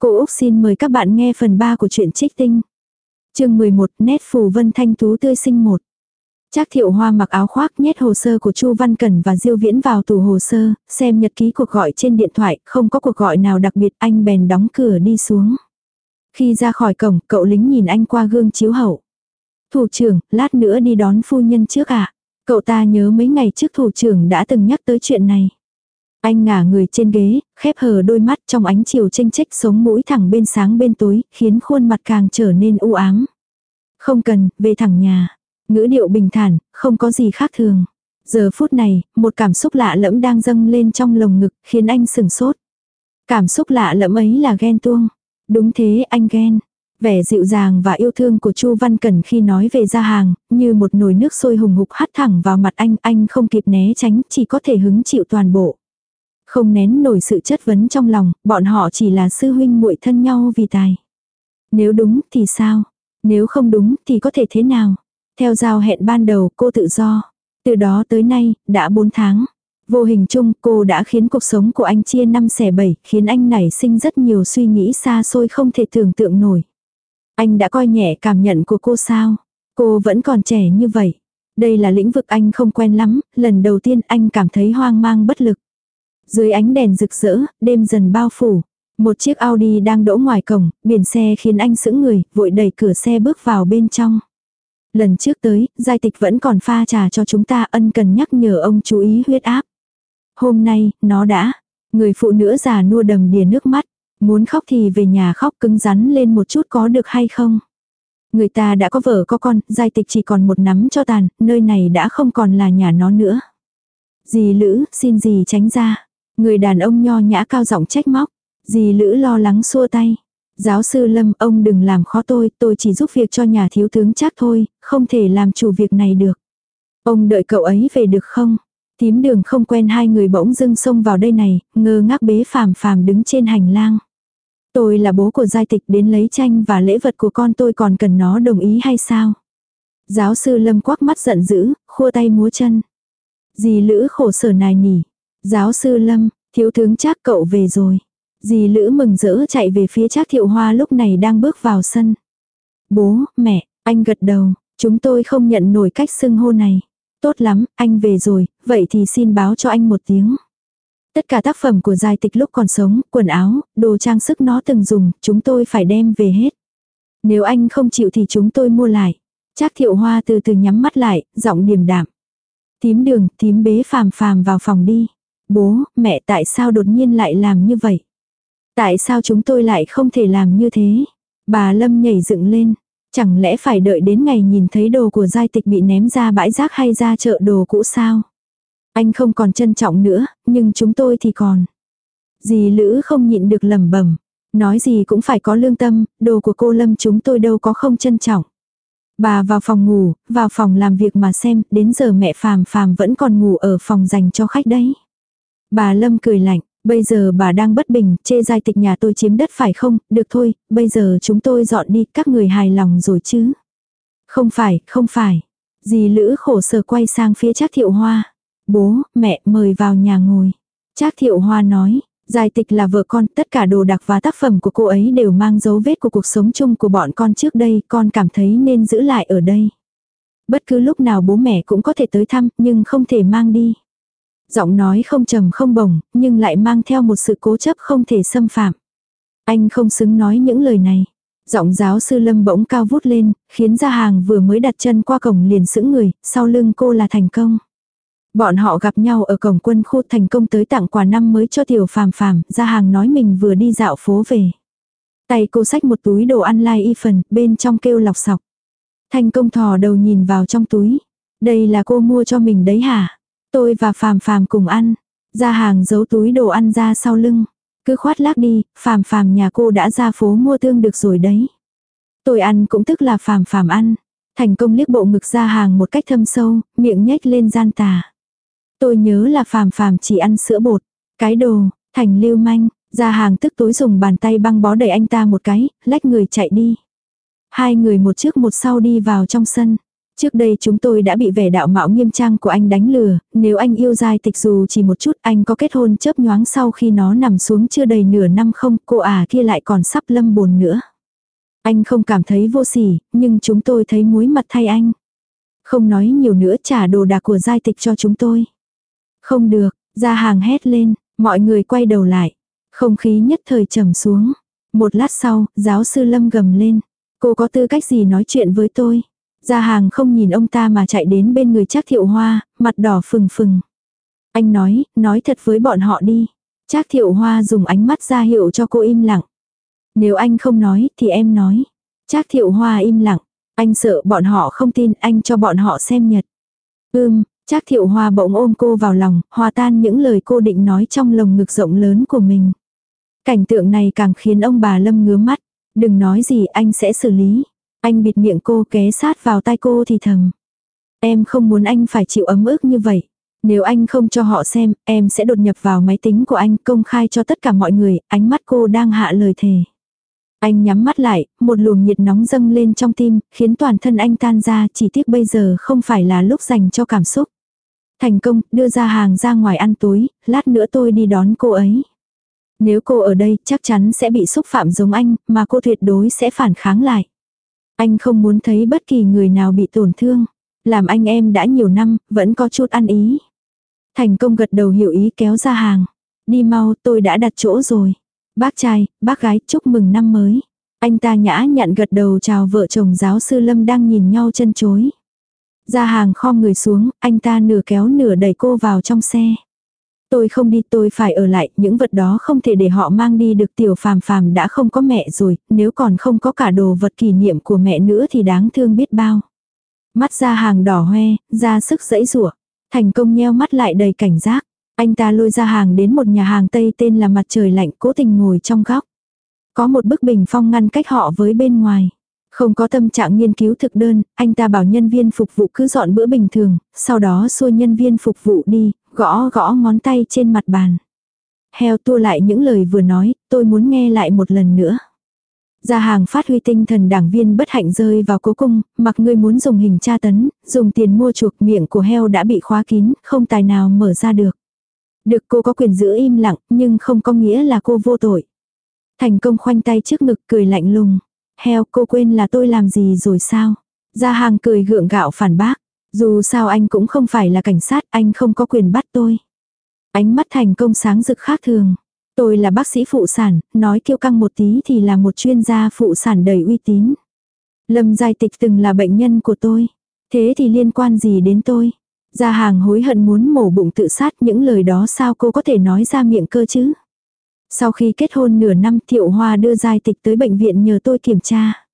Cô Úc xin mời các bạn nghe phần 3 của truyện trích tinh. chương 11 nét phù vân thanh tú tươi sinh một. Trác Thiệu Hoa mặc áo khoác nhét hồ sơ của Chu Văn Cẩn và Diêu Viễn vào tủ hồ sơ, xem nhật ký cuộc gọi trên điện thoại, không có cuộc gọi nào đặc biệt, anh bèn đóng cửa đi xuống. Khi ra khỏi cổng, cậu lính nhìn anh qua gương chiếu hậu. Thủ trưởng, lát nữa đi đón phu nhân trước ạ. Cậu ta nhớ mấy ngày trước thủ trưởng đã từng nhắc tới chuyện này. Anh ngả người trên ghế, khép hờ đôi mắt trong ánh chiều tranh trách sống mũi thẳng bên sáng bên tối, khiến khuôn mặt càng trở nên u ám. Không cần, về thẳng nhà. Ngữ điệu bình thản, không có gì khác thường. Giờ phút này, một cảm xúc lạ lẫm đang dâng lên trong lồng ngực, khiến anh sừng sốt. Cảm xúc lạ lẫm ấy là ghen tuông. Đúng thế, anh ghen. Vẻ dịu dàng và yêu thương của Chu Văn Cẩn khi nói về gia hàng, như một nồi nước sôi hùng hục hắt thẳng vào mặt anh, anh không kịp né tránh, chỉ có thể hứng chịu toàn bộ. Không nén nổi sự chất vấn trong lòng, bọn họ chỉ là sư huynh muội thân nhau vì tài. Nếu đúng thì sao? Nếu không đúng thì có thể thế nào? Theo giao hẹn ban đầu cô tự do. Từ đó tới nay, đã 4 tháng. Vô hình chung cô đã khiến cuộc sống của anh chia năm xẻ bảy, khiến anh nảy sinh rất nhiều suy nghĩ xa xôi không thể tưởng tượng nổi. Anh đã coi nhẹ cảm nhận của cô sao? Cô vẫn còn trẻ như vậy. Đây là lĩnh vực anh không quen lắm, lần đầu tiên anh cảm thấy hoang mang bất lực. Dưới ánh đèn rực rỡ, đêm dần bao phủ. Một chiếc Audi đang đỗ ngoài cổng, biển xe khiến anh sững người, vội đẩy cửa xe bước vào bên trong. Lần trước tới, giai tịch vẫn còn pha trà cho chúng ta ân cần nhắc nhở ông chú ý huyết áp. Hôm nay, nó đã. Người phụ nữ già nua đầm đìa nước mắt. Muốn khóc thì về nhà khóc cứng rắn lên một chút có được hay không? Người ta đã có vợ có con, giai tịch chỉ còn một nắm cho tàn, nơi này đã không còn là nhà nó nữa. Dì Lữ, xin dì tránh ra. Người đàn ông nho nhã cao giọng trách móc. Dì Lữ lo lắng xua tay. Giáo sư Lâm, ông đừng làm khó tôi, tôi chỉ giúp việc cho nhà thiếu tướng chắc thôi, không thể làm chủ việc này được. Ông đợi cậu ấy về được không? Tím đường không quen hai người bỗng dưng xông vào đây này, ngơ ngác bế phàm phàm đứng trên hành lang. Tôi là bố của giai tịch đến lấy tranh và lễ vật của con tôi còn cần nó đồng ý hay sao? Giáo sư Lâm quắc mắt giận dữ, khua tay múa chân. Dì Lữ khổ sở nài nỉ. Giáo sư Lâm, thiếu tướng chắc cậu về rồi. Dì Lữ mừng rỡ chạy về phía Trác Thiệu Hoa lúc này đang bước vào sân. Bố, mẹ, anh gật đầu, chúng tôi không nhận nổi cách xưng hô này. Tốt lắm, anh về rồi, vậy thì xin báo cho anh một tiếng. Tất cả tác phẩm của giai tịch lúc còn sống, quần áo, đồ trang sức nó từng dùng, chúng tôi phải đem về hết. Nếu anh không chịu thì chúng tôi mua lại. Trác thiệu hoa từ từ nhắm mắt lại, giọng điềm đạm. Tím đường, tím bế phàm phàm vào phòng đi. Bố, mẹ tại sao đột nhiên lại làm như vậy? Tại sao chúng tôi lại không thể làm như thế? Bà Lâm nhảy dựng lên. Chẳng lẽ phải đợi đến ngày nhìn thấy đồ của giai tịch bị ném ra bãi rác hay ra chợ đồ cũ sao? Anh không còn trân trọng nữa, nhưng chúng tôi thì còn. Dì Lữ không nhịn được lẩm bẩm Nói gì cũng phải có lương tâm, đồ của cô Lâm chúng tôi đâu có không trân trọng. Bà vào phòng ngủ, vào phòng làm việc mà xem, đến giờ mẹ phàm phàm vẫn còn ngủ ở phòng dành cho khách đấy. Bà Lâm cười lạnh, bây giờ bà đang bất bình, chê giai tịch nhà tôi chiếm đất phải không, được thôi, bây giờ chúng tôi dọn đi, các người hài lòng rồi chứ. Không phải, không phải. Dì Lữ khổ sở quay sang phía Trác Thiệu Hoa. Bố, mẹ mời vào nhà ngồi. Trác Thiệu Hoa nói, Giai tịch là vợ con, tất cả đồ đạc và tác phẩm của cô ấy đều mang dấu vết của cuộc sống chung của bọn con trước đây, con cảm thấy nên giữ lại ở đây. Bất cứ lúc nào bố mẹ cũng có thể tới thăm, nhưng không thể mang đi. Giọng nói không trầm không bổng, nhưng lại mang theo một sự cố chấp không thể xâm phạm. Anh không xứng nói những lời này. Giọng giáo sư Lâm bỗng cao vút lên, khiến gia hàng vừa mới đặt chân qua cổng liền sững người, sau lưng cô là thành công. Bọn họ gặp nhau ở cổng quân khu thành công tới tặng quà năm mới cho tiểu phàm phàm, gia hàng nói mình vừa đi dạo phố về. Tay cô xách một túi đồ ăn lai y phần, bên trong kêu lọc sọc. Thành công thò đầu nhìn vào trong túi. Đây là cô mua cho mình đấy hả? Tôi và phàm phàm cùng ăn. ra hàng giấu túi đồ ăn ra sau lưng. Cứ khoát lác đi, phàm phàm nhà cô đã ra phố mua tương được rồi đấy. Tôi ăn cũng tức là phàm phàm ăn. Thành công liếc bộ ngực ra hàng một cách thâm sâu, miệng nhếch lên gian tà. Tôi nhớ là phàm phàm chỉ ăn sữa bột. Cái đồ, thành lưu manh, ra hàng tức tối dùng bàn tay băng bó đẩy anh ta một cái, lách người chạy đi. Hai người một trước một sau đi vào trong sân. Trước đây chúng tôi đã bị vẻ đạo mạo nghiêm trang của anh đánh lừa, nếu anh yêu giai tịch dù chỉ một chút anh có kết hôn chớp nhoáng sau khi nó nằm xuống chưa đầy nửa năm không, cô à kia lại còn sắp lâm bồn nữa. Anh không cảm thấy vô sỉ, nhưng chúng tôi thấy muối mặt thay anh. Không nói nhiều nữa trả đồ đạc của giai tịch cho chúng tôi. Không được, ra hàng hét lên, mọi người quay đầu lại. Không khí nhất thời trầm xuống. Một lát sau, giáo sư Lâm gầm lên. Cô có tư cách gì nói chuyện với tôi? Gia hàng không nhìn ông ta mà chạy đến bên người Trác thiệu hoa, mặt đỏ phừng phừng. Anh nói, nói thật với bọn họ đi. Trác thiệu hoa dùng ánh mắt ra hiệu cho cô im lặng. Nếu anh không nói thì em nói. Trác thiệu hoa im lặng. Anh sợ bọn họ không tin anh cho bọn họ xem nhật. Ưm, Trác thiệu hoa bỗng ôm cô vào lòng, hòa tan những lời cô định nói trong lồng ngực rộng lớn của mình. Cảnh tượng này càng khiến ông bà Lâm ngứa mắt. Đừng nói gì anh sẽ xử lý. Anh bịt miệng cô ké sát vào tai cô thì thầm. Em không muốn anh phải chịu ấm ức như vậy. Nếu anh không cho họ xem, em sẽ đột nhập vào máy tính của anh công khai cho tất cả mọi người, ánh mắt cô đang hạ lời thề. Anh nhắm mắt lại, một luồng nhiệt nóng dâng lên trong tim, khiến toàn thân anh tan ra, chỉ tiếc bây giờ không phải là lúc dành cho cảm xúc. Thành công, đưa ra hàng ra ngoài ăn tối, lát nữa tôi đi đón cô ấy. Nếu cô ở đây, chắc chắn sẽ bị xúc phạm giống anh, mà cô tuyệt đối sẽ phản kháng lại. Anh không muốn thấy bất kỳ người nào bị tổn thương. Làm anh em đã nhiều năm, vẫn có chút ăn ý. Thành công gật đầu hiểu ý kéo ra hàng. Đi mau, tôi đã đặt chỗ rồi. Bác trai, bác gái, chúc mừng năm mới. Anh ta nhã nhặn gật đầu chào vợ chồng giáo sư Lâm đang nhìn nhau chân chối. Ra hàng khom người xuống, anh ta nửa kéo nửa đẩy cô vào trong xe. Tôi không đi tôi phải ở lại, những vật đó không thể để họ mang đi được tiểu phàm phàm đã không có mẹ rồi, nếu còn không có cả đồ vật kỷ niệm của mẹ nữa thì đáng thương biết bao. Mắt ra hàng đỏ hoe, ra sức dẫy rủa Thành công nheo mắt lại đầy cảnh giác. Anh ta lôi ra hàng đến một nhà hàng Tây tên là Mặt Trời Lạnh cố tình ngồi trong góc. Có một bức bình phong ngăn cách họ với bên ngoài. Không có tâm trạng nghiên cứu thực đơn, anh ta bảo nhân viên phục vụ cứ dọn bữa bình thường, sau đó xua nhân viên phục vụ đi, gõ gõ ngón tay trên mặt bàn. Heo tua lại những lời vừa nói, tôi muốn nghe lại một lần nữa. Gia hàng phát huy tinh thần đảng viên bất hạnh rơi vào cố cung, mặc ngươi muốn dùng hình tra tấn, dùng tiền mua chuộc miệng của heo đã bị khóa kín, không tài nào mở ra được. Được cô có quyền giữ im lặng, nhưng không có nghĩa là cô vô tội. Thành công khoanh tay trước ngực cười lạnh lùng. Heo cô quên là tôi làm gì rồi sao? Gia hàng cười gượng gạo phản bác. Dù sao anh cũng không phải là cảnh sát, anh không có quyền bắt tôi. Ánh mắt thành công sáng rực khác thường. Tôi là bác sĩ phụ sản, nói kiêu căng một tí thì là một chuyên gia phụ sản đầy uy tín. Lâm Giai Tịch từng là bệnh nhân của tôi. Thế thì liên quan gì đến tôi? Gia hàng hối hận muốn mổ bụng tự sát những lời đó sao cô có thể nói ra miệng cơ chứ? Sau khi kết hôn nửa năm Thiệu Hoa đưa Giai Tịch tới bệnh viện nhờ tôi kiểm tra.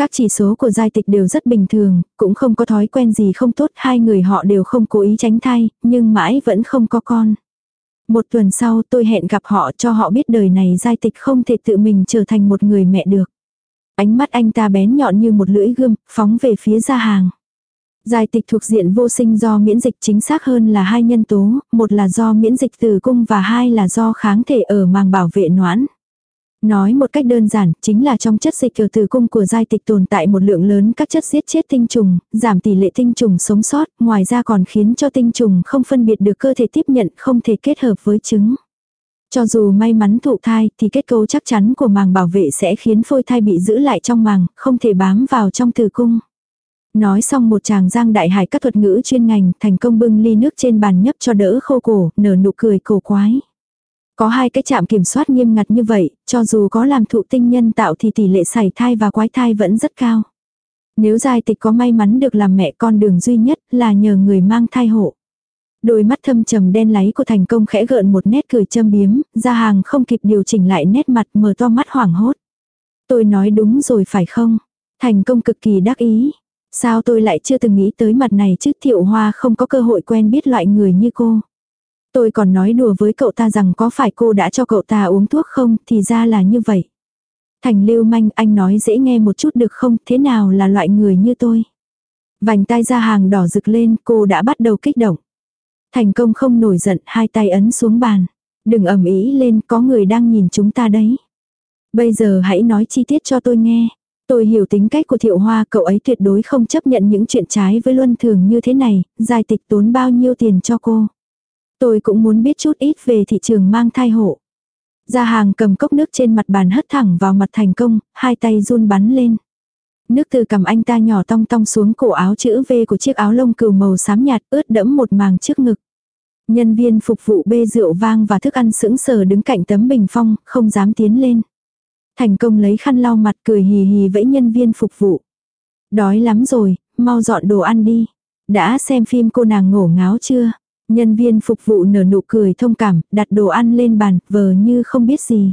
Các chỉ số của giai tịch đều rất bình thường, cũng không có thói quen gì không tốt, hai người họ đều không cố ý tránh thai, nhưng mãi vẫn không có con. Một tuần sau tôi hẹn gặp họ cho họ biết đời này giai tịch không thể tự mình trở thành một người mẹ được. Ánh mắt anh ta bén nhọn như một lưỡi gươm, phóng về phía ra hàng. Giai tịch thuộc diện vô sinh do miễn dịch chính xác hơn là hai nhân tố, một là do miễn dịch từ cung và hai là do kháng thể ở màng bảo vệ noãn. Nói một cách đơn giản, chính là trong chất dịch ở tử cung của giai tịch tồn tại một lượng lớn các chất giết chết tinh trùng, giảm tỷ lệ tinh trùng sống sót, ngoài ra còn khiến cho tinh trùng không phân biệt được cơ thể tiếp nhận, không thể kết hợp với trứng. Cho dù may mắn thụ thai thì kết cấu chắc chắn của màng bảo vệ sẽ khiến phôi thai bị giữ lại trong màng, không thể bám vào trong tử cung. Nói xong một chàng giang đại hải các thuật ngữ chuyên ngành thành công bưng ly nước trên bàn nhấp cho đỡ khô cổ, nở nụ cười cổ quái. Có hai cái chạm kiểm soát nghiêm ngặt như vậy, cho dù có làm thụ tinh nhân tạo thì tỷ lệ sảy thai và quái thai vẫn rất cao. Nếu giai tịch có may mắn được làm mẹ con đường duy nhất là nhờ người mang thai hộ. Đôi mắt thâm trầm đen láy của thành công khẽ gợn một nét cười châm biếm, ra hàng không kịp điều chỉnh lại nét mặt mở to mắt hoảng hốt. Tôi nói đúng rồi phải không? Thành công cực kỳ đắc ý. Sao tôi lại chưa từng nghĩ tới mặt này chứ thiệu hoa không có cơ hội quen biết loại người như cô. Tôi còn nói đùa với cậu ta rằng có phải cô đã cho cậu ta uống thuốc không, thì ra là như vậy. Thành lưu manh anh nói dễ nghe một chút được không, thế nào là loại người như tôi. Vành tay ra hàng đỏ rực lên, cô đã bắt đầu kích động. Thành công không nổi giận, hai tay ấn xuống bàn. Đừng ầm ĩ lên, có người đang nhìn chúng ta đấy. Bây giờ hãy nói chi tiết cho tôi nghe. Tôi hiểu tính cách của thiệu hoa, cậu ấy tuyệt đối không chấp nhận những chuyện trái với luân thường như thế này, giải tịch tốn bao nhiêu tiền cho cô. Tôi cũng muốn biết chút ít về thị trường mang thai hộ. Gia hàng cầm cốc nước trên mặt bàn hất thẳng vào mặt thành công, hai tay run bắn lên. Nước từ cầm anh ta nhỏ tong tong xuống cổ áo chữ V của chiếc áo lông cừu màu xám nhạt ướt đẫm một màng trước ngực. Nhân viên phục vụ bê rượu vang và thức ăn sững sờ đứng cạnh tấm bình phong, không dám tiến lên. Thành công lấy khăn lau mặt cười hì hì vẫy nhân viên phục vụ. Đói lắm rồi, mau dọn đồ ăn đi. Đã xem phim cô nàng ngổ ngáo chưa? Nhân viên phục vụ nở nụ cười thông cảm, đặt đồ ăn lên bàn, vờ như không biết gì.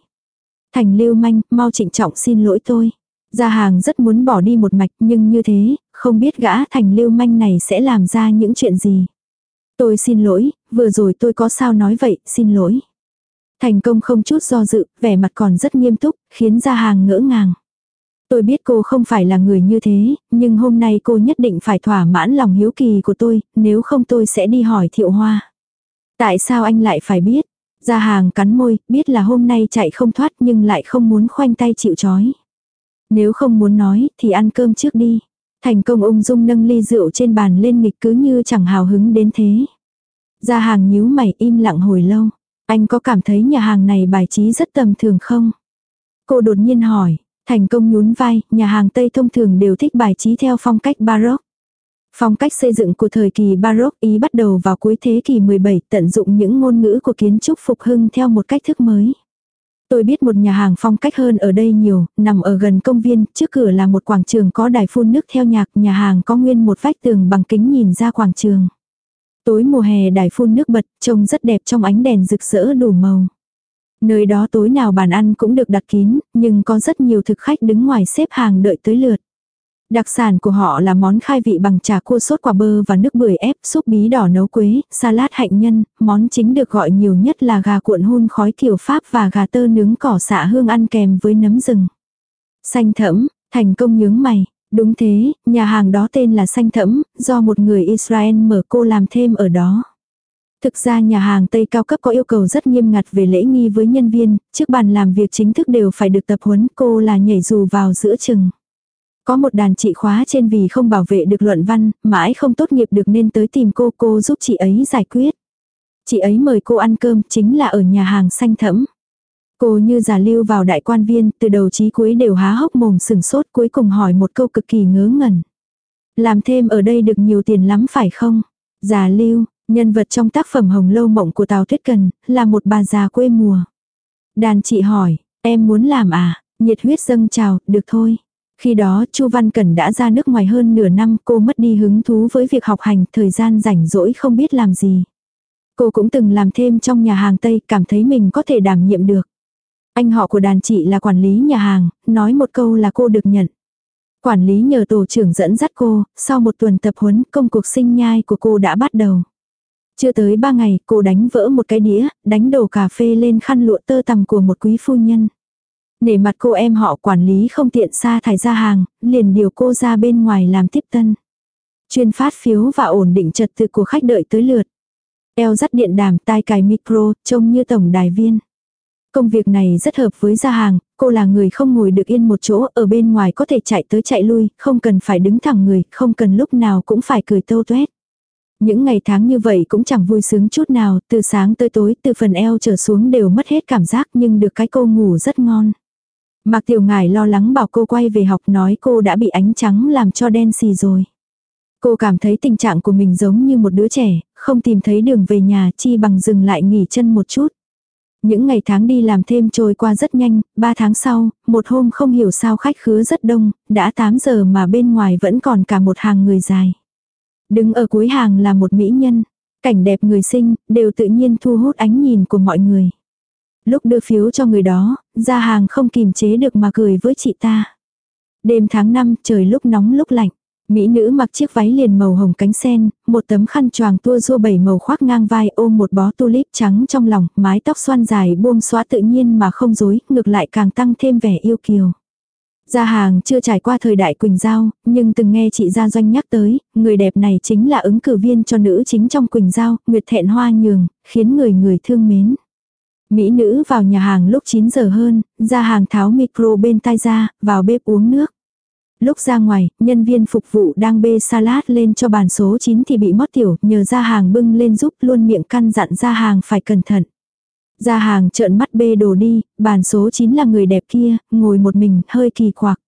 Thành lưu manh, mau trịnh trọng xin lỗi tôi. Gia hàng rất muốn bỏ đi một mạch nhưng như thế, không biết gã thành lưu manh này sẽ làm ra những chuyện gì. Tôi xin lỗi, vừa rồi tôi có sao nói vậy, xin lỗi. Thành công không chút do dự, vẻ mặt còn rất nghiêm túc, khiến gia hàng ngỡ ngàng. Tôi biết cô không phải là người như thế, nhưng hôm nay cô nhất định phải thỏa mãn lòng hiếu kỳ của tôi, nếu không tôi sẽ đi hỏi thiệu hoa. Tại sao anh lại phải biết? Gia hàng cắn môi, biết là hôm nay chạy không thoát nhưng lại không muốn khoanh tay chịu chói. Nếu không muốn nói thì ăn cơm trước đi. Thành công ung dung nâng ly rượu trên bàn lên nghịch cứ như chẳng hào hứng đến thế. Gia hàng nhíu mày im lặng hồi lâu. Anh có cảm thấy nhà hàng này bài trí rất tầm thường không? Cô đột nhiên hỏi. Thành công nhún vai, nhà hàng Tây thông thường đều thích bài trí theo phong cách Baroque. Phong cách xây dựng của thời kỳ Baroque Ý bắt đầu vào cuối thế kỷ 17 tận dụng những ngôn ngữ của kiến trúc phục hưng theo một cách thức mới. Tôi biết một nhà hàng phong cách hơn ở đây nhiều, nằm ở gần công viên, trước cửa là một quảng trường có đài phun nước theo nhạc, nhà hàng có nguyên một vách tường bằng kính nhìn ra quảng trường. Tối mùa hè đài phun nước bật, trông rất đẹp trong ánh đèn rực rỡ đủ màu. Nơi đó tối nào bàn ăn cũng được đặt kín, nhưng có rất nhiều thực khách đứng ngoài xếp hàng đợi tới lượt. Đặc sản của họ là món khai vị bằng trà cua sốt quả bơ và nước bưởi ép, súp bí đỏ nấu quế, salad hạnh nhân, món chính được gọi nhiều nhất là gà cuộn hun khói kiểu Pháp và gà tơ nướng cỏ xạ hương ăn kèm với nấm rừng. Xanh thẫm, thành công nhướng mày. Đúng thế, nhà hàng đó tên là Xanh Thẫm, do một người Israel mở cô làm thêm ở đó. Thực ra nhà hàng Tây cao cấp có yêu cầu rất nghiêm ngặt về lễ nghi với nhân viên, trước bàn làm việc chính thức đều phải được tập huấn cô là nhảy dù vào giữa chừng. Có một đàn chị khóa trên vì không bảo vệ được luận văn, mãi không tốt nghiệp được nên tới tìm cô, cô giúp chị ấy giải quyết. Chị ấy mời cô ăn cơm chính là ở nhà hàng xanh thẫm. Cô như giả lưu vào đại quan viên, từ đầu chí cuối đều há hốc mồm sừng sốt cuối cùng hỏi một câu cực kỳ ngớ ngẩn. Làm thêm ở đây được nhiều tiền lắm phải không? Giả lưu, nhân vật trong tác phẩm Hồng Lâu Mộng của Tào Tuyết Cần, là một bà già quê mùa. Đàn chị hỏi, em muốn làm à? Nhiệt huyết dâng trào, được thôi. Khi đó Chu Văn Cẩn đã ra nước ngoài hơn nửa năm cô mất đi hứng thú với việc học hành, thời gian rảnh rỗi không biết làm gì. Cô cũng từng làm thêm trong nhà hàng Tây, cảm thấy mình có thể đảm nhiệm được. Anh họ của đàn chị là quản lý nhà hàng, nói một câu là cô được nhận. Quản lý nhờ tổ trưởng dẫn dắt cô, sau một tuần tập huấn công cuộc sinh nhai của cô đã bắt đầu. Chưa tới ba ngày, cô đánh vỡ một cái đĩa, đánh đổ cà phê lên khăn lụa tơ tằm của một quý phu nhân. Nể mặt cô em họ quản lý không tiện xa thải ra hàng, liền điều cô ra bên ngoài làm tiếp tân. Chuyên phát phiếu và ổn định trật tự của khách đợi tới lượt. Eo dắt điện đàm tai cài micro, trông như tổng đài viên. Công việc này rất hợp với gia hàng, cô là người không ngồi được yên một chỗ, ở bên ngoài có thể chạy tới chạy lui, không cần phải đứng thẳng người, không cần lúc nào cũng phải cười tâu tuét. Những ngày tháng như vậy cũng chẳng vui sướng chút nào, từ sáng tới tối, từ phần eo trở xuống đều mất hết cảm giác nhưng được cái cô ngủ rất ngon. Mạc Tiểu Ngải lo lắng bảo cô quay về học nói cô đã bị ánh trắng làm cho đen xì rồi. Cô cảm thấy tình trạng của mình giống như một đứa trẻ, không tìm thấy đường về nhà chi bằng dừng lại nghỉ chân một chút. Những ngày tháng đi làm thêm trôi qua rất nhanh, ba tháng sau, một hôm không hiểu sao khách khứa rất đông, đã 8 giờ mà bên ngoài vẫn còn cả một hàng người dài. Đứng ở cuối hàng là một mỹ nhân, cảnh đẹp người sinh, đều tự nhiên thu hút ánh nhìn của mọi người. Lúc đưa phiếu cho người đó, ra hàng không kìm chế được mà cười với chị ta. Đêm tháng 5 trời lúc nóng lúc lạnh. Mỹ nữ mặc chiếc váy liền màu hồng cánh sen, một tấm khăn choàng tua rua bảy màu khoác ngang vai ôm một bó tulip trắng trong lòng, mái tóc xoăn dài buông xóa tự nhiên mà không rối, ngược lại càng tăng thêm vẻ yêu kiều. Gia hàng chưa trải qua thời đại Quỳnh Giao, nhưng từng nghe chị Gia Doanh nhắc tới, người đẹp này chính là ứng cử viên cho nữ chính trong Quỳnh Giao, Nguyệt Thẹn Hoa Nhường, khiến người người thương mến. Mỹ nữ vào nhà hàng lúc 9 giờ hơn, ra hàng tháo micro bên tai ra, vào bếp uống nước. Lúc ra ngoài, nhân viên phục vụ đang bê salad lên cho bàn số 9 thì bị mót tiểu, nhờ ra hàng bưng lên giúp luôn miệng căn dặn ra hàng phải cẩn thận. Ra hàng trợn mắt bê đồ đi, bàn số 9 là người đẹp kia, ngồi một mình, hơi kỳ quặc.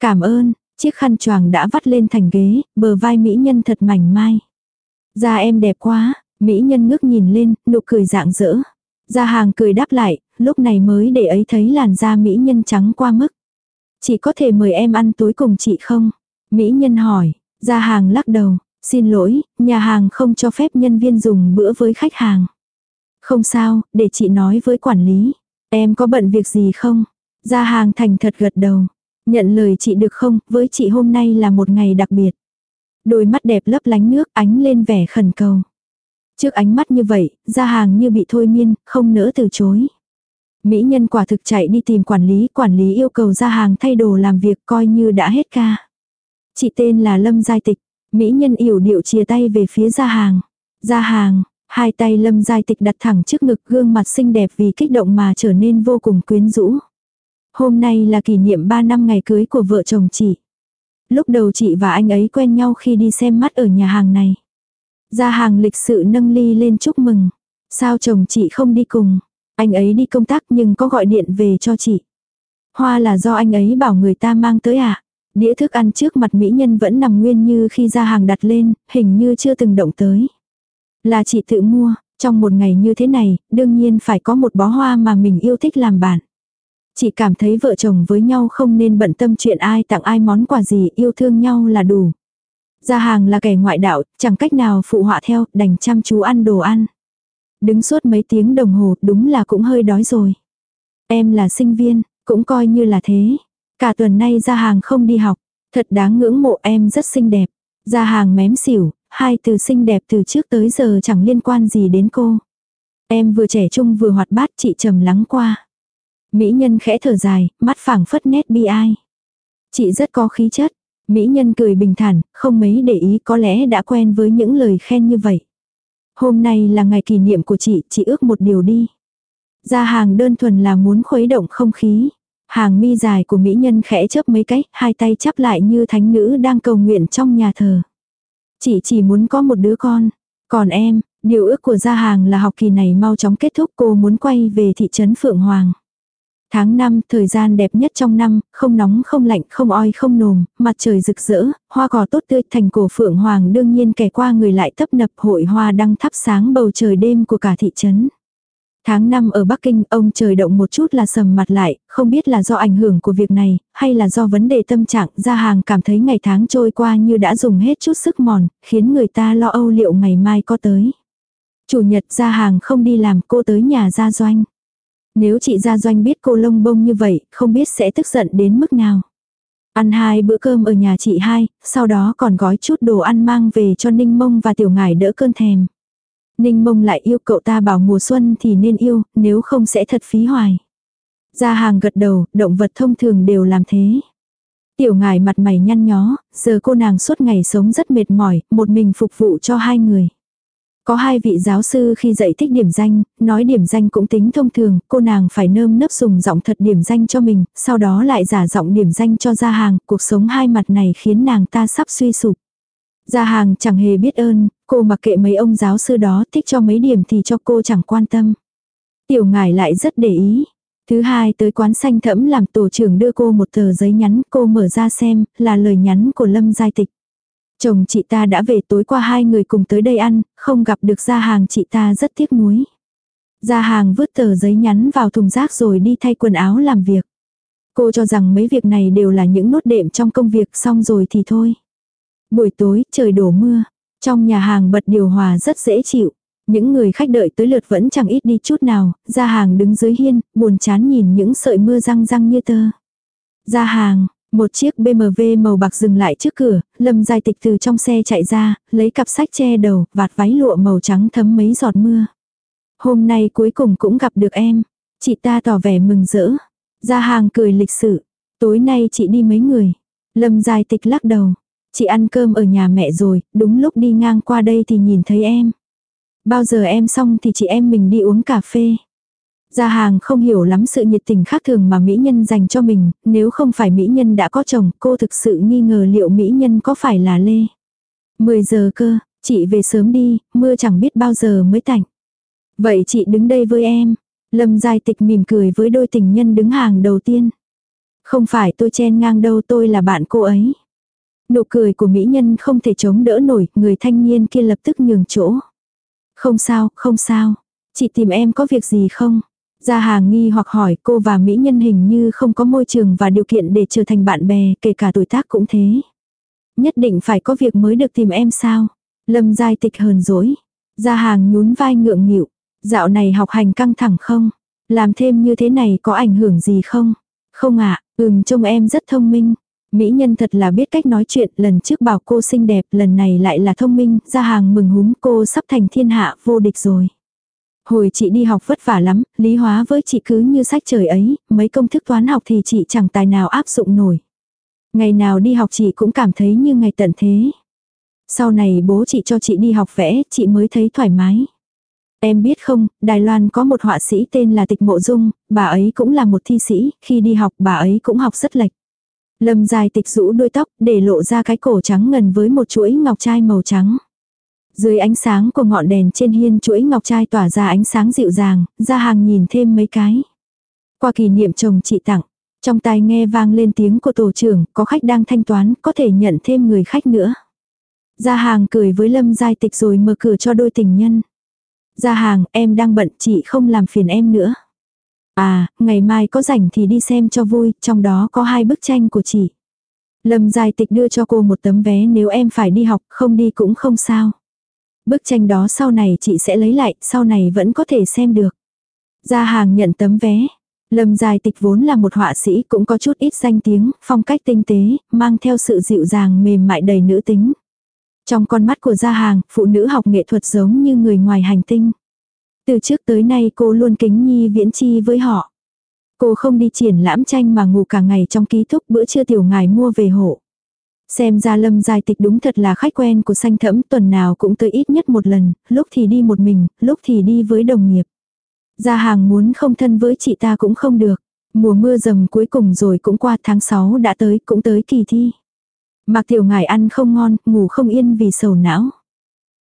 Cảm ơn, chiếc khăn choàng đã vắt lên thành ghế, bờ vai mỹ nhân thật mảnh mai. Ra em đẹp quá, mỹ nhân ngước nhìn lên, nụ cười dạng dỡ. Ra hàng cười đáp lại, lúc này mới để ấy thấy làn da mỹ nhân trắng qua mức. Chỉ có thể mời em ăn tối cùng chị không? Mỹ nhân hỏi, ra hàng lắc đầu, xin lỗi, nhà hàng không cho phép nhân viên dùng bữa với khách hàng. Không sao, để chị nói với quản lý. Em có bận việc gì không? gia hàng thành thật gật đầu. Nhận lời chị được không, với chị hôm nay là một ngày đặc biệt. Đôi mắt đẹp lấp lánh nước ánh lên vẻ khẩn cầu. Trước ánh mắt như vậy, gia hàng như bị thôi miên, không nỡ từ chối. Mỹ nhân quả thực chạy đi tìm quản lý, quản lý yêu cầu gia hàng thay đồ làm việc coi như đã hết ca. Chị tên là Lâm Giai Tịch, Mỹ nhân yểu điệu chia tay về phía gia hàng. gia hàng, hai tay Lâm Giai Tịch đặt thẳng trước ngực gương mặt xinh đẹp vì kích động mà trở nên vô cùng quyến rũ. Hôm nay là kỷ niệm 3 năm ngày cưới của vợ chồng chị. Lúc đầu chị và anh ấy quen nhau khi đi xem mắt ở nhà hàng này. Ra hàng lịch sự nâng ly lên chúc mừng. Sao chồng chị không đi cùng? Anh ấy đi công tác nhưng có gọi điện về cho chị. Hoa là do anh ấy bảo người ta mang tới à? Đĩa thức ăn trước mặt mỹ nhân vẫn nằm nguyên như khi ra hàng đặt lên, hình như chưa từng động tới. Là chị tự mua, trong một ngày như thế này, đương nhiên phải có một bó hoa mà mình yêu thích làm bạn. Chị cảm thấy vợ chồng với nhau không nên bận tâm chuyện ai tặng ai món quà gì, yêu thương nhau là đủ. Ra hàng là kẻ ngoại đạo, chẳng cách nào phụ họa theo, đành chăm chú ăn đồ ăn. Đứng suốt mấy tiếng đồng hồ, đúng là cũng hơi đói rồi. Em là sinh viên, cũng coi như là thế. Cả tuần nay ra hàng không đi học. Thật đáng ngưỡng mộ em rất xinh đẹp. Ra hàng mém xỉu, hai từ xinh đẹp từ trước tới giờ chẳng liên quan gì đến cô. Em vừa trẻ trung vừa hoạt bát chị trầm lắng qua. Mỹ nhân khẽ thở dài, mắt phẳng phất nét bi ai. Chị rất có khí chất. Mỹ nhân cười bình thản, không mấy để ý có lẽ đã quen với những lời khen như vậy. Hôm nay là ngày kỷ niệm của chị, chị ước một điều đi. Ra hàng đơn thuần là muốn khuấy động không khí. Hàng mi dài của mỹ nhân khẽ chớp mấy cái, hai tay chắp lại như thánh nữ đang cầu nguyện trong nhà thờ. Chị chỉ muốn có một đứa con. Còn em, điều ước của gia hàng là học kỳ này mau chóng kết thúc cô muốn quay về thị trấn Phượng Hoàng. Tháng 5, thời gian đẹp nhất trong năm, không nóng không lạnh không oi không nồm, mặt trời rực rỡ, hoa cỏ tốt tươi thành cổ phượng hoàng đương nhiên kẻ qua người lại tấp nập hội hoa đăng thắp sáng bầu trời đêm của cả thị trấn. Tháng 5 ở Bắc Kinh, ông trời động một chút là sầm mặt lại, không biết là do ảnh hưởng của việc này, hay là do vấn đề tâm trạng, ra hàng cảm thấy ngày tháng trôi qua như đã dùng hết chút sức mòn, khiến người ta lo âu liệu ngày mai có tới. Chủ nhật ra hàng không đi làm cô tới nhà gia doanh. Nếu chị Gia Doanh biết cô lông bông như vậy, không biết sẽ tức giận đến mức nào. Ăn hai bữa cơm ở nhà chị hai, sau đó còn gói chút đồ ăn mang về cho Ninh Mông và Tiểu Ngải đỡ cơn thèm. Ninh Mông lại yêu cậu ta bảo mùa xuân thì nên yêu, nếu không sẽ thật phí hoài. Gia hàng gật đầu, động vật thông thường đều làm thế. Tiểu ngài mặt mày nhăn nhó, giờ cô nàng suốt ngày sống rất mệt mỏi, một mình phục vụ cho hai người. Có hai vị giáo sư khi dạy thích điểm danh, nói điểm danh cũng tính thông thường, cô nàng phải nơm nấp dùng giọng thật điểm danh cho mình, sau đó lại giả giọng điểm danh cho gia hàng, cuộc sống hai mặt này khiến nàng ta sắp suy sụp. Gia hàng chẳng hề biết ơn, cô mặc kệ mấy ông giáo sư đó thích cho mấy điểm thì cho cô chẳng quan tâm. Tiểu ngải lại rất để ý. Thứ hai tới quán xanh thẫm làm tổ trưởng đưa cô một tờ giấy nhắn cô mở ra xem là lời nhắn của Lâm Giai Tịch. Chồng chị ta đã về tối qua hai người cùng tới đây ăn, không gặp được gia hàng chị ta rất tiếc nuối. Gia hàng vứt tờ giấy nhắn vào thùng rác rồi đi thay quần áo làm việc. Cô cho rằng mấy việc này đều là những nốt đệm trong công việc xong rồi thì thôi. Buổi tối trời đổ mưa, trong nhà hàng bật điều hòa rất dễ chịu. Những người khách đợi tới lượt vẫn chẳng ít đi chút nào, gia hàng đứng dưới hiên, buồn chán nhìn những sợi mưa răng răng như tơ. Gia hàng, một chiếc BMW màu bạc dừng lại trước cửa, Lâm dài Tịch từ trong xe chạy ra, lấy cặp sách che đầu, vạt váy lụa màu trắng thấm mấy giọt mưa. Hôm nay cuối cùng cũng gặp được em. Chị ta tỏ vẻ mừng rỡ. Ra hàng cười lịch sự. Tối nay chị đi mấy người. Lâm dài Tịch lắc đầu. Chị ăn cơm ở nhà mẹ rồi, đúng lúc đi ngang qua đây thì nhìn thấy em. Bao giờ em xong thì chị em mình đi uống cà phê. Gia hàng không hiểu lắm sự nhiệt tình khác thường mà mỹ nhân dành cho mình, nếu không phải mỹ nhân đã có chồng, cô thực sự nghi ngờ liệu mỹ nhân có phải là Lê. 10 giờ cơ, chị về sớm đi, mưa chẳng biết bao giờ mới tạnh. Vậy chị đứng đây với em. Lâm Giai Tịch mỉm cười với đôi tình nhân đứng hàng đầu tiên. Không phải tôi chen ngang đâu tôi là bạn cô ấy. Nụ cười của mỹ nhân không thể chống đỡ nổi, người thanh niên kia lập tức nhường chỗ. Không sao, không sao. Chị tìm em có việc gì không? Gia hàng nghi hoặc hỏi cô và mỹ nhân hình như không có môi trường và điều kiện để trở thành bạn bè, kể cả tuổi tác cũng thế. Nhất định phải có việc mới được tìm em sao? Lâm giai tịch hờn dỗi. Gia hàng nhún vai ngượng nghịu. Dạo này học hành căng thẳng không? Làm thêm như thế này có ảnh hưởng gì không? Không ạ, à, ừm trông em rất thông minh. Mỹ nhân thật là biết cách nói chuyện, lần trước bảo cô xinh đẹp, lần này lại là thông minh, ra hàng mừng húm cô sắp thành thiên hạ vô địch rồi. Hồi chị đi học vất vả lắm, lý hóa với chị cứ như sách trời ấy, mấy công thức toán học thì chị chẳng tài nào áp dụng nổi. Ngày nào đi học chị cũng cảm thấy như ngày tận thế. Sau này bố chị cho chị đi học vẽ, chị mới thấy thoải mái. Em biết không, Đài Loan có một họa sĩ tên là Tịch Mộ Dung, bà ấy cũng là một thi sĩ, khi đi học bà ấy cũng học rất lệch. Lâm dài tịch rũ đuôi tóc để lộ ra cái cổ trắng ngần với một chuỗi ngọc trai màu trắng. Dưới ánh sáng của ngọn đèn trên hiên chuỗi ngọc trai tỏa ra ánh sáng dịu dàng, ra hàng nhìn thêm mấy cái. Qua kỷ niệm chồng chị tặng, trong tai nghe vang lên tiếng của tổ trưởng, có khách đang thanh toán, có thể nhận thêm người khách nữa. Ra hàng cười với Lâm Giai Tịch rồi mở cửa cho đôi tình nhân. Ra hàng, em đang bận, chị không làm phiền em nữa. À, ngày mai có rảnh thì đi xem cho vui, trong đó có hai bức tranh của chị. Lâm Giai Tịch đưa cho cô một tấm vé nếu em phải đi học, không đi cũng không sao. Bức tranh đó sau này chị sẽ lấy lại, sau này vẫn có thể xem được. Gia hàng nhận tấm vé. Lâm Giai Tịch vốn là một họa sĩ cũng có chút ít danh tiếng, phong cách tinh tế, mang theo sự dịu dàng mềm mại đầy nữ tính. Trong con mắt của gia hàng, phụ nữ học nghệ thuật giống như người ngoài hành tinh. Từ trước tới nay cô luôn kính nhi viễn chi với họ. Cô không đi triển lãm tranh mà ngủ cả ngày trong ký túc bữa trưa tiểu ngài mua về hộ. Xem ra lâm giai tịch đúng thật là khách quen của xanh thẫm tuần nào cũng tới ít nhất một lần, lúc thì đi một mình, lúc thì đi với đồng nghiệp. Gia hàng muốn không thân với chị ta cũng không được. Mùa mưa dầm cuối cùng rồi cũng qua tháng 6 đã tới, cũng tới kỳ thi. Mạc tiểu ngài ăn không ngon, ngủ không yên vì sầu não.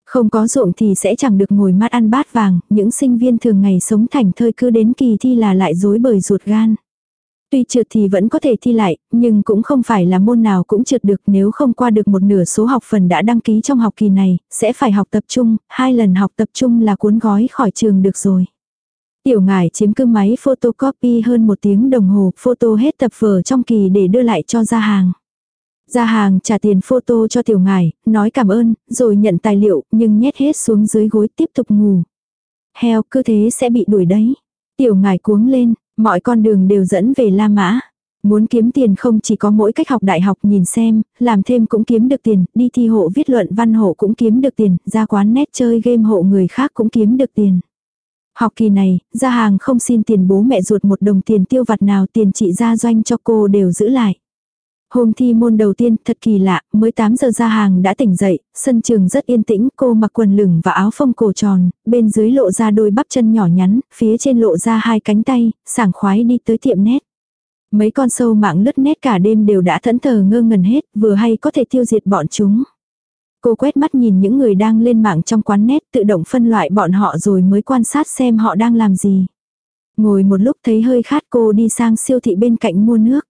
Không có ruộng thì sẽ chẳng được ngồi mát ăn bát vàng, những sinh viên thường ngày sống thành thơi cứ đến kỳ thi là lại dối bời ruột gan. Tuy trượt thì vẫn có thể thi lại, nhưng cũng không phải là môn nào cũng trượt được nếu không qua được một nửa số học phần đã đăng ký trong học kỳ này, sẽ phải học tập trung, hai lần học tập trung là cuốn gói khỏi trường được rồi. Tiểu ngải chiếm cư máy photocopy hơn một tiếng đồng hồ, photo hết tập vở trong kỳ để đưa lại cho ra hàng. Ra hàng trả tiền photo cho tiểu ngài nói cảm ơn, rồi nhận tài liệu, nhưng nhét hết xuống dưới gối tiếp tục ngủ. Heo cứ thế sẽ bị đuổi đấy. Tiểu ngài cuống lên, mọi con đường đều dẫn về La Mã. Muốn kiếm tiền không chỉ có mỗi cách học đại học nhìn xem, làm thêm cũng kiếm được tiền, đi thi hộ viết luận văn hộ cũng kiếm được tiền, ra quán nét chơi game hộ người khác cũng kiếm được tiền. Học kỳ này, ra hàng không xin tiền bố mẹ ruột một đồng tiền tiêu vặt nào tiền chị ra doanh cho cô đều giữ lại. Hôm thi môn đầu tiên thật kỳ lạ, mới 8 giờ ra hàng đã tỉnh dậy, sân trường rất yên tĩnh, cô mặc quần lửng và áo phông cổ tròn, bên dưới lộ ra đôi bắp chân nhỏ nhắn, phía trên lộ ra hai cánh tay, sảng khoái đi tới tiệm nét. Mấy con sâu mạng lướt nét cả đêm đều đã thẫn thờ ngơ ngẩn hết, vừa hay có thể tiêu diệt bọn chúng. Cô quét mắt nhìn những người đang lên mạng trong quán nét tự động phân loại bọn họ rồi mới quan sát xem họ đang làm gì. Ngồi một lúc thấy hơi khát cô đi sang siêu thị bên cạnh mua nước.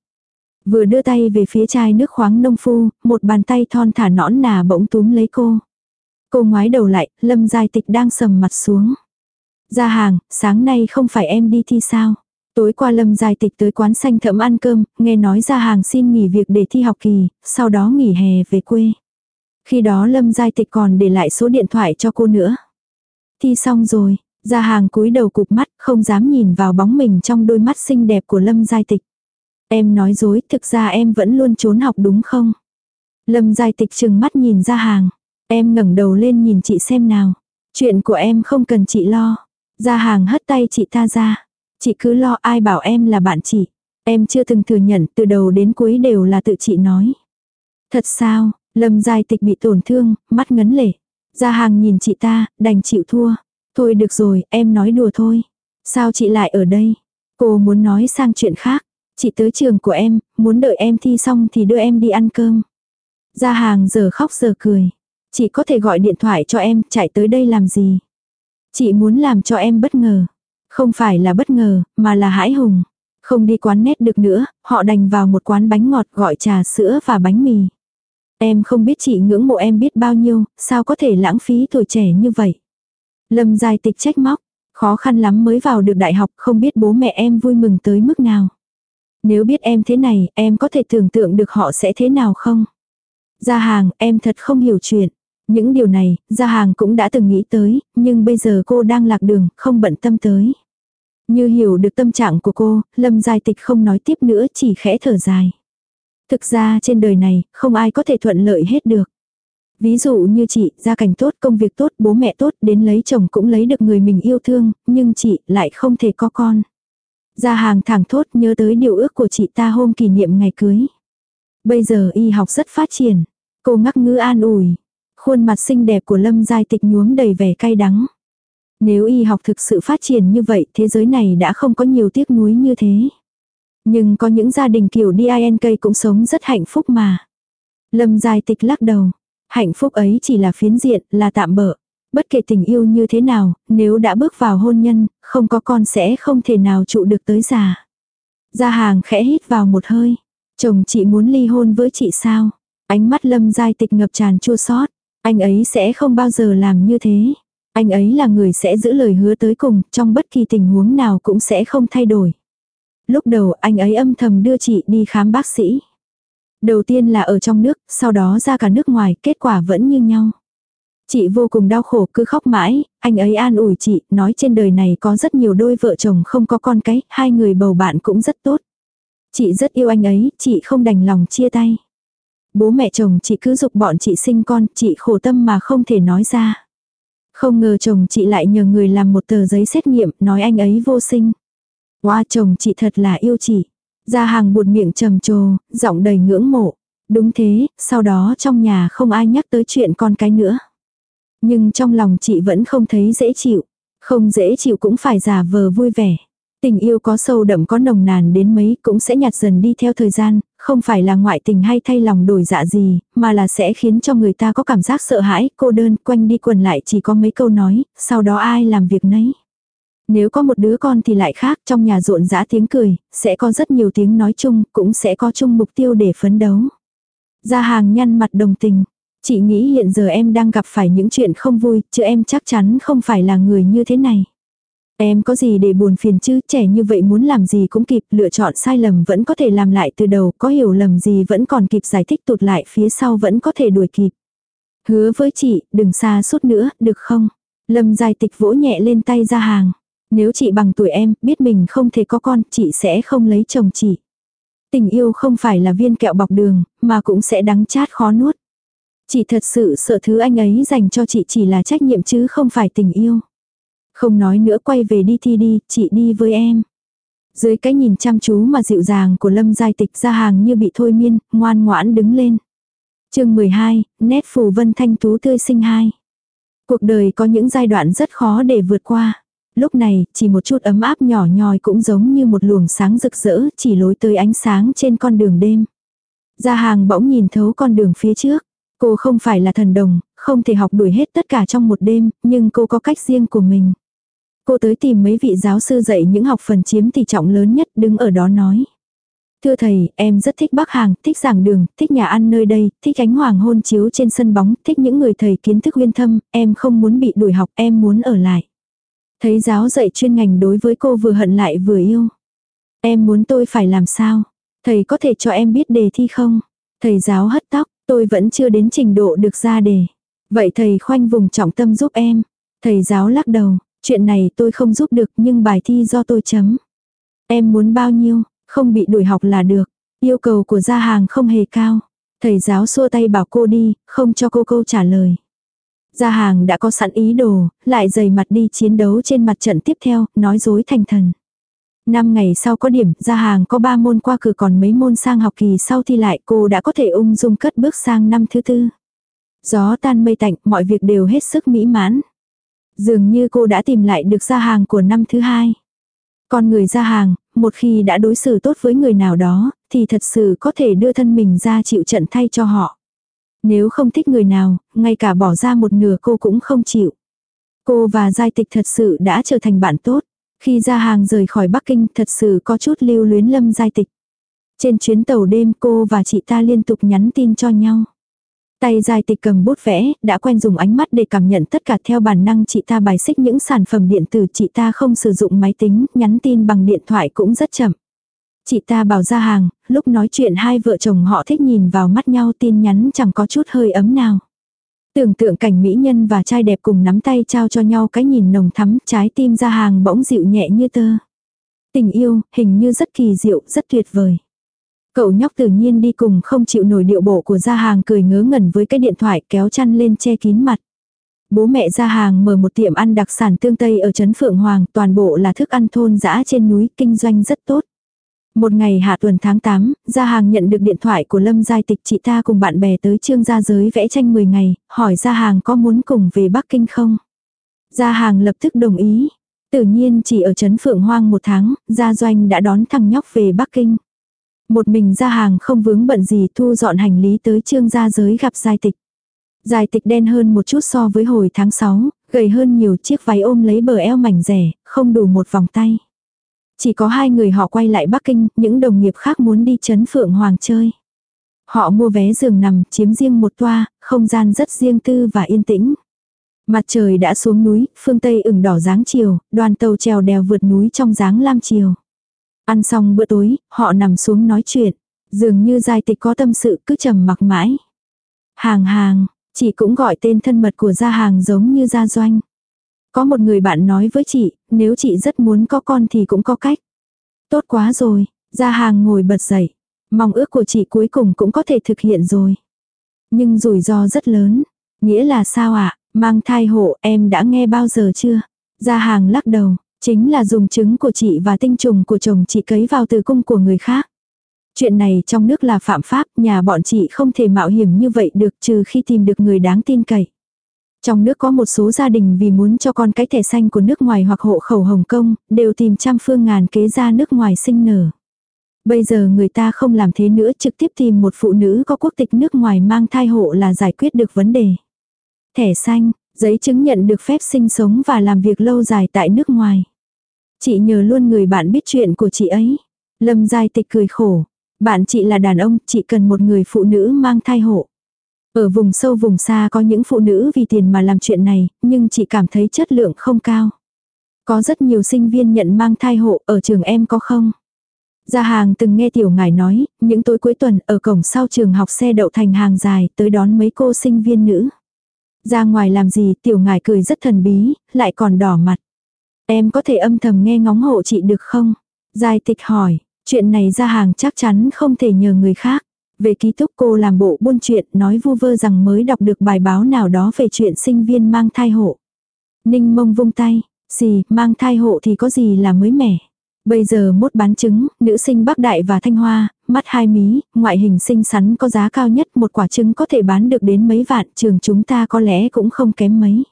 Vừa đưa tay về phía chai nước khoáng nông phu, một bàn tay thon thả nõn nà bỗng túm lấy cô. Cô ngoái đầu lại, lâm giai tịch đang sầm mặt xuống. Ra hàng, sáng nay không phải em đi thi sao? Tối qua lâm giai tịch tới quán xanh thẫm ăn cơm, nghe nói ra hàng xin nghỉ việc để thi học kỳ, sau đó nghỉ hè về quê. Khi đó lâm giai tịch còn để lại số điện thoại cho cô nữa. Thi xong rồi, ra hàng cúi đầu cụp mắt, không dám nhìn vào bóng mình trong đôi mắt xinh đẹp của lâm giai tịch. Em nói dối, thực ra em vẫn luôn trốn học đúng không? Lâm Giai Tịch chừng mắt nhìn ra hàng. Em ngẩng đầu lên nhìn chị xem nào. Chuyện của em không cần chị lo. Ra hàng hất tay chị ta ra. Chị cứ lo ai bảo em là bạn chị. Em chưa từng thừa nhận từ đầu đến cuối đều là tự chị nói. Thật sao, Lâm Giai Tịch bị tổn thương, mắt ngấn lệ. Ra hàng nhìn chị ta, đành chịu thua. Thôi được rồi, em nói đùa thôi. Sao chị lại ở đây? Cô muốn nói sang chuyện khác. Chị tới trường của em, muốn đợi em thi xong thì đưa em đi ăn cơm. Ra hàng giờ khóc giờ cười. Chị có thể gọi điện thoại cho em, chạy tới đây làm gì? Chị muốn làm cho em bất ngờ. Không phải là bất ngờ, mà là hãi hùng. Không đi quán nét được nữa, họ đành vào một quán bánh ngọt gọi trà sữa và bánh mì. Em không biết chị ngưỡng mộ em biết bao nhiêu, sao có thể lãng phí tuổi trẻ như vậy. Lâm dài tịch trách móc, khó khăn lắm mới vào được đại học, không biết bố mẹ em vui mừng tới mức nào. Nếu biết em thế này, em có thể tưởng tượng được họ sẽ thế nào không? Gia hàng, em thật không hiểu chuyện. Những điều này, Gia hàng cũng đã từng nghĩ tới, nhưng bây giờ cô đang lạc đường, không bận tâm tới. Như hiểu được tâm trạng của cô, Lâm Giai Tịch không nói tiếp nữa chỉ khẽ thở dài. Thực ra trên đời này, không ai có thể thuận lợi hết được. Ví dụ như chị, gia cảnh tốt, công việc tốt, bố mẹ tốt, đến lấy chồng cũng lấy được người mình yêu thương, nhưng chị lại không thể có con. Gia hàng thẳng thốt nhớ tới điều ước của chị ta hôm kỷ niệm ngày cưới. Bây giờ y học rất phát triển. Cô ngắc ngữ an ủi. Khuôn mặt xinh đẹp của Lâm Giai Tịch nhuốm đầy vẻ cay đắng. Nếu y học thực sự phát triển như vậy, thế giới này đã không có nhiều tiếc nuối như thế. Nhưng có những gia đình kiểu DINK cũng sống rất hạnh phúc mà. Lâm Giai Tịch lắc đầu. Hạnh phúc ấy chỉ là phiến diện, là tạm bỡ. Bất kể tình yêu như thế nào, nếu đã bước vào hôn nhân, không có con sẽ không thể nào trụ được tới già. Gia hàng khẽ hít vào một hơi. Chồng chị muốn ly hôn với chị sao? Ánh mắt lâm giai tịch ngập tràn chua xót Anh ấy sẽ không bao giờ làm như thế. Anh ấy là người sẽ giữ lời hứa tới cùng, trong bất kỳ tình huống nào cũng sẽ không thay đổi. Lúc đầu anh ấy âm thầm đưa chị đi khám bác sĩ. Đầu tiên là ở trong nước, sau đó ra cả nước ngoài, kết quả vẫn như nhau. Chị vô cùng đau khổ cứ khóc mãi, anh ấy an ủi chị, nói trên đời này có rất nhiều đôi vợ chồng không có con cái, hai người bầu bạn cũng rất tốt. Chị rất yêu anh ấy, chị không đành lòng chia tay. Bố mẹ chồng chị cứ dục bọn chị sinh con, chị khổ tâm mà không thể nói ra. Không ngờ chồng chị lại nhờ người làm một tờ giấy xét nghiệm, nói anh ấy vô sinh. Wow, chồng chị thật là yêu chị. Ra hàng buột miệng trầm trồ, giọng đầy ngưỡng mộ. Đúng thế, sau đó trong nhà không ai nhắc tới chuyện con cái nữa. Nhưng trong lòng chị vẫn không thấy dễ chịu. Không dễ chịu cũng phải giả vờ vui vẻ. Tình yêu có sâu đậm có nồng nàn đến mấy cũng sẽ nhạt dần đi theo thời gian, không phải là ngoại tình hay thay lòng đổi dạ gì, mà là sẽ khiến cho người ta có cảm giác sợ hãi, cô đơn, quanh đi quần lại chỉ có mấy câu nói, sau đó ai làm việc nấy. Nếu có một đứa con thì lại khác, trong nhà rộn rã tiếng cười, sẽ có rất nhiều tiếng nói chung, cũng sẽ có chung mục tiêu để phấn đấu. Gia hàng nhăn mặt đồng tình. Chị nghĩ hiện giờ em đang gặp phải những chuyện không vui, chứ em chắc chắn không phải là người như thế này. Em có gì để buồn phiền chứ, trẻ như vậy muốn làm gì cũng kịp, lựa chọn sai lầm vẫn có thể làm lại từ đầu, có hiểu lầm gì vẫn còn kịp giải thích tụt lại phía sau vẫn có thể đuổi kịp. Hứa với chị, đừng xa suốt nữa, được không? Lâm dài tịch vỗ nhẹ lên tay ra hàng. Nếu chị bằng tuổi em, biết mình không thể có con, chị sẽ không lấy chồng chị. Tình yêu không phải là viên kẹo bọc đường, mà cũng sẽ đắng chát khó nuốt. Chị thật sự sợ thứ anh ấy dành cho chị chỉ là trách nhiệm chứ không phải tình yêu. Không nói nữa quay về đi thi đi, chị đi với em. Dưới cái nhìn chăm chú mà dịu dàng của Lâm Giai Tịch ra hàng như bị thôi miên, ngoan ngoãn đứng lên. chương 12, nét phù vân thanh tú tươi sinh hai. Cuộc đời có những giai đoạn rất khó để vượt qua. Lúc này, chỉ một chút ấm áp nhỏ nhòi cũng giống như một luồng sáng rực rỡ chỉ lối tới ánh sáng trên con đường đêm. Gia hàng bỗng nhìn thấu con đường phía trước. Cô không phải là thần đồng, không thể học đuổi hết tất cả trong một đêm, nhưng cô có cách riêng của mình. Cô tới tìm mấy vị giáo sư dạy những học phần chiếm tỷ trọng lớn nhất đứng ở đó nói. Thưa thầy, em rất thích Bắc Hàng, thích giảng đường, thích nhà ăn nơi đây, thích ánh hoàng hôn chiếu trên sân bóng, thích những người thầy kiến thức uyên thâm, em không muốn bị đuổi học, em muốn ở lại. Thấy giáo dạy chuyên ngành đối với cô vừa hận lại vừa yêu. Em muốn tôi phải làm sao? Thầy có thể cho em biết đề thi không? Thầy giáo hất tóc, tôi vẫn chưa đến trình độ được ra đề. Vậy thầy khoanh vùng trọng tâm giúp em. Thầy giáo lắc đầu, chuyện này tôi không giúp được nhưng bài thi do tôi chấm. Em muốn bao nhiêu, không bị đuổi học là được. Yêu cầu của gia hàng không hề cao. Thầy giáo xua tay bảo cô đi, không cho cô câu trả lời. Gia hàng đã có sẵn ý đồ, lại dày mặt đi chiến đấu trên mặt trận tiếp theo, nói dối thành thần. Năm ngày sau có điểm, ra hàng có ba môn qua cử còn mấy môn sang học kỳ sau thi lại cô đã có thể ung dung cất bước sang năm thứ tư. Gió tan mây tạnh, mọi việc đều hết sức mỹ mãn. Dường như cô đã tìm lại được ra hàng của năm thứ hai. Con người ra hàng, một khi đã đối xử tốt với người nào đó, thì thật sự có thể đưa thân mình ra chịu trận thay cho họ. Nếu không thích người nào, ngay cả bỏ ra một nửa cô cũng không chịu. Cô và Giai Tịch thật sự đã trở thành bạn tốt. Khi ra hàng rời khỏi Bắc Kinh thật sự có chút lưu luyến Lâm Giai Tịch. Trên chuyến tàu đêm cô và chị ta liên tục nhắn tin cho nhau. Tay dài tịch cầm bút vẽ, đã quen dùng ánh mắt để cảm nhận tất cả theo bản năng chị ta bài xích những sản phẩm điện tử chị ta không sử dụng máy tính, nhắn tin bằng điện thoại cũng rất chậm. Chị ta bảo ra hàng, lúc nói chuyện hai vợ chồng họ thích nhìn vào mắt nhau tin nhắn chẳng có chút hơi ấm nào. Tưởng tượng cảnh mỹ nhân và trai đẹp cùng nắm tay trao cho nhau cái nhìn nồng thắm trái tim ra hàng bỗng dịu nhẹ như tơ. Tình yêu, hình như rất kỳ diệu, rất tuyệt vời. Cậu nhóc tự nhiên đi cùng không chịu nổi điệu bộ của gia hàng cười ngớ ngẩn với cái điện thoại kéo chăn lên che kín mặt. Bố mẹ gia hàng mở một tiệm ăn đặc sản tương Tây ở Trấn Phượng Hoàng, toàn bộ là thức ăn thôn dã trên núi, kinh doanh rất tốt. Một ngày hạ tuần tháng 8, Gia Hàng nhận được điện thoại của Lâm Giai Tịch chị ta cùng bạn bè tới trương gia giới vẽ tranh 10 ngày, hỏi Gia Hàng có muốn cùng về Bắc Kinh không? Gia Hàng lập tức đồng ý. Tự nhiên chỉ ở Trấn Phượng Hoang một tháng, Gia Doanh đã đón thằng nhóc về Bắc Kinh. Một mình gia hàng không vướng bận gì thu dọn hành lý tới trương gia giới gặp giai tịch. Giai tịch đen hơn một chút so với hồi tháng 6, gầy hơn nhiều chiếc váy ôm lấy bờ eo mảnh rẻ, không đủ một vòng tay. Chỉ có hai người họ quay lại Bắc Kinh, những đồng nghiệp khác muốn đi chấn Phượng Hoàng chơi. Họ mua vé giường nằm, chiếm riêng một toa, không gian rất riêng tư và yên tĩnh. Mặt trời đã xuống núi, phương Tây ửng đỏ dáng chiều, đoàn tàu trèo đèo vượt núi trong dáng lam chiều. Ăn xong bữa tối, họ nằm xuống nói chuyện. Dường như giai tịch có tâm sự cứ trầm mặc mãi. Hàng hàng, chị cũng gọi tên thân mật của gia hàng giống như gia doanh. Có một người bạn nói với chị, nếu chị rất muốn có con thì cũng có cách. Tốt quá rồi, Ra hàng ngồi bật dậy. Mong ước của chị cuối cùng cũng có thể thực hiện rồi. Nhưng rủi ro rất lớn. Nghĩa là sao ạ? À? Mang thai hộ em đã nghe bao giờ chưa? Ra hàng lắc đầu. Chính là dùng trứng của chị và tinh trùng của chồng chị cấy vào từ cung của người khác. Chuyện này trong nước là phạm pháp, nhà bọn chị không thể mạo hiểm như vậy được trừ khi tìm được người đáng tin cậy. Trong nước có một số gia đình vì muốn cho con cái thẻ xanh của nước ngoài hoặc hộ khẩu Hồng Kông, đều tìm trăm phương ngàn kế ra nước ngoài sinh nở. Bây giờ người ta không làm thế nữa trực tiếp tìm một phụ nữ có quốc tịch nước ngoài mang thai hộ là giải quyết được vấn đề. Thẻ xanh, giấy chứng nhận được phép sinh sống và làm việc lâu dài tại nước ngoài. Chị nhờ luôn người bạn biết chuyện của chị ấy. Lâm Giai Tịch cười khổ. Bạn chị là đàn ông, chị cần một người phụ nữ mang thai hộ. Ở vùng sâu vùng xa có những phụ nữ vì tiền mà làm chuyện này, nhưng chị cảm thấy chất lượng không cao. Có rất nhiều sinh viên nhận mang thai hộ, ở trường em có không? Gia hàng từng nghe tiểu ngài nói, những tối cuối tuần ở cổng sau trường học xe đậu thành hàng dài tới đón mấy cô sinh viên nữ. Ra ngoài làm gì tiểu ngài cười rất thần bí, lại còn đỏ mặt. Em có thể âm thầm nghe ngóng hộ chị được không? Giai tịch hỏi, chuyện này ra hàng chắc chắn không thể nhờ người khác. Về ký túc cô làm bộ buôn chuyện nói vu vơ rằng mới đọc được bài báo nào đó về chuyện sinh viên mang thai hộ. Ninh mông vung tay, gì mang thai hộ thì có gì là mới mẻ. Bây giờ mốt bán trứng, nữ sinh Bắc Đại và Thanh Hoa, mắt hai mí, ngoại hình xinh xắn có giá cao nhất, một quả trứng có thể bán được đến mấy vạn, trường chúng ta có lẽ cũng không kém mấy.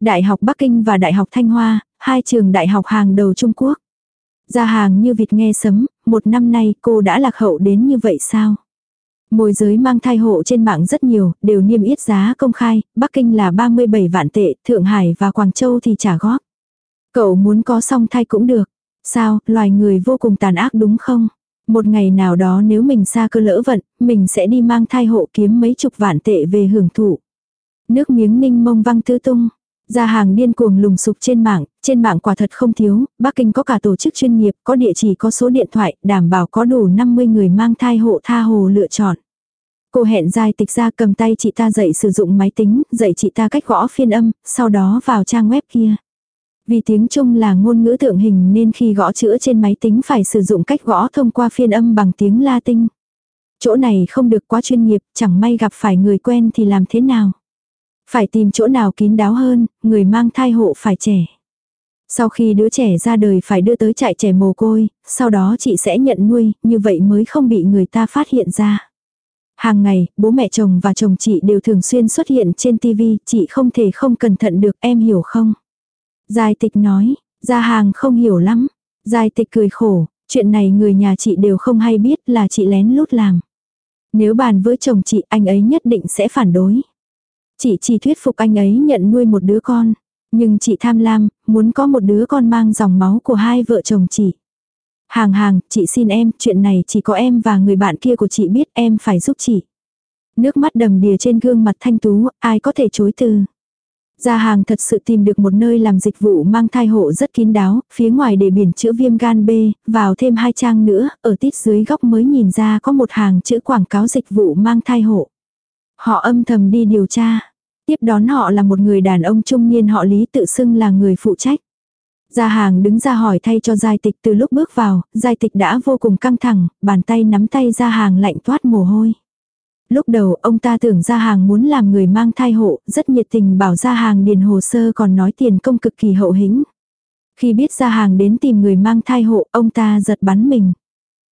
Đại học Bắc Kinh và Đại học Thanh Hoa, hai trường đại học hàng đầu Trung Quốc. Ra hàng như vịt nghe sấm, một năm nay cô đã lạc hậu đến như vậy sao? Môi giới mang thai hộ trên mạng rất nhiều, đều niêm yết giá công khai, Bắc Kinh là 37 vạn tệ, Thượng Hải và Quảng Châu thì trả góp. Cậu muốn có song thai cũng được. Sao, loài người vô cùng tàn ác đúng không? Một ngày nào đó nếu mình xa cơ lỡ vận, mình sẽ đi mang thai hộ kiếm mấy chục vạn tệ về hưởng thụ. Nước miếng ninh mông văng tứ tung. Ra hàng điên cuồng lùng sục trên mạng, trên mạng quả thật không thiếu, Bắc Kinh có cả tổ chức chuyên nghiệp, có địa chỉ có số điện thoại, đảm bảo có đủ 50 người mang thai hộ tha hồ lựa chọn. Cô hẹn giai tịch ra cầm tay chị ta dạy sử dụng máy tính, dạy chị ta cách gõ phiên âm, sau đó vào trang web kia. Vì tiếng Trung là ngôn ngữ tượng hình nên khi gõ chữ trên máy tính phải sử dụng cách gõ thông qua phiên âm bằng tiếng Latin. Chỗ này không được quá chuyên nghiệp, chẳng may gặp phải người quen thì làm thế nào. Phải tìm chỗ nào kín đáo hơn, người mang thai hộ phải trẻ. Sau khi đứa trẻ ra đời phải đưa tới trại trẻ mồ côi, sau đó chị sẽ nhận nuôi, như vậy mới không bị người ta phát hiện ra. Hàng ngày, bố mẹ chồng và chồng chị đều thường xuyên xuất hiện trên TV, chị không thể không cẩn thận được, em hiểu không? Giai tịch nói, gia hàng không hiểu lắm. Giai tịch cười khổ, chuyện này người nhà chị đều không hay biết là chị lén lút làm. Nếu bàn với chồng chị anh ấy nhất định sẽ phản đối. Chị chỉ thuyết phục anh ấy nhận nuôi một đứa con. Nhưng chị tham lam, muốn có một đứa con mang dòng máu của hai vợ chồng chị. Hàng hàng, chị xin em, chuyện này chỉ có em và người bạn kia của chị biết em phải giúp chị. Nước mắt đầm đìa trên gương mặt thanh tú, ai có thể chối từ. Gia hàng thật sự tìm được một nơi làm dịch vụ mang thai hộ rất kín đáo, phía ngoài để biển chữ viêm gan B, vào thêm hai trang nữa, ở tít dưới góc mới nhìn ra có một hàng chữ quảng cáo dịch vụ mang thai hộ. Họ âm thầm đi điều tra. Tiếp đón họ là một người đàn ông trung niên họ Lý tự xưng là người phụ trách. Gia hàng đứng ra hỏi thay cho giai tịch từ lúc bước vào, giai tịch đã vô cùng căng thẳng, bàn tay nắm tay gia hàng lạnh toát mồ hôi. Lúc đầu ông ta tưởng gia hàng muốn làm người mang thai hộ, rất nhiệt tình bảo gia hàng điền hồ sơ còn nói tiền công cực kỳ hậu hĩnh. Khi biết gia hàng đến tìm người mang thai hộ, ông ta giật bắn mình.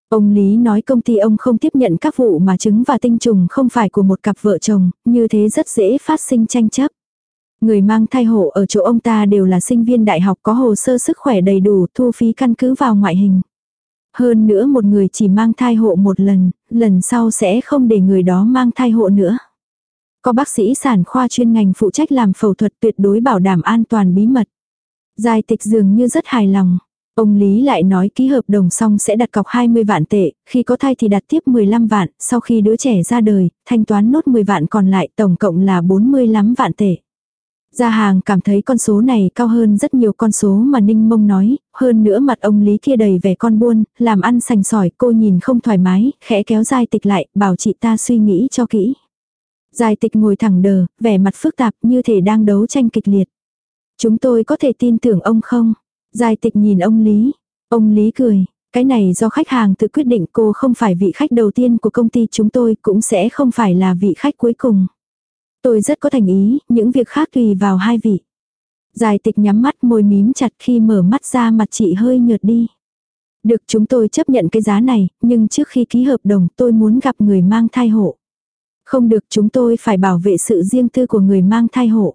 Ông Lý nói công ty ông không tiếp nhận các vụ mà trứng và tinh trùng không phải của một cặp vợ chồng, như thế rất dễ phát sinh tranh chấp. Người mang thai hộ ở chỗ ông ta đều là sinh viên đại học có hồ sơ sức khỏe đầy đủ thu phí căn cứ vào ngoại hình. Hơn nữa một người chỉ mang thai hộ một lần, lần sau sẽ không để người đó mang thai hộ nữa. Có bác sĩ sản khoa chuyên ngành phụ trách làm phẫu thuật tuyệt đối bảo đảm an toàn bí mật. Giai tịch dường như rất hài lòng. Ông Lý lại nói ký hợp đồng xong sẽ đặt cọc 20 vạn tệ, khi có thai thì đặt tiếp 15 vạn, sau khi đứa trẻ ra đời, thanh toán nốt 10 vạn còn lại tổng cộng là 45 vạn tệ. Gia hàng cảm thấy con số này cao hơn rất nhiều con số mà Ninh Mông nói, hơn nữa mặt ông Lý kia đầy vẻ con buôn, làm ăn sành sỏi, cô nhìn không thoải mái, khẽ kéo dai Tịch lại, bảo chị ta suy nghĩ cho kỹ. dài Tịch ngồi thẳng đờ, vẻ mặt phức tạp như thể đang đấu tranh kịch liệt. Chúng tôi có thể tin tưởng ông không? Giai Tịch nhìn ông Lý. Ông Lý cười, cái này do khách hàng tự quyết định cô không phải vị khách đầu tiên của công ty chúng tôi cũng sẽ không phải là vị khách cuối cùng. Tôi rất có thành ý, những việc khác tùy vào hai vị. Giải tịch nhắm mắt môi mím chặt khi mở mắt ra mặt chị hơi nhợt đi. Được chúng tôi chấp nhận cái giá này, nhưng trước khi ký hợp đồng tôi muốn gặp người mang thai hộ. Không được chúng tôi phải bảo vệ sự riêng tư của người mang thai hộ.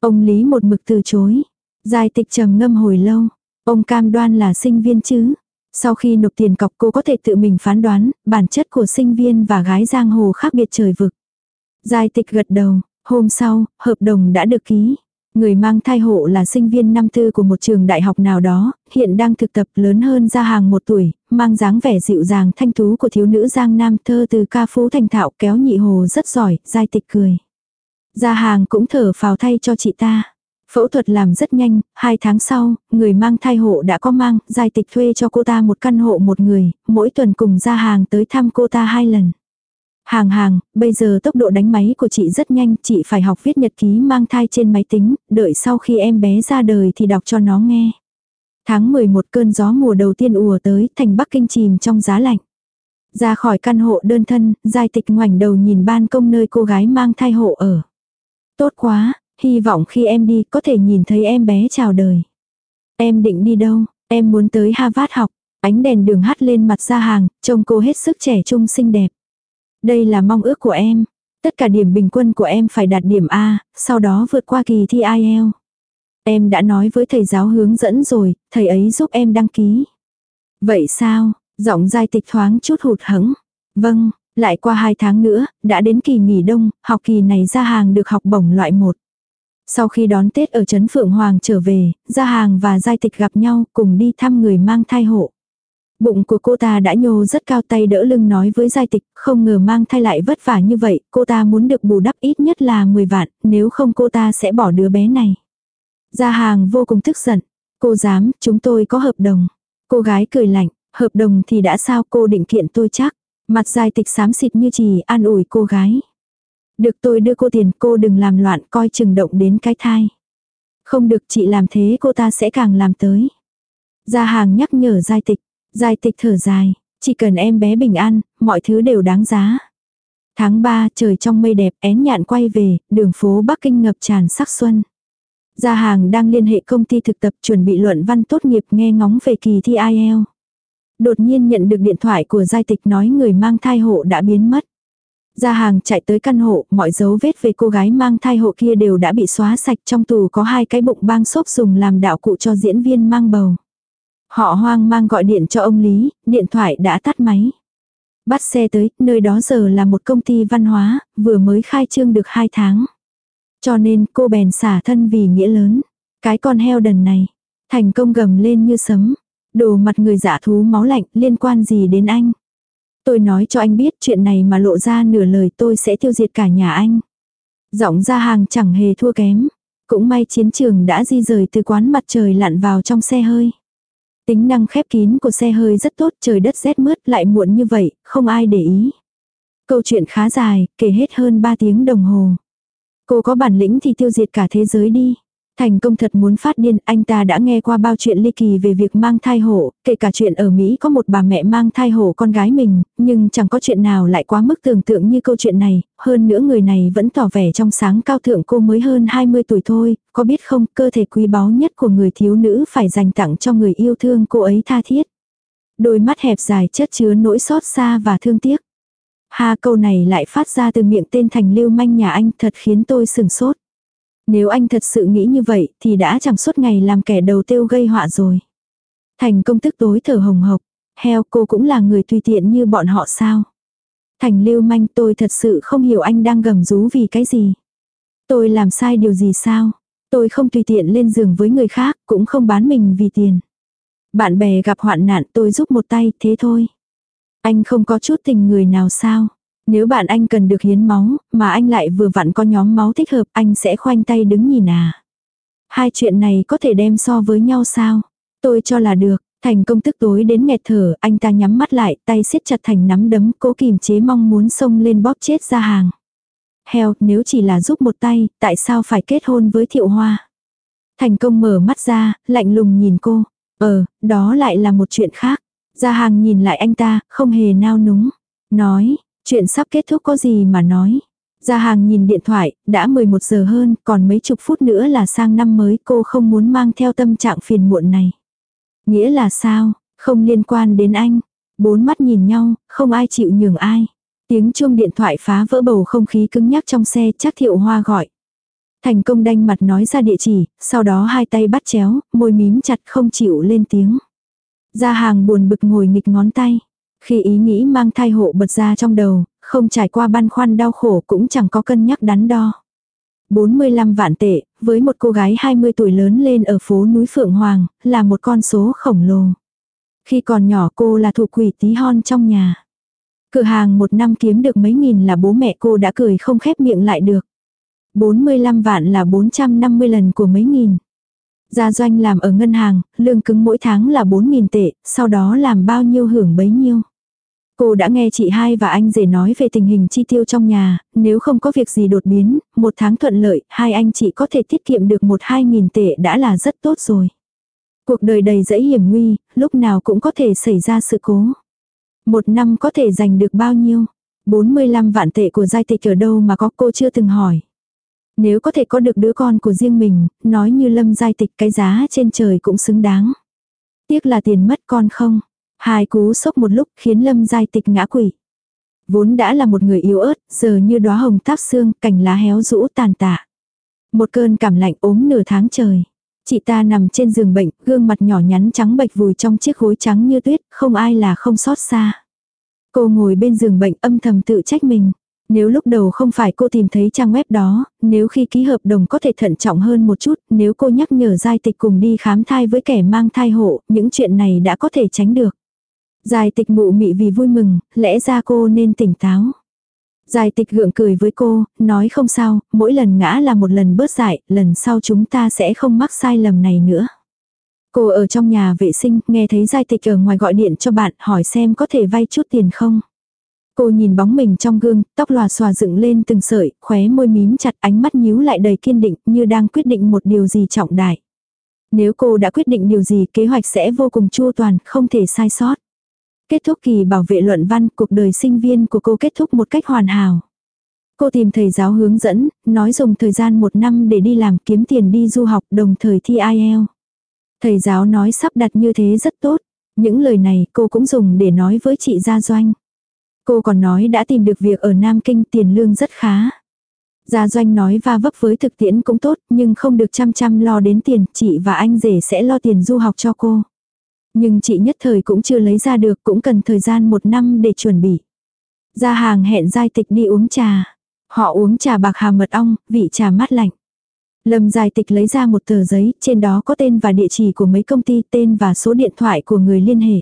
Ông Lý một mực từ chối. Giải tịch trầm ngâm hồi lâu. Ông cam đoan là sinh viên chứ. Sau khi nộp tiền cọc cô có thể tự mình phán đoán, bản chất của sinh viên và gái giang hồ khác biệt trời vực. Giai tịch gật đầu, hôm sau, hợp đồng đã được ký. Người mang thai hộ là sinh viên năm tư của một trường đại học nào đó, hiện đang thực tập lớn hơn ra hàng một tuổi, mang dáng vẻ dịu dàng thanh tú của thiếu nữ Giang Nam thơ từ ca phú thành thạo kéo nhị hồ rất giỏi, giai tịch cười. Gia hàng cũng thở phào thay cho chị ta. Phẫu thuật làm rất nhanh, hai tháng sau, người mang thai hộ đã có mang, giai tịch thuê cho cô ta một căn hộ một người, mỗi tuần cùng ra hàng tới thăm cô ta hai lần. Hàng hàng, bây giờ tốc độ đánh máy của chị rất nhanh, chị phải học viết nhật ký mang thai trên máy tính, đợi sau khi em bé ra đời thì đọc cho nó nghe. Tháng 11 cơn gió mùa đầu tiên ùa tới, thành Bắc Kinh chìm trong giá lạnh. Ra khỏi căn hộ đơn thân, giai tịch ngoảnh đầu nhìn ban công nơi cô gái mang thai hộ ở. Tốt quá, hy vọng khi em đi có thể nhìn thấy em bé chào đời. Em định đi đâu, em muốn tới Harvard học, ánh đèn đường hắt lên mặt ra hàng, trông cô hết sức trẻ trung xinh đẹp. Đây là mong ước của em. Tất cả điểm bình quân của em phải đạt điểm A, sau đó vượt qua kỳ thi IELTS. Em đã nói với thầy giáo hướng dẫn rồi, thầy ấy giúp em đăng ký. Vậy sao, giọng giai tịch thoáng chút hụt hẫng. Vâng, lại qua hai tháng nữa, đã đến kỳ nghỉ đông, học kỳ này ra hàng được học bổng loại 1. Sau khi đón Tết ở Trấn Phượng Hoàng trở về, Gia Hàng và Giai Tịch gặp nhau cùng đi thăm người mang thai hộ. Bụng của cô ta đã nhô rất cao tay đỡ lưng nói với giai tịch, không ngờ mang thai lại vất vả như vậy, cô ta muốn được bù đắp ít nhất là 10 vạn, nếu không cô ta sẽ bỏ đứa bé này. Gia hàng vô cùng tức giận, cô dám, chúng tôi có hợp đồng. Cô gái cười lạnh, hợp đồng thì đã sao cô định kiện tôi chắc. Mặt giai tịch xám xịt như chỉ an ủi cô gái. Được tôi đưa cô tiền cô đừng làm loạn coi chừng động đến cái thai. Không được chị làm thế cô ta sẽ càng làm tới. Gia hàng nhắc nhở giai tịch, Giai tịch thở dài, chỉ cần em bé bình an, mọi thứ đều đáng giá. Tháng 3 trời trong mây đẹp én nhạn quay về, đường phố Bắc Kinh ngập tràn sắc xuân. Gia hàng đang liên hệ công ty thực tập chuẩn bị luận văn tốt nghiệp nghe ngóng về kỳ thi IELTS. Đột nhiên nhận được điện thoại của giai tịch nói người mang thai hộ đã biến mất. Gia hàng chạy tới căn hộ, mọi dấu vết về cô gái mang thai hộ kia đều đã bị xóa sạch trong tù có hai cái bụng bang xốp dùng làm đạo cụ cho diễn viên mang bầu. Họ hoang mang gọi điện cho ông Lý, điện thoại đã tắt máy. Bắt xe tới, nơi đó giờ là một công ty văn hóa, vừa mới khai trương được 2 tháng. Cho nên cô bèn xả thân vì nghĩa lớn. Cái con heo đần này, thành công gầm lên như sấm. Đồ mặt người giả thú máu lạnh liên quan gì đến anh. Tôi nói cho anh biết chuyện này mà lộ ra nửa lời tôi sẽ tiêu diệt cả nhà anh. Giọng ra hàng chẳng hề thua kém. Cũng may chiến trường đã di rời từ quán mặt trời lặn vào trong xe hơi. Tính năng khép kín của xe hơi rất tốt, trời đất rét mướt lại muộn như vậy, không ai để ý. Câu chuyện khá dài, kể hết hơn 3 tiếng đồng hồ. Cô có bản lĩnh thì tiêu diệt cả thế giới đi. Thành công thật muốn phát điên, anh ta đã nghe qua bao chuyện ly kỳ về việc mang thai hộ, kể cả chuyện ở Mỹ có một bà mẹ mang thai hộ con gái mình, nhưng chẳng có chuyện nào lại quá mức tưởng tượng như câu chuyện này, hơn nữa người này vẫn tỏ vẻ trong sáng cao thượng cô mới hơn 20 tuổi thôi, có biết không, cơ thể quý báu nhất của người thiếu nữ phải dành tặng cho người yêu thương cô ấy tha thiết. Đôi mắt hẹp dài chất chứa nỗi xót xa và thương tiếc. Ha câu này lại phát ra từ miệng tên thành lưu manh nhà anh thật khiến tôi sừng sốt. Nếu anh thật sự nghĩ như vậy thì đã chẳng suốt ngày làm kẻ đầu tiêu gây họa rồi. Thành công tức tối thở hồng hộc. Heo cô cũng là người tùy tiện như bọn họ sao. Thành lưu manh tôi thật sự không hiểu anh đang gầm rú vì cái gì. Tôi làm sai điều gì sao? Tôi không tùy tiện lên giường với người khác, cũng không bán mình vì tiền. Bạn bè gặp hoạn nạn tôi giúp một tay, thế thôi. Anh không có chút tình người nào sao? Nếu bạn anh cần được hiến máu, mà anh lại vừa vặn có nhóm máu thích hợp, anh sẽ khoanh tay đứng nhìn à. Hai chuyện này có thể đem so với nhau sao? Tôi cho là được, thành công tức tối đến nghẹt thở, anh ta nhắm mắt lại, tay siết chặt thành nắm đấm, cố kìm chế mong muốn xông lên bóp chết ra hàng. Heo, nếu chỉ là giúp một tay, tại sao phải kết hôn với thiệu hoa? Thành công mở mắt ra, lạnh lùng nhìn cô. Ờ, đó lại là một chuyện khác. Gia hàng nhìn lại anh ta, không hề nao núng. Nói, Chuyện sắp kết thúc có gì mà nói. Gia hàng nhìn điện thoại, đã 11 giờ hơn, còn mấy chục phút nữa là sang năm mới cô không muốn mang theo tâm trạng phiền muộn này. Nghĩa là sao, không liên quan đến anh. Bốn mắt nhìn nhau, không ai chịu nhường ai. Tiếng chuông điện thoại phá vỡ bầu không khí cứng nhắc trong xe chắc thiệu hoa gọi. Thành công đanh mặt nói ra địa chỉ, sau đó hai tay bắt chéo, môi mím chặt không chịu lên tiếng. Gia hàng buồn bực ngồi nghịch ngón tay. Khi ý nghĩ mang thai hộ bật ra trong đầu, không trải qua băn khoăn đau khổ cũng chẳng có cân nhắc đắn đo. 45 vạn tệ, với một cô gái 20 tuổi lớn lên ở phố núi Phượng Hoàng, là một con số khổng lồ. Khi còn nhỏ cô là thủ quỷ tí hon trong nhà. Cửa hàng một năm kiếm được mấy nghìn là bố mẹ cô đã cười không khép miệng lại được. 45 vạn là 450 lần của mấy nghìn. Gia doanh làm ở ngân hàng, lương cứng mỗi tháng là 4.000 tệ, sau đó làm bao nhiêu hưởng bấy nhiêu. Cô đã nghe chị hai và anh rể nói về tình hình chi tiêu trong nhà, nếu không có việc gì đột biến, một tháng thuận lợi, hai anh chị có thể tiết kiệm được một hai nghìn tệ đã là rất tốt rồi. Cuộc đời đầy dẫy hiểm nguy, lúc nào cũng có thể xảy ra sự cố. Một năm có thể giành được bao nhiêu? 45 vạn tệ của giai tịch ở đâu mà có cô chưa từng hỏi. Nếu có thể có được đứa con của riêng mình, nói như lâm giai tịch cái giá trên trời cũng xứng đáng. Tiếc là tiền mất con không. Hai cú sốc một lúc khiến lâm giai tịch ngã quỷ. Vốn đã là một người yếu ớt, giờ như đóa hồng táp xương, cành lá héo rũ tàn tạ. Một cơn cảm lạnh ốm nửa tháng trời. Chị ta nằm trên giường bệnh, gương mặt nhỏ nhắn trắng bệch vùi trong chiếc gối trắng như tuyết, không ai là không xót xa. Cô ngồi bên giường bệnh âm thầm tự trách mình. Nếu lúc đầu không phải cô tìm thấy trang web đó, nếu khi ký hợp đồng có thể thận trọng hơn một chút, nếu cô nhắc nhở giai tịch cùng đi khám thai với kẻ mang thai hộ, những chuyện này đã có thể tránh được. Dài tịch mụ mị vì vui mừng, lẽ ra cô nên tỉnh táo. Dài tịch gượng cười với cô, nói không sao, mỗi lần ngã là một lần bớt dại, lần sau chúng ta sẽ không mắc sai lầm này nữa. Cô ở trong nhà vệ sinh, nghe thấy giai tịch ở ngoài gọi điện cho bạn, hỏi xem có thể vay chút tiền không. Cô nhìn bóng mình trong gương, tóc lòa xòa dựng lên từng sợi, khóe môi mím chặt ánh mắt nhíu lại đầy kiên định như đang quyết định một điều gì trọng đại. Nếu cô đã quyết định điều gì kế hoạch sẽ vô cùng chu toàn, không thể sai sót. Kết thúc kỳ bảo vệ luận văn, cuộc đời sinh viên của cô kết thúc một cách hoàn hảo. Cô tìm thầy giáo hướng dẫn, nói dùng thời gian một năm để đi làm kiếm tiền đi du học đồng thời thi IELTS. Thầy giáo nói sắp đặt như thế rất tốt. Những lời này cô cũng dùng để nói với chị Gia Doanh. Cô còn nói đã tìm được việc ở Nam Kinh tiền lương rất khá. Gia Doanh nói va vấp với thực tiễn cũng tốt nhưng không được chăm chăm lo đến tiền, chị và anh rể sẽ lo tiền du học cho cô. Nhưng chị nhất thời cũng chưa lấy ra được cũng cần thời gian một năm để chuẩn bị. Ra hàng hẹn giai tịch đi uống trà. Họ uống trà bạc hà mật ong, vị trà mát lạnh. Lâm Giai Tịch lấy ra một tờ giấy, trên đó có tên và địa chỉ của mấy công ty, tên và số điện thoại của người liên hệ.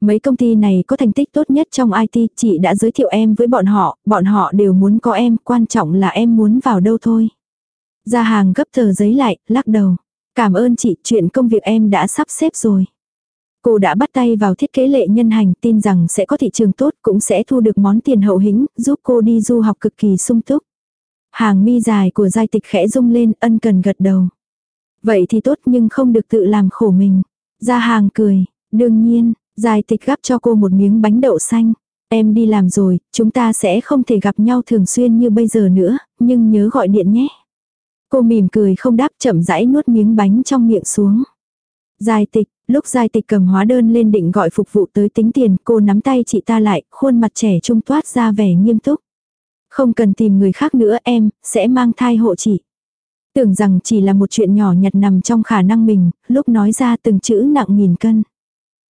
Mấy công ty này có thành tích tốt nhất trong IT, chị đã giới thiệu em với bọn họ, bọn họ đều muốn có em, quan trọng là em muốn vào đâu thôi. Ra hàng gấp tờ giấy lại, lắc đầu. Cảm ơn chị, chuyện công việc em đã sắp xếp rồi. Cô đã bắt tay vào thiết kế lệ nhân hành, tin rằng sẽ có thị trường tốt, cũng sẽ thu được món tiền hậu hĩnh, giúp cô đi du học cực kỳ sung túc. Hàng mi dài của giai tịch khẽ rung lên, ân cần gật đầu. Vậy thì tốt nhưng không được tự làm khổ mình. gia hàng cười, đương nhiên, giai tịch gắp cho cô một miếng bánh đậu xanh. Em đi làm rồi, chúng ta sẽ không thể gặp nhau thường xuyên như bây giờ nữa, nhưng nhớ gọi điện nhé. Cô mỉm cười không đáp chậm rãi nuốt miếng bánh trong miệng xuống. Giai tịch, lúc giai tịch cầm hóa đơn lên định gọi phục vụ tới tính tiền, cô nắm tay chị ta lại, khuôn mặt trẻ trung toát ra vẻ nghiêm túc. Không cần tìm người khác nữa em, sẽ mang thai hộ chị. Tưởng rằng chỉ là một chuyện nhỏ nhặt nằm trong khả năng mình, lúc nói ra từng chữ nặng nghìn cân.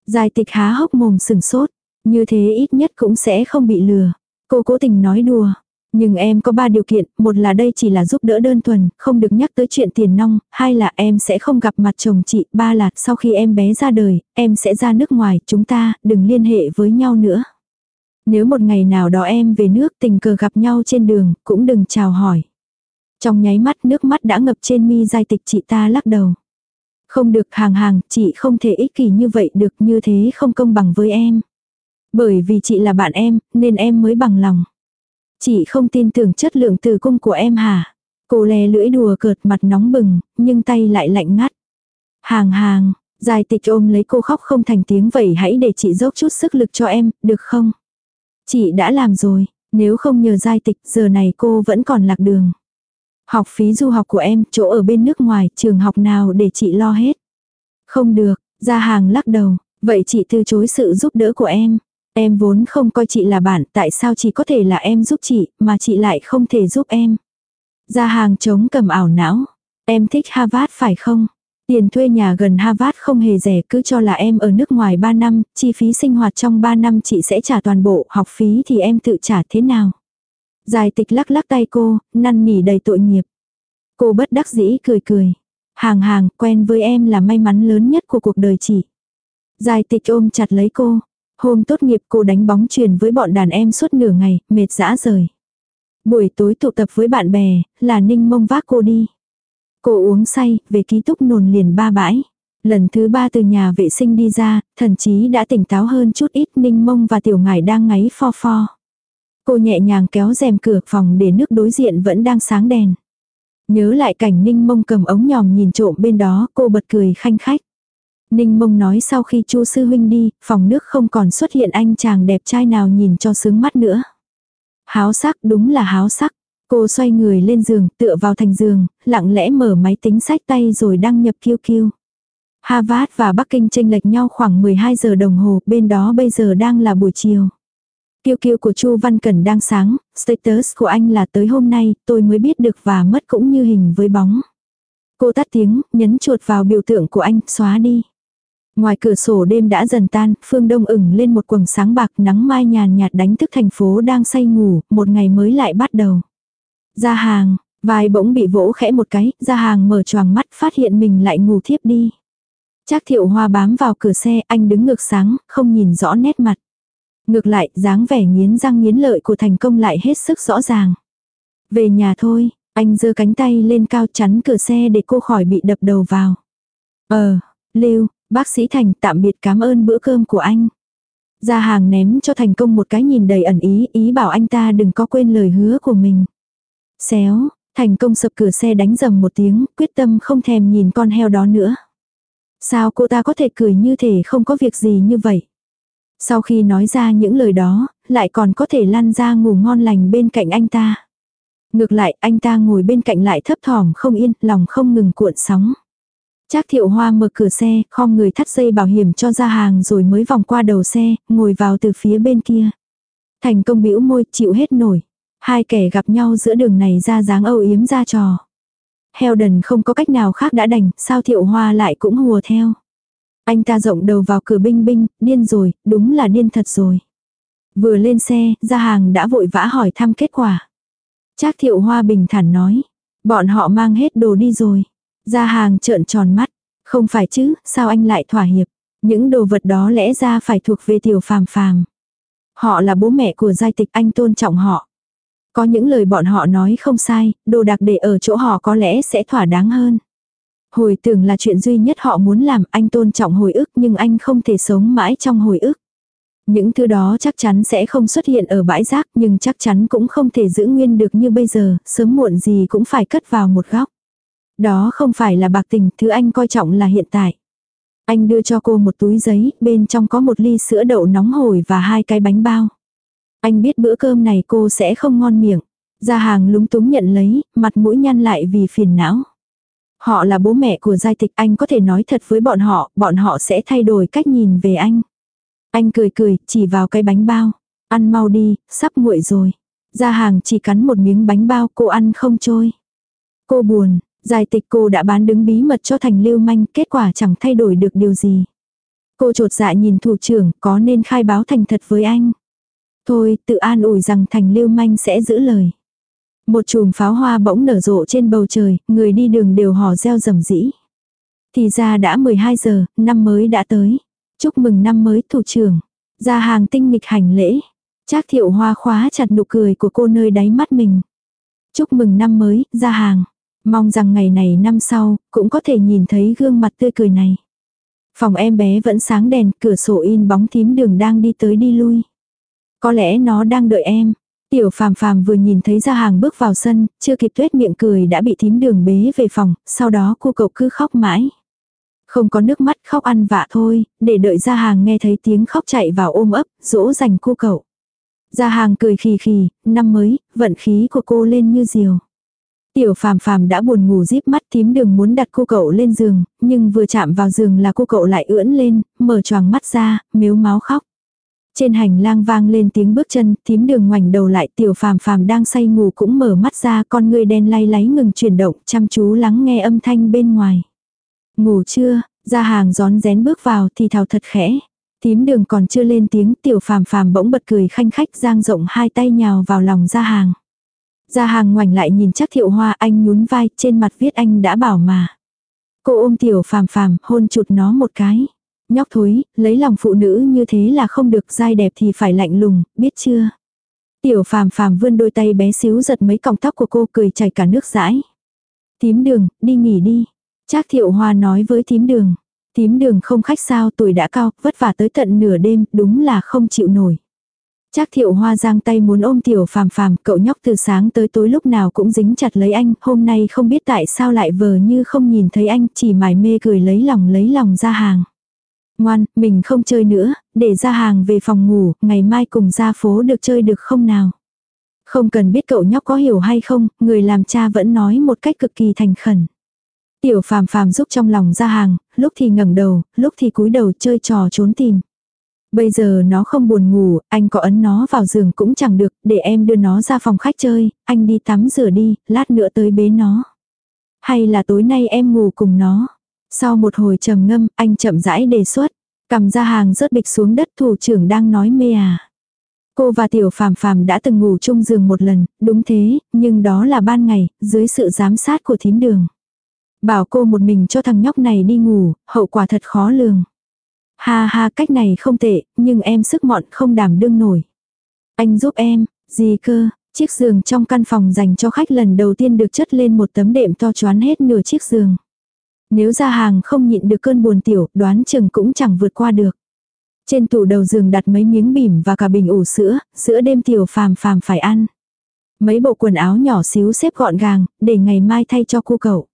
Giai tịch há hốc mồm sừng sốt, như thế ít nhất cũng sẽ không bị lừa. Cô cố tình nói đùa, nhưng em có ba điều kiện, một là đây chỉ là giúp đỡ đơn thuần, không được nhắc tới chuyện tiền nong, hai là em sẽ không gặp mặt chồng chị, ba là sau khi em bé ra đời, em sẽ ra nước ngoài, chúng ta đừng liên hệ với nhau nữa. Nếu một ngày nào đó em về nước tình cờ gặp nhau trên đường, cũng đừng chào hỏi. Trong nháy mắt nước mắt đã ngập trên mi giai tịch chị ta lắc đầu. Không được hàng hàng, chị không thể ích kỷ như vậy được như thế không công bằng với em. Bởi vì chị là bạn em, nên em mới bằng lòng. Chị không tin tưởng chất lượng từ cung của em hả? Cô lè lưỡi đùa cợt mặt nóng bừng, nhưng tay lại lạnh ngắt. Hàng hàng, dài tịch ôm lấy cô khóc không thành tiếng vậy hãy để chị dốc chút sức lực cho em, được không? Chị đã làm rồi, nếu không nhờ giai tịch giờ này cô vẫn còn lạc đường. Học phí du học của em, chỗ ở bên nước ngoài, trường học nào để chị lo hết. Không được, ra hàng lắc đầu, vậy chị từ chối sự giúp đỡ của em. Em vốn không coi chị là bạn, tại sao chị có thể là em giúp chị, mà chị lại không thể giúp em. Ra hàng chống cầm ảo não. Em thích Harvard phải không? Tiền thuê nhà gần Harvard không hề rẻ cứ cho là em ở nước ngoài 3 năm, chi phí sinh hoạt trong 3 năm chị sẽ trả toàn bộ, học phí thì em tự trả thế nào? Dài tịch lắc lắc tay cô, năn nỉ đầy tội nghiệp. Cô bất đắc dĩ cười cười. Hàng hàng, quen với em là may mắn lớn nhất của cuộc đời chị. Dài tịch ôm chặt lấy cô. Hôm tốt nghiệp cô đánh bóng truyền với bọn đàn em suốt nửa ngày, mệt dã rời. Buổi tối tụ tập với bạn bè, là ninh mông vác cô đi. Cô uống say, về ký túc nồn liền ba bãi. Lần thứ ba từ nhà vệ sinh đi ra, thần chí đã tỉnh táo hơn chút ít ninh mông và tiểu ngải đang ngáy pho pho. Cô nhẹ nhàng kéo rèm cửa phòng để nước đối diện vẫn đang sáng đèn. Nhớ lại cảnh ninh mông cầm ống nhòm nhìn trộm bên đó, cô bật cười khanh khách. Ninh mông nói sau khi chu sư huynh đi, phòng nước không còn xuất hiện anh chàng đẹp trai nào nhìn cho sướng mắt nữa. Háo sắc đúng là háo sắc. Cô xoay người lên giường, tựa vào thành giường, lặng lẽ mở máy tính sách tay rồi đăng nhập kiêu kiêu. Harvard và Bắc Kinh chênh lệch nhau khoảng 12 giờ đồng hồ, bên đó bây giờ đang là buổi chiều. Kiêu kiêu của Chu Văn Cẩn đang sáng, status của anh là tới hôm nay, tôi mới biết được và mất cũng như hình với bóng. Cô tắt tiếng, nhấn chuột vào biểu tượng của anh, xóa đi. Ngoài cửa sổ đêm đã dần tan, phương đông ửng lên một quầng sáng bạc nắng mai nhàn nhạt đánh thức thành phố đang say ngủ, một ngày mới lại bắt đầu. Ra hàng, vai bỗng bị vỗ khẽ một cái, ra hàng mở choàng mắt phát hiện mình lại ngủ thiếp đi. Trác thiệu hoa bám vào cửa xe, anh đứng ngược sáng, không nhìn rõ nét mặt. Ngược lại, dáng vẻ nghiến răng nghiến lợi của thành công lại hết sức rõ ràng. Về nhà thôi, anh giơ cánh tay lên cao chắn cửa xe để cô khỏi bị đập đầu vào. Ờ, Lưu, bác sĩ Thành tạm biệt cảm ơn bữa cơm của anh. Ra hàng ném cho thành công một cái nhìn đầy ẩn ý, ý bảo anh ta đừng có quên lời hứa của mình. Xéo, thành công sập cửa xe đánh dầm một tiếng, quyết tâm không thèm nhìn con heo đó nữa. Sao cô ta có thể cười như thể không có việc gì như vậy? Sau khi nói ra những lời đó, lại còn có thể lăn ra ngủ ngon lành bên cạnh anh ta. Ngược lại, anh ta ngồi bên cạnh lại thấp thỏm không yên, lòng không ngừng cuộn sóng. Trác thiệu hoa mở cửa xe, khom người thắt dây bảo hiểm cho ra hàng rồi mới vòng qua đầu xe, ngồi vào từ phía bên kia. Thành công bĩu môi, chịu hết nổi. Hai kẻ gặp nhau giữa đường này ra dáng âu yếm ra trò. Heo đần không có cách nào khác đã đành, sao thiệu hoa lại cũng hùa theo. Anh ta rộng đầu vào cửa binh binh, điên rồi, đúng là điên thật rồi. Vừa lên xe, ra hàng đã vội vã hỏi thăm kết quả. Trác thiệu hoa bình thản nói. Bọn họ mang hết đồ đi rồi. Ra hàng trợn tròn mắt. Không phải chứ, sao anh lại thỏa hiệp. Những đồ vật đó lẽ ra phải thuộc về tiểu phàm phàm. Họ là bố mẹ của giai tịch anh tôn trọng họ. Có những lời bọn họ nói không sai, đồ đặc để ở chỗ họ có lẽ sẽ thỏa đáng hơn. Hồi tưởng là chuyện duy nhất họ muốn làm, anh tôn trọng hồi ức nhưng anh không thể sống mãi trong hồi ức. Những thứ đó chắc chắn sẽ không xuất hiện ở bãi rác nhưng chắc chắn cũng không thể giữ nguyên được như bây giờ, sớm muộn gì cũng phải cất vào một góc. Đó không phải là bạc tình, thứ anh coi trọng là hiện tại. Anh đưa cho cô một túi giấy, bên trong có một ly sữa đậu nóng hổi và hai cái bánh bao. Anh biết bữa cơm này cô sẽ không ngon miệng. Ra hàng lúng túng nhận lấy, mặt mũi nhăn lại vì phiền não. Họ là bố mẹ của giai tịch anh có thể nói thật với bọn họ, bọn họ sẽ thay đổi cách nhìn về anh. Anh cười cười, chỉ vào cái bánh bao. Ăn mau đi, sắp nguội rồi. Ra hàng chỉ cắn một miếng bánh bao cô ăn không trôi. Cô buồn, giải tịch cô đã bán đứng bí mật cho thành lưu manh, kết quả chẳng thay đổi được điều gì. Cô trột dạ nhìn thủ trưởng, có nên khai báo thành thật với anh. Thôi, tự an ủi rằng thành lưu manh sẽ giữ lời. Một chùm pháo hoa bỗng nở rộ trên bầu trời, người đi đường đều hò reo rầm rĩ. Thì ra đã 12 giờ, năm mới đã tới. Chúc mừng năm mới thủ trưởng. Ra hàng tinh nghịch hành lễ. Trác thiệu hoa khóa chặt nụ cười của cô nơi đáy mắt mình. Chúc mừng năm mới, ra hàng. Mong rằng ngày này năm sau, cũng có thể nhìn thấy gương mặt tươi cười này. Phòng em bé vẫn sáng đèn, cửa sổ in bóng tím đường đang đi tới đi lui. Có lẽ nó đang đợi em. Tiểu phàm phàm vừa nhìn thấy ra hàng bước vào sân, chưa kịp tuyết miệng cười đã bị thím đường bế về phòng, sau đó cô cậu cứ khóc mãi. Không có nước mắt khóc ăn vạ thôi, để đợi ra hàng nghe thấy tiếng khóc chạy vào ôm ấp, dỗ dành cô cậu. Ra hàng cười khì khì, năm mới, vận khí của cô lên như diều. Tiểu phàm phàm đã buồn ngủ díp mắt thím đường muốn đặt cô cậu lên giường, nhưng vừa chạm vào giường là cô cậu lại ưỡn lên, mở choàng mắt ra, miếu máu khóc. Trên hành lang vang lên tiếng bước chân, thím đường ngoảnh đầu lại tiểu phàm phàm đang say ngủ cũng mở mắt ra con người đen lay láy ngừng chuyển động chăm chú lắng nghe âm thanh bên ngoài. Ngủ chưa, ra hàng gión rén bước vào thì thào thật khẽ. Thím đường còn chưa lên tiếng tiểu phàm phàm bỗng bật cười khanh khách giang rộng hai tay nhào vào lòng ra hàng. Ra hàng ngoảnh lại nhìn chắc thiệu hoa anh nhún vai trên mặt viết anh đã bảo mà. Cô ôm tiểu phàm phàm hôn chụt nó một cái. Nhóc thối, lấy lòng phụ nữ như thế là không được dai đẹp thì phải lạnh lùng, biết chưa? Tiểu phàm phàm vươn đôi tay bé xíu giật mấy cọng tóc của cô cười chảy cả nước rãi. Tím đường, đi nghỉ đi. Trác thiệu hoa nói với tím đường. Tím đường không khách sao tuổi đã cao, vất vả tới tận nửa đêm, đúng là không chịu nổi. Trác thiệu hoa giang tay muốn ôm tiểu phàm phàm, cậu nhóc từ sáng tới tối lúc nào cũng dính chặt lấy anh, hôm nay không biết tại sao lại vờ như không nhìn thấy anh, chỉ mải mê cười lấy lòng lấy lòng ra hàng. Ngoan, mình không chơi nữa, để ra hàng về phòng ngủ, ngày mai cùng ra phố được chơi được không nào. Không cần biết cậu nhóc có hiểu hay không, người làm cha vẫn nói một cách cực kỳ thành khẩn. Tiểu phàm phàm giúp trong lòng ra hàng, lúc thì ngẩng đầu, lúc thì cúi đầu chơi trò trốn tìm. Bây giờ nó không buồn ngủ, anh có ấn nó vào giường cũng chẳng được, để em đưa nó ra phòng khách chơi, anh đi tắm rửa đi, lát nữa tới bế nó. Hay là tối nay em ngủ cùng nó. Sau một hồi trầm ngâm, anh chậm rãi đề xuất. Cầm ra hàng rớt bịch xuống đất thủ trưởng đang nói mê à. Cô và tiểu phàm phàm đã từng ngủ chung giường một lần, đúng thế, nhưng đó là ban ngày, dưới sự giám sát của thím đường. Bảo cô một mình cho thằng nhóc này đi ngủ, hậu quả thật khó lường. Ha ha cách này không tệ, nhưng em sức mọn không đảm đương nổi. Anh giúp em, gì cơ, chiếc giường trong căn phòng dành cho khách lần đầu tiên được chất lên một tấm đệm to choán hết nửa chiếc giường. Nếu ra hàng không nhịn được cơn buồn tiểu, đoán chừng cũng chẳng vượt qua được. Trên tủ đầu giường đặt mấy miếng bỉm và cả bình ủ sữa, sữa đêm tiểu phàm phàm phải ăn. Mấy bộ quần áo nhỏ xíu xếp gọn gàng, để ngày mai thay cho cô cậu.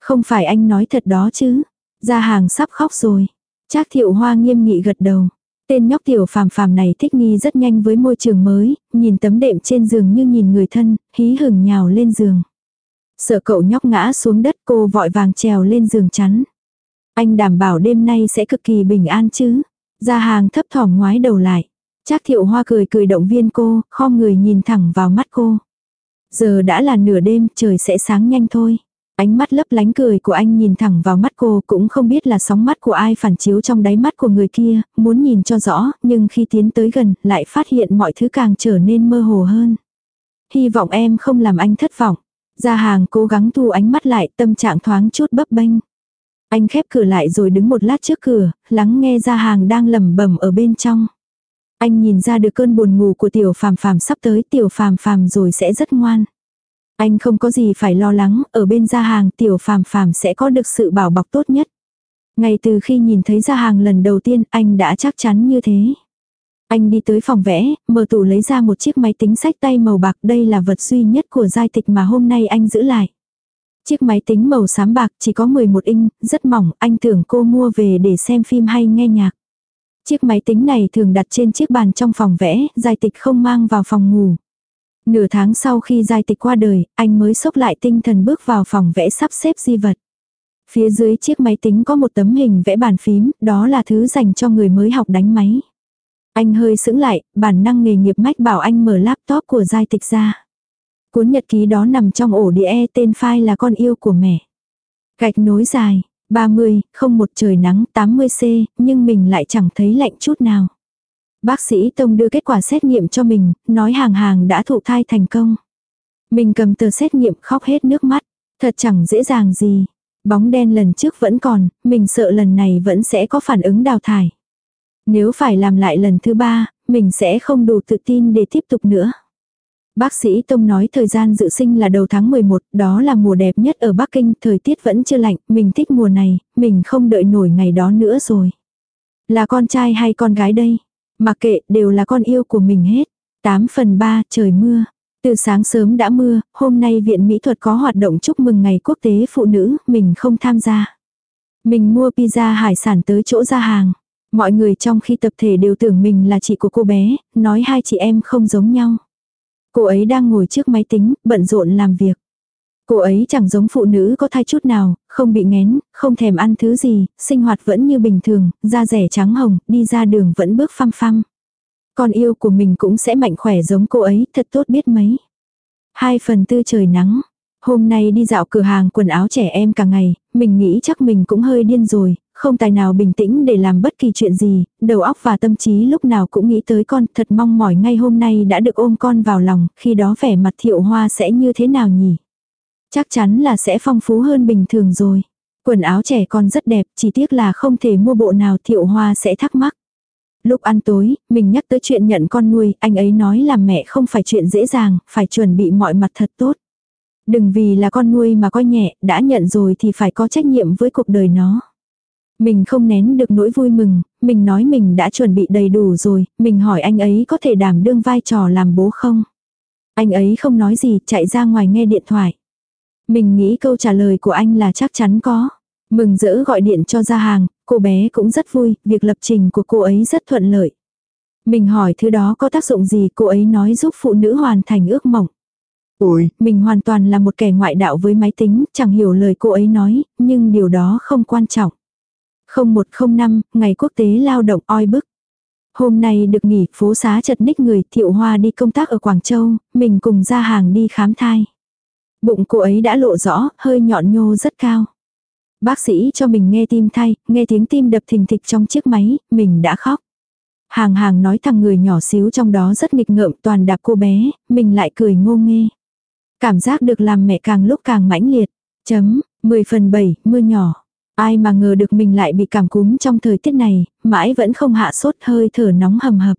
Không phải anh nói thật đó chứ. Ra hàng sắp khóc rồi. Trác thiệu hoa nghiêm nghị gật đầu. Tên nhóc tiểu phàm phàm này thích nghi rất nhanh với môi trường mới, nhìn tấm đệm trên giường như nhìn người thân, hí hửng nhào lên giường. Sợ cậu nhóc ngã xuống đất cô vội vàng trèo lên giường chắn. Anh đảm bảo đêm nay sẽ cực kỳ bình an chứ. Ra hàng thấp thỏm ngoái đầu lại. Trác thiệu hoa cười cười động viên cô, khom người nhìn thẳng vào mắt cô. Giờ đã là nửa đêm, trời sẽ sáng nhanh thôi. Ánh mắt lấp lánh cười của anh nhìn thẳng vào mắt cô cũng không biết là sóng mắt của ai phản chiếu trong đáy mắt của người kia, muốn nhìn cho rõ, nhưng khi tiến tới gần lại phát hiện mọi thứ càng trở nên mơ hồ hơn. Hy vọng em không làm anh thất vọng. Gia hàng cố gắng thu ánh mắt lại tâm trạng thoáng chút bấp bênh. Anh khép cửa lại rồi đứng một lát trước cửa, lắng nghe gia hàng đang lẩm bẩm ở bên trong. Anh nhìn ra được cơn buồn ngủ của tiểu phàm phàm sắp tới tiểu phàm phàm rồi sẽ rất ngoan. Anh không có gì phải lo lắng, ở bên gia hàng tiểu phàm phàm sẽ có được sự bảo bọc tốt nhất. Ngay từ khi nhìn thấy gia hàng lần đầu tiên anh đã chắc chắn như thế. Anh đi tới phòng vẽ, mở tủ lấy ra một chiếc máy tính sách tay màu bạc đây là vật duy nhất của giai tịch mà hôm nay anh giữ lại. Chiếc máy tính màu xám bạc chỉ có 11 inch, rất mỏng, anh tưởng cô mua về để xem phim hay nghe nhạc. Chiếc máy tính này thường đặt trên chiếc bàn trong phòng vẽ, giai tịch không mang vào phòng ngủ. Nửa tháng sau khi giai tịch qua đời, anh mới sốc lại tinh thần bước vào phòng vẽ sắp xếp di vật. Phía dưới chiếc máy tính có một tấm hình vẽ bàn phím, đó là thứ dành cho người mới học đánh máy. Anh hơi sững lại, bản năng nghề nghiệp mách bảo anh mở laptop của giai tịch ra. Cuốn nhật ký đó nằm trong ổ đĩa tên file là con yêu của mẹ. Gạch nối dài, 30, không một trời nắng 80C, nhưng mình lại chẳng thấy lạnh chút nào. Bác sĩ Tông đưa kết quả xét nghiệm cho mình, nói hàng hàng đã thụ thai thành công. Mình cầm tờ xét nghiệm khóc hết nước mắt. Thật chẳng dễ dàng gì. Bóng đen lần trước vẫn còn, mình sợ lần này vẫn sẽ có phản ứng đào thải. Nếu phải làm lại lần thứ ba, mình sẽ không đủ tự tin để tiếp tục nữa. Bác sĩ Tông nói thời gian dự sinh là đầu tháng 11, đó là mùa đẹp nhất ở Bắc Kinh, thời tiết vẫn chưa lạnh, mình thích mùa này, mình không đợi nổi ngày đó nữa rồi. Là con trai hay con gái đây? Mặc kệ, đều là con yêu của mình hết. 8 phần 3, trời mưa. Từ sáng sớm đã mưa, hôm nay Viện Mỹ thuật có hoạt động chúc mừng Ngày Quốc tế Phụ nữ, mình không tham gia. Mình mua pizza hải sản tới chỗ ra hàng. Mọi người trong khi tập thể đều tưởng mình là chị của cô bé, nói hai chị em không giống nhau. Cô ấy đang ngồi trước máy tính, bận rộn làm việc. Cô ấy chẳng giống phụ nữ có thai chút nào, không bị ngén, không thèm ăn thứ gì, sinh hoạt vẫn như bình thường, da rẻ trắng hồng, đi ra đường vẫn bước phăm phăm. Con yêu của mình cũng sẽ mạnh khỏe giống cô ấy, thật tốt biết mấy. Hai phần tư trời nắng. Hôm nay đi dạo cửa hàng quần áo trẻ em cả ngày, mình nghĩ chắc mình cũng hơi điên rồi, không tài nào bình tĩnh để làm bất kỳ chuyện gì, đầu óc và tâm trí lúc nào cũng nghĩ tới con, thật mong mỏi ngay hôm nay đã được ôm con vào lòng, khi đó vẻ mặt thiệu hoa sẽ như thế nào nhỉ? Chắc chắn là sẽ phong phú hơn bình thường rồi. Quần áo trẻ con rất đẹp, chỉ tiếc là không thể mua bộ nào thiệu hoa sẽ thắc mắc. Lúc ăn tối, mình nhắc tới chuyện nhận con nuôi, anh ấy nói là mẹ không phải chuyện dễ dàng, phải chuẩn bị mọi mặt thật tốt. Đừng vì là con nuôi mà coi nhẹ, đã nhận rồi thì phải có trách nhiệm với cuộc đời nó. Mình không nén được nỗi vui mừng, mình nói mình đã chuẩn bị đầy đủ rồi, mình hỏi anh ấy có thể đảm đương vai trò làm bố không? Anh ấy không nói gì, chạy ra ngoài nghe điện thoại. Mình nghĩ câu trả lời của anh là chắc chắn có. Mừng rỡ gọi điện cho ra hàng, cô bé cũng rất vui, việc lập trình của cô ấy rất thuận lợi. Mình hỏi thứ đó có tác dụng gì cô ấy nói giúp phụ nữ hoàn thành ước mộng. Ôi, mình hoàn toàn là một kẻ ngoại đạo với máy tính, chẳng hiểu lời cô ấy nói, nhưng điều đó không quan trọng. 0105, Ngày Quốc tế Lao động oi bức. Hôm nay được nghỉ, phố xá chật ních người, Thiệu Hoa đi công tác ở Quảng Châu, mình cùng ra hàng đi khám thai. Bụng cô ấy đã lộ rõ, hơi nhọn nhô rất cao. Bác sĩ cho mình nghe tim thay, nghe tiếng tim đập thình thịch trong chiếc máy, mình đã khóc. Hàng hàng nói thằng người nhỏ xíu trong đó rất nghịch ngợm toàn đạp cô bé, mình lại cười ngô nghê. Cảm giác được làm mẹ càng lúc càng mãnh liệt. Chấm, 10 phần 7, mưa nhỏ. Ai mà ngờ được mình lại bị cảm cúm trong thời tiết này, mãi vẫn không hạ sốt hơi thở nóng hầm hập.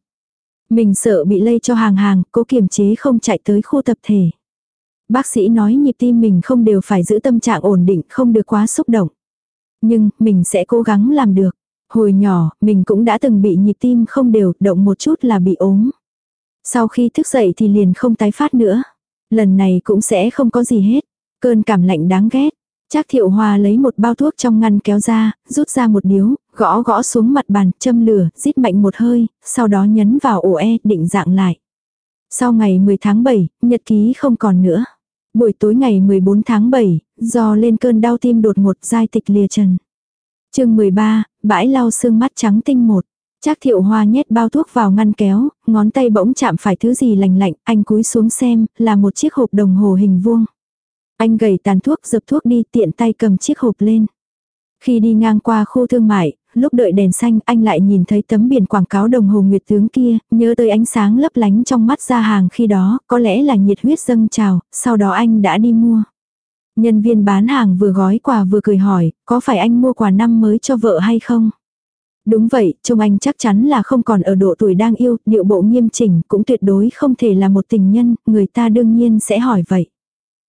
Mình sợ bị lây cho hàng hàng, cố kiềm chế không chạy tới khu tập thể. Bác sĩ nói nhịp tim mình không đều phải giữ tâm trạng ổn định, không được quá xúc động. Nhưng, mình sẽ cố gắng làm được. Hồi nhỏ, mình cũng đã từng bị nhịp tim không đều, động một chút là bị ốm. Sau khi thức dậy thì liền không tái phát nữa. Lần này cũng sẽ không có gì hết. Cơn cảm lạnh đáng ghét. Trác thiệu hòa lấy một bao thuốc trong ngăn kéo ra, rút ra một điếu, gõ gõ xuống mặt bàn, châm lửa, rít mạnh một hơi, sau đó nhấn vào ổ e, định dạng lại. Sau ngày 10 tháng 7, nhật ký không còn nữa. Buổi tối ngày 14 tháng 7, do lên cơn đau tim đột ngột dai tịch lìa trần. chương 13, bãi lau xương mắt trắng tinh một. Trác thiệu hoa nhét bao thuốc vào ngăn kéo, ngón tay bỗng chạm phải thứ gì lành lạnh, anh cúi xuống xem, là một chiếc hộp đồng hồ hình vuông. Anh gầy tàn thuốc dập thuốc đi tiện tay cầm chiếc hộp lên. Khi đi ngang qua khu thương mại, lúc đợi đèn xanh anh lại nhìn thấy tấm biển quảng cáo đồng hồ nguyệt tướng kia, nhớ tới ánh sáng lấp lánh trong mắt ra hàng khi đó, có lẽ là nhiệt huyết dâng trào, sau đó anh đã đi mua. Nhân viên bán hàng vừa gói quà vừa cười hỏi, có phải anh mua quà năm mới cho vợ hay không? Đúng vậy, trông anh chắc chắn là không còn ở độ tuổi đang yêu, điệu bộ nghiêm chỉnh, cũng tuyệt đối không thể là một tình nhân, người ta đương nhiên sẽ hỏi vậy.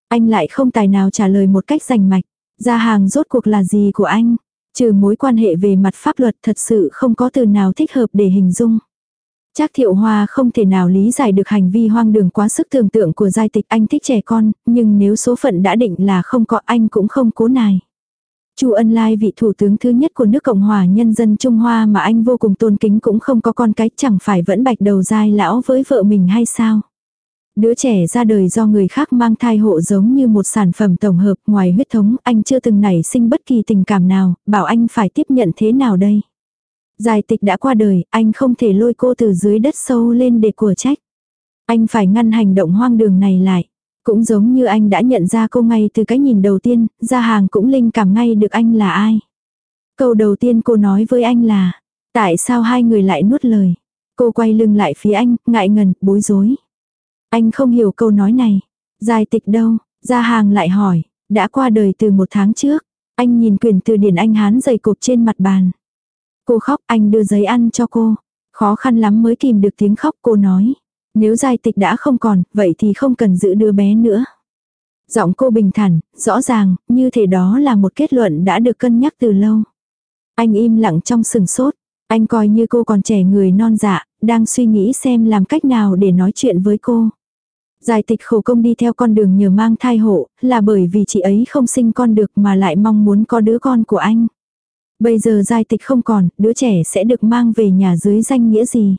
Anh lại không tài nào trả lời một cách rành mạch. Ra hàng rốt cuộc là gì của anh? Trừ mối quan hệ về mặt pháp luật thật sự không có từ nào thích hợp để hình dung. Trác thiệu hoa không thể nào lý giải được hành vi hoang đường quá sức tưởng tượng của giai tịch anh thích trẻ con, nhưng nếu số phận đã định là không có anh cũng không cố nài. Chu Ân Lai vị thủ tướng thứ nhất của nước Cộng hòa Nhân dân Trung Hoa mà anh vô cùng tôn kính cũng không có con cái chẳng phải vẫn bạch đầu dai lão với vợ mình hay sao. Đứa trẻ ra đời do người khác mang thai hộ giống như một sản phẩm tổng hợp ngoài huyết thống anh chưa từng nảy sinh bất kỳ tình cảm nào, bảo anh phải tiếp nhận thế nào đây. Giải tịch đã qua đời, anh không thể lôi cô từ dưới đất sâu lên để của trách. Anh phải ngăn hành động hoang đường này lại. Cũng giống như anh đã nhận ra cô ngay từ cái nhìn đầu tiên, ra hàng cũng linh cảm ngay được anh là ai. Câu đầu tiên cô nói với anh là, tại sao hai người lại nuốt lời. Cô quay lưng lại phía anh, ngại ngần, bối rối. Anh không hiểu câu nói này. Giai tịch đâu, gia hàng lại hỏi, đã qua đời từ một tháng trước. Anh nhìn quyển từ điển anh hán dày cộp trên mặt bàn. Cô khóc, anh đưa giấy ăn cho cô. Khó khăn lắm mới kìm được tiếng khóc cô nói. Nếu giai tịch đã không còn, vậy thì không cần giữ đứa bé nữa. Giọng cô bình thản, rõ ràng, như thể đó là một kết luận đã được cân nhắc từ lâu. Anh im lặng trong sừng sốt. Anh coi như cô còn trẻ người non dạ, đang suy nghĩ xem làm cách nào để nói chuyện với cô. Giải tịch khổ công đi theo con đường nhờ mang thai hộ, là bởi vì chị ấy không sinh con được mà lại mong muốn có đứa con của anh. Bây giờ giải tịch không còn, đứa trẻ sẽ được mang về nhà dưới danh nghĩa gì?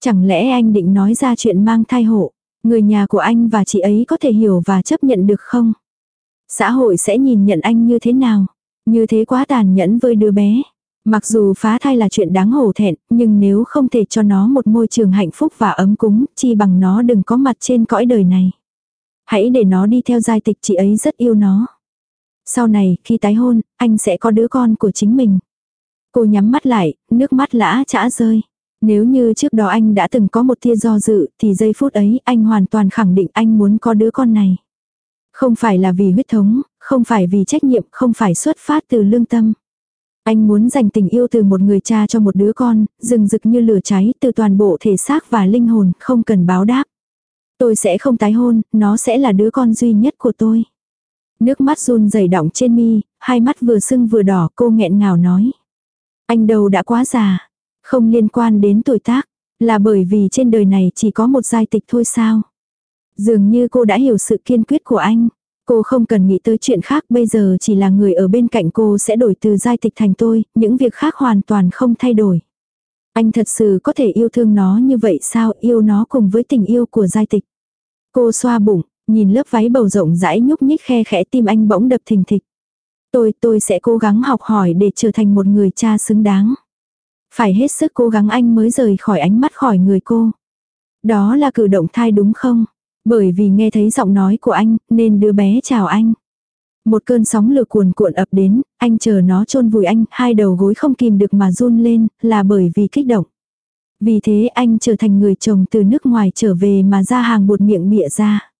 Chẳng lẽ anh định nói ra chuyện mang thai hộ? Người nhà của anh và chị ấy có thể hiểu và chấp nhận được không? Xã hội sẽ nhìn nhận anh như thế nào? Như thế quá tàn nhẫn với đứa bé. Mặc dù phá thai là chuyện đáng hổ thẹn, nhưng nếu không thể cho nó một môi trường hạnh phúc và ấm cúng, chi bằng nó đừng có mặt trên cõi đời này. Hãy để nó đi theo giai tịch chị ấy rất yêu nó. Sau này, khi tái hôn, anh sẽ có đứa con của chính mình. Cô nhắm mắt lại, nước mắt lã chả rơi. Nếu như trước đó anh đã từng có một tia do dự, thì giây phút ấy anh hoàn toàn khẳng định anh muốn có đứa con này. Không phải là vì huyết thống, không phải vì trách nhiệm, không phải xuất phát từ lương tâm. Anh muốn dành tình yêu từ một người cha cho một đứa con, rừng rực như lửa cháy từ toàn bộ thể xác và linh hồn, không cần báo đáp. Tôi sẽ không tái hôn, nó sẽ là đứa con duy nhất của tôi. Nước mắt run dày đọng trên mi, hai mắt vừa sưng vừa đỏ cô nghẹn ngào nói. Anh đâu đã quá già, không liên quan đến tuổi tác, là bởi vì trên đời này chỉ có một giai tịch thôi sao. Dường như cô đã hiểu sự kiên quyết của anh. Cô không cần nghĩ tới chuyện khác bây giờ chỉ là người ở bên cạnh cô sẽ đổi từ giai tịch thành tôi, những việc khác hoàn toàn không thay đổi. Anh thật sự có thể yêu thương nó như vậy sao yêu nó cùng với tình yêu của giai tịch. Cô xoa bụng, nhìn lớp váy bầu rộng rãi nhúc nhích khe khẽ tim anh bỗng đập thình thịch. Tôi, tôi sẽ cố gắng học hỏi để trở thành một người cha xứng đáng. Phải hết sức cố gắng anh mới rời khỏi ánh mắt khỏi người cô. Đó là cử động thai đúng không? Bởi vì nghe thấy giọng nói của anh, nên đứa bé chào anh. Một cơn sóng lửa cuồn cuộn ập đến, anh chờ nó chôn vùi anh, hai đầu gối không kìm được mà run lên, là bởi vì kích động. Vì thế anh trở thành người chồng từ nước ngoài trở về mà ra hàng bột miệng bịa ra.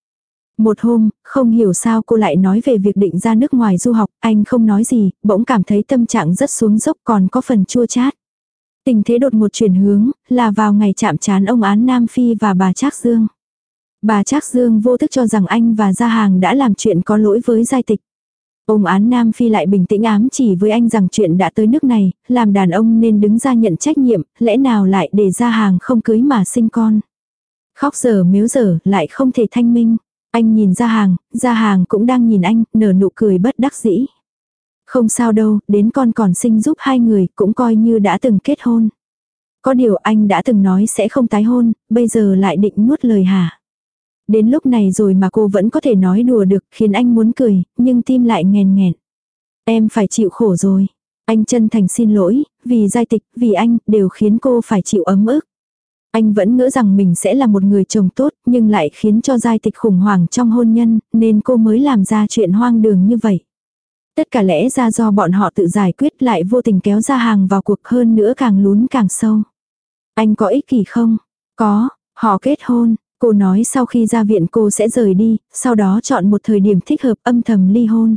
Một hôm, không hiểu sao cô lại nói về việc định ra nước ngoài du học, anh không nói gì, bỗng cảm thấy tâm trạng rất xuống dốc còn có phần chua chát. Tình thế đột một chuyển hướng, là vào ngày chạm trán ông án Nam Phi và bà Trác Dương. Bà Trác Dương vô thức cho rằng anh và Gia Hàng đã làm chuyện có lỗi với giai tịch. Ông án Nam Phi lại bình tĩnh ám chỉ với anh rằng chuyện đã tới nước này, làm đàn ông nên đứng ra nhận trách nhiệm, lẽ nào lại để Gia Hàng không cưới mà sinh con. Khóc giờ miếu giờ, lại không thể thanh minh. Anh nhìn Gia Hàng, Gia Hàng cũng đang nhìn anh, nở nụ cười bất đắc dĩ. Không sao đâu, đến con còn sinh giúp hai người, cũng coi như đã từng kết hôn. Có điều anh đã từng nói sẽ không tái hôn, bây giờ lại định nuốt lời hả? Đến lúc này rồi mà cô vẫn có thể nói đùa được, khiến anh muốn cười, nhưng tim lại nghèn nghẹn. Em phải chịu khổ rồi. Anh chân thành xin lỗi, vì giai tịch, vì anh, đều khiến cô phải chịu ấm ức. Anh vẫn ngỡ rằng mình sẽ là một người chồng tốt, nhưng lại khiến cho giai tịch khủng hoảng trong hôn nhân, nên cô mới làm ra chuyện hoang đường như vậy. Tất cả lẽ ra do bọn họ tự giải quyết lại vô tình kéo ra hàng vào cuộc hơn nữa càng lún càng sâu. Anh có ích kỷ không? Có, họ kết hôn. Cô nói sau khi ra viện cô sẽ rời đi, sau đó chọn một thời điểm thích hợp âm thầm ly hôn.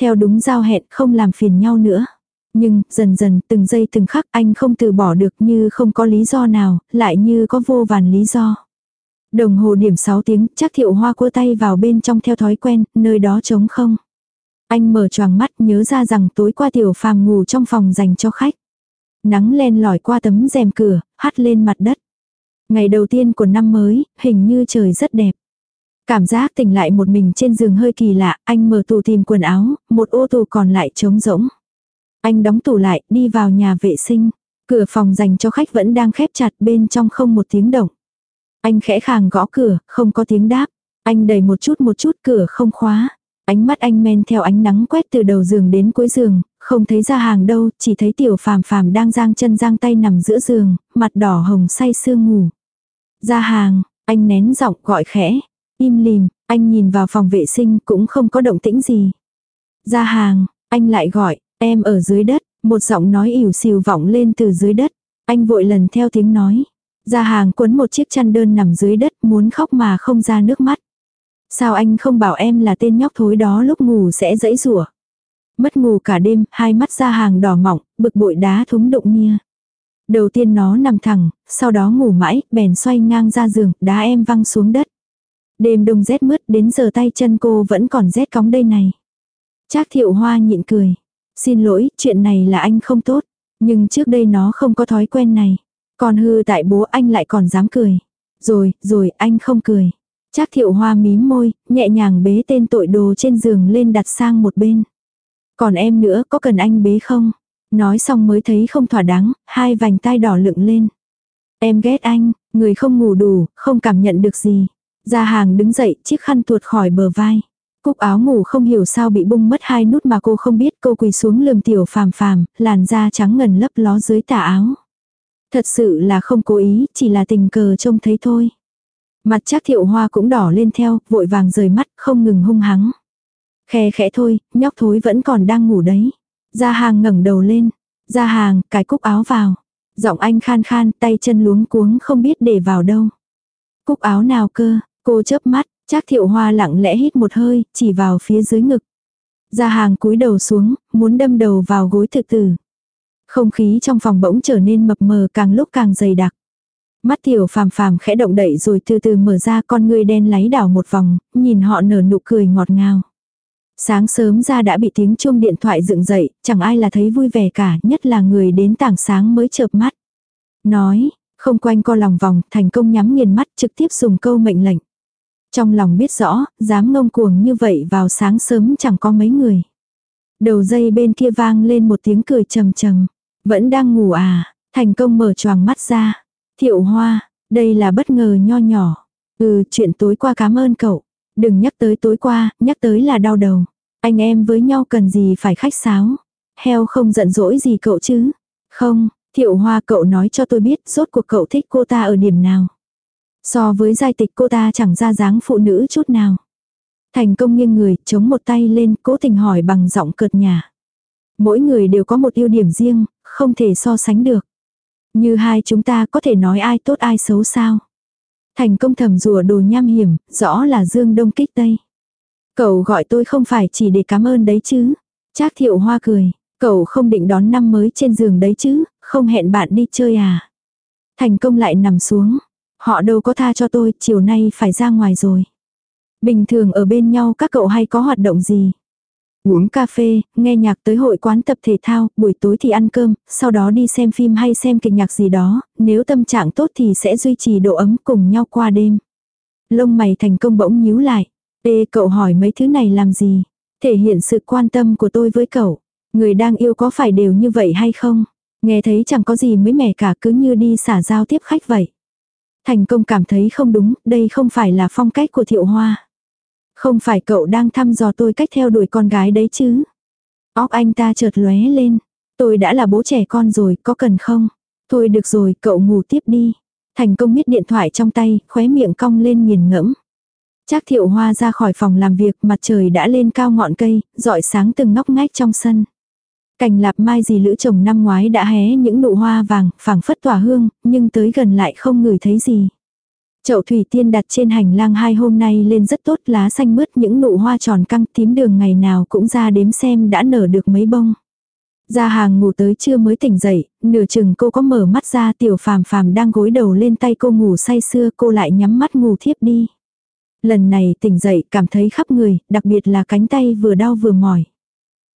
Theo đúng giao hẹn không làm phiền nhau nữa. Nhưng, dần dần, từng giây từng khắc anh không từ bỏ được như không có lý do nào, lại như có vô vàn lý do. Đồng hồ điểm 6 tiếng, chắc thiệu hoa cua tay vào bên trong theo thói quen, nơi đó trống không. Anh mở choàng mắt nhớ ra rằng tối qua tiểu phàm ngủ trong phòng dành cho khách. Nắng len lỏi qua tấm rèm cửa, hắt lên mặt đất. Ngày đầu tiên của năm mới, hình như trời rất đẹp. Cảm giác tỉnh lại một mình trên giường hơi kỳ lạ, anh mở tủ tìm quần áo, một ô tủ còn lại trống rỗng. Anh đóng tủ lại, đi vào nhà vệ sinh. Cửa phòng dành cho khách vẫn đang khép chặt bên trong không một tiếng động. Anh khẽ khàng gõ cửa, không có tiếng đáp. Anh đẩy một chút một chút cửa không khóa. Ánh mắt anh men theo ánh nắng quét từ đầu giường đến cuối giường, không thấy ra hàng đâu, chỉ thấy tiểu phàm phàm đang giang chân giang tay nằm giữa giường, mặt đỏ hồng say sương ngủ. Ra hàng, anh nén giọng gọi khẽ. Im lìm, anh nhìn vào phòng vệ sinh cũng không có động tĩnh gì. Ra hàng, anh lại gọi, em ở dưới đất, một giọng nói ỉu xìu vọng lên từ dưới đất. Anh vội lần theo tiếng nói. Ra hàng quấn một chiếc chăn đơn nằm dưới đất muốn khóc mà không ra nước mắt. Sao anh không bảo em là tên nhóc thối đó lúc ngủ sẽ dẫy rủa Mất ngủ cả đêm, hai mắt ra hàng đỏ mỏng, bực bội đá thúng đụng nia. Đầu tiên nó nằm thẳng, sau đó ngủ mãi, bèn xoay ngang ra giường, đá em văng xuống đất. Đêm đông rét mướt đến giờ tay chân cô vẫn còn rét cóng đây này. Trác thiệu hoa nhịn cười. Xin lỗi, chuyện này là anh không tốt. Nhưng trước đây nó không có thói quen này. Còn hư tại bố anh lại còn dám cười. Rồi, rồi, anh không cười. Trác thiệu hoa mím môi, nhẹ nhàng bế tên tội đồ trên giường lên đặt sang một bên. Còn em nữa, có cần anh bế không? Nói xong mới thấy không thỏa đáng, hai vành tai đỏ lựng lên. Em ghét anh, người không ngủ đủ, không cảm nhận được gì. Gia hàng đứng dậy, chiếc khăn tuột khỏi bờ vai. Cúc áo ngủ không hiểu sao bị bung mất hai nút mà cô không biết cô quỳ xuống lườm tiểu phàm phàm, làn da trắng ngần lấp ló dưới tà áo. Thật sự là không cố ý, chỉ là tình cờ trông thấy thôi. Mặt chắc thiệu hoa cũng đỏ lên theo, vội vàng rời mắt, không ngừng hung hắng. Khe khẽ thôi, nhóc thối vẫn còn đang ngủ đấy. Gia hàng ngẩng đầu lên. Gia hàng, cài cúc áo vào. Giọng anh khan khan, tay chân luống cuống không biết để vào đâu. Cúc áo nào cơ, cô chớp mắt, chắc thiệu hoa lặng lẽ hít một hơi, chỉ vào phía dưới ngực. Gia hàng cúi đầu xuống, muốn đâm đầu vào gối thực tử. Không khí trong phòng bỗng trở nên mập mờ càng lúc càng dày đặc. Mắt tiểu phàm phàm khẽ động đậy rồi từ từ mở ra con người đen láy đảo một vòng, nhìn họ nở nụ cười ngọt ngào. Sáng sớm ra đã bị tiếng chuông điện thoại dựng dậy, chẳng ai là thấy vui vẻ cả, nhất là người đến tảng sáng mới chợp mắt. Nói, không quanh co lòng vòng, thành công nhắm nghiền mắt trực tiếp dùng câu mệnh lệnh. Trong lòng biết rõ, dám ngông cuồng như vậy vào sáng sớm chẳng có mấy người. Đầu dây bên kia vang lên một tiếng cười trầm trầm. Vẫn đang ngủ à, thành công mở choàng mắt ra. Thiệu hoa, đây là bất ngờ nho nhỏ. Ừ, chuyện tối qua cảm ơn cậu. Đừng nhắc tới tối qua, nhắc tới là đau đầu. Anh em với nhau cần gì phải khách sáo. Heo không giận dỗi gì cậu chứ. Không, thiệu hoa cậu nói cho tôi biết rốt cuộc cậu thích cô ta ở điểm nào. So với giai tịch cô ta chẳng ra dáng phụ nữ chút nào. Thành công nghiêng người, chống một tay lên, cố tình hỏi bằng giọng cợt nhả Mỗi người đều có một ưu điểm riêng, không thể so sánh được. Như hai chúng ta có thể nói ai tốt ai xấu sao. Thành công thầm rùa đồ nham hiểm, rõ là dương đông kích tây. Cậu gọi tôi không phải chỉ để cảm ơn đấy chứ. Trác thiệu hoa cười, cậu không định đón năm mới trên giường đấy chứ, không hẹn bạn đi chơi à. Thành công lại nằm xuống. Họ đâu có tha cho tôi, chiều nay phải ra ngoài rồi. Bình thường ở bên nhau các cậu hay có hoạt động gì? Uống cà phê, nghe nhạc tới hội quán tập thể thao, buổi tối thì ăn cơm, sau đó đi xem phim hay xem kịch nhạc gì đó, nếu tâm trạng tốt thì sẽ duy trì độ ấm cùng nhau qua đêm. Lông mày thành công bỗng nhíu lại. Ê cậu hỏi mấy thứ này làm gì? Thể hiện sự quan tâm của tôi với cậu. Người đang yêu có phải đều như vậy hay không? Nghe thấy chẳng có gì mới mẻ cả cứ như đi xả giao tiếp khách vậy. Thành công cảm thấy không đúng, đây không phải là phong cách của thiệu hoa. Không phải cậu đang thăm dò tôi cách theo đuổi con gái đấy chứ. Óc anh ta chợt lóe lên. Tôi đã là bố trẻ con rồi, có cần không? Thôi được rồi, cậu ngủ tiếp đi. Thành công miết điện thoại trong tay, khóe miệng cong lên nghiền ngẫm. Trác thiệu hoa ra khỏi phòng làm việc, mặt trời đã lên cao ngọn cây, dọi sáng từng ngóc ngách trong sân. Cành lạp mai gì lữ chồng năm ngoái đã hé những nụ hoa vàng, phảng phất tỏa hương, nhưng tới gần lại không ngửi thấy gì. Chậu thủy tiên đặt trên hành lang hai hôm nay lên rất tốt lá xanh mướt những nụ hoa tròn căng tím đường ngày nào cũng ra đếm xem đã nở được mấy bông. Ra hàng ngủ tới trưa mới tỉnh dậy, nửa chừng cô có mở mắt ra tiểu phàm phàm đang gối đầu lên tay cô ngủ say sưa cô lại nhắm mắt ngủ thiếp đi. Lần này tỉnh dậy cảm thấy khắp người, đặc biệt là cánh tay vừa đau vừa mỏi.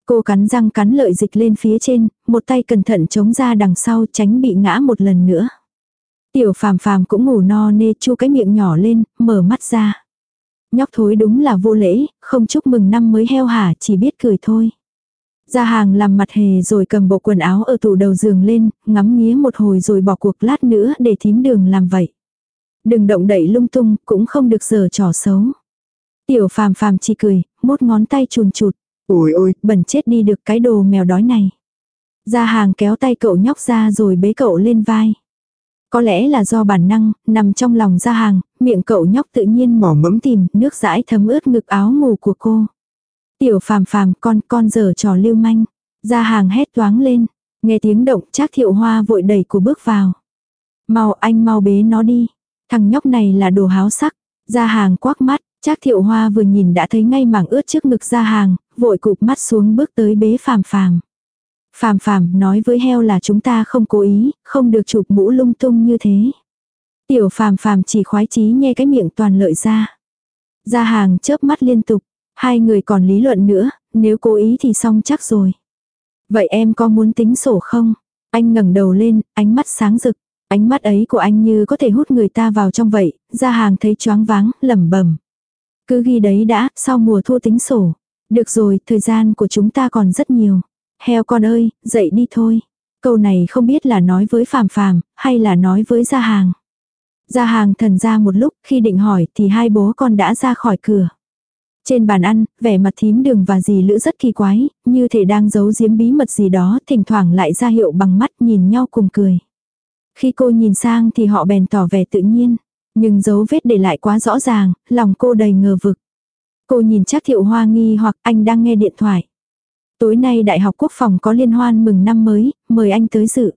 Cô cắn răng cắn lợi dịch lên phía trên, một tay cẩn thận chống ra đằng sau tránh bị ngã một lần nữa. Tiểu phàm phàm cũng ngủ no nê chu cái miệng nhỏ lên, mở mắt ra. Nhóc thối đúng là vô lễ, không chúc mừng năm mới heo hả, chỉ biết cười thôi. Ra hàng làm mặt hề rồi cầm bộ quần áo ở tủ đầu giường lên, ngắm nghía một hồi rồi bỏ cuộc lát nữa để thím đường làm vậy. Đừng động đậy lung tung, cũng không được giờ trò xấu. Tiểu phàm phàm chỉ cười, mốt ngón tay chùn chụt. Ôi ôi, bẩn chết đi được cái đồ mèo đói này. Ra hàng kéo tay cậu nhóc ra rồi bế cậu lên vai. Có lẽ là do bản năng, nằm trong lòng ra hàng, miệng cậu nhóc tự nhiên mỏ mẫm tìm, nước dãi thấm ướt ngực áo ngủ của cô. Tiểu phàm phàm con con giờ trò lưu manh. Ra hàng hét toáng lên. Nghe tiếng động trác thiệu hoa vội đẩy của bước vào. Mau anh mau bế nó đi. Thằng nhóc này là đồ háo sắc. Ra hàng quắc mắt. Trác thiệu hoa vừa nhìn đã thấy ngay mảng ướt trước ngực ra hàng. Vội cụp mắt xuống bước tới bế phàm phàm. Phàm phàm nói với heo là chúng ta không cố ý, không được chụp mũ lung tung như thế. Tiểu phàm phàm chỉ khoái chí nhe cái miệng toàn lợi ra. Ra hàng chớp mắt liên tục. Hai người còn lý luận nữa, nếu cố ý thì xong chắc rồi. Vậy em có muốn tính sổ không? Anh ngẩng đầu lên, ánh mắt sáng rực. Ánh mắt ấy của anh như có thể hút người ta vào trong vậy, ra hàng thấy choáng váng, lẩm bẩm. Cứ ghi đấy đã, sau mùa thu tính sổ. Được rồi, thời gian của chúng ta còn rất nhiều. Heo con ơi, dậy đi thôi. Câu này không biết là nói với phàm phàm, hay là nói với gia hàng. Gia hàng thần ra một lúc, khi định hỏi thì hai bố con đã ra khỏi cửa. Trên bàn ăn, vẻ mặt thím đường và dì lữ rất kỳ quái, như thể đang giấu giếm bí mật gì đó, thỉnh thoảng lại ra hiệu bằng mắt nhìn nhau cùng cười. Khi cô nhìn sang thì họ bèn tỏ vẻ tự nhiên, nhưng dấu vết để lại quá rõ ràng, lòng cô đầy ngờ vực. Cô nhìn chắc thiệu hoa nghi hoặc anh đang nghe điện thoại. Tối nay Đại học Quốc phòng có liên hoan mừng năm mới, mời anh tới dự.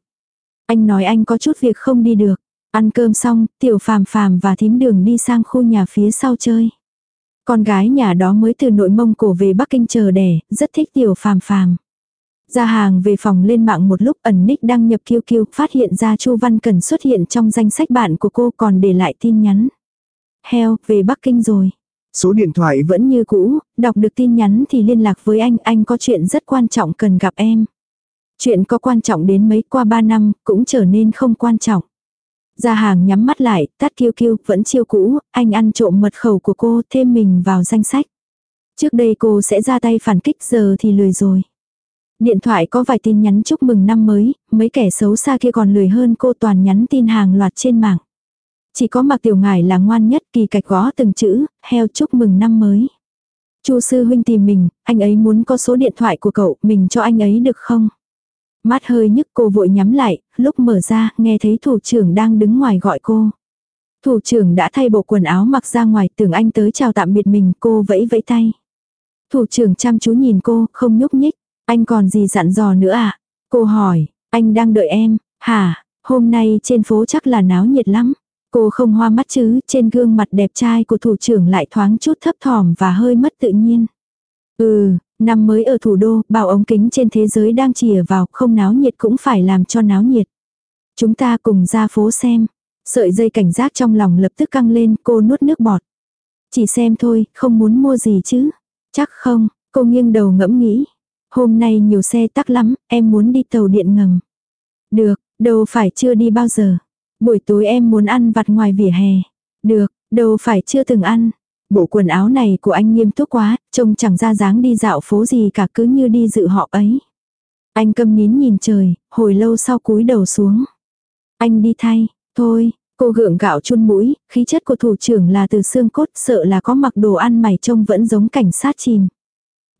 Anh nói anh có chút việc không đi được. Ăn cơm xong, tiểu phàm phàm và thím đường đi sang khu nhà phía sau chơi. Con gái nhà đó mới từ nội mông cổ về Bắc Kinh chờ đẻ, rất thích tiểu phàm phàm. Ra hàng về phòng lên mạng một lúc ẩn nick đăng nhập kiêu kiêu, phát hiện ra Chu Văn Cần xuất hiện trong danh sách bạn của cô còn để lại tin nhắn. Heo, về Bắc Kinh rồi. Số điện thoại vẫn như cũ, đọc được tin nhắn thì liên lạc với anh, anh có chuyện rất quan trọng cần gặp em. Chuyện có quan trọng đến mấy qua 3 năm, cũng trở nên không quan trọng. Gia hàng nhắm mắt lại, tắt kiêu kiêu, vẫn chiêu cũ, anh ăn trộm mật khẩu của cô, thêm mình vào danh sách. Trước đây cô sẽ ra tay phản kích giờ thì lười rồi. Điện thoại có vài tin nhắn chúc mừng năm mới, mấy kẻ xấu xa kia còn lười hơn cô toàn nhắn tin hàng loạt trên mạng. Chỉ có Mạc tiểu ngải là ngoan nhất kỳ cạch gõ từng chữ, heo chúc mừng năm mới. Chu sư huynh tìm mình, anh ấy muốn có số điện thoại của cậu, mình cho anh ấy được không? Mắt hơi nhức cô vội nhắm lại, lúc mở ra, nghe thấy thủ trưởng đang đứng ngoài gọi cô. Thủ trưởng đã thay bộ quần áo mặc ra ngoài, tưởng anh tới chào tạm biệt mình, cô vẫy vẫy tay. Thủ trưởng chăm chú nhìn cô, không nhúc nhích. Anh còn gì dặn dò nữa à? Cô hỏi, anh đang đợi em, hả? Hôm nay trên phố chắc là náo nhiệt lắm. Cô không hoa mắt chứ, trên gương mặt đẹp trai của thủ trưởng lại thoáng chút thấp thỏm và hơi mất tự nhiên. Ừ, năm mới ở thủ đô, bảo ống kính trên thế giới đang chìa vào, không náo nhiệt cũng phải làm cho náo nhiệt. Chúng ta cùng ra phố xem. Sợi dây cảnh giác trong lòng lập tức căng lên, cô nuốt nước bọt. Chỉ xem thôi, không muốn mua gì chứ. Chắc không, cô nghiêng đầu ngẫm nghĩ. Hôm nay nhiều xe tắc lắm, em muốn đi tàu điện ngầm. Được, đâu phải chưa đi bao giờ. Buổi tối em muốn ăn vặt ngoài vỉa hè. Được, đâu phải chưa từng ăn. Bộ quần áo này của anh nghiêm túc quá, trông chẳng ra dáng đi dạo phố gì cả cứ như đi dự họ ấy. Anh câm nín nhìn trời, hồi lâu sau cúi đầu xuống. Anh đi thay, thôi, cô gượng gạo chun mũi, khí chất của thủ trưởng là từ xương cốt sợ là có mặc đồ ăn mày trông vẫn giống cảnh sát chìm.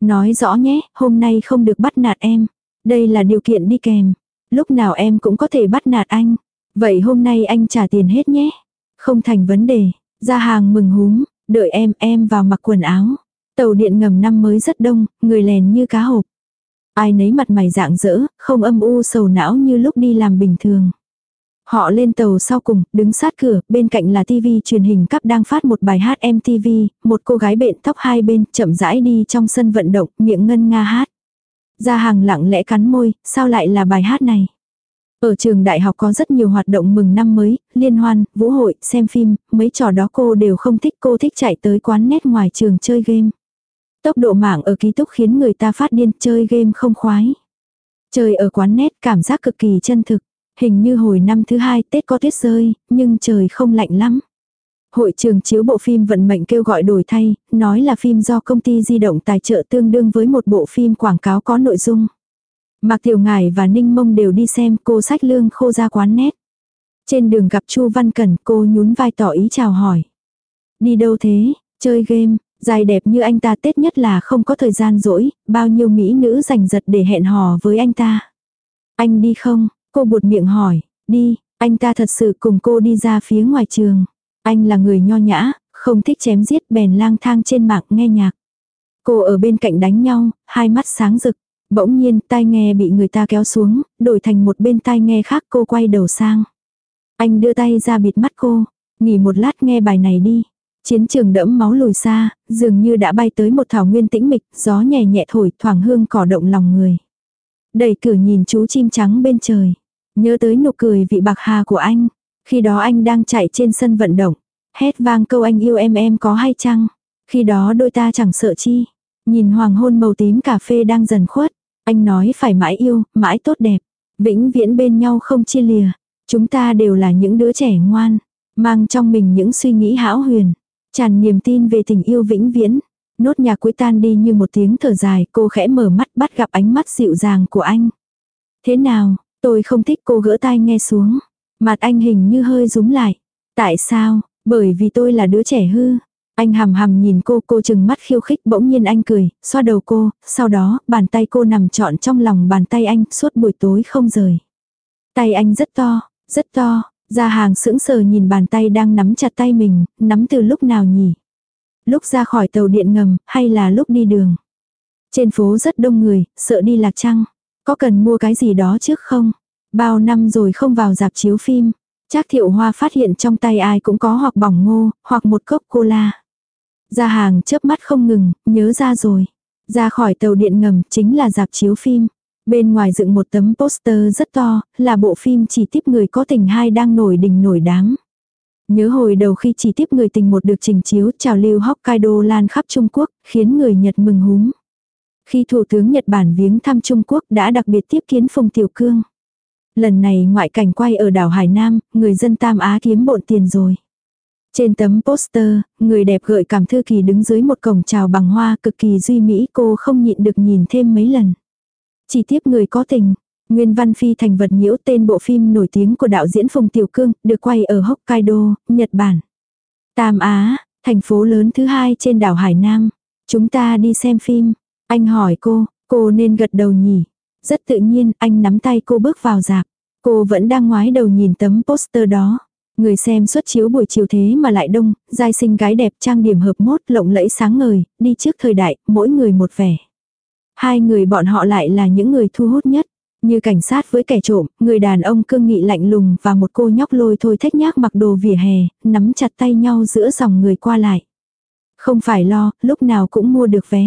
Nói rõ nhé, hôm nay không được bắt nạt em. Đây là điều kiện đi kèm. Lúc nào em cũng có thể bắt nạt anh. Vậy hôm nay anh trả tiền hết nhé. Không thành vấn đề. Ra hàng mừng húm, đợi em, em vào mặc quần áo. Tàu điện ngầm năm mới rất đông, người lèn như cá hộp. Ai nấy mặt mày dạng dỡ, không âm u sầu não như lúc đi làm bình thường. Họ lên tàu sau cùng, đứng sát cửa, bên cạnh là tivi truyền hình cấp đang phát một bài hát MTV, một cô gái bện tóc hai bên, chậm rãi đi trong sân vận động, miệng ngân nga hát. Gia hàng lặng lẽ cắn môi, sao lại là bài hát này? Ở trường đại học có rất nhiều hoạt động mừng năm mới, liên hoan, vũ hội, xem phim, mấy trò đó cô đều không thích cô thích chạy tới quán nét ngoài trường chơi game. Tốc độ mạng ở ký túc khiến người ta phát điên chơi game không khoái. Chơi ở quán nét cảm giác cực kỳ chân thực. Hình như hồi năm thứ hai Tết có tuyết rơi, nhưng trời không lạnh lắm. Hội trường chiếu bộ phim vận mệnh kêu gọi đổi thay, nói là phim do công ty di động tài trợ tương đương với một bộ phim quảng cáo có nội dung. Mạc Tiểu Ngải và Ninh Mông đều đi xem cô sách lương khô ra quán nét. Trên đường gặp Chu Văn Cẩn cô nhún vai tỏ ý chào hỏi. Đi đâu thế, chơi game, dài đẹp như anh ta Tết nhất là không có thời gian rỗi, bao nhiêu mỹ nữ giành giật để hẹn hò với anh ta. Anh đi không, cô buột miệng hỏi, đi, anh ta thật sự cùng cô đi ra phía ngoài trường. Anh là người nho nhã, không thích chém giết bèn lang thang trên mạng nghe nhạc. Cô ở bên cạnh đánh nhau, hai mắt sáng rực. Bỗng nhiên tai nghe bị người ta kéo xuống, đổi thành một bên tai nghe khác cô quay đầu sang. Anh đưa tay ra bịt mắt cô, nghỉ một lát nghe bài này đi. Chiến trường đẫm máu lùi xa, dường như đã bay tới một thảo nguyên tĩnh mịch, gió nhẹ nhẹ thổi thoảng hương cỏ động lòng người. Đẩy cửa nhìn chú chim trắng bên trời. Nhớ tới nụ cười vị bạc hà của anh. Khi đó anh đang chạy trên sân vận động. Hét vang câu anh yêu em em có hay chăng? Khi đó đôi ta chẳng sợ chi. Nhìn hoàng hôn màu tím cà phê đang dần khuất. Anh nói phải mãi yêu, mãi tốt đẹp. Vĩnh viễn bên nhau không chia lìa. Chúng ta đều là những đứa trẻ ngoan. Mang trong mình những suy nghĩ hão huyền. Tràn niềm tin về tình yêu vĩnh viễn. Nốt nhạc cuối tan đi như một tiếng thở dài, cô khẽ mở mắt bắt gặp ánh mắt dịu dàng của anh. Thế nào, tôi không thích cô gỡ tai nghe xuống. Mặt anh hình như hơi rúm lại. Tại sao? Bởi vì tôi là đứa trẻ hư. Anh hầm hầm nhìn cô, cô chừng mắt khiêu khích bỗng nhiên anh cười, xoa đầu cô, sau đó, bàn tay cô nằm trọn trong lòng bàn tay anh, suốt buổi tối không rời. Tay anh rất to, rất to, ra hàng sững sờ nhìn bàn tay đang nắm chặt tay mình, nắm từ lúc nào nhỉ? Lúc ra khỏi tàu điện ngầm, hay là lúc đi đường? Trên phố rất đông người, sợ đi lạc trăng. Có cần mua cái gì đó trước không? Bao năm rồi không vào dạp chiếu phim. Trác thiệu hoa phát hiện trong tay ai cũng có hoặc bỏng ngô, hoặc một cốc cola. Ra hàng chớp mắt không ngừng, nhớ ra rồi. Ra khỏi tàu điện ngầm chính là dạp chiếu phim. Bên ngoài dựng một tấm poster rất to, là bộ phim chỉ tiếp người có tình hai đang nổi đình nổi đáng Nhớ hồi đầu khi chỉ tiếp người tình một được trình chiếu trào lưu Hokkaido lan khắp Trung Quốc, khiến người Nhật mừng húng Khi Thủ tướng Nhật Bản viếng thăm Trung Quốc đã đặc biệt tiếp kiến Phùng Tiểu Cương. Lần này ngoại cảnh quay ở đảo Hải Nam, người dân Tam Á kiếm bộn tiền rồi. Trên tấm poster, người đẹp gợi cảm thư kỳ đứng dưới một cổng chào bằng hoa cực kỳ duy mỹ cô không nhịn được nhìn thêm mấy lần. Chỉ tiếp người có tình. Nguyên văn phi thành vật nhiễu tên bộ phim nổi tiếng của đạo diễn Phùng Tiểu Cương, được quay ở Hokkaido, Nhật Bản. Tam Á, thành phố lớn thứ hai trên đảo Hải Nam. Chúng ta đi xem phim. Anh hỏi cô, cô nên gật đầu nhỉ. Rất tự nhiên, anh nắm tay cô bước vào dạp. Cô vẫn đang ngoái đầu nhìn tấm poster đó. Người xem xuất chiếu buổi chiều thế mà lại đông, giai sinh gái đẹp trang điểm hợp mốt lộng lẫy sáng ngời, đi trước thời đại, mỗi người một vẻ. Hai người bọn họ lại là những người thu hút nhất. Như cảnh sát với kẻ trộm, người đàn ông cương nghị lạnh lùng và một cô nhóc lôi thôi thách nhác mặc đồ vỉa hè, nắm chặt tay nhau giữa dòng người qua lại. Không phải lo, lúc nào cũng mua được vé.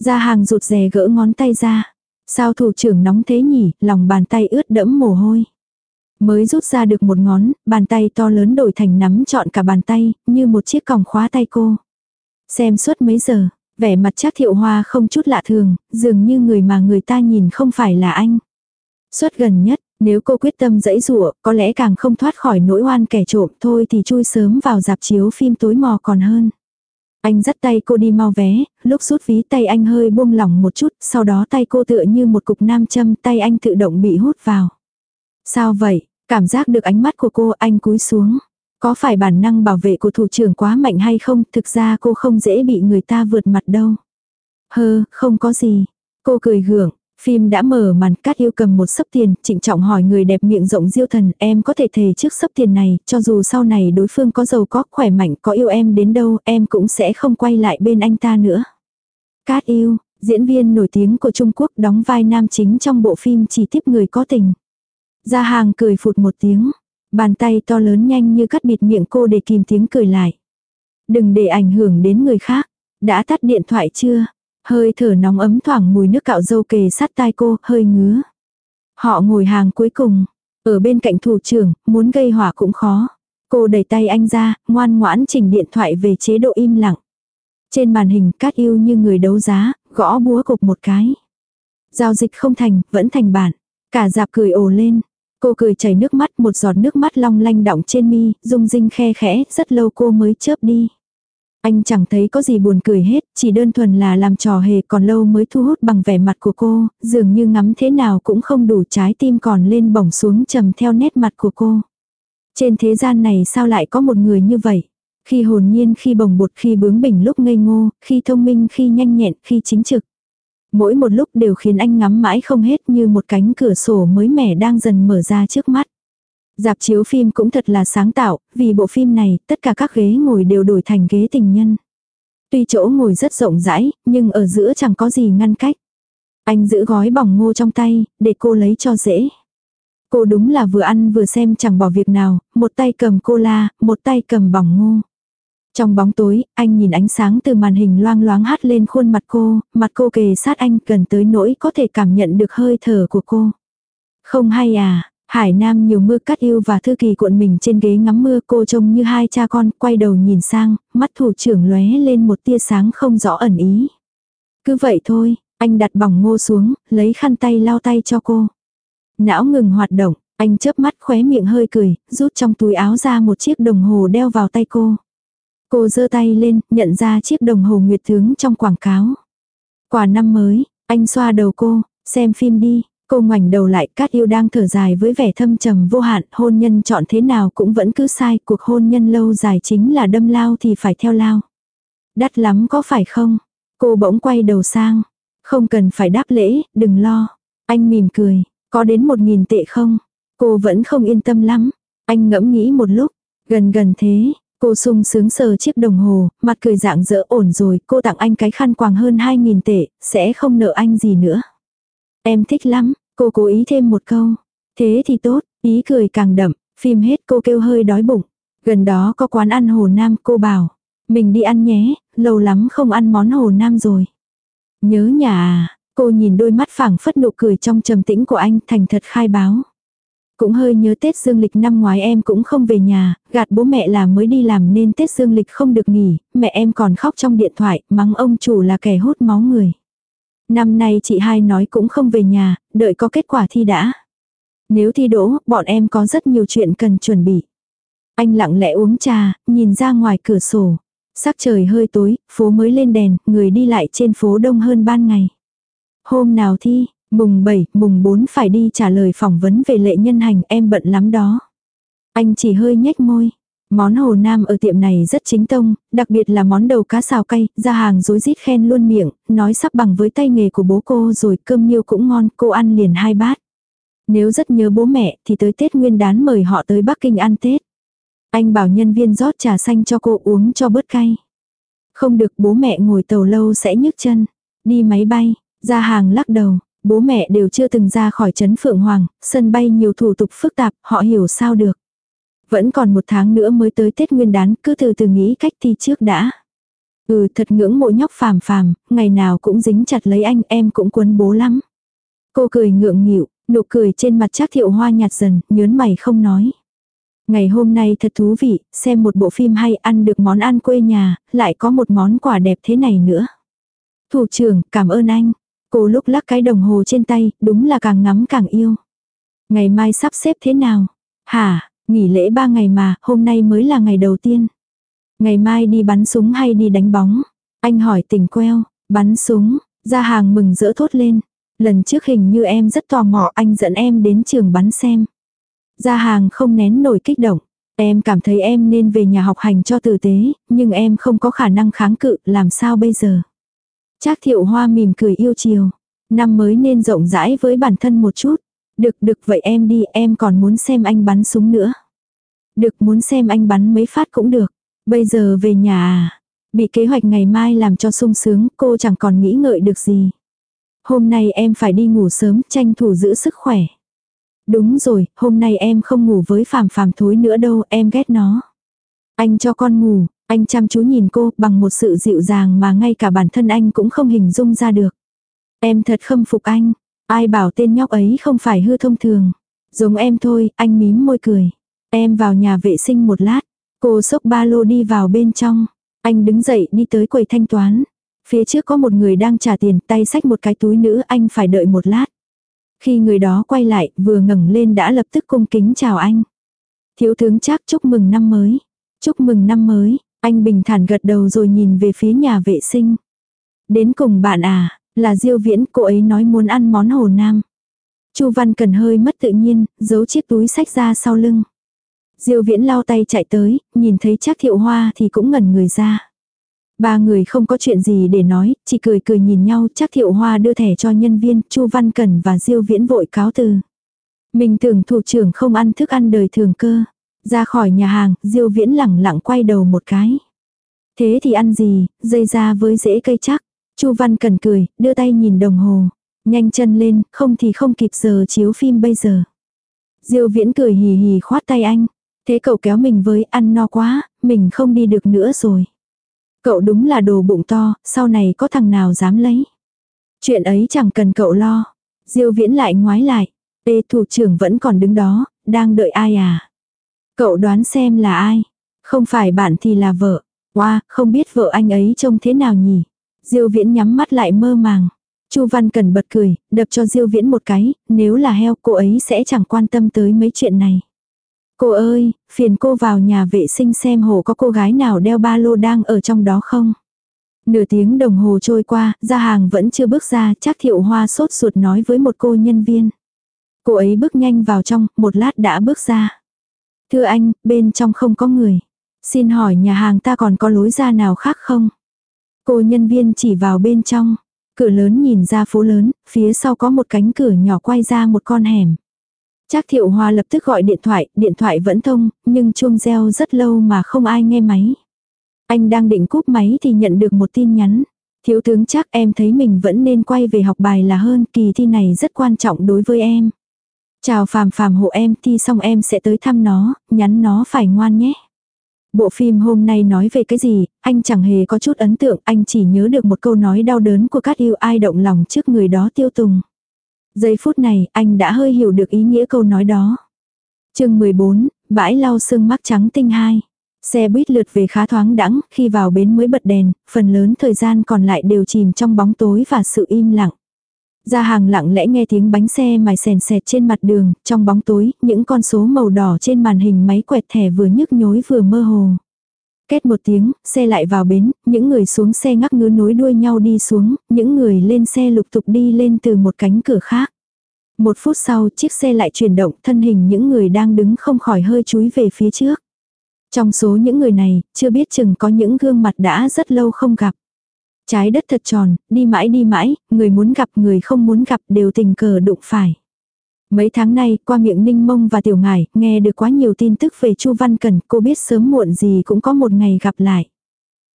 Ra hàng rụt rè gỡ ngón tay ra. Sao thủ trưởng nóng thế nhỉ, lòng bàn tay ướt đẫm mồ hôi. Mới rút ra được một ngón, bàn tay to lớn đổi thành nắm trọn cả bàn tay, như một chiếc còng khóa tay cô. Xem suốt mấy giờ, vẻ mặt chắc thiệu hoa không chút lạ thường, dường như người mà người ta nhìn không phải là anh. Suốt gần nhất, nếu cô quyết tâm dẫy rủa có lẽ càng không thoát khỏi nỗi oan kẻ trộm thôi thì chui sớm vào dạp chiếu phim tối mò còn hơn. Anh dắt tay cô đi mau vé, lúc rút ví tay anh hơi buông lỏng một chút, sau đó tay cô tựa như một cục nam châm tay anh tự động bị hút vào. Sao vậy? Cảm giác được ánh mắt của cô anh cúi xuống. Có phải bản năng bảo vệ của thủ trưởng quá mạnh hay không? Thực ra cô không dễ bị người ta vượt mặt đâu. Hơ, không có gì. Cô cười gượng. Phim đã mở màn cát yêu cầm một sấp tiền, trịnh trọng hỏi người đẹp miệng rộng diêu thần, em có thể thề trước sấp tiền này, cho dù sau này đối phương có giàu có, khỏe mạnh, có yêu em đến đâu, em cũng sẽ không quay lại bên anh ta nữa. Cát yêu, diễn viên nổi tiếng của Trung Quốc đóng vai nam chính trong bộ phim chỉ tiếp người có tình. Gia hàng cười phụt một tiếng, bàn tay to lớn nhanh như cắt bịt miệng cô để kìm tiếng cười lại. Đừng để ảnh hưởng đến người khác, đã tắt điện thoại chưa? Hơi thở nóng ấm thoảng mùi nước cạo dâu kề sát tai cô, hơi ngứa. Họ ngồi hàng cuối cùng, ở bên cạnh thủ trưởng, muốn gây hỏa cũng khó. Cô đẩy tay anh ra, ngoan ngoãn chỉnh điện thoại về chế độ im lặng. Trên màn hình cát yêu như người đấu giá, gõ búa cục một cái. Giao dịch không thành, vẫn thành bản. Cả dạp cười ồ lên. Cô cười chảy nước mắt, một giọt nước mắt long lanh đọng trên mi, rung rinh khe khẽ, rất lâu cô mới chớp đi. Anh chẳng thấy có gì buồn cười hết, chỉ đơn thuần là làm trò hề còn lâu mới thu hút bằng vẻ mặt của cô, dường như ngắm thế nào cũng không đủ trái tim còn lên bổng xuống trầm theo nét mặt của cô. Trên thế gian này sao lại có một người như vậy? Khi hồn nhiên, khi bồng bột, khi bướng bỉnh lúc ngây ngô, khi thông minh, khi nhanh nhẹn, khi chính trực. Mỗi một lúc đều khiến anh ngắm mãi không hết như một cánh cửa sổ mới mẻ đang dần mở ra trước mắt. Dạp chiếu phim cũng thật là sáng tạo, vì bộ phim này, tất cả các ghế ngồi đều đổi thành ghế tình nhân. Tuy chỗ ngồi rất rộng rãi, nhưng ở giữa chẳng có gì ngăn cách. Anh giữ gói bỏng ngô trong tay, để cô lấy cho dễ. Cô đúng là vừa ăn vừa xem chẳng bỏ việc nào, một tay cầm cola, một tay cầm bỏng ngô. Trong bóng tối, anh nhìn ánh sáng từ màn hình loang loáng hát lên khuôn mặt cô, mặt cô kề sát anh gần tới nỗi có thể cảm nhận được hơi thở của cô. Không hay à, Hải Nam nhiều mưa cắt yêu và thư kỳ cuộn mình trên ghế ngắm mưa cô trông như hai cha con quay đầu nhìn sang, mắt thủ trưởng lóe lên một tia sáng không rõ ẩn ý. Cứ vậy thôi, anh đặt bỏng ngô xuống, lấy khăn tay lau tay cho cô. Não ngừng hoạt động, anh chớp mắt khóe miệng hơi cười, rút trong túi áo ra một chiếc đồng hồ đeo vào tay cô. Cô giơ tay lên, nhận ra chiếc đồng hồ nguyệt tướng trong quảng cáo. Quả năm mới, anh xoa đầu cô, xem phim đi, Cô ngoảnh đầu lại, Cát Yêu đang thở dài với vẻ thâm trầm vô hạn, hôn nhân chọn thế nào cũng vẫn cứ sai, cuộc hôn nhân lâu dài chính là đâm lao thì phải theo lao. Đắt lắm có phải không? Cô bỗng quay đầu sang. Không cần phải đáp lễ, đừng lo. Anh mỉm cười, có đến một nghìn tệ không? Cô vẫn không yên tâm lắm. Anh ngẫm nghĩ một lúc, gần gần thế, cô sung sướng sờ chiếc đồng hồ, mặt cười dạng dỡ ổn rồi, cô tặng anh cái khăn quàng hơn hai nghìn tệ, sẽ không nợ anh gì nữa. Em thích lắm, cô cố ý thêm một câu. Thế thì tốt, ý cười càng đậm, phim hết cô kêu hơi đói bụng. Gần đó có quán ăn Hồ Nam cô bảo. Mình đi ăn nhé, lâu lắm không ăn món Hồ Nam rồi. Nhớ nhà à, cô nhìn đôi mắt phẳng phất nụ cười trong trầm tĩnh của anh thành thật khai báo. Cũng hơi nhớ Tết Dương Lịch năm ngoái em cũng không về nhà, gạt bố mẹ là mới đi làm nên Tết Dương Lịch không được nghỉ, mẹ em còn khóc trong điện thoại, mắng ông chủ là kẻ hút máu người. Năm nay chị hai nói cũng không về nhà, đợi có kết quả thi đã. Nếu thi đỗ, bọn em có rất nhiều chuyện cần chuẩn bị. Anh lặng lẽ uống trà, nhìn ra ngoài cửa sổ. Sắc trời hơi tối, phố mới lên đèn, người đi lại trên phố đông hơn ban ngày. Hôm nào thi, mùng 7, mùng 4 phải đi trả lời phỏng vấn về lệ nhân hành, em bận lắm đó. Anh chỉ hơi nhếch môi. Món hồ nam ở tiệm này rất chính tông, đặc biệt là món đầu cá xào cay, ra hàng rối rít khen luôn miệng, nói sắp bằng với tay nghề của bố cô rồi cơm nhiêu cũng ngon, cô ăn liền hai bát. Nếu rất nhớ bố mẹ thì tới Tết Nguyên đán mời họ tới Bắc Kinh ăn Tết. Anh bảo nhân viên rót trà xanh cho cô uống cho bớt cay. Không được bố mẹ ngồi tàu lâu sẽ nhức chân. Đi máy bay, ra hàng lắc đầu, bố mẹ đều chưa từng ra khỏi trấn Phượng Hoàng, sân bay nhiều thủ tục phức tạp, họ hiểu sao được. Vẫn còn một tháng nữa mới tới Tết Nguyên đán, cứ từ từ nghĩ cách thi trước đã. Ừ thật ngưỡng mộ nhóc phàm phàm, ngày nào cũng dính chặt lấy anh em cũng quấn bố lắm. Cô cười ngượng nghịu, nụ cười trên mặt chắc thiệu hoa nhạt dần, nhớn mày không nói. Ngày hôm nay thật thú vị, xem một bộ phim hay ăn được món ăn quê nhà, lại có một món quà đẹp thế này nữa. Thủ trưởng, cảm ơn anh. Cô lúc lắc cái đồng hồ trên tay, đúng là càng ngắm càng yêu. Ngày mai sắp xếp thế nào? Hả, Nghỉ lễ ba ngày mà, hôm nay mới là ngày đầu tiên. Ngày mai đi bắn súng hay đi đánh bóng? Anh hỏi tỉnh queo, bắn súng, ra hàng mừng rỡ thốt lên. Lần trước hình như em rất tò mò anh dẫn em đến trường bắn xem. Ra hàng không nén nổi kích động. Em cảm thấy em nên về nhà học hành cho tử tế, nhưng em không có khả năng kháng cự, làm sao bây giờ? Trác thiệu hoa mỉm cười yêu chiều. Năm mới nên rộng rãi với bản thân một chút. Được được vậy em đi em còn muốn xem anh bắn súng nữa. Được muốn xem anh bắn mấy phát cũng được. Bây giờ về nhà à. Bị kế hoạch ngày mai làm cho sung sướng cô chẳng còn nghĩ ngợi được gì. Hôm nay em phải đi ngủ sớm tranh thủ giữ sức khỏe. Đúng rồi, hôm nay em không ngủ với phàm phàm thối nữa đâu, em ghét nó. Anh cho con ngủ, anh chăm chú nhìn cô bằng một sự dịu dàng mà ngay cả bản thân anh cũng không hình dung ra được. Em thật khâm phục anh, ai bảo tên nhóc ấy không phải hư thông thường. Giống em thôi, anh mím môi cười. Em vào nhà vệ sinh một lát, cô xốc ba lô đi vào bên trong. Anh đứng dậy đi tới quầy thanh toán. Phía trước có một người đang trả tiền, tay xách một cái túi nữ, anh phải đợi một lát. Khi người đó quay lại, vừa ngẩng lên đã lập tức cung kính chào anh. Thiếu tướng chắc chúc mừng năm mới. Chúc mừng năm mới, anh bình thản gật đầu rồi nhìn về phía nhà vệ sinh. Đến cùng bạn à, là Diêu Viễn, cô ấy nói muốn ăn món hồ nam. Chu Văn Cần hơi mất tự nhiên, giấu chiếc túi sách ra sau lưng. Diêu Viễn lau tay chạy tới, nhìn thấy chắc thiệu hoa thì cũng ngẩn người ra. Ba người không có chuyện gì để nói, chỉ cười cười nhìn nhau chắc thiệu hoa đưa thẻ cho nhân viên, Chu Văn cần và Diêu Viễn vội cáo từ. Mình tưởng thủ trưởng không ăn thức ăn đời thường cơ. Ra khỏi nhà hàng, Diêu Viễn lẳng lặng quay đầu một cái. Thế thì ăn gì, dây ra với rễ cây chắc. Chu Văn Cần cười, đưa tay nhìn đồng hồ. Nhanh chân lên, không thì không kịp giờ chiếu phim bây giờ. Diêu Viễn cười hì hì khoát tay anh. Thế cậu kéo mình với ăn no quá, mình không đi được nữa rồi. Cậu đúng là đồ bụng to, sau này có thằng nào dám lấy. Chuyện ấy chẳng cần cậu lo. Diêu viễn lại ngoái lại. Ê thủ trưởng vẫn còn đứng đó, đang đợi ai à? Cậu đoán xem là ai? Không phải bạn thì là vợ. Wow, không biết vợ anh ấy trông thế nào nhỉ? Diêu viễn nhắm mắt lại mơ màng. Chu Văn Cần bật cười, đập cho Diêu Viễn một cái, nếu là heo cô ấy sẽ chẳng quan tâm tới mấy chuyện này. Cô ơi, phiền cô vào nhà vệ sinh xem hồ có cô gái nào đeo ba lô đang ở trong đó không? Nửa tiếng đồng hồ trôi qua, ra hàng vẫn chưa bước ra, chắc thiệu hoa sốt ruột nói với một cô nhân viên. Cô ấy bước nhanh vào trong, một lát đã bước ra. Thưa anh, bên trong không có người. Xin hỏi nhà hàng ta còn có lối ra nào khác không? Cô nhân viên chỉ vào bên trong. Cửa lớn nhìn ra phố lớn, phía sau có một cánh cửa nhỏ quay ra một con hẻm. Trác thiệu hoa lập tức gọi điện thoại, điện thoại vẫn thông, nhưng chuông reo rất lâu mà không ai nghe máy. Anh đang định cúp máy thì nhận được một tin nhắn. Thiếu tướng chắc em thấy mình vẫn nên quay về học bài là hơn, kỳ thi này rất quan trọng đối với em. Chào phàm phàm hộ em, thi xong em sẽ tới thăm nó, nhắn nó phải ngoan nhé. Bộ phim hôm nay nói về cái gì, anh chẳng hề có chút ấn tượng, anh chỉ nhớ được một câu nói đau đớn của các yêu ai động lòng trước người đó tiêu tùng. Giây phút này, anh đã hơi hiểu được ý nghĩa câu nói đó. chương 14, bãi lau sương mắc trắng tinh hai. Xe buýt lượt về khá thoáng đãng, khi vào bến mới bật đèn, phần lớn thời gian còn lại đều chìm trong bóng tối và sự im lặng. Ra hàng lặng lẽ nghe tiếng bánh xe mài sèn sẹt trên mặt đường, trong bóng tối, những con số màu đỏ trên màn hình máy quẹt thẻ vừa nhức nhối vừa mơ hồ. kết một tiếng, xe lại vào bến, những người xuống xe ngắc ngứ nối đuôi nhau đi xuống, những người lên xe lục tục đi lên từ một cánh cửa khác. Một phút sau, chiếc xe lại chuyển động, thân hình những người đang đứng không khỏi hơi chúi về phía trước. Trong số những người này, chưa biết chừng có những gương mặt đã rất lâu không gặp. Trái đất thật tròn, đi mãi đi mãi, người muốn gặp người không muốn gặp đều tình cờ đụng phải. Mấy tháng nay, qua miệng Ninh Mông và Tiểu Ngải, nghe được quá nhiều tin tức về Chu Văn Cần, cô biết sớm muộn gì cũng có một ngày gặp lại.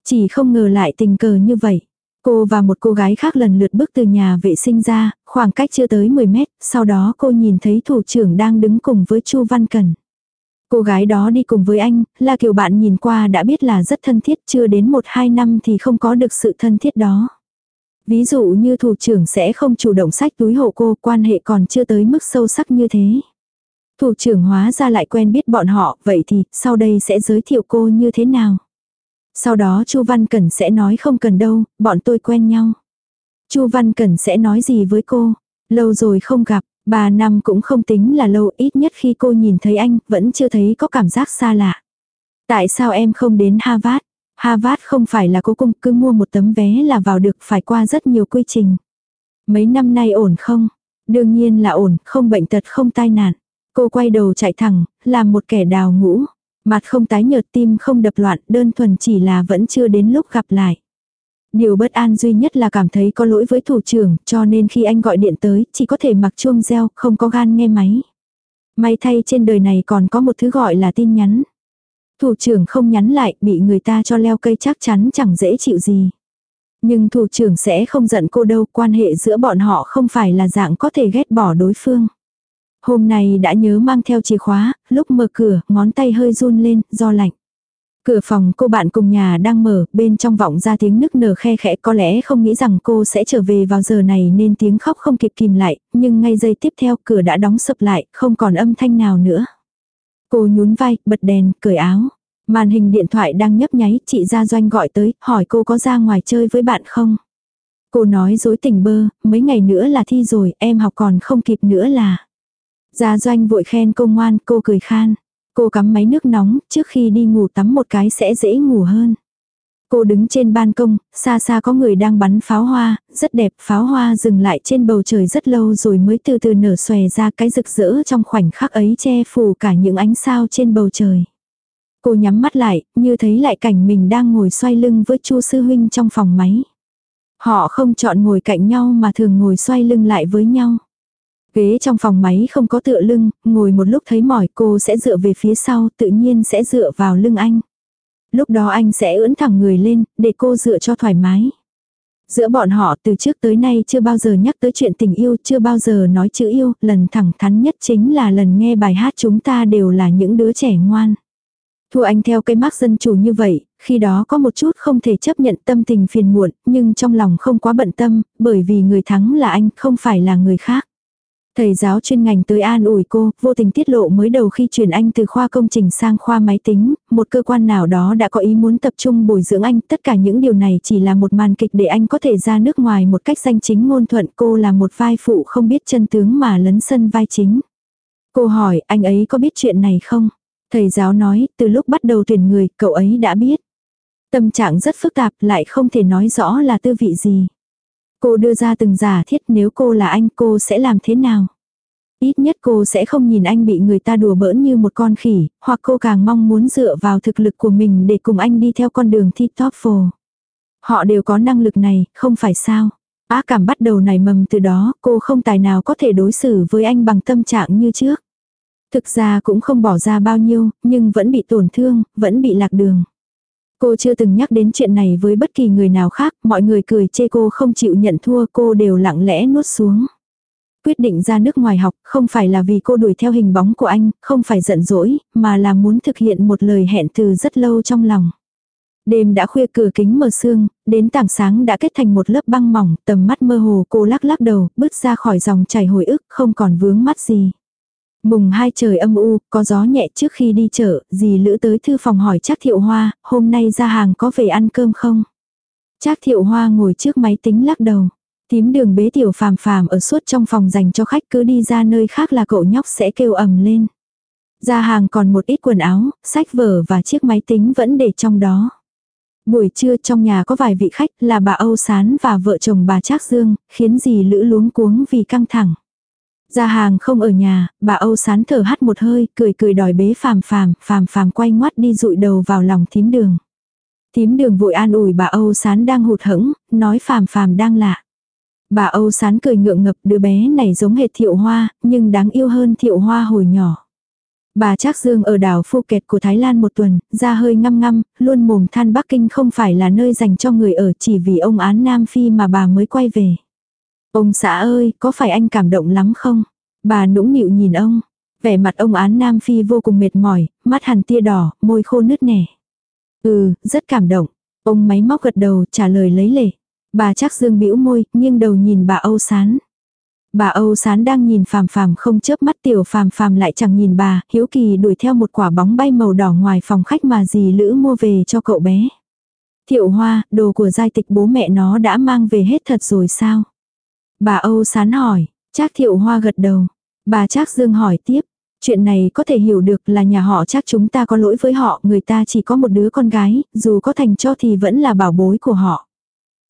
Chỉ không ngờ lại tình cờ như vậy. Cô và một cô gái khác lần lượt bước từ nhà vệ sinh ra, khoảng cách chưa tới 10 mét, sau đó cô nhìn thấy thủ trưởng đang đứng cùng với Chu Văn Cần. Cô gái đó đi cùng với anh, là kiểu bạn nhìn qua đã biết là rất thân thiết, chưa đến 1-2 năm thì không có được sự thân thiết đó. Ví dụ như thủ trưởng sẽ không chủ động sách túi hộ cô, quan hệ còn chưa tới mức sâu sắc như thế. Thủ trưởng hóa ra lại quen biết bọn họ, vậy thì sau đây sẽ giới thiệu cô như thế nào? Sau đó Chu Văn Cẩn sẽ nói không cần đâu, bọn tôi quen nhau. Chu Văn Cẩn sẽ nói gì với cô? Lâu rồi không gặp, ba năm cũng không tính là lâu, ít nhất khi cô nhìn thấy anh, vẫn chưa thấy có cảm giác xa lạ. Tại sao em không đến Harvard? Harvard không phải là cố cung cứ mua một tấm vé là vào được phải qua rất nhiều quy trình. Mấy năm nay ổn không? Đương nhiên là ổn, không bệnh tật không tai nạn. Cô quay đầu chạy thẳng, làm một kẻ đào ngũ. Mặt không tái nhợt tim không đập loạn, đơn thuần chỉ là vẫn chưa đến lúc gặp lại. Điều bất an duy nhất là cảm thấy có lỗi với thủ trưởng, cho nên khi anh gọi điện tới, chỉ có thể mặc chuông reo, không có gan nghe máy. May thay trên đời này còn có một thứ gọi là tin nhắn. Thủ trưởng không nhắn lại, bị người ta cho leo cây chắc chắn chẳng dễ chịu gì. Nhưng thủ trưởng sẽ không giận cô đâu, quan hệ giữa bọn họ không phải là dạng có thể ghét bỏ đối phương. Hôm nay đã nhớ mang theo chìa khóa, lúc mở cửa, ngón tay hơi run lên, do lạnh. Cửa phòng cô bạn cùng nhà đang mở, bên trong vọng ra tiếng nức nở khe khẽ có lẽ không nghĩ rằng cô sẽ trở về vào giờ này nên tiếng khóc không kịp kìm lại, nhưng ngay giây tiếp theo cửa đã đóng sập lại, không còn âm thanh nào nữa. Cô nhún vai, bật đèn, cởi áo. Màn hình điện thoại đang nhấp nháy, chị Gia Doanh gọi tới, hỏi cô có ra ngoài chơi với bạn không? Cô nói dối tình bơ, mấy ngày nữa là thi rồi, em học còn không kịp nữa là. Gia Doanh vội khen cô ngoan, cô cười khan. Cô cắm máy nước nóng, trước khi đi ngủ tắm một cái sẽ dễ ngủ hơn. Cô đứng trên ban công, xa xa có người đang bắn pháo hoa, rất đẹp, pháo hoa dừng lại trên bầu trời rất lâu rồi mới từ từ nở xòe ra cái rực rỡ trong khoảnh khắc ấy che phủ cả những ánh sao trên bầu trời. Cô nhắm mắt lại, như thấy lại cảnh mình đang ngồi xoay lưng với Chu sư huynh trong phòng máy. Họ không chọn ngồi cạnh nhau mà thường ngồi xoay lưng lại với nhau. Ghế trong phòng máy không có tựa lưng, ngồi một lúc thấy mỏi cô sẽ dựa về phía sau, tự nhiên sẽ dựa vào lưng anh. Lúc đó anh sẽ ưỡn thẳng người lên, để cô dựa cho thoải mái. Giữa bọn họ từ trước tới nay chưa bao giờ nhắc tới chuyện tình yêu, chưa bao giờ nói chữ yêu, lần thẳng thắn nhất chính là lần nghe bài hát chúng ta đều là những đứa trẻ ngoan. Thu Anh theo cái mác dân chủ như vậy, khi đó có một chút không thể chấp nhận tâm tình phiền muộn, nhưng trong lòng không quá bận tâm, bởi vì người thắng là anh, không phải là người khác. Thầy giáo chuyên ngành tới an ủi cô, vô tình tiết lộ mới đầu khi chuyển anh từ khoa công trình sang khoa máy tính, một cơ quan nào đó đã có ý muốn tập trung bồi dưỡng anh, tất cả những điều này chỉ là một màn kịch để anh có thể ra nước ngoài một cách danh chính ngôn thuận cô là một vai phụ không biết chân tướng mà lấn sân vai chính. Cô hỏi anh ấy có biết chuyện này không? Thầy giáo nói, từ lúc bắt đầu tuyển người, cậu ấy đã biết. Tâm trạng rất phức tạp lại không thể nói rõ là tư vị gì. Cô đưa ra từng giả thiết nếu cô là anh cô sẽ làm thế nào. Ít nhất cô sẽ không nhìn anh bị người ta đùa bỡn như một con khỉ, hoặc cô càng mong muốn dựa vào thực lực của mình để cùng anh đi theo con đường thi TOEFL. Họ đều có năng lực này, không phải sao. Á cảm bắt đầu nảy mầm từ đó, cô không tài nào có thể đối xử với anh bằng tâm trạng như trước. Thực ra cũng không bỏ ra bao nhiêu, nhưng vẫn bị tổn thương, vẫn bị lạc đường. Cô chưa từng nhắc đến chuyện này với bất kỳ người nào khác, mọi người cười chê cô không chịu nhận thua cô đều lặng lẽ nuốt xuống. Quyết định ra nước ngoài học không phải là vì cô đuổi theo hình bóng của anh, không phải giận dỗi, mà là muốn thực hiện một lời hẹn từ rất lâu trong lòng. Đêm đã khuya cửa kính mờ sương, đến tảng sáng đã kết thành một lớp băng mỏng, tầm mắt mơ hồ cô lắc lắc đầu, bước ra khỏi dòng chảy hồi ức, không còn vướng mắt gì. Mùng hai trời âm u, có gió nhẹ trước khi đi chợ, dì Lữ tới thư phòng hỏi Trác Thiệu Hoa, hôm nay ra hàng có về ăn cơm không? Trác Thiệu Hoa ngồi trước máy tính lắc đầu. Tím đường bế tiểu phàm phàm ở suốt trong phòng dành cho khách cứ đi ra nơi khác là cậu nhóc sẽ kêu ầm lên. Ra hàng còn một ít quần áo, sách vở và chiếc máy tính vẫn để trong đó. Buổi trưa trong nhà có vài vị khách là bà Âu Sán và vợ chồng bà Trác Dương, khiến dì Lữ luống cuống vì căng thẳng. Ra hàng không ở nhà, bà Âu sán thở hắt một hơi, cười cười đòi bế phàm phàm, phàm phàm quay ngoắt đi rụi đầu vào lòng thím đường. Thím đường vội an ủi bà Âu sán đang hụt hẫng, nói phàm phàm đang lạ. Bà Âu sán cười ngượng ngập đứa bé này giống hệt thiệu hoa, nhưng đáng yêu hơn thiệu hoa hồi nhỏ. Bà Trác Dương ở đảo Phuket của Thái Lan một tuần, ra hơi ngăm ngăm, luôn mồm than Bắc Kinh không phải là nơi dành cho người ở chỉ vì ông án Nam Phi mà bà mới quay về. Ông xã ơi, có phải anh cảm động lắm không? Bà nũng nịu nhìn ông. Vẻ mặt ông án Nam Phi vô cùng mệt mỏi, mắt hằn tia đỏ, môi khô nứt nẻ. Ừ, rất cảm động. Ông máy móc gật đầu trả lời lấy lệ. Bà chắc dương bĩu môi, nghiêng đầu nhìn bà Âu Sán. Bà Âu Sán đang nhìn phàm phàm không chớp mắt tiểu phàm phàm lại chẳng nhìn bà, hiếu kỳ đuổi theo một quả bóng bay màu đỏ ngoài phòng khách mà dì Lữ mua về cho cậu bé. Thiệu hoa, đồ của giai tịch bố mẹ nó đã mang về hết thật rồi sao? Bà Âu sán hỏi, Trác thiệu hoa gật đầu. Bà Trác Dương hỏi tiếp, chuyện này có thể hiểu được là nhà họ chắc chúng ta có lỗi với họ, người ta chỉ có một đứa con gái, dù có thành cho thì vẫn là bảo bối của họ.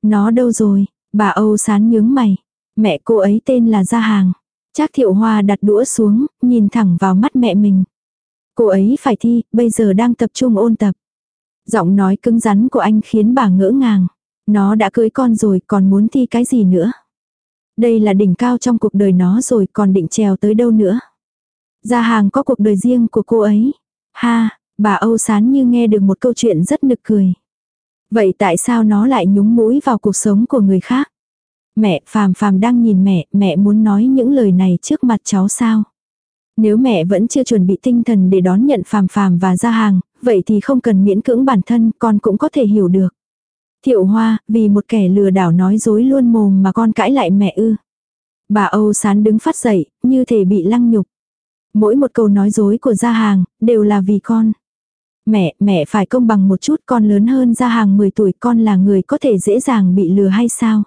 Nó đâu rồi? Bà Âu sán nhướng mày. Mẹ cô ấy tên là Gia Hàng. Trác thiệu hoa đặt đũa xuống, nhìn thẳng vào mắt mẹ mình. Cô ấy phải thi, bây giờ đang tập trung ôn tập. Giọng nói cứng rắn của anh khiến bà ngỡ ngàng. Nó đã cưới con rồi còn muốn thi cái gì nữa. Đây là đỉnh cao trong cuộc đời nó rồi còn định trèo tới đâu nữa. Gia hàng có cuộc đời riêng của cô ấy. Ha, bà Âu Sán như nghe được một câu chuyện rất nực cười. Vậy tại sao nó lại nhúng mũi vào cuộc sống của người khác? Mẹ, Phàm Phàm đang nhìn mẹ, mẹ muốn nói những lời này trước mặt cháu sao? Nếu mẹ vẫn chưa chuẩn bị tinh thần để đón nhận Phàm Phàm và Gia hàng, vậy thì không cần miễn cưỡng bản thân, con cũng có thể hiểu được. Thiệu Hoa, vì một kẻ lừa đảo nói dối luôn mồm mà con cãi lại mẹ ư. Bà Âu Sán đứng phát dậy, như thể bị lăng nhục. Mỗi một câu nói dối của gia hàng, đều là vì con. Mẹ, mẹ phải công bằng một chút con lớn hơn gia hàng 10 tuổi con là người có thể dễ dàng bị lừa hay sao?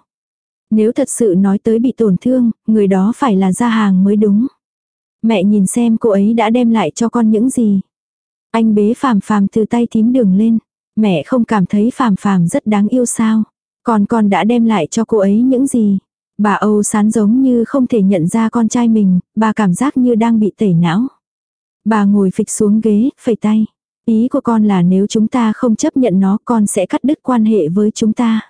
Nếu thật sự nói tới bị tổn thương, người đó phải là gia hàng mới đúng. Mẹ nhìn xem cô ấy đã đem lại cho con những gì. Anh bế phàm phàm từ tay thím đường lên. Mẹ không cảm thấy phàm phàm rất đáng yêu sao. Còn con đã đem lại cho cô ấy những gì. Bà Âu sán giống như không thể nhận ra con trai mình, bà cảm giác như đang bị tẩy não. Bà ngồi phịch xuống ghế, phẩy tay. Ý của con là nếu chúng ta không chấp nhận nó con sẽ cắt đứt quan hệ với chúng ta.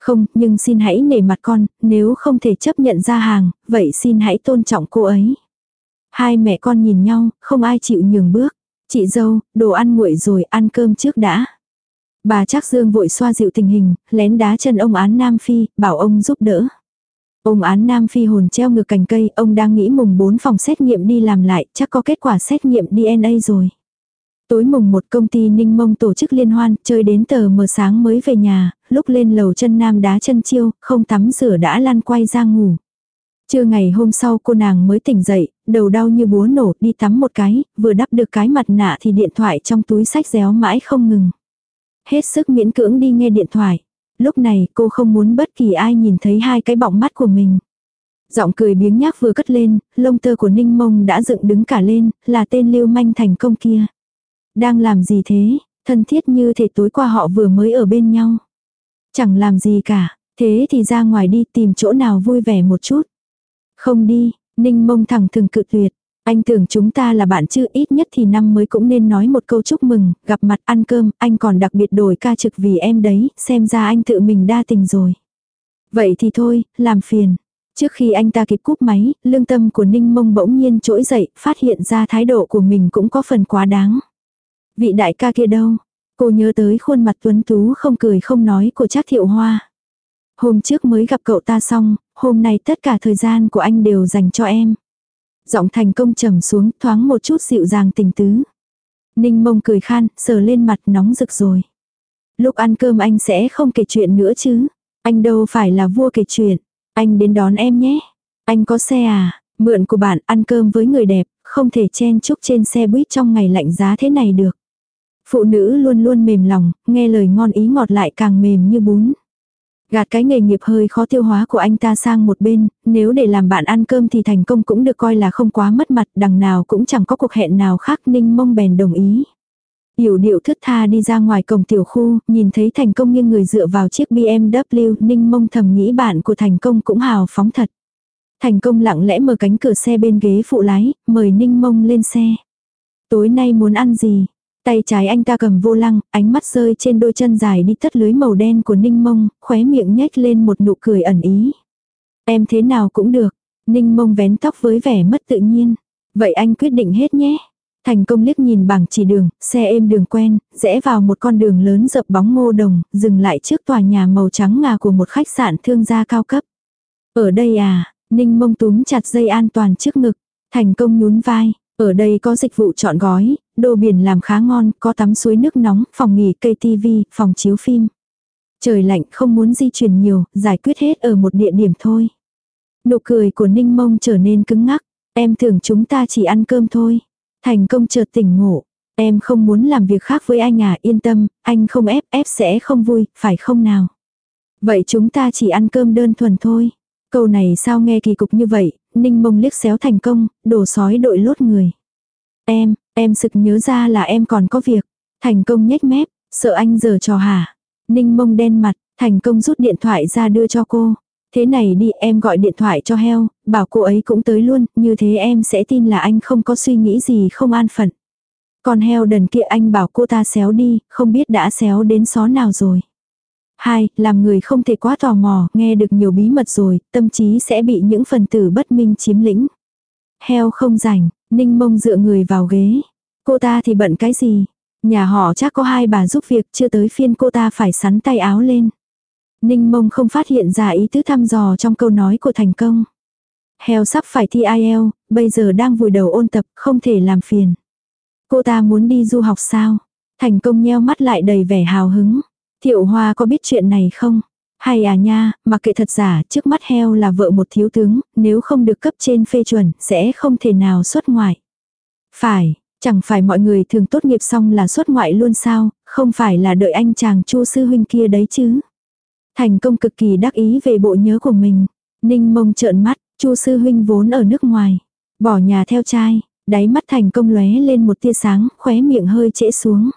Không, nhưng xin hãy nể mặt con, nếu không thể chấp nhận ra hàng, vậy xin hãy tôn trọng cô ấy. Hai mẹ con nhìn nhau, không ai chịu nhường bước. Chị dâu, đồ ăn nguội rồi, ăn cơm trước đã. Bà Trác Dương vội xoa dịu tình hình, lén đá chân ông án Nam Phi, bảo ông giúp đỡ. Ông án Nam Phi hồn treo ngược cành cây, ông đang nghĩ mùng 4 phòng xét nghiệm đi làm lại, chắc có kết quả xét nghiệm DNA rồi. Tối mùng một công ty Ninh Mông tổ chức liên hoan, chơi đến tờ mờ sáng mới về nhà, lúc lên lầu chân nam đá chân chiêu, không tắm rửa đã lăn quay ra ngủ. Trưa ngày hôm sau cô nàng mới tỉnh dậy, đầu đau như búa nổ, đi tắm một cái, vừa đắp được cái mặt nạ thì điện thoại trong túi sách réo mãi không ngừng. Hết sức miễn cưỡng đi nghe điện thoại. Lúc này cô không muốn bất kỳ ai nhìn thấy hai cái bọng mắt của mình. Giọng cười biếng nhác vừa cất lên, lông tơ của Ninh Mông đã dựng đứng cả lên, là tên lưu manh thành công kia. Đang làm gì thế, thân thiết như thể tối qua họ vừa mới ở bên nhau. Chẳng làm gì cả, thế thì ra ngoài đi tìm chỗ nào vui vẻ một chút. Không đi, Ninh mông thẳng thừng cự tuyệt. Anh tưởng chúng ta là bạn chứ ít nhất thì năm mới cũng nên nói một câu chúc mừng, gặp mặt ăn cơm, anh còn đặc biệt đổi ca trực vì em đấy, xem ra anh tự mình đa tình rồi. Vậy thì thôi, làm phiền. Trước khi anh ta kịp cúp máy, lương tâm của Ninh mông bỗng nhiên trỗi dậy, phát hiện ra thái độ của mình cũng có phần quá đáng. Vị đại ca kia đâu? Cô nhớ tới khuôn mặt tuấn tú không cười không nói của Trác Thiệu Hoa. Hôm trước mới gặp cậu ta xong, hôm nay tất cả thời gian của anh đều dành cho em. Giọng thành công trầm xuống thoáng một chút dịu dàng tình tứ. Ninh mông cười khan, sờ lên mặt nóng rực rồi. Lúc ăn cơm anh sẽ không kể chuyện nữa chứ. Anh đâu phải là vua kể chuyện. Anh đến đón em nhé. Anh có xe à? Mượn của bạn ăn cơm với người đẹp, không thể chen chúc trên xe buýt trong ngày lạnh giá thế này được. Phụ nữ luôn luôn mềm lòng, nghe lời ngon ý ngọt lại càng mềm như bún. Gạt cái nghề nghiệp hơi khó tiêu hóa của anh ta sang một bên, nếu để làm bạn ăn cơm thì thành công cũng được coi là không quá mất mặt, đằng nào cũng chẳng có cuộc hẹn nào khác ninh mông bèn đồng ý. Yểu điệu thướt tha đi ra ngoài cổng tiểu khu, nhìn thấy thành công nghiêng người dựa vào chiếc BMW, ninh mông thầm nghĩ bạn của thành công cũng hào phóng thật. Thành công lặng lẽ mở cánh cửa xe bên ghế phụ lái, mời ninh mông lên xe. Tối nay muốn ăn gì? Tay trái anh ta cầm vô lăng, ánh mắt rơi trên đôi chân dài đi tất lưới màu đen của Ninh Mông, khóe miệng nhếch lên một nụ cười ẩn ý. Em thế nào cũng được. Ninh Mông vén tóc với vẻ mất tự nhiên. Vậy anh quyết định hết nhé. Thành công liếc nhìn bảng chỉ đường, xe êm đường quen, rẽ vào một con đường lớn dập bóng ngô đồng, dừng lại trước tòa nhà màu trắng ngà của một khách sạn thương gia cao cấp. Ở đây à, Ninh Mông túm chặt dây an toàn trước ngực. Thành công nhún vai, ở đây có dịch vụ chọn gói, đồ biển làm khá ngon, có tắm suối nước nóng, phòng nghỉ cây tivi, phòng chiếu phim. Trời lạnh không muốn di chuyển nhiều, giải quyết hết ở một địa điểm thôi. Nụ cười của Ninh Mông trở nên cứng ngắc, em tưởng chúng ta chỉ ăn cơm thôi. Thành công chợt tỉnh ngộ, em không muốn làm việc khác với anh à, yên tâm, anh không ép, ép sẽ không vui, phải không nào? Vậy chúng ta chỉ ăn cơm đơn thuần thôi. Câu này sao nghe kỳ cục như vậy, Ninh mông liếc xéo thành công, đổ sói đội lốt người. Em, em sực nhớ ra là em còn có việc. Thành công nhếch mép, sợ anh giờ trò hả. Ninh mông đen mặt, thành công rút điện thoại ra đưa cho cô. Thế này đi em gọi điện thoại cho heo, bảo cô ấy cũng tới luôn, như thế em sẽ tin là anh không có suy nghĩ gì không an phận. Còn heo đần kia anh bảo cô ta xéo đi, không biết đã xéo đến xó nào rồi. Hai, làm người không thể quá tò mò, nghe được nhiều bí mật rồi, tâm trí sẽ bị những phần tử bất minh chiếm lĩnh. Heo không rảnh, ninh mông dựa người vào ghế. Cô ta thì bận cái gì? Nhà họ chắc có hai bà giúp việc chưa tới phiên cô ta phải sắn tay áo lên. Ninh mông không phát hiện ra ý tứ thăm dò trong câu nói của thành công. Heo sắp phải thi IELTS, bây giờ đang vùi đầu ôn tập, không thể làm phiền. Cô ta muốn đi du học sao? Thành công nheo mắt lại đầy vẻ hào hứng. Thiệu Hoa có biết chuyện này không? Hay à nha, mà kệ thật giả, trước mắt heo là vợ một thiếu tướng, nếu không được cấp trên phê chuẩn, sẽ không thể nào xuất ngoại. Phải, chẳng phải mọi người thường tốt nghiệp xong là xuất ngoại luôn sao, không phải là đợi anh chàng chu sư huynh kia đấy chứ. Thành công cực kỳ đắc ý về bộ nhớ của mình. Ninh mông trợn mắt, chu sư huynh vốn ở nước ngoài. Bỏ nhà theo trai, đáy mắt thành công lóe lên một tia sáng, khóe miệng hơi trễ xuống.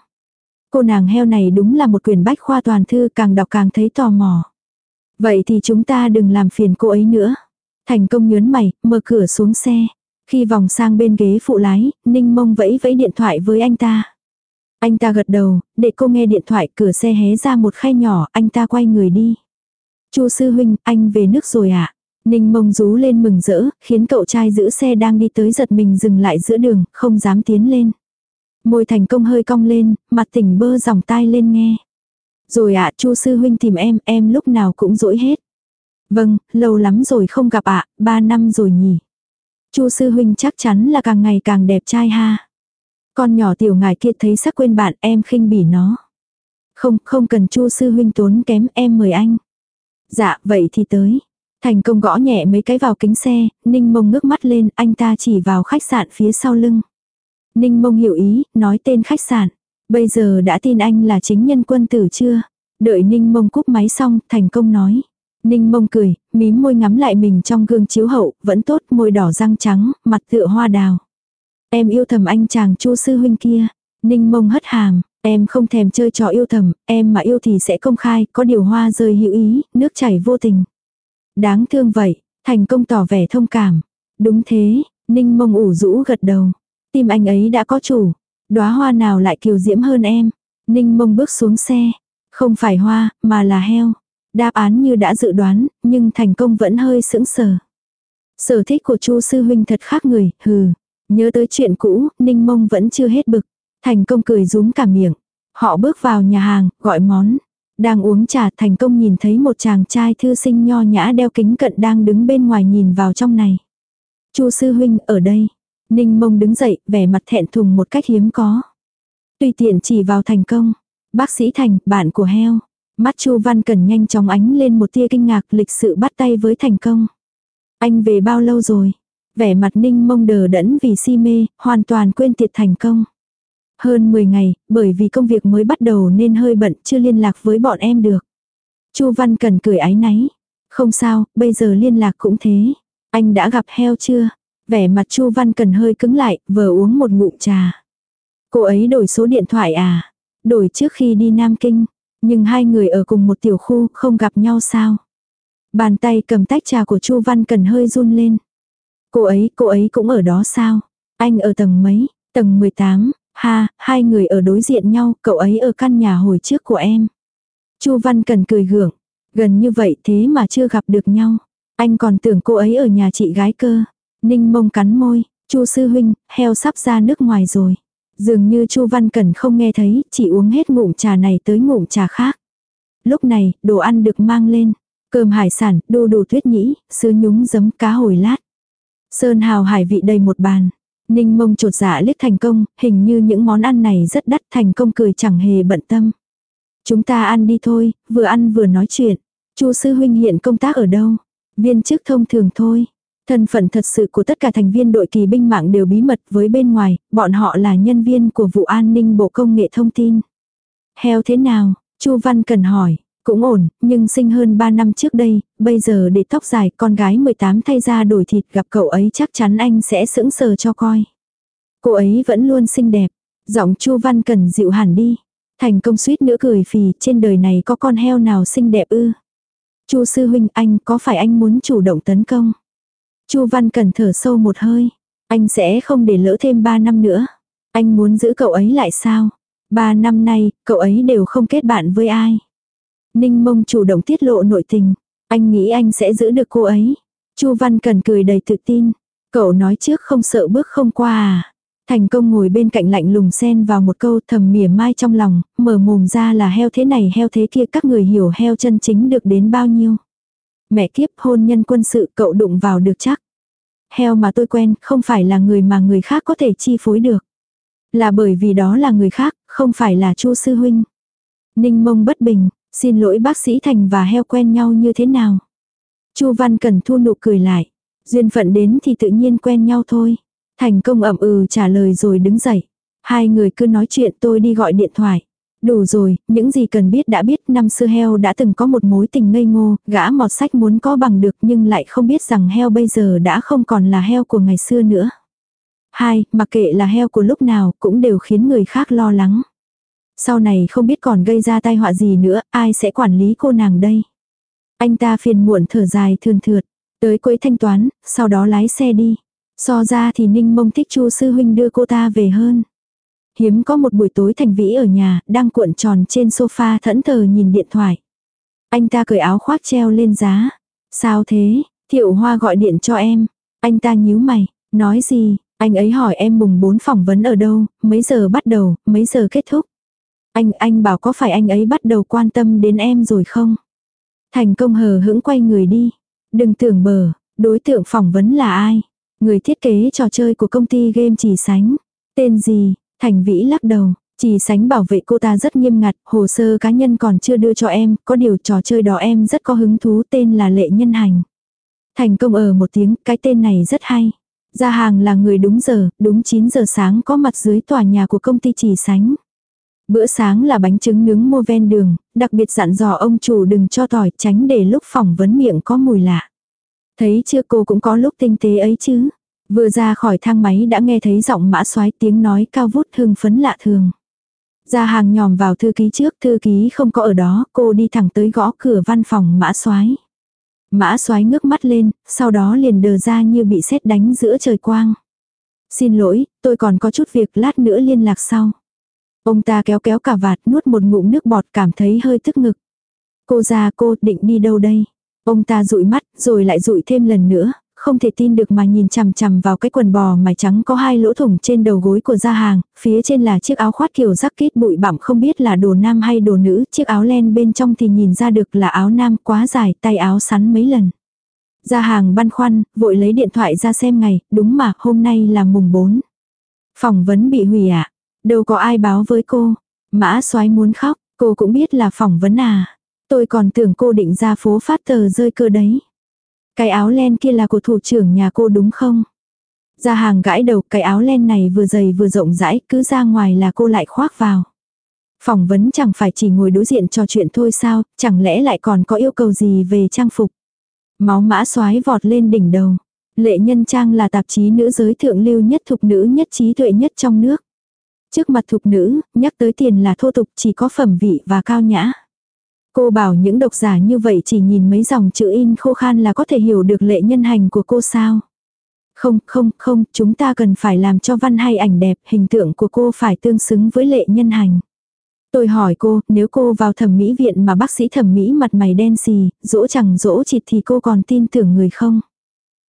Cô nàng heo này đúng là một quyển bách khoa toàn thư càng đọc càng thấy tò mò. Vậy thì chúng ta đừng làm phiền cô ấy nữa. Thành công nhớn mày, mở cửa xuống xe. Khi vòng sang bên ghế phụ lái, Ninh mông vẫy vẫy điện thoại với anh ta. Anh ta gật đầu, để cô nghe điện thoại cửa xe hé ra một khay nhỏ, anh ta quay người đi. Chu sư huynh, anh về nước rồi ạ. À? Ninh mông rú lên mừng rỡ, khiến cậu trai giữ xe đang đi tới giật mình dừng lại giữa đường, không dám tiến lên. Môi thành công hơi cong lên, mặt tỉnh bơ dòng tai lên nghe. Rồi ạ, chu sư huynh tìm em, em lúc nào cũng dỗi hết. Vâng, lâu lắm rồi không gặp ạ, ba năm rồi nhỉ. chu sư huynh chắc chắn là càng ngày càng đẹp trai ha. Con nhỏ tiểu ngài kia thấy sắc quên bạn em khinh bỉ nó. Không, không cần chu sư huynh tốn kém em mời anh. Dạ, vậy thì tới. Thành công gõ nhẹ mấy cái vào kính xe, ninh mông ngước mắt lên, anh ta chỉ vào khách sạn phía sau lưng. Ninh mông hiểu ý, nói tên khách sạn. Bây giờ đã tin anh là chính nhân quân tử chưa? Đợi ninh mông cúp máy xong, thành công nói. Ninh mông cười, mím môi ngắm lại mình trong gương chiếu hậu, vẫn tốt, môi đỏ răng trắng, mặt tựa hoa đào. Em yêu thầm anh chàng chu sư huynh kia. Ninh mông hất hàm, em không thèm chơi trò yêu thầm, em mà yêu thì sẽ công khai, có điều hoa rơi hữu ý, nước chảy vô tình. Đáng thương vậy, thành công tỏ vẻ thông cảm. Đúng thế, ninh mông ủ rũ gật đầu. Tim anh ấy đã có chủ. Đóa hoa nào lại kiều diễm hơn em. Ninh mông bước xuống xe. Không phải hoa, mà là heo. Đáp án như đã dự đoán, nhưng thành công vẫn hơi sững sờ. Sở thích của chu sư huynh thật khác người, hừ. Nhớ tới chuyện cũ, ninh mông vẫn chưa hết bực. Thành công cười rúm cả miệng. Họ bước vào nhà hàng, gọi món. Đang uống trà thành công nhìn thấy một chàng trai thư sinh nho nhã đeo kính cận đang đứng bên ngoài nhìn vào trong này. chu sư huynh ở đây. Ninh mông đứng dậy, vẻ mặt thẹn thùng một cách hiếm có. Tùy tiện chỉ vào thành công. Bác sĩ Thành, bạn của heo. Mắt Chu Văn Cần nhanh chóng ánh lên một tia kinh ngạc lịch sự bắt tay với thành công. Anh về bao lâu rồi? Vẻ mặt ninh mông đờ đẫn vì si mê, hoàn toàn quên tiệt thành công. Hơn 10 ngày, bởi vì công việc mới bắt đầu nên hơi bận chưa liên lạc với bọn em được. Chu Văn Cần cười ái náy. Không sao, bây giờ liên lạc cũng thế. Anh đã gặp heo chưa? Vẻ mặt Chu Văn Cần hơi cứng lại, vừa uống một ngụm trà. Cô ấy đổi số điện thoại à? Đổi trước khi đi Nam Kinh. Nhưng hai người ở cùng một tiểu khu, không gặp nhau sao? Bàn tay cầm tách trà của Chu Văn Cần hơi run lên. Cô ấy, cô ấy cũng ở đó sao? Anh ở tầng mấy? Tầng 18. Ha, hai người ở đối diện nhau, cậu ấy ở căn nhà hồi trước của em. Chu Văn Cần cười gượng. Gần như vậy thế mà chưa gặp được nhau. Anh còn tưởng cô ấy ở nhà chị gái cơ. Ninh mông cắn môi, Chu sư huynh, heo sắp ra nước ngoài rồi. Dường như Chu Văn Cẩn không nghe thấy, chỉ uống hết ngụm trà này tới ngụm trà khác. Lúc này, đồ ăn được mang lên. Cơm hải sản, đu đủ tuyết nhĩ, sứ nhúng giấm cá hồi lát. Sơn hào hải vị đầy một bàn. Ninh mông trột dạ liếc thành công, hình như những món ăn này rất đắt thành công cười chẳng hề bận tâm. Chúng ta ăn đi thôi, vừa ăn vừa nói chuyện. Chu sư huynh hiện công tác ở đâu? Viên chức thông thường thôi. Thân phận thật sự của tất cả thành viên đội kỳ binh mạng đều bí mật với bên ngoài, bọn họ là nhân viên của vụ an ninh Bộ Công nghệ Thông tin. Heo thế nào? Chu Văn cần hỏi. Cũng ổn, nhưng sinh hơn 3 năm trước đây, bây giờ để tóc dài con gái 18 thay ra đổi thịt gặp cậu ấy chắc chắn anh sẽ sững sờ cho coi. Cô ấy vẫn luôn xinh đẹp. Giọng Chu Văn Cần dịu hẳn đi. Thành công suýt nữa cười phì trên đời này có con heo nào xinh đẹp ư. Chu sư huynh anh có phải anh muốn chủ động tấn công? Chu Văn Cần thở sâu một hơi. Anh sẽ không để lỡ thêm 3 năm nữa. Anh muốn giữ cậu ấy lại sao? 3 năm nay, cậu ấy đều không kết bạn với ai. Ninh mông chủ động tiết lộ nội tình. Anh nghĩ anh sẽ giữ được cô ấy. Chu Văn Cần cười đầy tự tin. Cậu nói trước không sợ bước không qua à. Thành công ngồi bên cạnh lạnh lùng xen vào một câu thầm mỉa mai trong lòng, mở mồm ra là heo thế này heo thế kia các người hiểu heo chân chính được đến bao nhiêu. Mẹ kiếp hôn nhân quân sự cậu đụng vào được chắc. Heo mà tôi quen không phải là người mà người khác có thể chi phối được. Là bởi vì đó là người khác, không phải là chu sư huynh. Ninh mông bất bình, xin lỗi bác sĩ Thành và heo quen nhau như thế nào. chu Văn Cần thu nụ cười lại. Duyên phận đến thì tự nhiên quen nhau thôi. Thành công ẩm ừ trả lời rồi đứng dậy. Hai người cứ nói chuyện tôi đi gọi điện thoại. Đủ rồi, những gì cần biết đã biết năm xưa heo đã từng có một mối tình ngây ngô, gã mọt sách muốn có bằng được nhưng lại không biết rằng heo bây giờ đã không còn là heo của ngày xưa nữa. Hai, mặc kệ là heo của lúc nào cũng đều khiến người khác lo lắng. Sau này không biết còn gây ra tai họa gì nữa, ai sẽ quản lý cô nàng đây. Anh ta phiền muộn thở dài thườn thượt, tới quấy thanh toán, sau đó lái xe đi. So ra thì Ninh Mông thích Chu sư huynh đưa cô ta về hơn. Hiếm có một buổi tối Thành Vĩ ở nhà, đang cuộn tròn trên sofa thẫn thờ nhìn điện thoại. Anh ta cởi áo khoác treo lên giá. Sao thế? Thiệu Hoa gọi điện cho em. Anh ta nhíu mày, nói gì? Anh ấy hỏi em mùng 4 phỏng vấn ở đâu, mấy giờ bắt đầu, mấy giờ kết thúc. Anh, anh bảo có phải anh ấy bắt đầu quan tâm đến em rồi không? Thành công hờ hững quay người đi. Đừng tưởng bờ, đối tượng phỏng vấn là ai? Người thiết kế trò chơi của công ty game chỉ sánh. Tên gì? Thành Vĩ lắc đầu. Chỉ sánh bảo vệ cô ta rất nghiêm ngặt, hồ sơ cá nhân còn chưa đưa cho em, có điều trò chơi đó em rất có hứng thú tên là lệ nhân hành. Thành công ở một tiếng, cái tên này rất hay. Ra hàng là người đúng giờ, đúng 9 giờ sáng có mặt dưới tòa nhà của công ty chỉ sánh. Bữa sáng là bánh trứng nướng mua ven đường, đặc biệt dặn dò ông chủ đừng cho tỏi tránh để lúc phỏng vấn miệng có mùi lạ. Thấy chưa cô cũng có lúc tinh tế ấy chứ. Vừa ra khỏi thang máy đã nghe thấy giọng mã soái tiếng nói cao vút hưng phấn lạ thường. Ra hàng nhòm vào thư ký trước, thư ký không có ở đó, cô đi thẳng tới gõ cửa văn phòng mã soái. Mã soái ngước mắt lên, sau đó liền đờ ra như bị sét đánh giữa trời quang. Xin lỗi, tôi còn có chút việc lát nữa liên lạc sau. Ông ta kéo kéo cả vạt nuốt một ngụm nước bọt cảm thấy hơi tức ngực. Cô ra cô định đi đâu đây? Ông ta dụi mắt rồi lại dụi thêm lần nữa, không thể tin được mà nhìn chằm chằm vào cái quần bò mài trắng có hai lỗ thủng trên đầu gối của gia hàng, phía trên là chiếc áo khoác kiểu rắc kít bụi bặm không biết là đồ nam hay đồ nữ, chiếc áo len bên trong thì nhìn ra được là áo nam quá dài, tay áo sắn mấy lần. Gia hàng băn khoăn, vội lấy điện thoại ra xem ngày, đúng mà, hôm nay là mùng 4. Phỏng vấn bị hủy ạ. À? Đâu có ai báo với cô. Mã soái muốn khóc, cô cũng biết là phỏng vấn à. Tôi còn tưởng cô định ra phố phát tờ rơi cơ đấy. Cái áo len kia là của thủ trưởng nhà cô đúng không? Ra hàng gãi đầu cái áo len này vừa dày vừa rộng rãi cứ ra ngoài là cô lại khoác vào. Phỏng vấn chẳng phải chỉ ngồi đối diện trò chuyện thôi sao, chẳng lẽ lại còn có yêu cầu gì về trang phục. Máu mã xoái vọt lên đỉnh đầu. Lệ Nhân Trang là tạp chí nữ giới thượng lưu nhất thục nữ nhất trí tuệ nhất trong nước. Trước mặt thục nữ, nhắc tới tiền là thô tục chỉ có phẩm vị và cao nhã. Cô bảo những độc giả như vậy chỉ nhìn mấy dòng chữ in khô khan là có thể hiểu được lệ nhân hành của cô sao. Không, không, không, chúng ta cần phải làm cho văn hay ảnh đẹp, hình tượng của cô phải tương xứng với lệ nhân hành. Tôi hỏi cô, nếu cô vào thẩm mỹ viện mà bác sĩ thẩm mỹ mặt mày đen xì, dỗ chẳng dỗ chịt thì cô còn tin tưởng người không?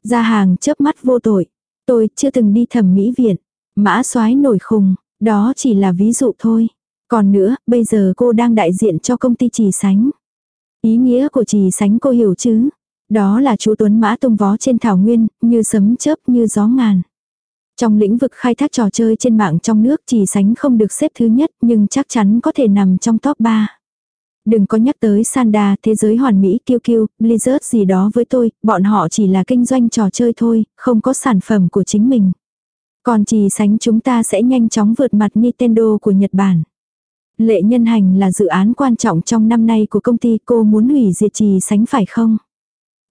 gia hàng chớp mắt vô tội. Tôi chưa từng đi thẩm mỹ viện. Mã soái nổi khùng, đó chỉ là ví dụ thôi. Còn nữa, bây giờ cô đang đại diện cho công ty trì sánh. Ý nghĩa của trì sánh cô hiểu chứ? Đó là chú Tuấn Mã tung vó trên thảo nguyên, như sấm chớp như gió ngàn. Trong lĩnh vực khai thác trò chơi trên mạng trong nước trì sánh không được xếp thứ nhất nhưng chắc chắn có thể nằm trong top 3. Đừng có nhắc tới Sanda, thế giới hoàn mỹ, kiêu kiêu, Blizzard gì đó với tôi, bọn họ chỉ là kinh doanh trò chơi thôi, không có sản phẩm của chính mình. Còn trì sánh chúng ta sẽ nhanh chóng vượt mặt Nintendo của Nhật Bản. Lệ nhân hành là dự án quan trọng trong năm nay của công ty cô muốn hủy diệt trì sánh phải không?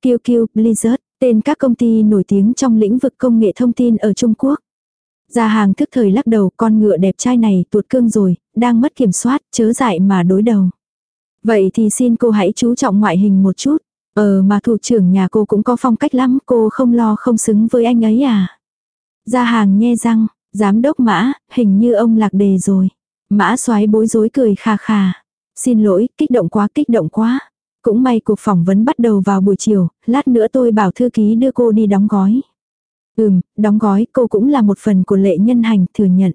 QQ, Blizzard, tên các công ty nổi tiếng trong lĩnh vực công nghệ thông tin ở Trung Quốc. Gia hàng thức thời lắc đầu con ngựa đẹp trai này tuột cương rồi, đang mất kiểm soát, chớ dại mà đối đầu. Vậy thì xin cô hãy chú trọng ngoại hình một chút. Ờ mà thủ trưởng nhà cô cũng có phong cách lắm, cô không lo không xứng với anh ấy à. Gia hàng nhe răng, giám đốc mã, hình như ông lạc đề rồi. Mã soái bối rối cười khà khà. Xin lỗi, kích động quá, kích động quá. Cũng may cuộc phỏng vấn bắt đầu vào buổi chiều, lát nữa tôi bảo thư ký đưa cô đi đóng gói. Ừm, đóng gói cô cũng là một phần của lệ nhân hành thừa nhận.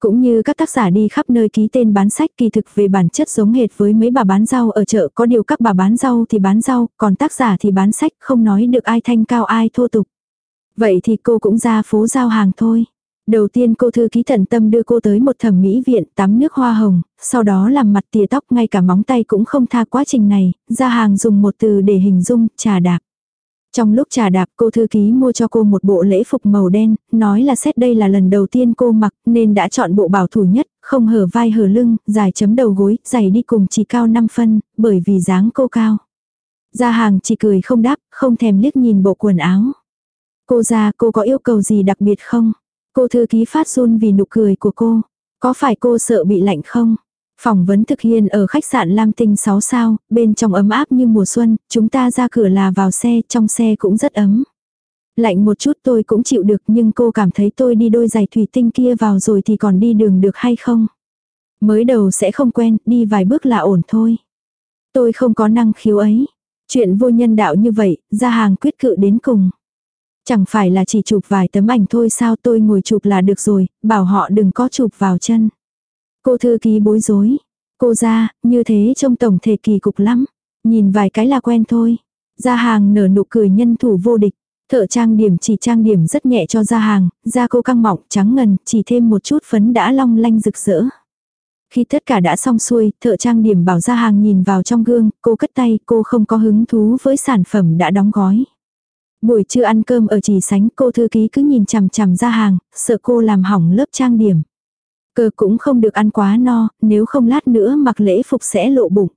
Cũng như các tác giả đi khắp nơi ký tên bán sách kỳ thực về bản chất giống hệt với mấy bà bán rau ở chợ có điều các bà bán rau thì bán rau, còn tác giả thì bán sách không nói được ai thanh cao ai thô tục. Vậy thì cô cũng ra phố giao hàng thôi. Đầu tiên cô thư ký tận tâm đưa cô tới một thẩm mỹ viện tắm nước hoa hồng, sau đó làm mặt tỉa tóc ngay cả móng tay cũng không tha quá trình này, ra hàng dùng một từ để hình dung, trà đạp. Trong lúc trà đạp cô thư ký mua cho cô một bộ lễ phục màu đen, nói là xét đây là lần đầu tiên cô mặc nên đã chọn bộ bảo thủ nhất, không hở vai hở lưng, dài chấm đầu gối, giày đi cùng chỉ cao 5 phân, bởi vì dáng cô cao. Ra hàng chỉ cười không đáp, không thèm liếc nhìn bộ quần áo. Cô ra cô có yêu cầu gì đặc biệt không? Cô thư ký phát run vì nụ cười của cô. Có phải cô sợ bị lạnh không? Phỏng vấn thực hiện ở khách sạn Lam Tinh 6 sao, bên trong ấm áp như mùa xuân, chúng ta ra cửa là vào xe, trong xe cũng rất ấm. Lạnh một chút tôi cũng chịu được nhưng cô cảm thấy tôi đi đôi giày thủy tinh kia vào rồi thì còn đi đường được hay không? Mới đầu sẽ không quen, đi vài bước là ổn thôi. Tôi không có năng khiếu ấy. Chuyện vô nhân đạo như vậy, ra hàng quyết cự đến cùng. Chẳng phải là chỉ chụp vài tấm ảnh thôi sao tôi ngồi chụp là được rồi, bảo họ đừng có chụp vào chân. Cô thư ký bối rối. Cô ra, như thế trông tổng thể kỳ cục lắm. Nhìn vài cái là quen thôi. gia hàng nở nụ cười nhân thủ vô địch. Thợ trang điểm chỉ trang điểm rất nhẹ cho gia hàng, da cô căng mọng trắng ngần, chỉ thêm một chút phấn đã long lanh rực rỡ. Khi tất cả đã xong xuôi, thợ trang điểm bảo ra hàng nhìn vào trong gương, cô cất tay, cô không có hứng thú với sản phẩm đã đóng gói. Buổi trưa ăn cơm ở chỉ sánh cô thư ký cứ nhìn chằm chằm ra hàng, sợ cô làm hỏng lớp trang điểm. Cơ cũng không được ăn quá no, nếu không lát nữa mặc lễ phục sẽ lộ bụng.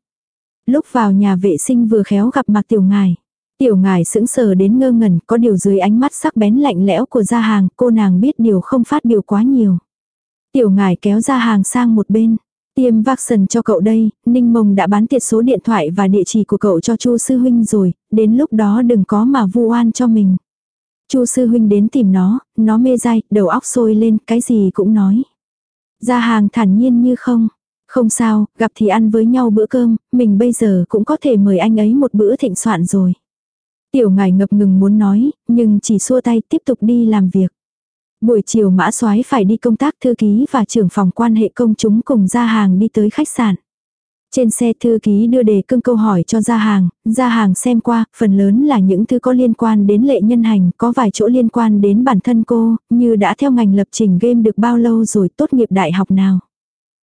Lúc vào nhà vệ sinh vừa khéo gặp mặt tiểu ngài. Tiểu ngài sững sờ đến ngơ ngẩn, có điều dưới ánh mắt sắc bén lạnh lẽo của gia hàng, cô nàng biết điều không phát biểu quá nhiều. Tiểu ngài kéo ra hàng sang một bên. Tiêm vaccine cho cậu đây, Ninh Mông đã bán tiệt số điện thoại và địa chỉ của cậu cho Chu sư huynh rồi, đến lúc đó đừng có mà vu oan cho mình. Chu sư huynh đến tìm nó, nó mê dai, đầu óc sôi lên, cái gì cũng nói. Ra hàng thản nhiên như không. Không sao, gặp thì ăn với nhau bữa cơm, mình bây giờ cũng có thể mời anh ấy một bữa thịnh soạn rồi. Tiểu ngài ngập ngừng muốn nói, nhưng chỉ xua tay tiếp tục đi làm việc. Buổi chiều mã soái phải đi công tác thư ký và trưởng phòng quan hệ công chúng cùng ra hàng đi tới khách sạn. Trên xe thư ký đưa đề cương câu hỏi cho gia hàng, gia hàng xem qua, phần lớn là những thứ có liên quan đến lệ nhân hành, có vài chỗ liên quan đến bản thân cô, như đã theo ngành lập trình game được bao lâu rồi tốt nghiệp đại học nào.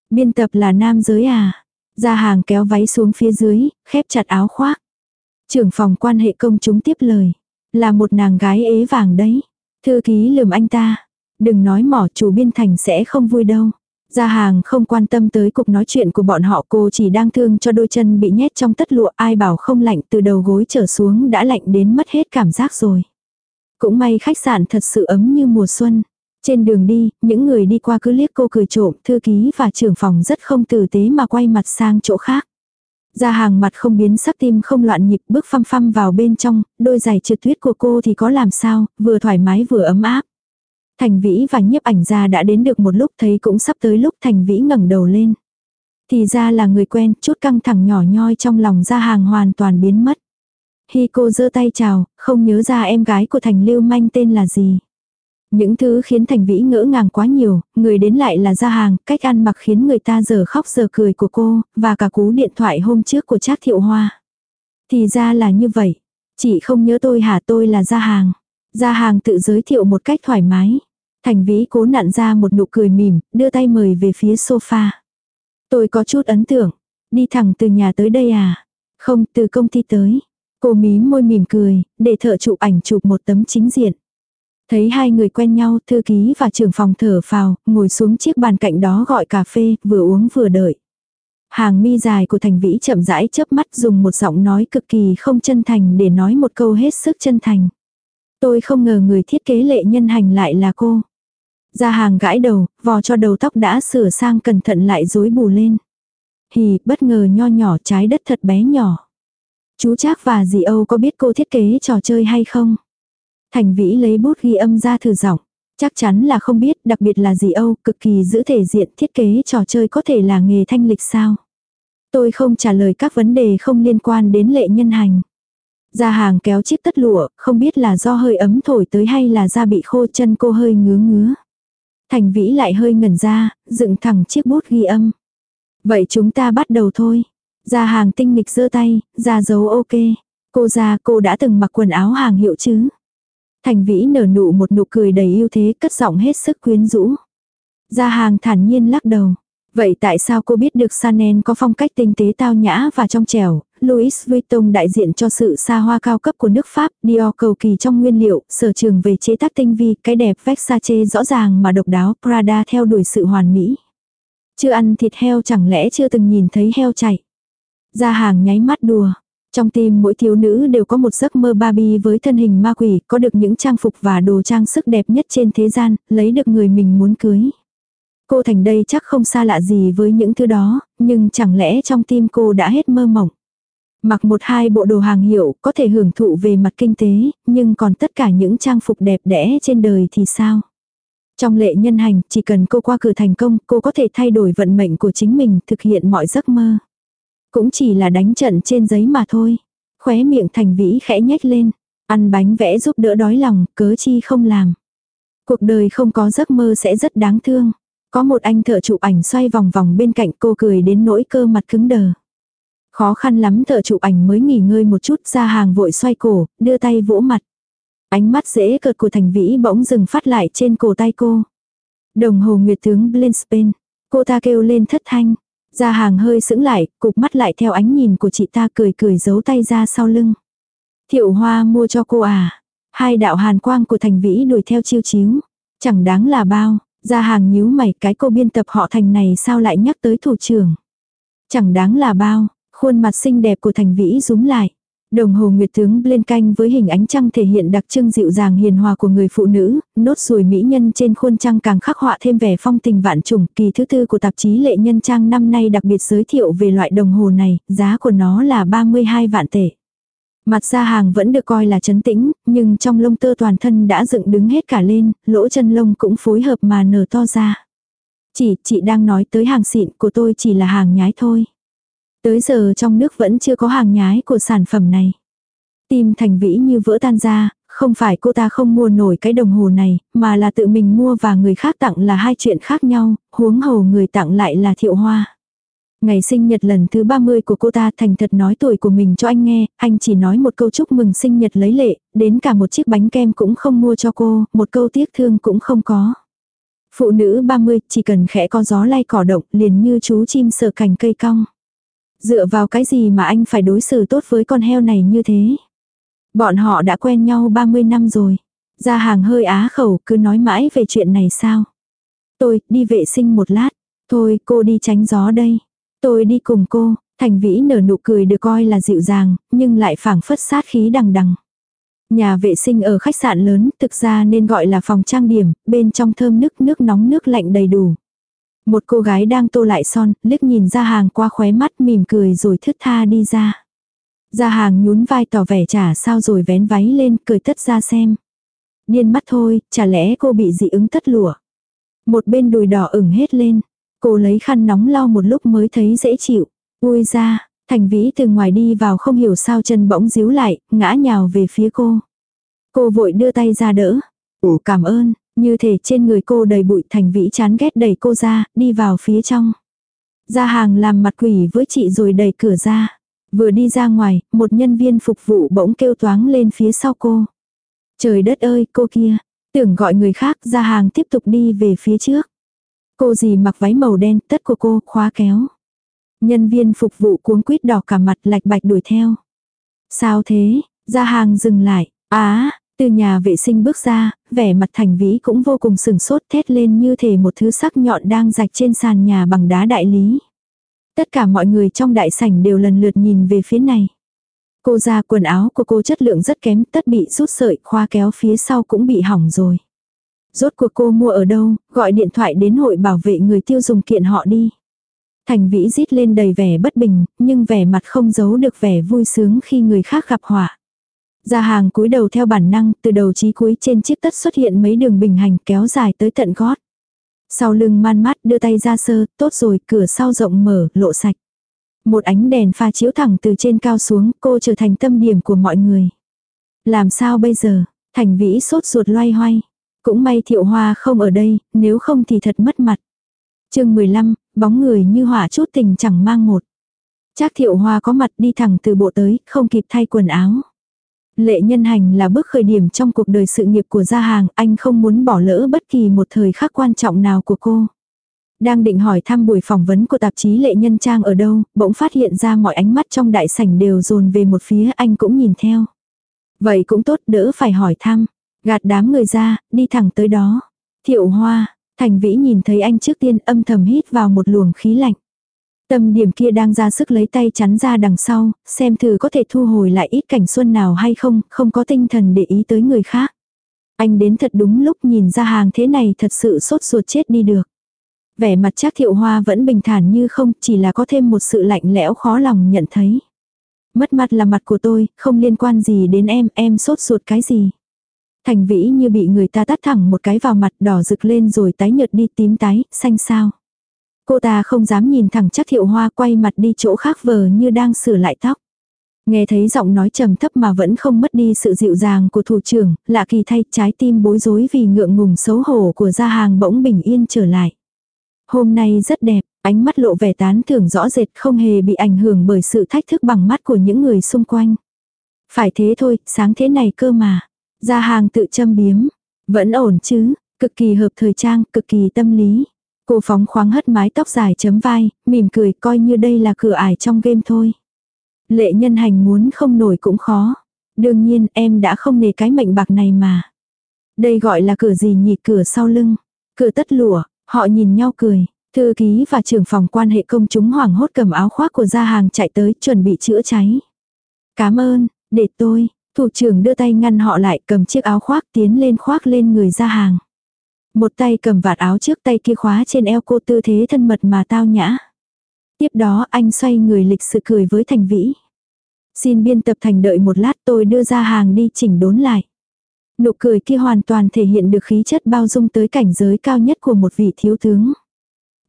Biên tập là nam giới à? Gia hàng kéo váy xuống phía dưới, khép chặt áo khoác. Trưởng phòng quan hệ công chúng tiếp lời. Là một nàng gái ế vàng đấy. Thư ký lườm anh ta. Đừng nói mỏ chủ biên thành sẽ không vui đâu. Gia hàng không quan tâm tới cuộc nói chuyện của bọn họ cô chỉ đang thương cho đôi chân bị nhét trong tất lụa ai bảo không lạnh từ đầu gối trở xuống đã lạnh đến mất hết cảm giác rồi. Cũng may khách sạn thật sự ấm như mùa xuân. Trên đường đi, những người đi qua cứ liếc cô cười trộm, thư ký và trưởng phòng rất không tử tế mà quay mặt sang chỗ khác. Gia hàng mặt không biến sắc tim không loạn nhịp bước phăm phăm vào bên trong, đôi giày trượt tuyết của cô thì có làm sao, vừa thoải mái vừa ấm áp. Thành Vĩ và nhiếp ảnh gia đã đến được một lúc thấy cũng sắp tới lúc Thành Vĩ ngẩng đầu lên. Thì ra là người quen, chút căng thẳng nhỏ nhoi trong lòng ra hàng hoàn toàn biến mất. Hi cô giơ tay chào, không nhớ ra em gái của Thành Lưu Manh tên là gì. Những thứ khiến Thành Vĩ ngỡ ngàng quá nhiều, người đến lại là ra hàng, cách ăn mặc khiến người ta giờ khóc giờ cười của cô, và cả cú điện thoại hôm trước của Trác Thiệu Hoa. Thì ra là như vậy. Chị không nhớ tôi hả tôi là Ra hàng. Gia hàng tự giới thiệu một cách thoải mái. Thành vĩ cố nặn ra một nụ cười mỉm, đưa tay mời về phía sofa. Tôi có chút ấn tượng. Đi thẳng từ nhà tới đây à? Không, từ công ty tới. Cô mí môi mỉm cười, để thợ chụp ảnh chụp một tấm chính diện. Thấy hai người quen nhau, thư ký và trưởng phòng thở phào, ngồi xuống chiếc bàn cạnh đó gọi cà phê, vừa uống vừa đợi. Hàng mi dài của Thành Vĩ chậm rãi chớp mắt dùng một giọng nói cực kỳ không chân thành để nói một câu hết sức chân thành. Tôi không ngờ người thiết kế lệ nhân hành lại là cô. Ra hàng gãi đầu, vò cho đầu tóc đã sửa sang cẩn thận lại rối bù lên. Hì, bất ngờ nho nhỏ trái đất thật bé nhỏ. Chú Trác và dì Âu có biết cô thiết kế trò chơi hay không? Thành Vĩ lấy bút ghi âm ra thử giọng. Chắc chắn là không biết, đặc biệt là dì Âu, cực kỳ giữ thể diện thiết kế trò chơi có thể là nghề thanh lịch sao. Tôi không trả lời các vấn đề không liên quan đến lệ nhân hành. Ra hàng kéo chiếc tất lụa, không biết là do hơi ấm thổi tới hay là da bị khô chân cô hơi ngứa ngứa. Thành vĩ lại hơi ngẩn ra, dựng thẳng chiếc bút ghi âm. Vậy chúng ta bắt đầu thôi. Ra hàng tinh nghịch giơ tay, ra dấu ok. Cô ra cô đã từng mặc quần áo hàng hiệu chứ. Thành vĩ nở nụ một nụ cười đầy yêu thế cất giọng hết sức quyến rũ. Ra hàng thản nhiên lắc đầu. Vậy tại sao cô biết được Sanen có phong cách tinh tế tao nhã và trong trẻo, Louis Vuitton đại diện cho sự xa hoa cao cấp của nước Pháp, Dior cầu kỳ trong nguyên liệu, sở trường về chế tác tinh vi, cái đẹp Versace rõ ràng mà độc đáo, Prada theo đuổi sự hoàn mỹ. Chưa ăn thịt heo chẳng lẽ chưa từng nhìn thấy heo chạy. Ra hàng nháy mắt đùa. Trong tim mỗi thiếu nữ đều có một giấc mơ Barbie với thân hình ma quỷ, có được những trang phục và đồ trang sức đẹp nhất trên thế gian, lấy được người mình muốn cưới. Cô thành đây chắc không xa lạ gì với những thứ đó, nhưng chẳng lẽ trong tim cô đã hết mơ mộng. Mặc một hai bộ đồ hàng hiệu có thể hưởng thụ về mặt kinh tế, nhưng còn tất cả những trang phục đẹp đẽ trên đời thì sao? Trong lệ nhân hành, chỉ cần cô qua cửa thành công, cô có thể thay đổi vận mệnh của chính mình, thực hiện mọi giấc mơ. Cũng chỉ là đánh trận trên giấy mà thôi. Khóe miệng thành vĩ khẽ nhếch lên. Ăn bánh vẽ giúp đỡ đói lòng, cớ chi không làm. Cuộc đời không có giấc mơ sẽ rất đáng thương. Có một anh thợ chụp ảnh xoay vòng vòng bên cạnh cô cười đến nỗi cơ mặt cứng đờ. Khó khăn lắm thợ chụp ảnh mới nghỉ ngơi một chút ra hàng vội xoay cổ, đưa tay vỗ mặt. Ánh mắt dễ cợt của thành vĩ bỗng dừng phát lại trên cổ tay cô. Đồng hồ nguyệt tướng Blinspen. Cô ta kêu lên thất thanh. Ra hàng hơi sững lại, cục mắt lại theo ánh nhìn của chị ta cười cười giấu tay ra sau lưng. Thiệu hoa mua cho cô à. Hai đạo hàn quang của thành vĩ đuổi theo chiêu chiếu. Chẳng đáng là bao. Ra hàng nhíu mày cái cô biên tập họ thành này sao lại nhắc tới thủ trưởng. Chẳng đáng là bao. Khuôn mặt xinh đẹp của thành vĩ rúm lại. Đồng hồ nguyệt tướng lên canh với hình ánh trăng thể hiện đặc trưng dịu dàng hiền hòa của người phụ nữ, nốt ruồi mỹ nhân trên khuôn trăng càng khắc họa thêm vẻ phong tình vạn trùng. Kỳ thứ tư của tạp chí lệ nhân trang năm nay đặc biệt giới thiệu về loại đồng hồ này, giá của nó là 32 vạn tệ. Mặt da hàng vẫn được coi là trấn tĩnh, nhưng trong lông tơ toàn thân đã dựng đứng hết cả lên, lỗ chân lông cũng phối hợp mà nở to ra. Chỉ, chị đang nói tới hàng xịn của tôi chỉ là hàng nhái thôi. Tới giờ trong nước vẫn chưa có hàng nhái của sản phẩm này. Tim thành vĩ như vỡ tan ra, không phải cô ta không mua nổi cái đồng hồ này, mà là tự mình mua và người khác tặng là hai chuyện khác nhau, huống hồ người tặng lại là thiệu hoa. Ngày sinh nhật lần thứ 30 của cô ta thành thật nói tuổi của mình cho anh nghe, anh chỉ nói một câu chúc mừng sinh nhật lấy lệ, đến cả một chiếc bánh kem cũng không mua cho cô, một câu tiếc thương cũng không có. Phụ nữ 30 chỉ cần khẽ có gió lay cỏ động liền như chú chim sờ cành cây cong. Dựa vào cái gì mà anh phải đối xử tốt với con heo này như thế? Bọn họ đã quen nhau 30 năm rồi. Ra hàng hơi á khẩu cứ nói mãi về chuyện này sao? Tôi, đi vệ sinh một lát. Thôi, cô đi tránh gió đây. Tôi đi cùng cô. Thành vĩ nở nụ cười được coi là dịu dàng, nhưng lại phảng phất sát khí đằng đằng. Nhà vệ sinh ở khách sạn lớn thực ra nên gọi là phòng trang điểm, bên trong thơm nước nước nóng nước lạnh đầy đủ. Một cô gái đang tô lại son, liếc nhìn ra hàng qua khóe mắt mỉm cười rồi thướt tha đi ra. Ra hàng nhún vai tỏ vẻ trả sao rồi vén váy lên cười tất ra xem. Điên mắt thôi, chả lẽ cô bị dị ứng tất lụa. Một bên đùi đỏ ửng hết lên. Cô lấy khăn nóng lau một lúc mới thấy dễ chịu. Ui ra, thành vĩ từ ngoài đi vào không hiểu sao chân bỗng díu lại, ngã nhào về phía cô. Cô vội đưa tay ra đỡ. Ủa cảm ơn, như thể trên người cô đầy bụi thành vĩ chán ghét đẩy cô ra, đi vào phía trong. Ra hàng làm mặt quỷ với chị rồi đẩy cửa ra. Vừa đi ra ngoài, một nhân viên phục vụ bỗng kêu toáng lên phía sau cô. Trời đất ơi, cô kia. Tưởng gọi người khác ra hàng tiếp tục đi về phía trước. Cô gì mặc váy màu đen, tất của cô khóa kéo. Nhân viên phục vụ cuống quýt đỏ cả mặt lạch bạch đuổi theo. Sao thế? Ra hàng dừng lại. Á, từ nhà vệ sinh bước ra, vẻ mặt thành vĩ cũng vô cùng sừng sốt thét lên như thể một thứ sắc nhọn đang rạch trên sàn nhà bằng đá đại lý. Tất cả mọi người trong đại sảnh đều lần lượt nhìn về phía này. Cô ra quần áo của cô chất lượng rất kém, tất bị rút sợi, khoa kéo phía sau cũng bị hỏng rồi. Rốt cuộc cô mua ở đâu, gọi điện thoại đến hội bảo vệ người tiêu dùng kiện họ đi. Thành vĩ rít lên đầy vẻ bất bình, nhưng vẻ mặt không giấu được vẻ vui sướng khi người khác gặp họa. Ra hàng cúi đầu theo bản năng, từ đầu chí cuối trên chiếc tất xuất hiện mấy đường bình hành kéo dài tới tận gót. Sau lưng man mắt đưa tay ra sơ, tốt rồi, cửa sau rộng mở, lộ sạch. Một ánh đèn pha chiếu thẳng từ trên cao xuống, cô trở thành tâm điểm của mọi người. Làm sao bây giờ? Thành vĩ sốt ruột loay hoay. Cũng may thiệu hoa không ở đây, nếu không thì thật mất mặt. chương 15, bóng người như hỏa chút tình chẳng mang một. chắc thiệu hoa có mặt đi thẳng từ bộ tới, không kịp thay quần áo. Lệ nhân hành là bước khởi điểm trong cuộc đời sự nghiệp của gia hàng, anh không muốn bỏ lỡ bất kỳ một thời khắc quan trọng nào của cô. Đang định hỏi thăm buổi phỏng vấn của tạp chí Lệ Nhân Trang ở đâu, bỗng phát hiện ra mọi ánh mắt trong đại sảnh đều dồn về một phía anh cũng nhìn theo. Vậy cũng tốt đỡ phải hỏi thăm. Gạt đám người ra, đi thẳng tới đó. Thiệu hoa, thành vĩ nhìn thấy anh trước tiên âm thầm hít vào một luồng khí lạnh. Tâm điểm kia đang ra sức lấy tay chắn ra đằng sau, xem thử có thể thu hồi lại ít cảnh xuân nào hay không, không có tinh thần để ý tới người khác. Anh đến thật đúng lúc nhìn ra hàng thế này thật sự sốt ruột chết đi được. Vẻ mặt chắc thiệu hoa vẫn bình thản như không, chỉ là có thêm một sự lạnh lẽo khó lòng nhận thấy. Mất mặt là mặt của tôi, không liên quan gì đến em, em sốt ruột cái gì. Thành vĩ như bị người ta tắt thẳng một cái vào mặt đỏ rực lên rồi tái nhợt đi tím tái, xanh sao. Cô ta không dám nhìn thẳng chắc thiệu hoa quay mặt đi chỗ khác vờ như đang sửa lại tóc. Nghe thấy giọng nói trầm thấp mà vẫn không mất đi sự dịu dàng của thủ trưởng, lạ kỳ thay trái tim bối rối vì ngượng ngùng xấu hổ của gia hàng bỗng bình yên trở lại. Hôm nay rất đẹp, ánh mắt lộ vẻ tán thưởng rõ rệt không hề bị ảnh hưởng bởi sự thách thức bằng mắt của những người xung quanh. Phải thế thôi, sáng thế này cơ mà. Gia hàng tự châm biếm. Vẫn ổn chứ, cực kỳ hợp thời trang, cực kỳ tâm lý. Cô phóng khoáng hất mái tóc dài chấm vai, mỉm cười coi như đây là cửa ải trong game thôi. Lệ nhân hành muốn không nổi cũng khó. Đương nhiên em đã không nề cái mệnh bạc này mà. Đây gọi là cửa gì nhỉ cửa sau lưng. Cửa tất lụa, họ nhìn nhau cười. Thư ký và trưởng phòng quan hệ công chúng hoảng hốt cầm áo khoác của gia hàng chạy tới chuẩn bị chữa cháy. Cảm ơn, để tôi, thủ trưởng đưa tay ngăn họ lại cầm chiếc áo khoác tiến lên khoác lên người gia hàng. Một tay cầm vạt áo trước tay kia khóa trên eo cô tư thế thân mật mà tao nhã. Tiếp đó anh xoay người lịch sự cười với Thành Vĩ. Xin biên tập thành đợi một lát tôi đưa ra hàng đi chỉnh đốn lại. Nụ cười kia hoàn toàn thể hiện được khí chất bao dung tới cảnh giới cao nhất của một vị thiếu tướng.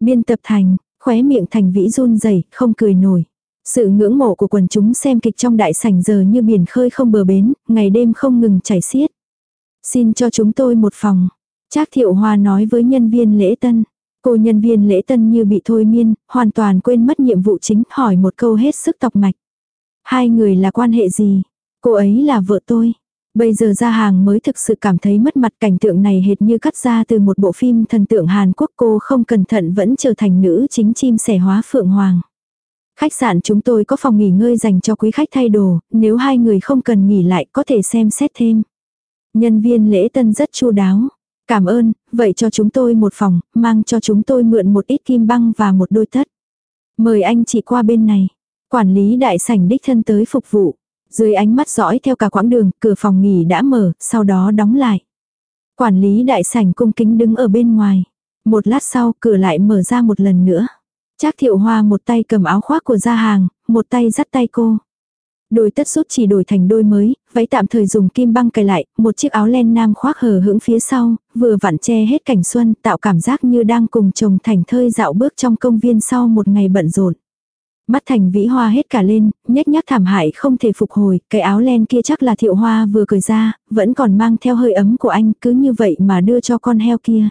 Biên tập thành, khóe miệng Thành Vĩ run rẩy không cười nổi. Sự ngưỡng mộ của quần chúng xem kịch trong đại sảnh giờ như biển khơi không bờ bến, ngày đêm không ngừng chảy xiết. Xin cho chúng tôi một phòng. Trác thiệu hoa nói với nhân viên lễ tân. Cô nhân viên lễ tân như bị thôi miên, hoàn toàn quên mất nhiệm vụ chính, hỏi một câu hết sức tọc mạch. Hai người là quan hệ gì? Cô ấy là vợ tôi. Bây giờ ra hàng mới thực sự cảm thấy mất mặt cảnh tượng này hệt như cắt ra từ một bộ phim thần tượng Hàn Quốc cô không cẩn thận vẫn trở thành nữ chính chim sẻ hóa phượng hoàng. Khách sạn chúng tôi có phòng nghỉ ngơi dành cho quý khách thay đồ, nếu hai người không cần nghỉ lại có thể xem xét thêm. Nhân viên lễ tân rất chu đáo. Cảm ơn, vậy cho chúng tôi một phòng, mang cho chúng tôi mượn một ít kim băng và một đôi tất. Mời anh chị qua bên này. Quản lý đại sảnh đích thân tới phục vụ. Dưới ánh mắt dõi theo cả quãng đường, cửa phòng nghỉ đã mở, sau đó đóng lại. Quản lý đại sảnh cung kính đứng ở bên ngoài. Một lát sau, cửa lại mở ra một lần nữa. Trác thiệu hoa một tay cầm áo khoác của gia hàng, một tay dắt tay cô. Đôi tất sút chỉ đổi thành đôi mới, váy tạm thời dùng kim băng cài lại, một chiếc áo len nam khoác hờ hững phía sau, vừa vặn che hết cảnh xuân, tạo cảm giác như đang cùng chồng thành thơi dạo bước trong công viên sau một ngày bận rộn. Mắt thành vĩ hoa hết cả lên, nhếch nhác thảm hại không thể phục hồi, cái áo len kia chắc là thiệu hoa vừa cười ra, vẫn còn mang theo hơi ấm của anh, cứ như vậy mà đưa cho con heo kia.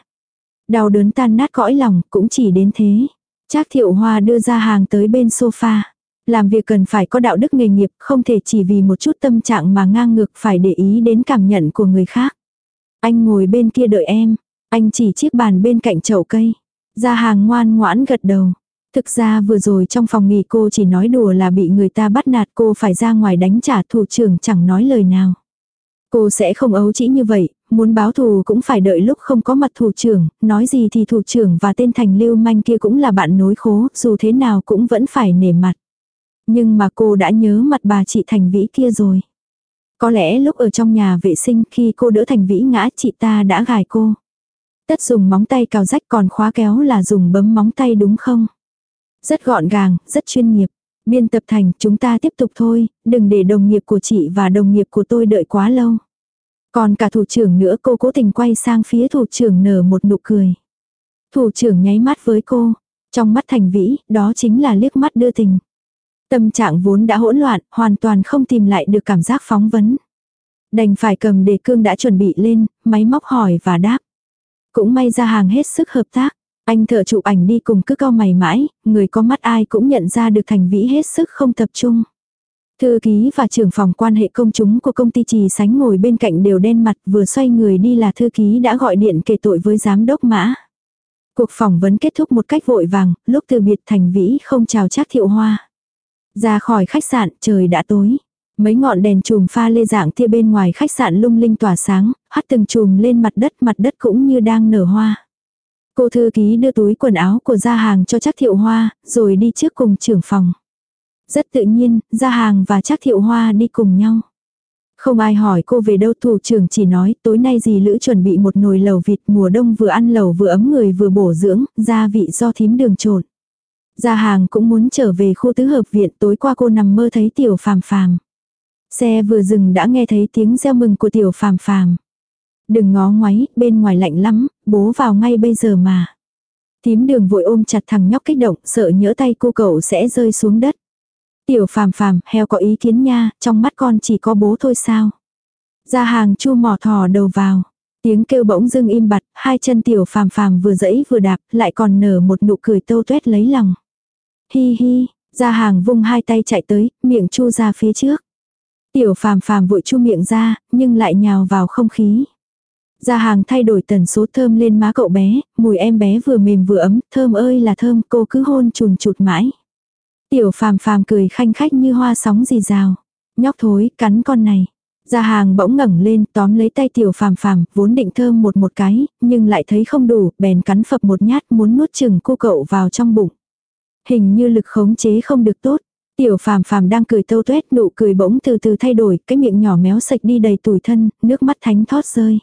Đau đớn tan nát cõi lòng, cũng chỉ đến thế. Trác thiệu hoa đưa ra hàng tới bên sofa. Làm việc cần phải có đạo đức nghề nghiệp, không thể chỉ vì một chút tâm trạng mà ngang ngược phải để ý đến cảm nhận của người khác. Anh ngồi bên kia đợi em, anh chỉ chiếc bàn bên cạnh chậu cây. Ra hàng ngoan ngoãn gật đầu. Thực ra vừa rồi trong phòng nghỉ cô chỉ nói đùa là bị người ta bắt nạt cô phải ra ngoài đánh trả thủ trưởng chẳng nói lời nào. Cô sẽ không ấu chỉ như vậy, muốn báo thù cũng phải đợi lúc không có mặt thủ trưởng, nói gì thì thủ trưởng và tên thành lưu manh kia cũng là bạn nối khố, dù thế nào cũng vẫn phải nể mặt. Nhưng mà cô đã nhớ mặt bà chị Thành Vĩ kia rồi. Có lẽ lúc ở trong nhà vệ sinh khi cô đỡ Thành Vĩ ngã chị ta đã gài cô. Tất dùng móng tay cào rách còn khóa kéo là dùng bấm móng tay đúng không? Rất gọn gàng, rất chuyên nghiệp. Biên tập thành, chúng ta tiếp tục thôi, đừng để đồng nghiệp của chị và đồng nghiệp của tôi đợi quá lâu. Còn cả thủ trưởng nữa cô cố tình quay sang phía thủ trưởng nở một nụ cười. Thủ trưởng nháy mắt với cô. Trong mắt thành vĩ, đó chính là liếc mắt đưa tình. Tâm trạng vốn đã hỗn loạn, hoàn toàn không tìm lại được cảm giác phóng vấn. Đành phải cầm đề cương đã chuẩn bị lên, máy móc hỏi và đáp. Cũng may ra hàng hết sức hợp tác. Anh thợ chụp ảnh đi cùng cứ cao mày mãi, người có mắt ai cũng nhận ra được thành vĩ hết sức không tập trung. Thư ký và trưởng phòng quan hệ công chúng của công ty trì sánh ngồi bên cạnh đều đen mặt vừa xoay người đi là thư ký đã gọi điện kể tội với giám đốc mã. Cuộc phỏng vấn kết thúc một cách vội vàng, lúc từ biệt thành vĩ không chào chắc thiệu hoa. Ra khỏi khách sạn trời đã tối. Mấy ngọn đèn chùm pha lê dạng tia bên ngoài khách sạn lung linh tỏa sáng, hắt từng chùm lên mặt đất mặt đất cũng như đang nở hoa. Cô thư ký đưa túi quần áo của gia hàng cho chắc thiệu hoa, rồi đi trước cùng trưởng phòng. Rất tự nhiên, gia hàng và chắc thiệu hoa đi cùng nhau. Không ai hỏi cô về đâu thủ trưởng chỉ nói tối nay dì Lữ chuẩn bị một nồi lẩu vịt mùa đông vừa ăn lẩu vừa ấm người vừa bổ dưỡng, gia vị do thím đường trộn. Gia hàng cũng muốn trở về khu tứ hợp viện tối qua cô nằm mơ thấy tiểu phàm phàm. Xe vừa dừng đã nghe thấy tiếng reo mừng của tiểu phàm phàm. Đừng ngó ngoáy, bên ngoài lạnh lắm, bố vào ngay bây giờ mà. Tím đường vội ôm chặt thằng nhóc kích động, sợ nhỡ tay cô cậu sẽ rơi xuống đất. Tiểu phàm phàm, heo có ý kiến nha, trong mắt con chỉ có bố thôi sao. Ra hàng chu mò thò đầu vào. Tiếng kêu bỗng dưng im bặt, hai chân tiểu phàm phàm vừa dẫy vừa đạp, lại còn nở một nụ cười tâu tuét lấy lòng. Hi hi, ra hàng vung hai tay chạy tới, miệng chu ra phía trước. Tiểu phàm phàm vội chu miệng ra, nhưng lại nhào vào không khí. Ra hàng thay đổi tần số thơm lên má cậu bé, mùi em bé vừa mềm vừa ấm, thơm ơi là thơm, cô cứ hôn chùn chụt mãi. Tiểu phàm phàm cười khanh khách như hoa sóng dì rào. Nhóc thối, cắn con này. Gia hàng bỗng ngẩng lên tóm lấy tay tiểu phàm phàm, vốn định thơm một một cái, nhưng lại thấy không đủ, bèn cắn phập một nhát muốn nuốt chừng cô cậu vào trong bụng. Hình như lực khống chế không được tốt. Tiểu phàm phàm đang cười tâu tuét nụ cười bỗng từ từ thay đổi, cái miệng nhỏ méo sạch đi đầy tủi thân, nước mắt thánh thót rơi.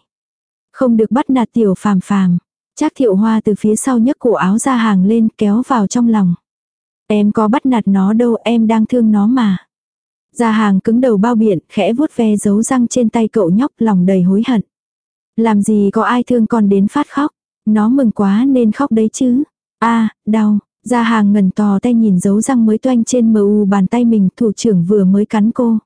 Không được bắt nạt tiểu phàm phàm. Trác thiệu hoa từ phía sau nhấc cổ áo ra hàng lên kéo vào trong lòng. Em có bắt nạt nó đâu em đang thương nó mà. Ra hàng cứng đầu bao biện, khẽ vuốt ve dấu răng trên tay cậu nhóc lòng đầy hối hận. Làm gì có ai thương con đến phát khóc. Nó mừng quá nên khóc đấy chứ. a đau gia hàng ngần tò tay nhìn dấu răng mới toanh trên mờ u bàn tay mình thủ trưởng vừa mới cắn cô.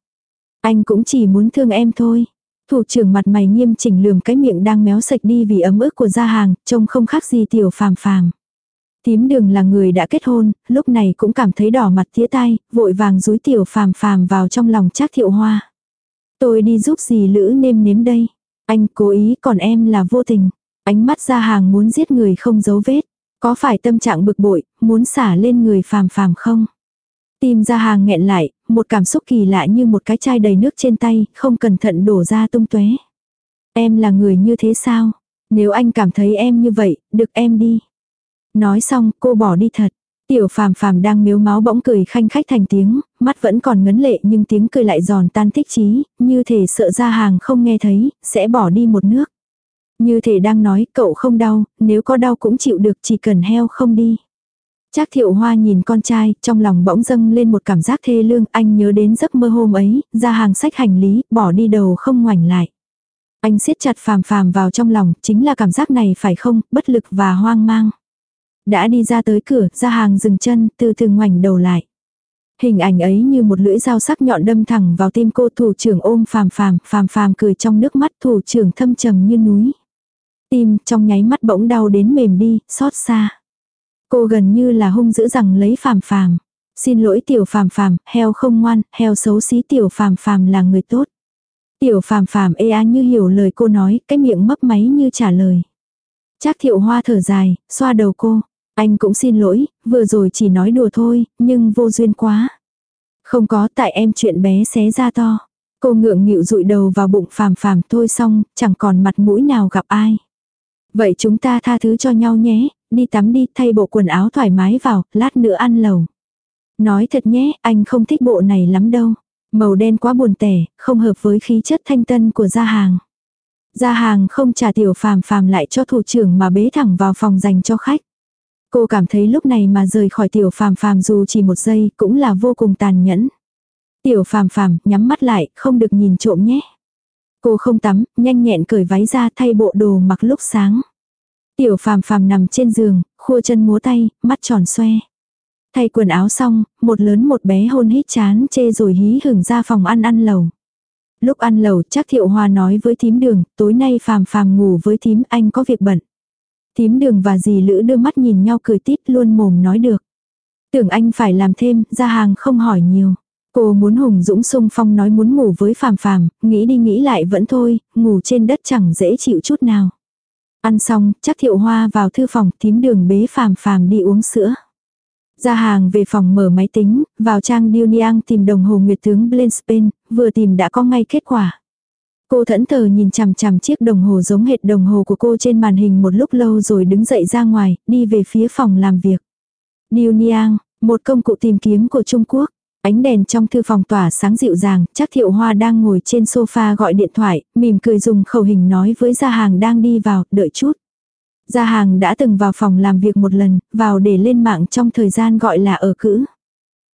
Anh cũng chỉ muốn thương em thôi. Thủ trưởng mặt mày nghiêm chỉnh lườm cái miệng đang méo sạch đi vì ấm ức của gia hàng, trông không khác gì tiểu phàm phàm. Tím đường là người đã kết hôn, lúc này cũng cảm thấy đỏ mặt tía tai, vội vàng rúi tiểu phàm phàm vào trong lòng trác thiệu hoa. Tôi đi giúp gì lữ nêm nếm đây. Anh cố ý còn em là vô tình. Ánh mắt ra hàng muốn giết người không giấu vết. Có phải tâm trạng bực bội, muốn xả lên người phàm phàm không? Tim ra hàng nghẹn lại, một cảm xúc kỳ lạ như một cái chai đầy nước trên tay, không cẩn thận đổ ra tung tóe. Em là người như thế sao? Nếu anh cảm thấy em như vậy, được em đi. Nói xong, cô bỏ đi thật. Tiểu phàm phàm đang miếu máu bỗng cười khanh khách thành tiếng, mắt vẫn còn ngấn lệ nhưng tiếng cười lại giòn tan thích chí, như thể sợ ra hàng không nghe thấy, sẽ bỏ đi một nước. Như thể đang nói cậu không đau, nếu có đau cũng chịu được chỉ cần heo không đi. Trác thiệu hoa nhìn con trai, trong lòng bỗng dâng lên một cảm giác thê lương, anh nhớ đến giấc mơ hôm ấy, ra hàng sách hành lý, bỏ đi đầu không ngoảnh lại. Anh siết chặt phàm phàm vào trong lòng, chính là cảm giác này phải không, bất lực và hoang mang. Đã đi ra tới cửa, ra hàng dừng chân, từ từ ngoảnh đầu lại. Hình ảnh ấy như một lưỡi dao sắc nhọn đâm thẳng vào tim cô thủ trưởng ôm phàm phàm, phàm phàm cười trong nước mắt thủ trưởng thâm trầm như núi. Tim trong nháy mắt bỗng đau đến mềm đi, xót xa. Cô gần như là hung dữ rằng lấy phàm phàm. Xin lỗi tiểu phàm phàm, heo không ngoan, heo xấu xí tiểu phàm phàm là người tốt. Tiểu phàm phàm ê á như hiểu lời cô nói, cái miệng mấp máy như trả lời. Trác thiệu hoa thở dài, xoa đầu cô. Anh cũng xin lỗi, vừa rồi chỉ nói đùa thôi, nhưng vô duyên quá. Không có tại em chuyện bé xé ra to. Cô ngượng nghịu rụi đầu vào bụng phàm phàm thôi xong, chẳng còn mặt mũi nào gặp ai. Vậy chúng ta tha thứ cho nhau nhé, đi tắm đi thay bộ quần áo thoải mái vào, lát nữa ăn lầu. Nói thật nhé, anh không thích bộ này lắm đâu. Màu đen quá buồn tẻ, không hợp với khí chất thanh tân của gia hàng. Gia hàng không trả tiểu phàm phàm lại cho thủ trưởng mà bế thẳng vào phòng dành cho khách. Cô cảm thấy lúc này mà rời khỏi tiểu phàm phàm dù chỉ một giây cũng là vô cùng tàn nhẫn. Tiểu phàm phàm nhắm mắt lại, không được nhìn trộm nhé. Cô không tắm, nhanh nhẹn cởi váy ra thay bộ đồ mặc lúc sáng. Tiểu phàm phàm nằm trên giường, khua chân múa tay, mắt tròn xoe. Thay quần áo xong, một lớn một bé hôn hít chán chê rồi hí hửng ra phòng ăn ăn lầu. Lúc ăn lầu chắc thiệu hoa nói với thím đường, tối nay phàm phàm ngủ với thím anh có việc bận. Thím đường và dì lữ đưa mắt nhìn nhau cười tít luôn mồm nói được. Tưởng anh phải làm thêm, ra hàng không hỏi nhiều. Cô muốn hùng dũng sung phong nói muốn ngủ với phàm phàm, nghĩ đi nghĩ lại vẫn thôi, ngủ trên đất chẳng dễ chịu chút nào. Ăn xong, chắc thiệu hoa vào thư phòng thím đường bế phàm phàm đi uống sữa. Ra hàng về phòng mở máy tính, vào trang Dioniang tìm đồng hồ nguyệt tướng Blenspen, vừa tìm đã có ngay kết quả. Cô thẫn thờ nhìn chằm chằm chiếc đồng hồ giống hệt đồng hồ của cô trên màn hình một lúc lâu rồi đứng dậy ra ngoài, đi về phía phòng làm việc. Dioniang, một công cụ tìm kiếm của Trung Quốc. Ánh đèn trong thư phòng tỏa sáng dịu dàng, chắc thiệu hoa đang ngồi trên sofa gọi điện thoại, mỉm cười dùng khẩu hình nói với gia hàng đang đi vào, đợi chút. Gia hàng đã từng vào phòng làm việc một lần, vào để lên mạng trong thời gian gọi là ở cữ.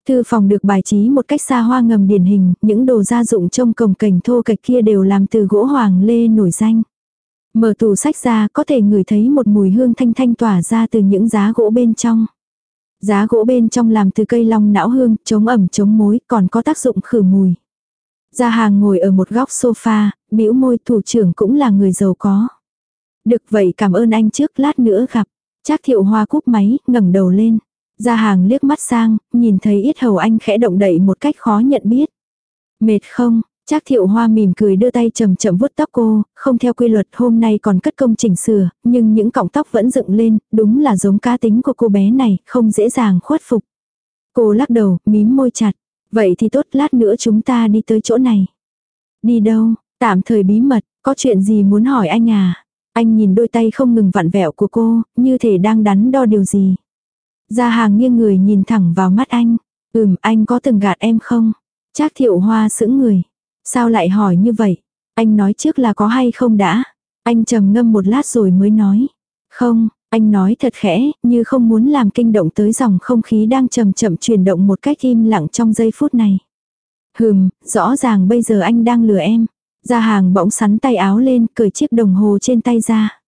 Thư phòng được bài trí một cách xa hoa ngầm điển hình, những đồ gia dụng trong cổng cảnh thô kệch kia đều làm từ gỗ hoàng lê nổi danh. Mở tủ sách ra có thể ngửi thấy một mùi hương thanh thanh tỏa ra từ những giá gỗ bên trong. Giá gỗ bên trong làm từ cây long não hương, chống ẩm chống mối, còn có tác dụng khử mùi. Gia hàng ngồi ở một góc sofa, bĩu môi thủ trưởng cũng là người giàu có. Được vậy cảm ơn anh trước lát nữa gặp. Trác thiệu hoa cúp máy, ngẩng đầu lên. Gia hàng liếc mắt sang, nhìn thấy yết hầu anh khẽ động đậy một cách khó nhận biết. Mệt không, Trác thiệu hoa mỉm cười đưa tay chậm chậm vuốt tóc cô, không theo quy luật hôm nay còn cất công chỉnh sửa, nhưng những cọng tóc vẫn dựng lên, đúng là giống cá tính của cô bé này, không dễ dàng khuất phục. Cô lắc đầu, mím môi chặt. Vậy thì tốt lát nữa chúng ta đi tới chỗ này. Đi đâu, tạm thời bí mật, có chuyện gì muốn hỏi anh à? Anh nhìn đôi tay không ngừng vặn vẹo của cô, như thể đang đắn đo điều gì. Gia hàng nghiêng người nhìn thẳng vào mắt anh. Ừm, anh có từng gạt em không? Trác thiệu hoa sững người. Sao lại hỏi như vậy? Anh nói trước là có hay không đã? Anh trầm ngâm một lát rồi mới nói. Không, anh nói thật khẽ, như không muốn làm kinh động tới dòng không khí đang chậm chậm chuyển động một cách im lặng trong giây phút này. Hừm, rõ ràng bây giờ anh đang lừa em. Gia hàng bỗng sắn tay áo lên, cởi chiếc đồng hồ trên tay ra.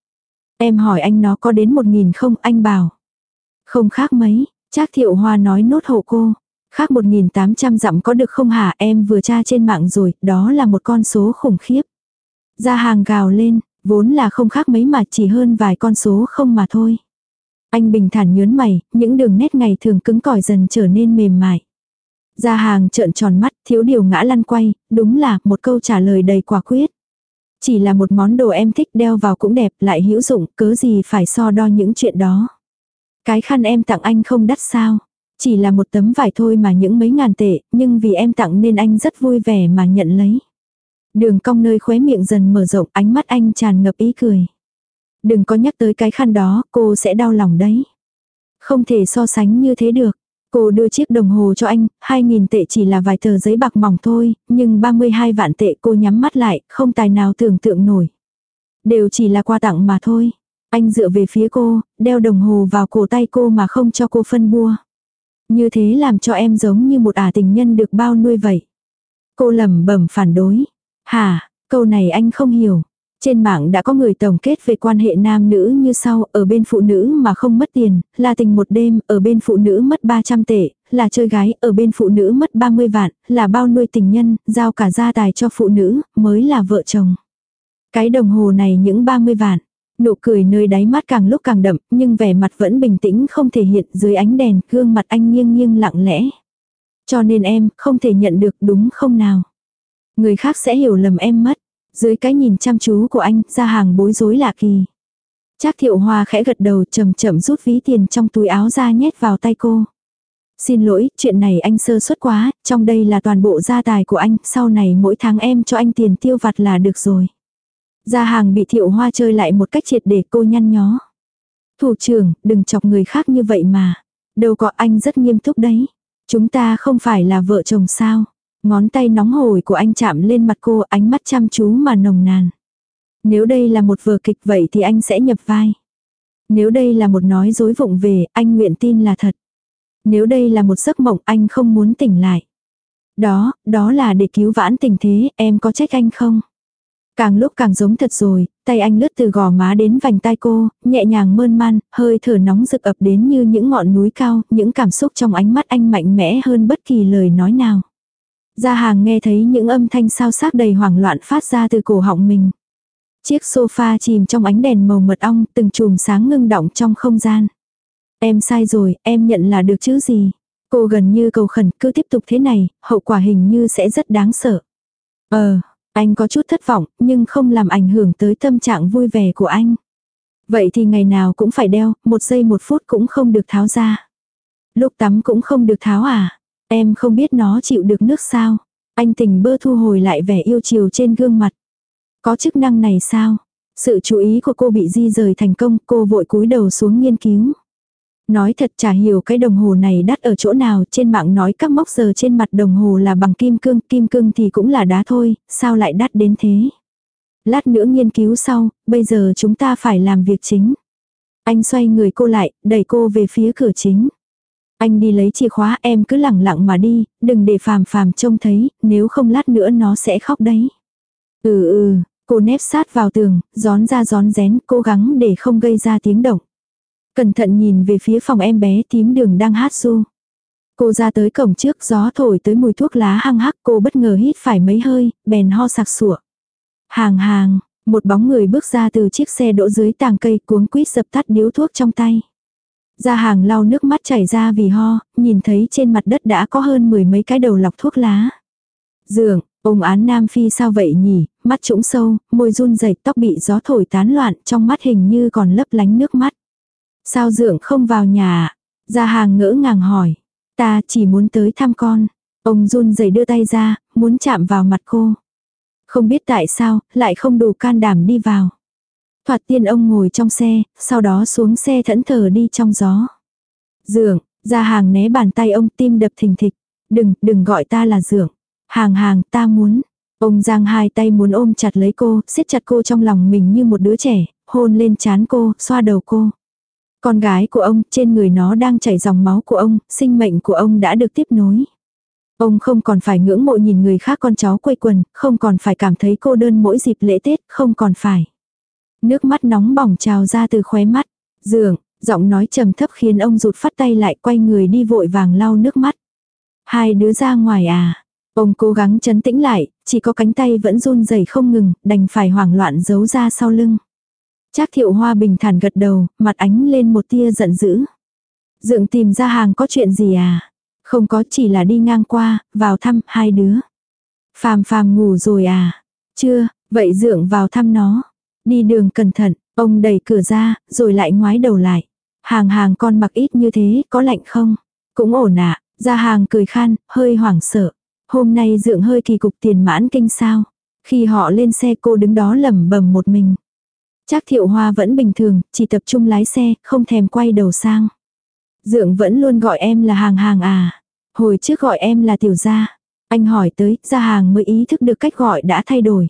Em hỏi anh nó có đến một nghìn không, anh bảo. Không khác mấy, Trác thiệu hoa nói nốt hộ cô. Khác 1.800 dặm có được không hả em vừa tra trên mạng rồi, đó là một con số khủng khiếp. Ra hàng gào lên, vốn là không khác mấy mà chỉ hơn vài con số không mà thôi. Anh bình thản nhớn mày, những đường nét ngày thường cứng cỏi dần trở nên mềm mại. Ra hàng trợn tròn mắt, thiếu điều ngã lăn quay, đúng là một câu trả lời đầy quả quyết. Chỉ là một món đồ em thích đeo vào cũng đẹp lại hữu dụng, cớ gì phải so đo những chuyện đó. Cái khăn em tặng anh không đắt sao. Chỉ là một tấm vải thôi mà những mấy ngàn tệ, nhưng vì em tặng nên anh rất vui vẻ mà nhận lấy. Đường cong nơi khóe miệng dần mở rộng ánh mắt anh tràn ngập ý cười. Đừng có nhắc tới cái khăn đó, cô sẽ đau lòng đấy. Không thể so sánh như thế được. Cô đưa chiếc đồng hồ cho anh, 2.000 tệ chỉ là vài tờ giấy bạc mỏng thôi, nhưng 32 vạn tệ cô nhắm mắt lại, không tài nào tưởng tượng nổi. Đều chỉ là quà tặng mà thôi. Anh dựa về phía cô, đeo đồng hồ vào cổ tay cô mà không cho cô phân bua. Như thế làm cho em giống như một ả tình nhân được bao nuôi vậy. Cô lẩm bẩm phản đối. Hả, câu này anh không hiểu. Trên mạng đã có người tổng kết về quan hệ nam nữ như sau, ở bên phụ nữ mà không mất tiền, là tình một đêm, ở bên phụ nữ mất 300 tệ, là chơi gái, ở bên phụ nữ mất 30 vạn, là bao nuôi tình nhân, giao cả gia tài cho phụ nữ, mới là vợ chồng. Cái đồng hồ này những 30 vạn, Nụ cười nơi đáy mắt càng lúc càng đậm, nhưng vẻ mặt vẫn bình tĩnh không thể hiện dưới ánh đèn, gương mặt anh nghiêng nghiêng lặng lẽ. Cho nên em, không thể nhận được đúng không nào. Người khác sẽ hiểu lầm em mất. Dưới cái nhìn chăm chú của anh, ra hàng bối rối lạ kỳ. Trác thiệu hoa khẽ gật đầu chậm chậm rút ví tiền trong túi áo ra nhét vào tay cô. Xin lỗi, chuyện này anh sơ suất quá, trong đây là toàn bộ gia tài của anh, sau này mỗi tháng em cho anh tiền tiêu vặt là được rồi. Gia hàng bị thiệu hoa chơi lại một cách triệt để cô nhăn nhó. Thủ trưởng, đừng chọc người khác như vậy mà. Đâu có anh rất nghiêm túc đấy. Chúng ta không phải là vợ chồng sao. Ngón tay nóng hổi của anh chạm lên mặt cô ánh mắt chăm chú mà nồng nàn. Nếu đây là một vở kịch vậy thì anh sẽ nhập vai. Nếu đây là một nói dối vụng về, anh nguyện tin là thật. Nếu đây là một giấc mộng anh không muốn tỉnh lại. Đó, đó là để cứu vãn tình thế, em có trách anh không? Càng lúc càng giống thật rồi, tay anh lướt từ gò má đến vành tai cô, nhẹ nhàng mơn man, hơi thở nóng rực ập đến như những ngọn núi cao, những cảm xúc trong ánh mắt anh mạnh mẽ hơn bất kỳ lời nói nào. Gia hàng nghe thấy những âm thanh sao xác đầy hoảng loạn phát ra từ cổ họng mình. Chiếc sofa chìm trong ánh đèn màu mật ong, từng chùm sáng ngưng động trong không gian. Em sai rồi, em nhận là được chứ gì. Cô gần như cầu khẩn, cứ tiếp tục thế này, hậu quả hình như sẽ rất đáng sợ. Ờ, anh có chút thất vọng, nhưng không làm ảnh hưởng tới tâm trạng vui vẻ của anh. Vậy thì ngày nào cũng phải đeo, một giây một phút cũng không được tháo ra. Lúc tắm cũng không được tháo à. Em không biết nó chịu được nước sao. Anh tình bơ thu hồi lại vẻ yêu chiều trên gương mặt. Có chức năng này sao? Sự chú ý của cô bị di rời thành công, cô vội cúi đầu xuống nghiên cứu. Nói thật chả hiểu cái đồng hồ này đắt ở chỗ nào, trên mạng nói các mốc giờ trên mặt đồng hồ là bằng kim cương, kim cương thì cũng là đá thôi, sao lại đắt đến thế? Lát nữa nghiên cứu sau, bây giờ chúng ta phải làm việc chính. Anh xoay người cô lại, đẩy cô về phía cửa chính. Anh đi lấy chìa khóa em cứ lẳng lặng mà đi, đừng để phàm phàm trông thấy, nếu không lát nữa nó sẽ khóc đấy. Ừ ừ, cô nép sát vào tường, gión ra gión rén, cố gắng để không gây ra tiếng động. Cẩn thận nhìn về phía phòng em bé tím đường đang hát su. Cô ra tới cổng trước gió thổi tới mùi thuốc lá hăng hắc cô bất ngờ hít phải mấy hơi, bèn ho sặc sủa. Hàng hàng, một bóng người bước ra từ chiếc xe đỗ dưới tàng cây cuống quýt dập tắt điếu thuốc trong tay. Ra hàng lau nước mắt chảy ra vì ho, nhìn thấy trên mặt đất đã có hơn mười mấy cái đầu lọc thuốc lá. Dường, ông án Nam Phi sao vậy nhỉ, mắt trũng sâu, môi run rẩy tóc bị gió thổi tán loạn, trong mắt hình như còn lấp lánh nước mắt. Sao dượng không vào nhà à? gia hàng ngỡ ngàng hỏi. Ta chỉ muốn tới thăm con. Ông run rẩy đưa tay ra, muốn chạm vào mặt cô. Không biết tại sao, lại không đủ can đảm đi vào. Thoạt tiên ông ngồi trong xe, sau đó xuống xe thẫn thờ đi trong gió. Dượng, ra hàng né bàn tay ông tim đập thình thịch. Đừng, đừng gọi ta là dượng. Hàng hàng, ta muốn. Ông giang hai tay muốn ôm chặt lấy cô, siết chặt cô trong lòng mình như một đứa trẻ, hôn lên chán cô, xoa đầu cô. Con gái của ông, trên người nó đang chảy dòng máu của ông, sinh mệnh của ông đã được tiếp nối. Ông không còn phải ngưỡng mộ nhìn người khác con cháu quây quần, không còn phải cảm thấy cô đơn mỗi dịp lễ Tết, không còn phải. Nước mắt nóng bỏng trào ra từ khóe mắt. Dường, giọng nói trầm thấp khiến ông rụt phát tay lại quay người đi vội vàng lau nước mắt. Hai đứa ra ngoài à. Ông cố gắng chấn tĩnh lại, chỉ có cánh tay vẫn run rẩy không ngừng, đành phải hoảng loạn giấu ra sau lưng. Trác thiệu hoa bình thản gật đầu, mặt ánh lên một tia giận dữ. Dượng tìm ra hàng có chuyện gì à? Không có chỉ là đi ngang qua, vào thăm hai đứa. Phàm phàm ngủ rồi à? Chưa, vậy dượng vào thăm nó. Đi đường cẩn thận, ông đẩy cửa ra, rồi lại ngoái đầu lại. Hàng hàng con mặc ít như thế, có lạnh không? Cũng ổn ạ, à, ra hàng cười khan, hơi hoảng sợ. Hôm nay dượng hơi kỳ cục tiền mãn kinh sao. Khi họ lên xe cô đứng đó lẩm bẩm một mình. Trác thiệu hoa vẫn bình thường, chỉ tập trung lái xe, không thèm quay đầu sang. Dượng vẫn luôn gọi em là hàng hàng à. Hồi trước gọi em là tiểu gia. Anh hỏi tới, gia hàng mới ý thức được cách gọi đã thay đổi.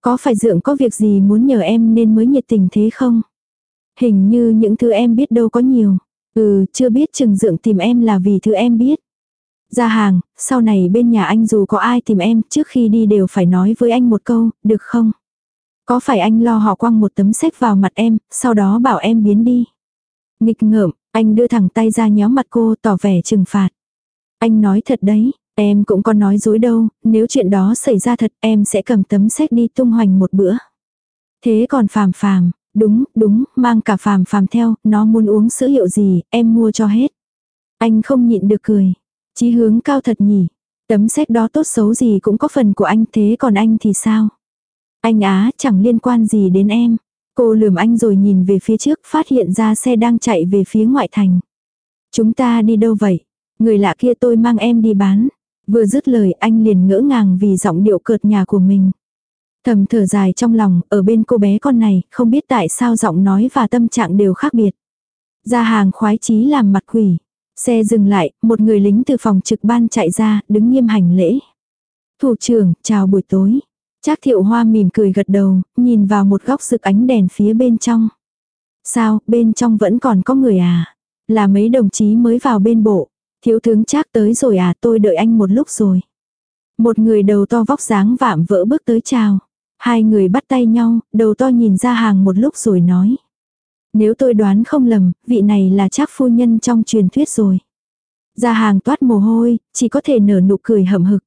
Có phải dượng có việc gì muốn nhờ em nên mới nhiệt tình thế không? Hình như những thứ em biết đâu có nhiều. Ừ, chưa biết chừng dượng tìm em là vì thứ em biết. Gia hàng, sau này bên nhà anh dù có ai tìm em trước khi đi đều phải nói với anh một câu, được không? Có phải anh lo họ quăng một tấm xếp vào mặt em, sau đó bảo em biến đi. Nghịch ngợm, anh đưa thẳng tay ra nhéo mặt cô tỏ vẻ trừng phạt. Anh nói thật đấy, em cũng có nói dối đâu, nếu chuyện đó xảy ra thật em sẽ cầm tấm xét đi tung hoành một bữa. Thế còn phàm phàm, đúng, đúng, mang cả phàm phàm theo, nó muốn uống sữa hiệu gì, em mua cho hết. Anh không nhịn được cười. Chí hướng cao thật nhỉ. Tấm xét đó tốt xấu gì cũng có phần của anh thế còn anh thì sao? Anh á, chẳng liên quan gì đến em. Cô lườm anh rồi nhìn về phía trước, phát hiện ra xe đang chạy về phía ngoại thành. Chúng ta đi đâu vậy? Người lạ kia tôi mang em đi bán. Vừa dứt lời anh liền ngỡ ngàng vì giọng điệu cợt nhà của mình. Thầm thở dài trong lòng, ở bên cô bé con này, không biết tại sao giọng nói và tâm trạng đều khác biệt. Ra hàng khoái chí làm mặt quỷ. Xe dừng lại, một người lính từ phòng trực ban chạy ra, đứng nghiêm hành lễ. Thủ trưởng, chào buổi tối. Trác thiệu hoa mỉm cười gật đầu, nhìn vào một góc rực ánh đèn phía bên trong. Sao, bên trong vẫn còn có người à? Là mấy đồng chí mới vào bên bộ. Thiếu tướng Trác tới rồi à, tôi đợi anh một lúc rồi. Một người đầu to vóc dáng vạm vỡ bước tới chào. Hai người bắt tay nhau, đầu to nhìn ra hàng một lúc rồi nói. Nếu tôi đoán không lầm, vị này là Trác phu nhân trong truyền thuyết rồi. Ra hàng toát mồ hôi, chỉ có thể nở nụ cười hậm hực.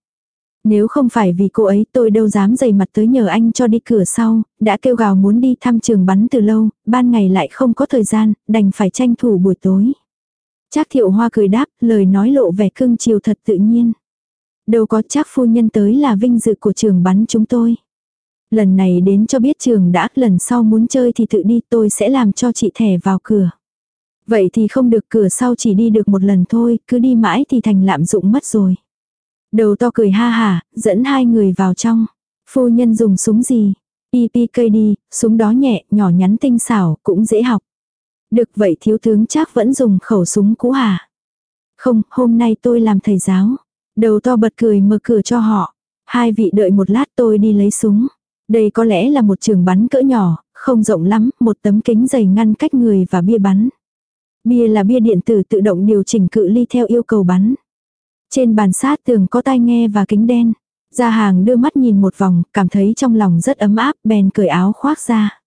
Nếu không phải vì cô ấy tôi đâu dám dày mặt tới nhờ anh cho đi cửa sau, đã kêu gào muốn đi thăm trường bắn từ lâu, ban ngày lại không có thời gian, đành phải tranh thủ buổi tối. Trác thiệu hoa cười đáp, lời nói lộ vẻ cưng chiều thật tự nhiên. Đâu có chắc phu nhân tới là vinh dự của trường bắn chúng tôi. Lần này đến cho biết trường đã, lần sau muốn chơi thì tự đi tôi sẽ làm cho chị thẻ vào cửa. Vậy thì không được cửa sau chỉ đi được một lần thôi, cứ đi mãi thì thành lạm dụng mất rồi. Đầu to cười ha hả, dẫn hai người vào trong. Phu nhân dùng súng gì? EPKD, đi, súng đó nhẹ, nhỏ nhắn tinh xảo, cũng dễ học. Được vậy thiếu tướng chắc vẫn dùng khẩu súng cũ hả? Không, hôm nay tôi làm thầy giáo. Đầu to bật cười mở cửa cho họ. Hai vị đợi một lát tôi đi lấy súng. Đây có lẽ là một trường bắn cỡ nhỏ, không rộng lắm, một tấm kính dày ngăn cách người và bia bắn. Bia là bia điện tử tự động điều chỉnh cự ly theo yêu cầu bắn. Trên bàn sát tường có tai nghe và kính đen. Gia hàng đưa mắt nhìn một vòng, cảm thấy trong lòng rất ấm áp, bèn cởi áo khoác ra.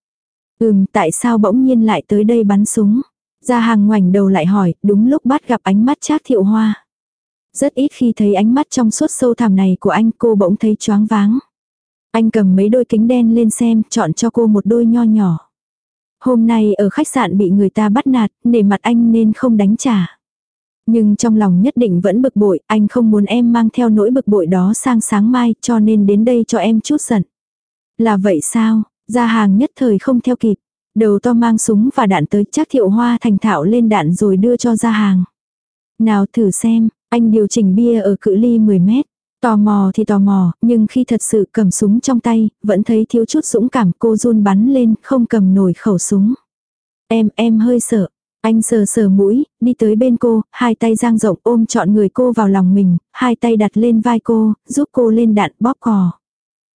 Ừm, tại sao bỗng nhiên lại tới đây bắn súng? Gia hàng ngoảnh đầu lại hỏi, đúng lúc bắt gặp ánh mắt Trác thiệu hoa. Rất ít khi thấy ánh mắt trong suốt sâu thẳm này của anh cô bỗng thấy choáng váng. Anh cầm mấy đôi kính đen lên xem, chọn cho cô một đôi nho nhỏ. Hôm nay ở khách sạn bị người ta bắt nạt, nể mặt anh nên không đánh trả. Nhưng trong lòng nhất định vẫn bực bội, anh không muốn em mang theo nỗi bực bội đó sang sáng mai, cho nên đến đây cho em chút giận. Là vậy sao, ra hàng nhất thời không theo kịp. Đầu to mang súng và đạn tới chắc thiệu hoa thành thạo lên đạn rồi đưa cho ra hàng. Nào thử xem, anh điều chỉnh bia ở cự ly 10 mét. Tò mò thì tò mò, nhưng khi thật sự cầm súng trong tay, vẫn thấy thiếu chút dũng cảm cô run bắn lên, không cầm nổi khẩu súng. Em, em hơi sợ. Anh sờ sờ mũi, đi tới bên cô, hai tay giang rộng ôm trọn người cô vào lòng mình, hai tay đặt lên vai cô, giúp cô lên đạn bóp cò.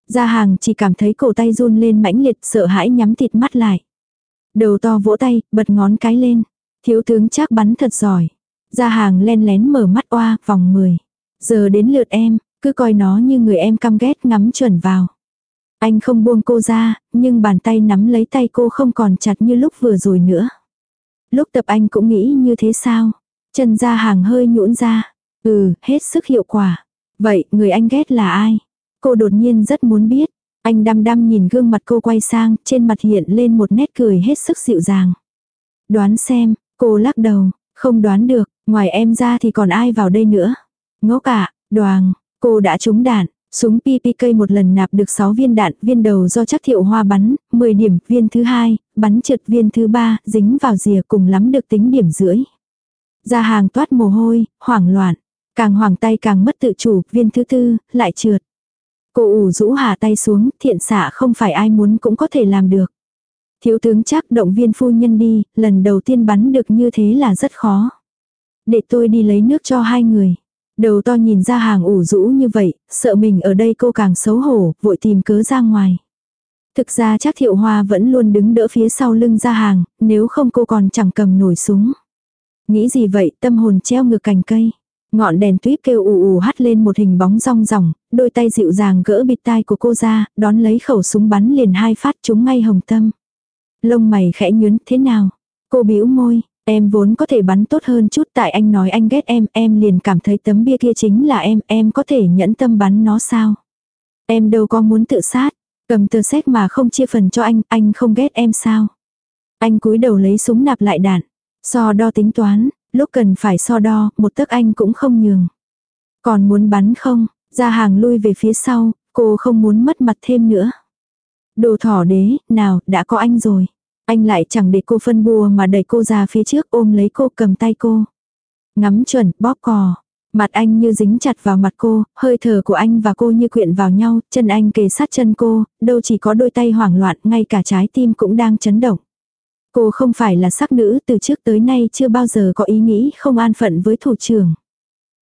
Gia hàng chỉ cảm thấy cổ tay run lên mãnh liệt sợ hãi nhắm thịt mắt lại. Đầu to vỗ tay, bật ngón cái lên. Thiếu tướng chắc bắn thật giỏi. Gia hàng len lén mở mắt oa, vòng 10. Giờ đến lượt em, cứ coi nó như người em căm ghét ngắm chuẩn vào. Anh không buông cô ra, nhưng bàn tay nắm lấy tay cô không còn chặt như lúc vừa rồi nữa. Lúc tập anh cũng nghĩ như thế sao? Chân Gia hàng hơi nhũn ra. Ừ, hết sức hiệu quả. Vậy, người anh ghét là ai? Cô đột nhiên rất muốn biết. Anh đăm đăm nhìn gương mặt cô quay sang, trên mặt hiện lên một nét cười hết sức dịu dàng. Đoán xem, cô lắc đầu, không đoán được, ngoài em ra thì còn ai vào đây nữa. Ngốc cả, đoàn, cô đã trúng đạn, súng PPK một lần nạp được 6 viên đạn, viên đầu do chắc thiệu hoa bắn, 10 điểm, viên thứ hai, bắn trượt viên thứ ba, dính vào rìa cùng lắm được tính điểm rưỡi. Ra hàng toát mồ hôi, hoảng loạn, càng hoảng tay càng mất tự chủ, viên thứ tư, lại trượt. Cô ủ rũ hạ tay xuống, thiện xạ không phải ai muốn cũng có thể làm được. Thiếu tướng chắc động viên phu nhân đi, lần đầu tiên bắn được như thế là rất khó. Để tôi đi lấy nước cho hai người. Đầu to nhìn ra hàng ủ rũ như vậy, sợ mình ở đây cô càng xấu hổ, vội tìm cớ ra ngoài. Thực ra chắc thiệu hoa vẫn luôn đứng đỡ phía sau lưng ra hàng, nếu không cô còn chẳng cầm nổi súng. Nghĩ gì vậy tâm hồn treo ngược cành cây. Ngọn đèn tuyết kêu ù ù hắt lên một hình bóng rong ròng, đôi tay dịu dàng gỡ bịt tai của cô ra, đón lấy khẩu súng bắn liền hai phát trúng ngay hồng tâm. Lông mày khẽ nhướn thế nào? Cô bĩu môi, em vốn có thể bắn tốt hơn chút tại anh nói anh ghét em, em liền cảm thấy tấm bia kia chính là em, em có thể nhẫn tâm bắn nó sao? Em đâu có muốn tự sát, cầm tờ xét mà không chia phần cho anh, anh không ghét em sao? Anh cúi đầu lấy súng nạp lại đạn, so đo tính toán, lúc cần phải so đo, một tấc anh cũng không nhường. Còn muốn bắn không, ra hàng lui về phía sau, cô không muốn mất mặt thêm nữa. Đồ thỏ đế, nào, đã có anh rồi. Anh lại chẳng để cô phân bùa mà đẩy cô ra phía trước ôm lấy cô cầm tay cô. Ngắm chuẩn, bóp cò. Mặt anh như dính chặt vào mặt cô, hơi thở của anh và cô như quyện vào nhau, chân anh kề sát chân cô, đâu chỉ có đôi tay hoảng loạn, ngay cả trái tim cũng đang chấn động. Cô không phải là sắc nữ, từ trước tới nay chưa bao giờ có ý nghĩ không an phận với thủ trưởng.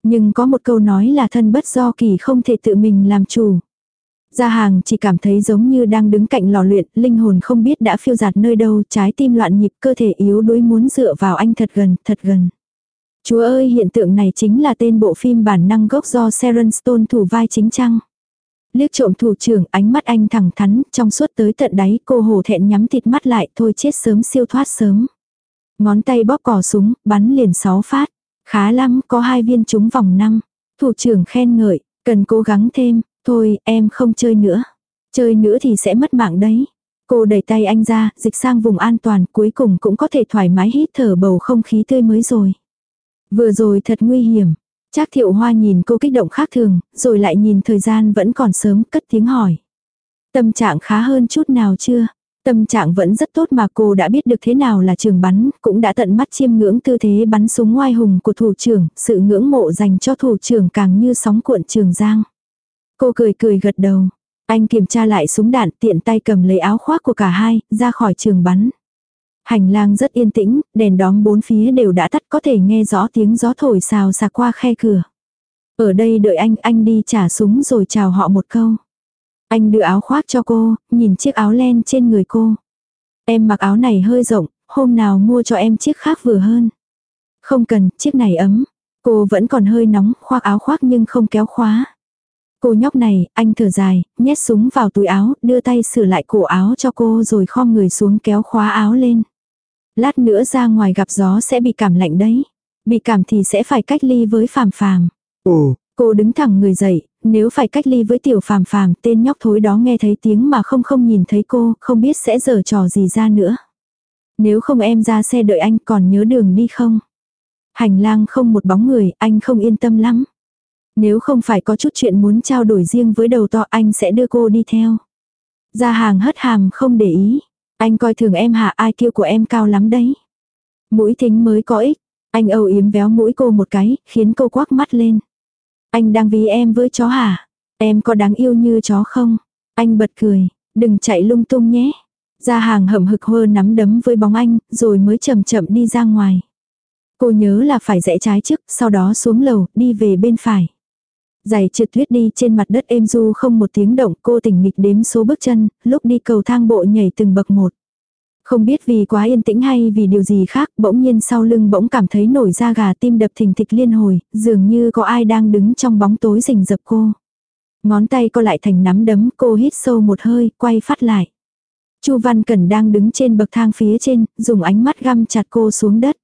Nhưng có một câu nói là thân bất do kỳ không thể tự mình làm chủ. Gia hàng chỉ cảm thấy giống như đang đứng cạnh lò luyện, linh hồn không biết đã phiêu giạt nơi đâu, trái tim loạn nhịp, cơ thể yếu đuối muốn dựa vào anh thật gần, thật gần. Chúa ơi hiện tượng này chính là tên bộ phim bản năng gốc do Sharon Stone thủ vai chính trăng. Liếc trộm thủ trưởng ánh mắt anh thẳng thắn, trong suốt tới tận đáy cô hổ thẹn nhắm thịt mắt lại thôi chết sớm siêu thoát sớm. Ngón tay bóp cò súng, bắn liền 6 phát. Khá lắm, có hai viên trúng vòng năm. Thủ trưởng khen ngợi, cần cố gắng thêm, thôi em không chơi nữa. Chơi nữa thì sẽ mất mạng đấy. Cô đẩy tay anh ra, dịch sang vùng an toàn, cuối cùng cũng có thể thoải mái hít thở bầu không khí tươi mới rồi. Vừa rồi thật nguy hiểm. Trác thiệu hoa nhìn cô kích động khác thường, rồi lại nhìn thời gian vẫn còn sớm, cất tiếng hỏi. Tâm trạng khá hơn chút nào chưa? Tâm trạng vẫn rất tốt mà cô đã biết được thế nào là trường bắn, cũng đã tận mắt chiêm ngưỡng tư thế bắn súng ngoai hùng của thủ trưởng, sự ngưỡng mộ dành cho thủ trưởng càng như sóng cuộn trường giang. Cô cười cười gật đầu. Anh kiểm tra lại súng đạn tiện tay cầm lấy áo khoác của cả hai, ra khỏi trường bắn. Hành lang rất yên tĩnh, đèn đóm bốn phía đều đã tắt có thể nghe rõ tiếng gió thổi xào xạc qua khe cửa. Ở đây đợi anh, anh đi trả súng rồi chào họ một câu. Anh đưa áo khoác cho cô, nhìn chiếc áo len trên người cô. Em mặc áo này hơi rộng, hôm nào mua cho em chiếc khác vừa hơn. Không cần, chiếc này ấm. Cô vẫn còn hơi nóng, khoác áo khoác nhưng không kéo khóa. Cô nhóc này, anh thở dài, nhét súng vào túi áo, đưa tay sửa lại cổ áo cho cô rồi khom người xuống kéo khóa áo lên. Lát nữa ra ngoài gặp gió sẽ bị cảm lạnh đấy. Bị cảm thì sẽ phải cách ly với phàm phàm. Ồ, Cô đứng thẳng người dậy, nếu phải cách ly với tiểu phàm phàm, tên nhóc thối đó nghe thấy tiếng mà không không nhìn thấy cô, không biết sẽ giở trò gì ra nữa. Nếu không em ra xe đợi anh còn nhớ đường đi không? Hành lang không một bóng người, anh không yên tâm lắm. Nếu không phải có chút chuyện muốn trao đổi riêng với đầu to anh sẽ đưa cô đi theo. Ra hàng hất hàm không để ý. Anh coi thường em hạ ai kêu của em cao lắm đấy. Mũi thính mới có ích. Anh âu yếm véo mũi cô một cái, khiến cô quắc mắt lên. Anh đang ví em với chó hả? Em có đáng yêu như chó không? Anh bật cười, đừng chạy lung tung nhé. Ra hàng hậm hực hơ nắm đấm với bóng anh, rồi mới chậm chậm đi ra ngoài. Cô nhớ là phải rẽ trái trước, sau đó xuống lầu, đi về bên phải. Giày trượt tuyết đi trên mặt đất êm du không một tiếng động, cô tỉnh nghịch đếm số bước chân, lúc đi cầu thang bộ nhảy từng bậc một. Không biết vì quá yên tĩnh hay vì điều gì khác, bỗng nhiên sau lưng bỗng cảm thấy nổi da gà tim đập thình thịch liên hồi, dường như có ai đang đứng trong bóng tối rình rập cô. Ngón tay cô lại thành nắm đấm, cô hít sâu một hơi, quay phát lại. Chu Văn Cẩn đang đứng trên bậc thang phía trên, dùng ánh mắt găm chặt cô xuống đất.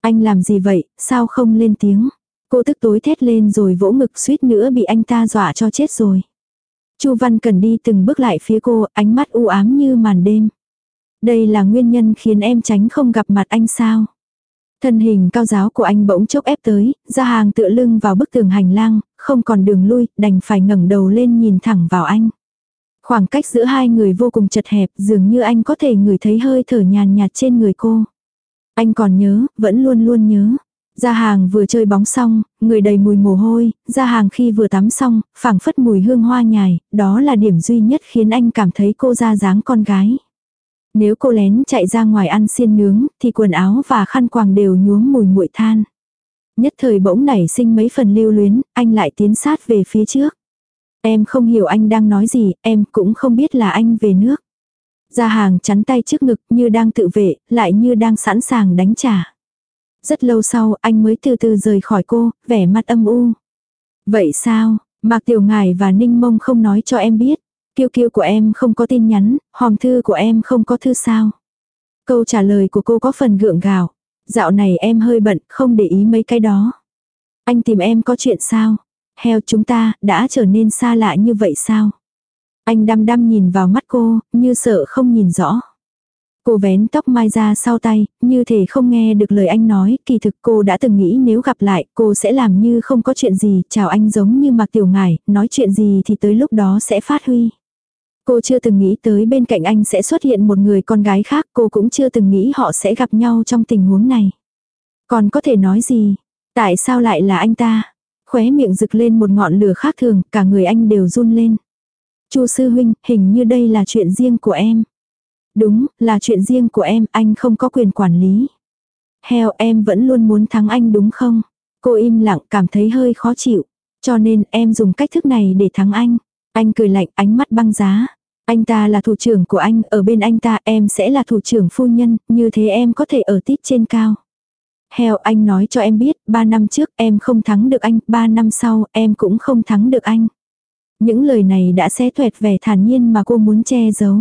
Anh làm gì vậy, sao không lên tiếng? Cô tức tối thét lên rồi vỗ ngực suýt nữa bị anh ta dọa cho chết rồi. Chu Văn cần đi từng bước lại phía cô, ánh mắt u ám như màn đêm. Đây là nguyên nhân khiến em tránh không gặp mặt anh sao? Thân hình cao giáo của anh bỗng chốc ép tới, ra hàng tựa lưng vào bức tường hành lang, không còn đường lui, đành phải ngẩng đầu lên nhìn thẳng vào anh. Khoảng cách giữa hai người vô cùng chật hẹp, dường như anh có thể ngửi thấy hơi thở nhàn nhạt trên người cô. Anh còn nhớ, vẫn luôn luôn nhớ. Gia hàng vừa chơi bóng xong, người đầy mùi mồ hôi, gia hàng khi vừa tắm xong, phảng phất mùi hương hoa nhài, đó là điểm duy nhất khiến anh cảm thấy cô ra dáng con gái. Nếu cô lén chạy ra ngoài ăn xiên nướng, thì quần áo và khăn quàng đều nhuốm mùi muội than. Nhất thời bỗng nảy sinh mấy phần lưu luyến, anh lại tiến sát về phía trước. Em không hiểu anh đang nói gì, em cũng không biết là anh về nước. Gia hàng chắn tay trước ngực như đang tự vệ, lại như đang sẵn sàng đánh trả. Rất lâu sau anh mới từ từ rời khỏi cô, vẻ mặt âm u. Vậy sao, Mạc Tiểu ngài và Ninh Mông không nói cho em biết. Kiêu kiêu của em không có tin nhắn, hòm thư của em không có thư sao. Câu trả lời của cô có phần gượng gạo. Dạo này em hơi bận, không để ý mấy cái đó. Anh tìm em có chuyện sao? Heo chúng ta, đã trở nên xa lạ như vậy sao? Anh đăm đăm nhìn vào mắt cô, như sợ không nhìn rõ. Cô vén tóc mai ra sau tay, như thể không nghe được lời anh nói, kỳ thực cô đã từng nghĩ nếu gặp lại, cô sẽ làm như không có chuyện gì, chào anh giống như mặc tiểu ngải, nói chuyện gì thì tới lúc đó sẽ phát huy. Cô chưa từng nghĩ tới bên cạnh anh sẽ xuất hiện một người con gái khác, cô cũng chưa từng nghĩ họ sẽ gặp nhau trong tình huống này. Còn có thể nói gì? Tại sao lại là anh ta? Khóe miệng rực lên một ngọn lửa khác thường, cả người anh đều run lên. Chu sư huynh, hình như đây là chuyện riêng của em. Đúng, là chuyện riêng của em, anh không có quyền quản lý. Heo em vẫn luôn muốn thắng anh đúng không? Cô im lặng cảm thấy hơi khó chịu. Cho nên em dùng cách thức này để thắng anh. Anh cười lạnh ánh mắt băng giá. Anh ta là thủ trưởng của anh, ở bên anh ta em sẽ là thủ trưởng phu nhân, như thế em có thể ở tít trên cao. Heo anh nói cho em biết, ba năm trước em không thắng được anh, ba năm sau em cũng không thắng được anh. Những lời này đã xé tuẹt vẻ thản nhiên mà cô muốn che giấu.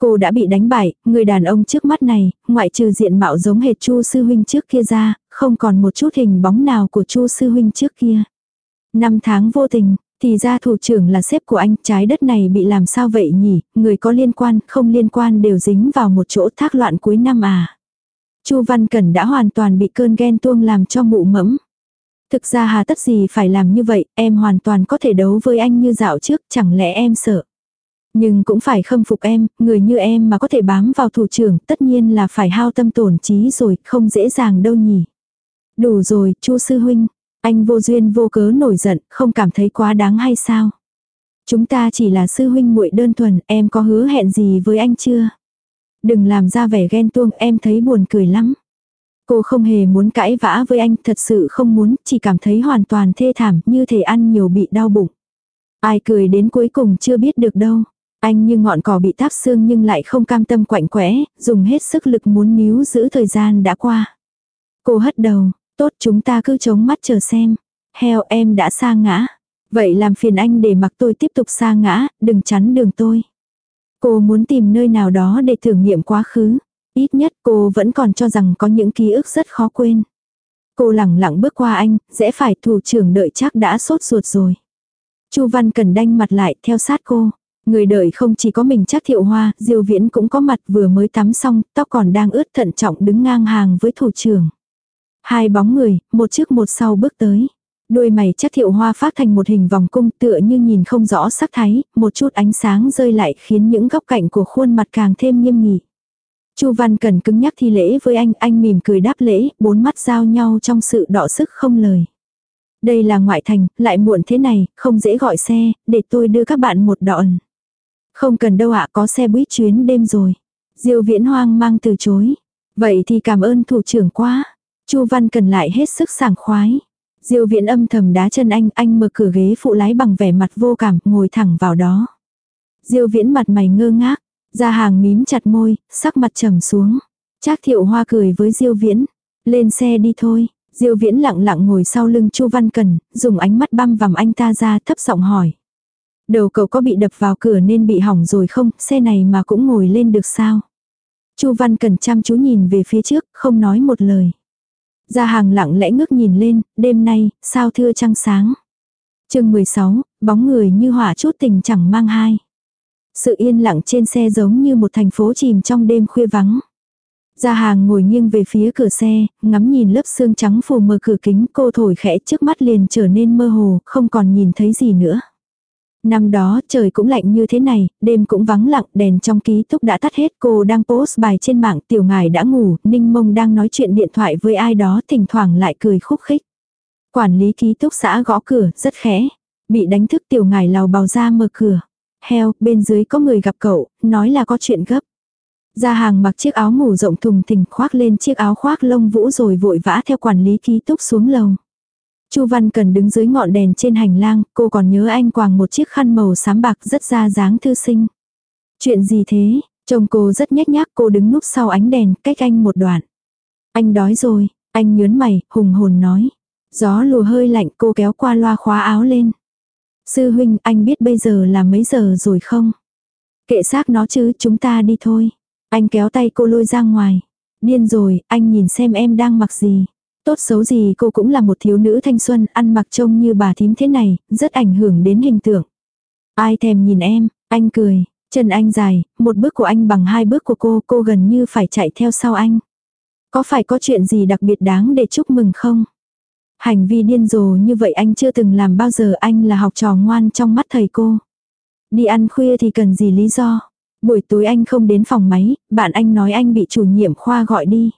Cô đã bị đánh bại, người đàn ông trước mắt này, ngoại trừ diện mạo giống hệt Chu sư huynh trước kia ra, không còn một chút hình bóng nào của Chu sư huynh trước kia. Năm tháng vô tình, thì ra thủ trưởng là sếp của anh, trái đất này bị làm sao vậy nhỉ, người có liên quan, không liên quan đều dính vào một chỗ thác loạn cuối năm à. Chu Văn Cẩn đã hoàn toàn bị cơn ghen tuông làm cho mụ mẫm. Thực ra hà tất gì phải làm như vậy, em hoàn toàn có thể đấu với anh như dạo trước, chẳng lẽ em sợ. Nhưng cũng phải khâm phục em, người như em mà có thể bám vào thủ trưởng, tất nhiên là phải hao tâm tổn trí rồi, không dễ dàng đâu nhỉ. Đủ rồi, chu sư huynh, anh vô duyên vô cớ nổi giận, không cảm thấy quá đáng hay sao? Chúng ta chỉ là sư huynh muội đơn thuần, em có hứa hẹn gì với anh chưa? Đừng làm ra vẻ ghen tuông, em thấy buồn cười lắm. Cô không hề muốn cãi vã với anh, thật sự không muốn, chỉ cảm thấy hoàn toàn thê thảm, như thể ăn nhiều bị đau bụng. Ai cười đến cuối cùng chưa biết được đâu. Anh như ngọn cỏ bị tháp xương nhưng lại không cam tâm quạnh quẽ, dùng hết sức lực muốn níu giữ thời gian đã qua. Cô hất đầu, tốt chúng ta cứ chống mắt chờ xem. Heo em đã xa ngã. Vậy làm phiền anh để mặc tôi tiếp tục xa ngã, đừng chắn đường tôi. Cô muốn tìm nơi nào đó để thử nghiệm quá khứ. Ít nhất cô vẫn còn cho rằng có những ký ức rất khó quên. Cô lẳng lặng bước qua anh, dễ phải thủ trưởng đợi chắc đã sốt ruột rồi. Chu Văn Cần đanh mặt lại theo sát cô. Người đợi không chỉ có mình chắc thiệu hoa, diêu viễn cũng có mặt vừa mới tắm xong, tóc còn đang ướt thận trọng đứng ngang hàng với thủ trưởng. Hai bóng người, một trước một sau bước tới. Đôi mày chắc thiệu hoa phát thành một hình vòng cung tựa như nhìn không rõ sắc thái, một chút ánh sáng rơi lại khiến những góc cạnh của khuôn mặt càng thêm nghiêm nghị. Chu Văn cần cứng nhắc thi lễ với anh, anh mỉm cười đáp lễ, bốn mắt giao nhau trong sự đọ sức không lời. Đây là ngoại thành, lại muộn thế này, không dễ gọi xe, để tôi đưa các bạn một đoạn. Không cần đâu ạ, có xe buýt chuyến đêm rồi. Diêu Viễn hoang mang từ chối. Vậy thì cảm ơn thủ trưởng quá. Chu Văn cần lại hết sức sảng khoái. Diêu Viễn âm thầm đá chân anh, anh mở cửa ghế phụ lái bằng vẻ mặt vô cảm, ngồi thẳng vào đó. Diêu Viễn mặt mày ngơ ngác, ra hàng mím chặt môi, sắc mặt trầm xuống. Trác Thiệu Hoa cười với Diêu Viễn, lên xe đi thôi. Diêu Viễn lặng lặng ngồi sau lưng Chu Văn Cần, dùng ánh mắt băm vằm anh ta ra thấp giọng hỏi. Đầu cậu có bị đập vào cửa nên bị hỏng rồi không, xe này mà cũng ngồi lên được sao? Chu Văn Cần chăm chú nhìn về phía trước, không nói một lời. Gia hàng lặng lẽ ngước nhìn lên, đêm nay, sao thưa trăng sáng. chương 16, bóng người như hỏa chút tình chẳng mang hai. Sự yên lặng trên xe giống như một thành phố chìm trong đêm khuya vắng. Gia hàng ngồi nghiêng về phía cửa xe, ngắm nhìn lớp xương trắng phủ mờ cửa kính cô thổi khẽ trước mắt liền trở nên mơ hồ, không còn nhìn thấy gì nữa. Năm đó trời cũng lạnh như thế này, đêm cũng vắng lặng, đèn trong ký túc đã tắt hết. Cô đang post bài trên mạng, tiểu ngài đã ngủ, ninh mông đang nói chuyện điện thoại với ai đó, thỉnh thoảng lại cười khúc khích. Quản lý ký túc xã gõ cửa, rất khẽ. Bị đánh thức tiểu ngài lào bào ra mở cửa. Heo, bên dưới có người gặp cậu, nói là có chuyện gấp. Ra hàng mặc chiếc áo ngủ rộng thùng thình khoác lên chiếc áo khoác lông vũ rồi vội vã theo quản lý ký túc xuống lầu. Chu Văn Cần đứng dưới ngọn đèn trên hành lang, cô còn nhớ anh quàng một chiếc khăn màu xám bạc rất ra dáng thư sinh. Chuyện gì thế? Chồng cô rất nhếch nhác cô đứng núp sau ánh đèn, cách anh một đoạn. Anh đói rồi, anh nhớn mày, hùng hồn nói. Gió lùa hơi lạnh cô kéo qua loa khóa áo lên. Sư huynh, anh biết bây giờ là mấy giờ rồi không? Kệ xác nó chứ, chúng ta đi thôi. Anh kéo tay cô lôi ra ngoài. Điên rồi, anh nhìn xem em đang mặc gì. Tốt xấu gì cô cũng là một thiếu nữ thanh xuân, ăn mặc trông như bà thím thế này, rất ảnh hưởng đến hình tượng. Ai thèm nhìn em, anh cười, chân anh dài, một bước của anh bằng hai bước của cô, cô gần như phải chạy theo sau anh. Có phải có chuyện gì đặc biệt đáng để chúc mừng không? Hành vi điên rồ như vậy anh chưa từng làm bao giờ anh là học trò ngoan trong mắt thầy cô. Đi ăn khuya thì cần gì lý do? Buổi tối anh không đến phòng máy, bạn anh nói anh bị chủ nhiệm khoa gọi đi.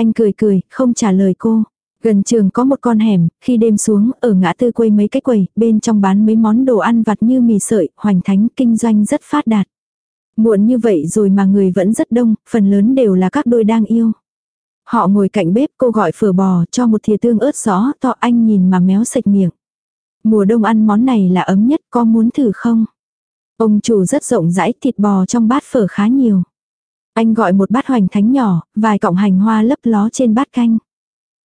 Anh cười cười, không trả lời cô. Gần trường có một con hẻm, khi đêm xuống, ở ngã tư quây mấy cái quầy, bên trong bán mấy món đồ ăn vặt như mì sợi, hoành thánh, kinh doanh rất phát đạt. Muộn như vậy rồi mà người vẫn rất đông, phần lớn đều là các đôi đang yêu. Họ ngồi cạnh bếp cô gọi phở bò cho một thìa tương ớt gió to anh nhìn mà méo sạch miệng. Mùa đông ăn món này là ấm nhất có muốn thử không? Ông chủ rất rộng rãi thịt bò trong bát phở khá nhiều. Anh gọi một bát hoành thánh nhỏ, vài cọng hành hoa lấp ló trên bát canh.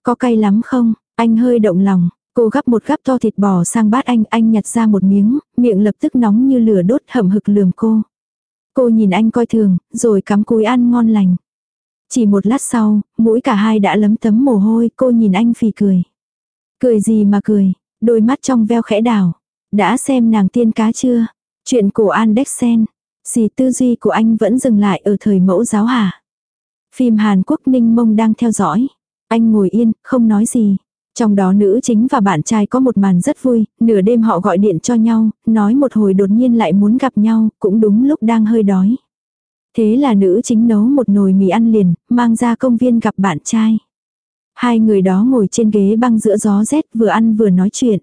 Có cay lắm không? Anh hơi động lòng. Cô gắp một gắp to thịt bò sang bát anh, anh nhặt ra một miếng, miệng lập tức nóng như lửa đốt hầm hực lườm cô. Cô nhìn anh coi thường, rồi cắm cúi ăn ngon lành. Chỉ một lát sau, mũi cả hai đã lấm tấm mồ hôi, cô nhìn anh phì cười. Cười gì mà cười, đôi mắt trong veo khẽ đảo. Đã xem nàng tiên cá chưa? Chuyện cổ An Dexen. Xì tư duy của anh vẫn dừng lại ở thời mẫu giáo hả? Phim Hàn Quốc Ninh Mông đang theo dõi. Anh ngồi yên, không nói gì. Trong đó nữ chính và bạn trai có một màn rất vui, nửa đêm họ gọi điện cho nhau, nói một hồi đột nhiên lại muốn gặp nhau, cũng đúng lúc đang hơi đói. Thế là nữ chính nấu một nồi mì ăn liền, mang ra công viên gặp bạn trai. Hai người đó ngồi trên ghế băng giữa gió rét vừa ăn vừa nói chuyện.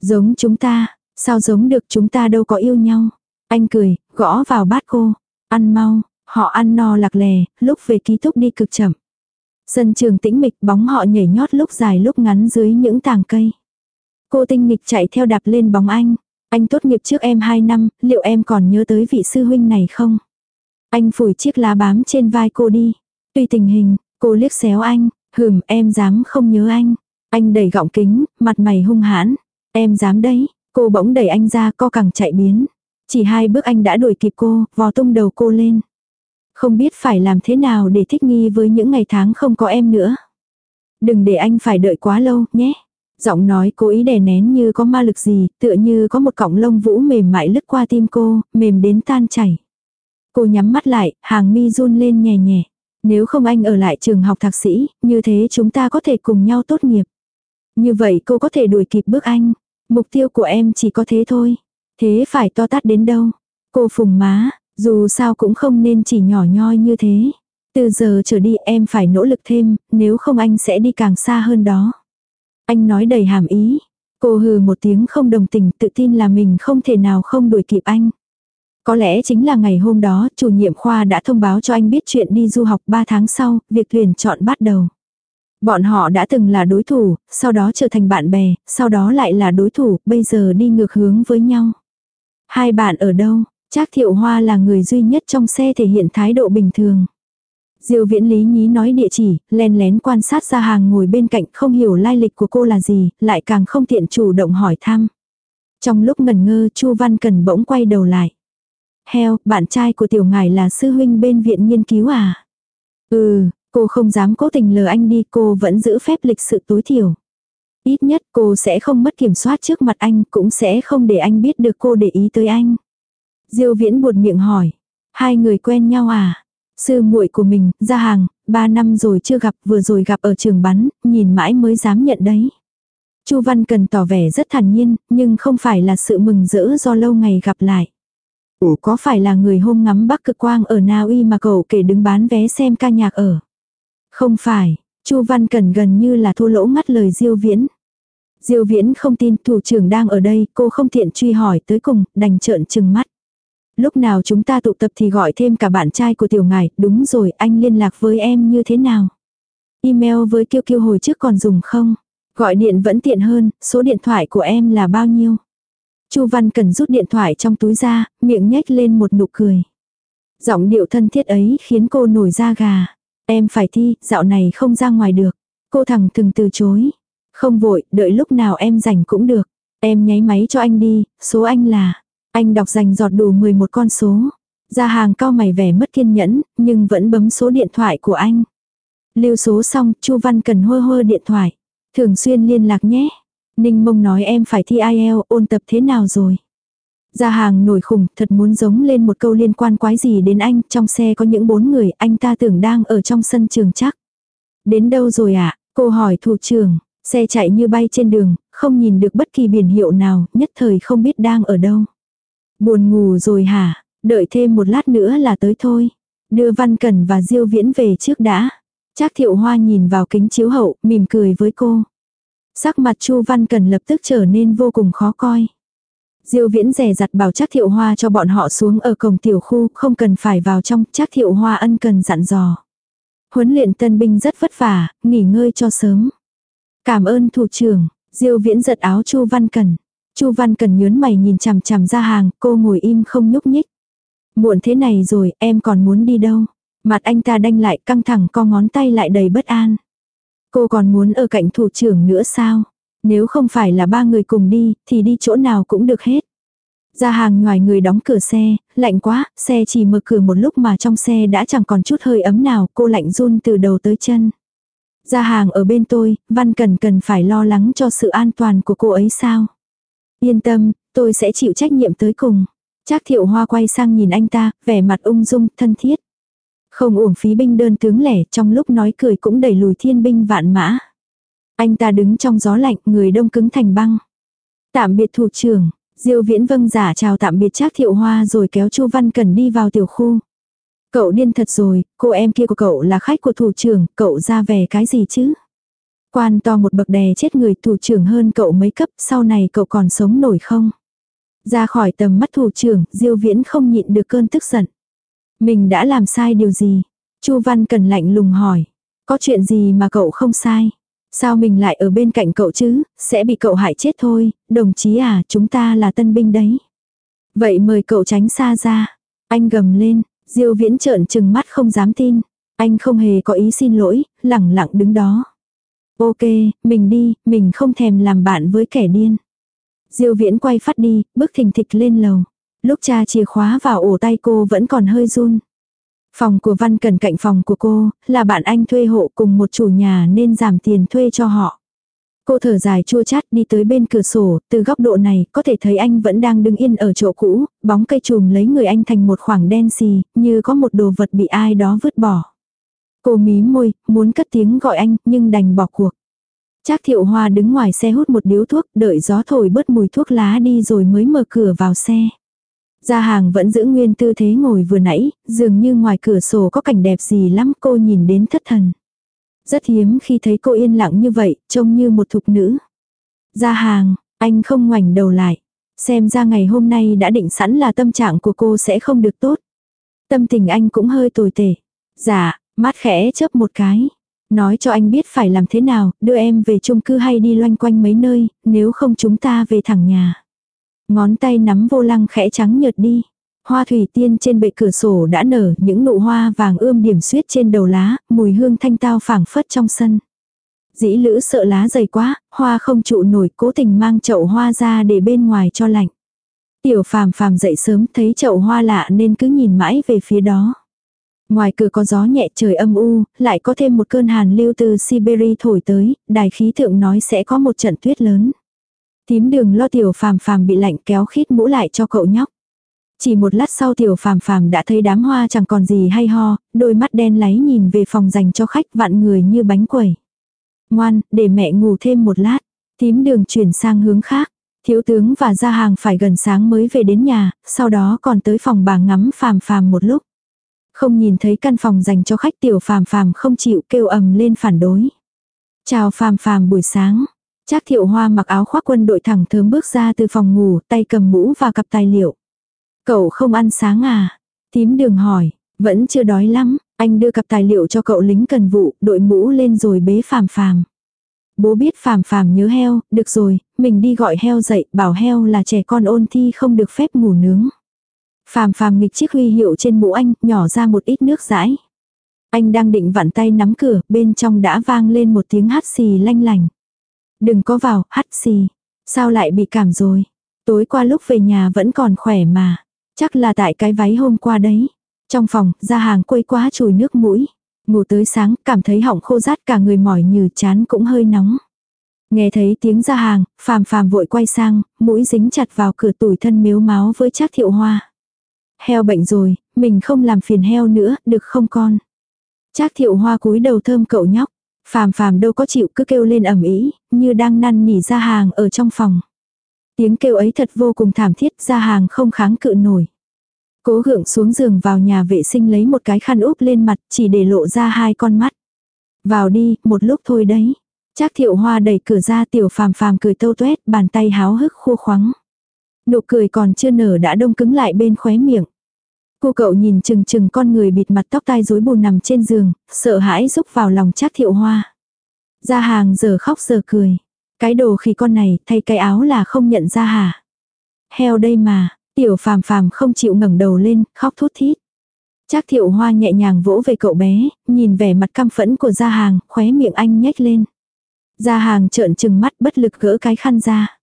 Giống chúng ta, sao giống được chúng ta đâu có yêu nhau. Anh cười, gõ vào bát cô. Ăn mau, họ ăn no lạc lè, lúc về ký túc đi cực chậm. Sân trường tĩnh mịch bóng họ nhảy nhót lúc dài lúc ngắn dưới những tàng cây. Cô tinh nghịch chạy theo đạp lên bóng anh. Anh tốt nghiệp trước em 2 năm, liệu em còn nhớ tới vị sư huynh này không? Anh phủi chiếc lá bám trên vai cô đi. Tùy tình hình, cô liếc xéo anh, hừm em dám không nhớ anh. Anh đẩy gọng kính, mặt mày hung hãn. Em dám đấy, cô bỗng đẩy anh ra co cẳng chạy biến. Chỉ hai bước anh đã đuổi kịp cô, vò tung đầu cô lên. Không biết phải làm thế nào để thích nghi với những ngày tháng không có em nữa. Đừng để anh phải đợi quá lâu nhé. Giọng nói cố ý đè nén như có ma lực gì, tựa như có một cọng lông vũ mềm mại lướt qua tim cô, mềm đến tan chảy. Cô nhắm mắt lại, hàng mi run lên nhẹ nhẹ. Nếu không anh ở lại trường học thạc sĩ, như thế chúng ta có thể cùng nhau tốt nghiệp. Như vậy cô có thể đuổi kịp bước anh. Mục tiêu của em chỉ có thế thôi. Thế phải to tát đến đâu? Cô phùng má, dù sao cũng không nên chỉ nhỏ nhoi như thế. Từ giờ trở đi em phải nỗ lực thêm, nếu không anh sẽ đi càng xa hơn đó. Anh nói đầy hàm ý. Cô hừ một tiếng không đồng tình tự tin là mình không thể nào không đuổi kịp anh. Có lẽ chính là ngày hôm đó chủ nhiệm khoa đã thông báo cho anh biết chuyện đi du học 3 tháng sau, việc tuyển chọn bắt đầu. Bọn họ đã từng là đối thủ, sau đó trở thành bạn bè, sau đó lại là đối thủ, bây giờ đi ngược hướng với nhau. Hai bạn ở đâu? Trác Thiệu Hoa là người duy nhất trong xe thể hiện thái độ bình thường. Diêu Viễn Lý nhí nói địa chỉ, len lén quan sát ra hàng ngồi bên cạnh không hiểu lai lịch của cô là gì, lại càng không tiện chủ động hỏi thăm. Trong lúc ngần ngơ Chu Văn Cần bỗng quay đầu lại. Heo, bạn trai của tiểu ngài là sư huynh bên viện nghiên cứu à? Ừ, cô không dám cố tình lờ anh đi, cô vẫn giữ phép lịch sự tối thiểu. Ít nhất cô sẽ không mất kiểm soát trước mặt anh, cũng sẽ không để anh biết được cô để ý tới anh. Diêu viễn buột miệng hỏi. Hai người quen nhau à? Sư muội của mình, ra hàng, ba năm rồi chưa gặp, vừa rồi gặp ở trường bắn, nhìn mãi mới dám nhận đấy. Chu Văn cần tỏ vẻ rất thản nhiên, nhưng không phải là sự mừng rỡ do lâu ngày gặp lại. Ủa có phải là người hôm ngắm Bắc Cực Quang ở Na Uy mà cậu kể đứng bán vé xem ca nhạc ở? Không phải, Chu Văn Cẩn gần như là thua lỗ ngắt lời Diêu Viễn. Diêu Viễn không tin thủ trưởng đang ở đây, cô không tiện truy hỏi tới cùng, đành trợn trừng mắt. Lúc nào chúng ta tụ tập thì gọi thêm cả bạn trai của tiểu ngài, đúng rồi, anh liên lạc với em như thế nào? Email với kiêu kiêu hồi trước còn dùng không? Gọi điện vẫn tiện hơn, số điện thoại của em là bao nhiêu? Chu Văn Cần rút điện thoại trong túi ra, miệng nhếch lên một nụ cười. Giọng điệu thân thiết ấy khiến cô nổi da gà. Em phải thi, dạo này không ra ngoài được. Cô thẳng từng từ chối. Không vội, đợi lúc nào em rảnh cũng được. Em nháy máy cho anh đi, số anh là. Anh đọc dành giọt đủ 11 con số. Ra hàng cao mày vẻ mất kiên nhẫn, nhưng vẫn bấm số điện thoại của anh. Lưu số xong, Chu Văn cần hơ hơ điện thoại. Thường xuyên liên lạc nhé. Ninh mông nói em phải thi IELTS ôn tập thế nào rồi. Ra hàng nổi khủng, thật muốn giống lên một câu liên quan quái gì đến anh, trong xe có những bốn người, anh ta tưởng đang ở trong sân trường chắc. Đến đâu rồi ạ? À? Cô hỏi thủ trưởng, xe chạy như bay trên đường, không nhìn được bất kỳ biển hiệu nào, nhất thời không biết đang ở đâu. Buồn ngủ rồi hả? Đợi thêm một lát nữa là tới thôi. Đưa Văn Cẩn và Diêu Viễn về trước đã. Trác Thiệu Hoa nhìn vào kính chiếu hậu, mỉm cười với cô. Sắc mặt Chu Văn Cẩn lập tức trở nên vô cùng khó coi. Diêu Viễn rẻ giặt bảo Trác Thiệu Hoa cho bọn họ xuống ở cổng tiểu khu, không cần phải vào trong, Trác Thiệu Hoa ân cần dặn dò. Huấn luyện tân binh rất vất vả, nghỉ ngơi cho sớm. Cảm ơn thủ trưởng, Diêu Viễn giật áo Chu Văn Cần. Chu Văn Cần nhớn mày nhìn chằm chằm ra hàng, cô ngồi im không nhúc nhích. Muộn thế này rồi, em còn muốn đi đâu? Mặt anh ta đanh lại căng thẳng co ngón tay lại đầy bất an. Cô còn muốn ở cạnh thủ trưởng nữa sao? Nếu không phải là ba người cùng đi, thì đi chỗ nào cũng được hết. Ra hàng ngoài người đóng cửa xe, lạnh quá, xe chỉ mở cửa một lúc mà trong xe đã chẳng còn chút hơi ấm nào, cô lạnh run từ đầu tới chân. Ra hàng ở bên tôi, Văn Cần cần phải lo lắng cho sự an toàn của cô ấy sao? Yên tâm, tôi sẽ chịu trách nhiệm tới cùng. Trác thiệu hoa quay sang nhìn anh ta, vẻ mặt ung dung, thân thiết. Không uổng phí binh đơn tướng lẻ, trong lúc nói cười cũng đẩy lùi thiên binh vạn mã. Anh ta đứng trong gió lạnh, người đông cứng thành băng. Tạm biệt thủ trưởng, Diêu Viễn vâng giả chào tạm biệt Trác Thiệu Hoa rồi kéo Chu Văn Cẩn đi vào tiểu khu. Cậu điên thật rồi, cô em kia của cậu là khách của thủ trưởng, cậu ra về cái gì chứ? Quan to một bậc đè chết người thủ trưởng hơn cậu mấy cấp, sau này cậu còn sống nổi không? Ra khỏi tầm mắt thủ trưởng, Diêu Viễn không nhịn được cơn tức giận. Mình đã làm sai điều gì? Chu Văn Cần lạnh lùng hỏi. Có chuyện gì mà cậu không sai? Sao mình lại ở bên cạnh cậu chứ, sẽ bị cậu hại chết thôi, đồng chí à, chúng ta là tân binh đấy. Vậy mời cậu tránh xa ra. Anh gầm lên, Diêu Viễn trợn trừng mắt không dám tin. Anh không hề có ý xin lỗi, lẳng lặng đứng đó. Ok, mình đi, mình không thèm làm bạn với kẻ điên. Diêu Viễn quay phát đi, bước thình thịch lên lầu. Lúc cha chìa khóa vào ổ tay cô vẫn còn hơi run. Phòng của Văn Cần cạnh phòng của cô, là bạn anh thuê hộ cùng một chủ nhà nên giảm tiền thuê cho họ. Cô thở dài chua chát đi tới bên cửa sổ, từ góc độ này có thể thấy anh vẫn đang đứng yên ở chỗ cũ, bóng cây chùm lấy người anh thành một khoảng đen xì, như có một đồ vật bị ai đó vứt bỏ. Cô mí môi, muốn cất tiếng gọi anh, nhưng đành bỏ cuộc. Trác thiệu hoa đứng ngoài xe hút một điếu thuốc, đợi gió thổi bớt mùi thuốc lá đi rồi mới mở cửa vào xe. Gia hàng vẫn giữ nguyên tư thế ngồi vừa nãy, dường như ngoài cửa sổ có cảnh đẹp gì lắm cô nhìn đến thất thần. Rất hiếm khi thấy cô yên lặng như vậy, trông như một thục nữ. Gia hàng, anh không ngoảnh đầu lại. Xem ra ngày hôm nay đã định sẵn là tâm trạng của cô sẽ không được tốt. Tâm tình anh cũng hơi tồi tệ. Dạ, mắt khẽ chớp một cái. Nói cho anh biết phải làm thế nào, đưa em về chung cư hay đi loanh quanh mấy nơi, nếu không chúng ta về thẳng nhà. Ngón tay nắm vô lăng khẽ trắng nhợt đi. Hoa thủy tiên trên bệ cửa sổ đã nở những nụ hoa vàng ươm điểm xuyết trên đầu lá, mùi hương thanh tao phảng phất trong sân. Dĩ lữ sợ lá dày quá, hoa không trụ nổi cố tình mang chậu hoa ra để bên ngoài cho lạnh. Tiểu phàm phàm dậy sớm thấy chậu hoa lạ nên cứ nhìn mãi về phía đó. Ngoài cửa có gió nhẹ trời âm u, lại có thêm một cơn hàn lưu từ Siberia thổi tới, đài khí tượng nói sẽ có một trận tuyết lớn. Tím đường lo tiểu phàm phàm bị lạnh kéo khít mũ lại cho cậu nhóc. Chỉ một lát sau tiểu phàm phàm đã thấy đám hoa chẳng còn gì hay ho, đôi mắt đen láy nhìn về phòng dành cho khách vạn người như bánh quẩy. Ngoan, để mẹ ngủ thêm một lát. Tím đường chuyển sang hướng khác. Thiếu tướng và gia hàng phải gần sáng mới về đến nhà, sau đó còn tới phòng bà ngắm phàm phàm một lúc. Không nhìn thấy căn phòng dành cho khách tiểu phàm phàm không chịu kêu ầm lên phản đối. Chào phàm phàm buổi sáng. Trác thiệu hoa mặc áo khoác quân đội thẳng thớm bước ra từ phòng ngủ, tay cầm mũ và cặp tài liệu. Cậu không ăn sáng à? Tím đường hỏi, vẫn chưa đói lắm, anh đưa cặp tài liệu cho cậu lính cần vụ, đội mũ lên rồi bế phàm phàm. Bố biết phàm phàm nhớ heo, được rồi, mình đi gọi heo dậy, bảo heo là trẻ con ôn thi không được phép ngủ nướng. Phàm phàm nghịch chiếc huy hiệu trên mũ anh, nhỏ ra một ít nước rãi. Anh đang định vặn tay nắm cửa, bên trong đã vang lên một tiếng hát xì lanh lành. Đừng có vào, hắt xì. Sao lại bị cảm rồi? Tối qua lúc về nhà vẫn còn khỏe mà. Chắc là tại cái váy hôm qua đấy. Trong phòng, ra hàng quây quá chùi nước mũi. Ngủ tới sáng, cảm thấy họng khô rát cả người mỏi như chán cũng hơi nóng. Nghe thấy tiếng ra hàng, phàm phàm vội quay sang, mũi dính chặt vào cửa tủi thân miếu máu với trác thiệu hoa. Heo bệnh rồi, mình không làm phiền heo nữa, được không con? Trác thiệu hoa cúi đầu thơm cậu nhóc. Phàm phàm đâu có chịu cứ kêu lên ầm ĩ, như đang năn nỉ ra hàng ở trong phòng. Tiếng kêu ấy thật vô cùng thảm thiết, ra hàng không kháng cự nổi. Cố gượng xuống giường vào nhà vệ sinh lấy một cái khăn úp lên mặt chỉ để lộ ra hai con mắt. Vào đi, một lúc thôi đấy. Trác thiệu hoa đẩy cửa ra tiểu phàm phàm cười tâu tuét, bàn tay háo hức khô khoắng. Nụ cười còn chưa nở đã đông cứng lại bên khóe miệng. Cô cậu nhìn chừng chừng con người bịt mặt tóc tai rối bùn nằm trên giường, sợ hãi rúc vào lòng Trác thiệu hoa. gia hàng giờ khóc giờ cười. Cái đồ khi con này thay cái áo là không nhận ra hả? Heo đây mà, tiểu phàm phàm không chịu ngẩng đầu lên, khóc thút thít. Trác thiệu hoa nhẹ nhàng vỗ về cậu bé, nhìn vẻ mặt căm phẫn của gia hàng, khóe miệng anh nhếch lên. gia hàng trợn trừng mắt bất lực gỡ cái khăn ra.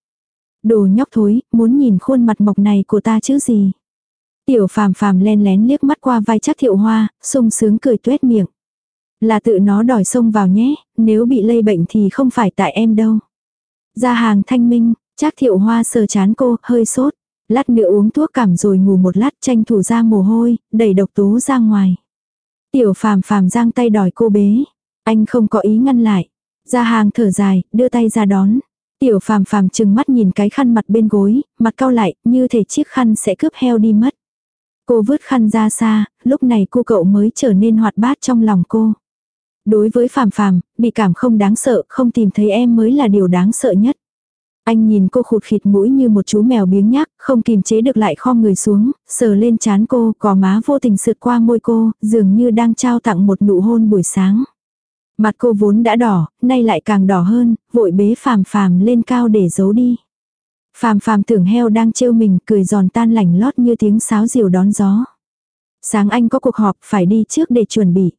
Đồ nhóc thối, muốn nhìn khuôn mặt mộc này của ta chứ gì. Tiểu phàm phàm len lén liếc mắt qua vai chắc thiệu hoa, sung sướng cười tuét miệng. Là tự nó đòi xông vào nhé, nếu bị lây bệnh thì không phải tại em đâu. Ra hàng thanh minh, chắc thiệu hoa sờ chán cô, hơi sốt. Lát nữa uống thuốc cảm rồi ngủ một lát tranh thủ ra mồ hôi, đẩy độc tố ra ngoài. Tiểu phàm phàm giang tay đòi cô bế. Anh không có ý ngăn lại. Ra hàng thở dài, đưa tay ra đón. Tiểu phàm phàm chừng mắt nhìn cái khăn mặt bên gối, mặt cau lại, như thể chiếc khăn sẽ cướp heo đi mất. Cô vứt khăn ra xa, lúc này cô cậu mới trở nên hoạt bát trong lòng cô. Đối với phàm phàm, bị cảm không đáng sợ, không tìm thấy em mới là điều đáng sợ nhất. Anh nhìn cô khụt khịt mũi như một chú mèo biếng nhác, không kìm chế được lại khom người xuống, sờ lên chán cô, cò má vô tình sượt qua môi cô, dường như đang trao tặng một nụ hôn buổi sáng. Mặt cô vốn đã đỏ, nay lại càng đỏ hơn, vội bế phàm phàm lên cao để giấu đi. Phàm phàm tưởng heo đang trêu mình, cười giòn tan lành lót như tiếng sáo diều đón gió. Sáng anh có cuộc họp, phải đi trước để chuẩn bị.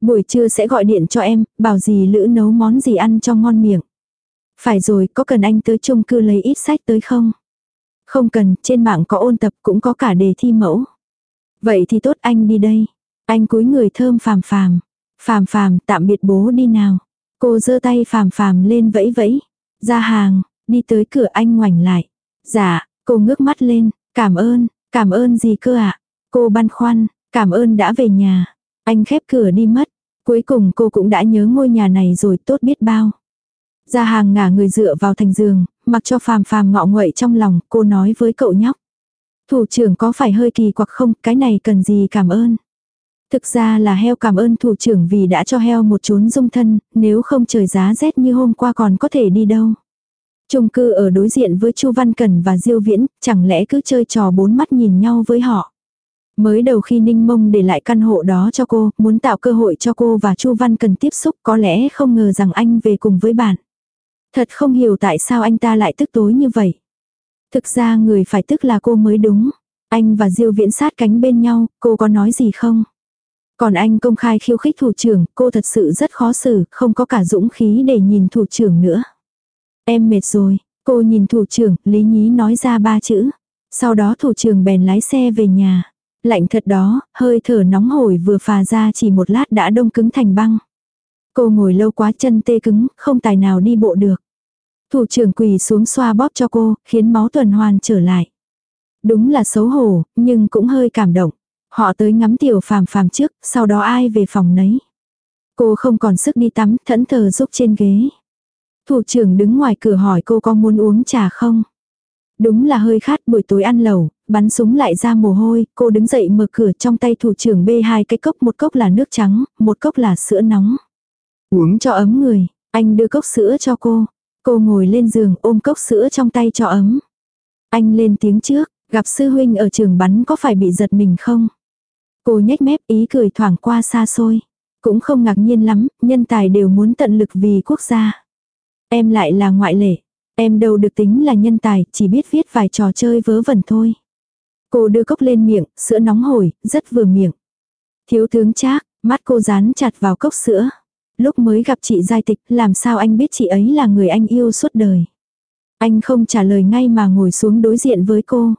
Buổi trưa sẽ gọi điện cho em, bảo gì lữ nấu món gì ăn cho ngon miệng. Phải rồi, có cần anh tới chung cư lấy ít sách tới không? Không cần, trên mạng có ôn tập cũng có cả đề thi mẫu. Vậy thì tốt anh đi đây. Anh cúi người thơm phàm phàm. Phàm phàm, tạm biệt bố đi nào. Cô giơ tay phàm phàm lên vẫy vẫy. Ra hàng, đi tới cửa anh ngoảnh lại. Dạ, cô ngước mắt lên. Cảm ơn, cảm ơn gì cơ ạ? À? Cô băn khoăn, cảm ơn đã về nhà. Anh khép cửa đi mất. Cuối cùng cô cũng đã nhớ ngôi nhà này rồi tốt biết bao. Ra hàng ngả người dựa vào thành giường, mặc cho phàm phàm ngọ nguậy trong lòng, cô nói với cậu nhóc. Thủ trưởng có phải hơi kỳ quặc không, cái này cần gì cảm ơn. Thực ra là heo cảm ơn thủ trưởng vì đã cho heo một chốn dung thân, nếu không trời giá rét như hôm qua còn có thể đi đâu. Trung cư ở đối diện với Chu Văn Cẩn và Diêu Viễn, chẳng lẽ cứ chơi trò bốn mắt nhìn nhau với họ. Mới đầu khi Ninh Mông để lại căn hộ đó cho cô, muốn tạo cơ hội cho cô và Chu Văn Cần tiếp xúc có lẽ không ngờ rằng anh về cùng với bạn. Thật không hiểu tại sao anh ta lại tức tối như vậy. Thực ra người phải tức là cô mới đúng. Anh và Diêu Viễn sát cánh bên nhau, cô có nói gì không? Còn anh công khai khiêu khích thủ trưởng, cô thật sự rất khó xử, không có cả dũng khí để nhìn thủ trưởng nữa. Em mệt rồi, cô nhìn thủ trưởng, Lý Nhí nói ra ba chữ. Sau đó thủ trưởng bèn lái xe về nhà. Lạnh thật đó, hơi thở nóng hổi vừa phà ra chỉ một lát đã đông cứng thành băng. Cô ngồi lâu quá chân tê cứng, không tài nào đi bộ được. Thủ trưởng quỳ xuống xoa bóp cho cô, khiến máu tuần hoàn trở lại. Đúng là xấu hổ, nhưng cũng hơi cảm động. Họ tới ngắm tiểu phàm phàm trước, sau đó ai về phòng nấy. Cô không còn sức đi tắm, thẫn thờ giúp trên ghế. Thủ trưởng đứng ngoài cửa hỏi cô có muốn uống trà không? Đúng là hơi khát buổi tối ăn lẩu, bắn súng lại ra mồ hôi, cô đứng dậy mở cửa trong tay thủ trưởng bê hai cái cốc, một cốc là nước trắng, một cốc là sữa nóng. Uống cho ấm người, anh đưa cốc sữa cho cô. Cô ngồi lên giường ôm cốc sữa trong tay cho ấm. Anh lên tiếng trước, gặp sư huynh ở trường bắn có phải bị giật mình không? Cô nhếch mép ý cười thoảng qua xa xôi. Cũng không ngạc nhiên lắm, nhân tài đều muốn tận lực vì quốc gia. Em lại là ngoại lệ. Em đâu được tính là nhân tài, chỉ biết viết vài trò chơi vớ vẩn thôi. Cô đưa cốc lên miệng, sữa nóng hổi, rất vừa miệng. Thiếu tướng trác, mắt cô dán chặt vào cốc sữa. Lúc mới gặp chị Giai Tịch, làm sao anh biết chị ấy là người anh yêu suốt đời. Anh không trả lời ngay mà ngồi xuống đối diện với cô.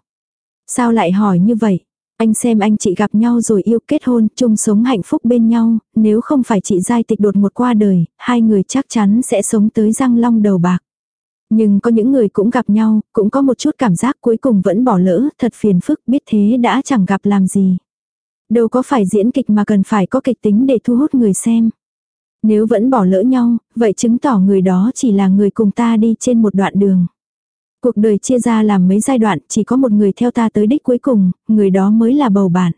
Sao lại hỏi như vậy? Anh xem anh chị gặp nhau rồi yêu kết hôn, chung sống hạnh phúc bên nhau, nếu không phải chị Giai Tịch đột một qua đời, hai người chắc chắn sẽ sống tới răng long đầu bạc. Nhưng có những người cũng gặp nhau, cũng có một chút cảm giác cuối cùng vẫn bỏ lỡ, thật phiền phức, biết thế đã chẳng gặp làm gì. Đâu có phải diễn kịch mà cần phải có kịch tính để thu hút người xem. Nếu vẫn bỏ lỡ nhau, vậy chứng tỏ người đó chỉ là người cùng ta đi trên một đoạn đường. Cuộc đời chia ra làm mấy giai đoạn, chỉ có một người theo ta tới đích cuối cùng, người đó mới là bầu bạn.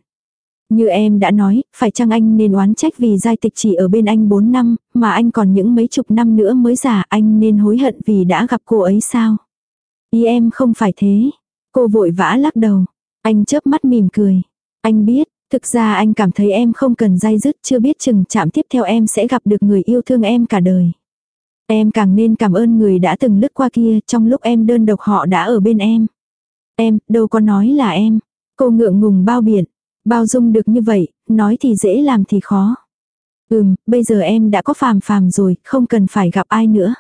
Như em đã nói, phải chăng anh nên oán trách vì giai tịch chỉ ở bên anh 4 năm, mà anh còn những mấy chục năm nữa mới già anh nên hối hận vì đã gặp cô ấy sao? Ý em không phải thế. Cô vội vã lắc đầu. Anh chớp mắt mỉm cười. Anh biết, thực ra anh cảm thấy em không cần dai dứt chưa biết chừng chạm tiếp theo em sẽ gặp được người yêu thương em cả đời. Em càng nên cảm ơn người đã từng lướt qua kia trong lúc em đơn độc họ đã ở bên em. Em, đâu có nói là em. Cô ngượng ngùng bao biển. Bao dung được như vậy, nói thì dễ làm thì khó. Ừm, bây giờ em đã có phàm phàm rồi, không cần phải gặp ai nữa.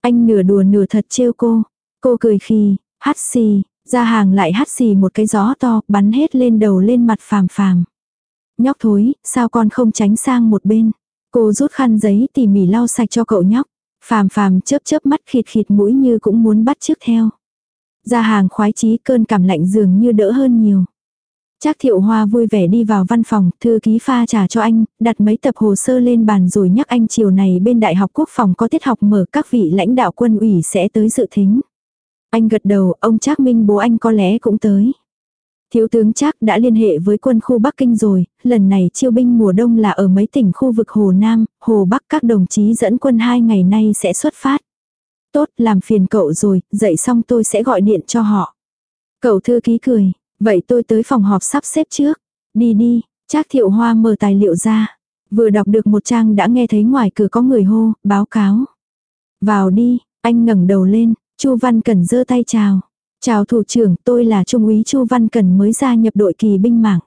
Anh nửa đùa nửa thật trêu cô. Cô cười khi, hắt xì, ra hàng lại hắt xì một cái gió to, bắn hết lên đầu lên mặt phàm phàm. Nhóc thối, sao con không tránh sang một bên. Cô rút khăn giấy tỉ mỉ lau sạch cho cậu nhóc. Phàm phàm chớp chớp mắt khịt khịt mũi như cũng muốn bắt trước theo. Ra hàng khoái chí cơn cảm lạnh dường như đỡ hơn nhiều. Trác thiệu hoa vui vẻ đi vào văn phòng, thư ký pha trà cho anh, đặt mấy tập hồ sơ lên bàn rồi nhắc anh chiều này bên Đại học Quốc phòng có tiết học mở các vị lãnh đạo quân ủy sẽ tới dự thính. Anh gật đầu, ông Trác Minh bố anh có lẽ cũng tới. Thiếu tướng Trác đã liên hệ với quân khu Bắc Kinh rồi, lần này chiêu binh mùa đông là ở mấy tỉnh khu vực Hồ Nam, Hồ Bắc các đồng chí dẫn quân hai ngày nay sẽ xuất phát. Tốt, làm phiền cậu rồi, dậy xong tôi sẽ gọi điện cho họ. Cậu thư ký cười, vậy tôi tới phòng họp sắp xếp trước. Đi đi, Trác thiệu hoa mở tài liệu ra. Vừa đọc được một trang đã nghe thấy ngoài cửa có người hô, báo cáo. Vào đi, anh ngẩng đầu lên, Chu Văn Cẩn giơ tay chào. Chào thủ trưởng, tôi là Trung úy Chu Văn cần mới gia nhập đội kỳ binh mạng.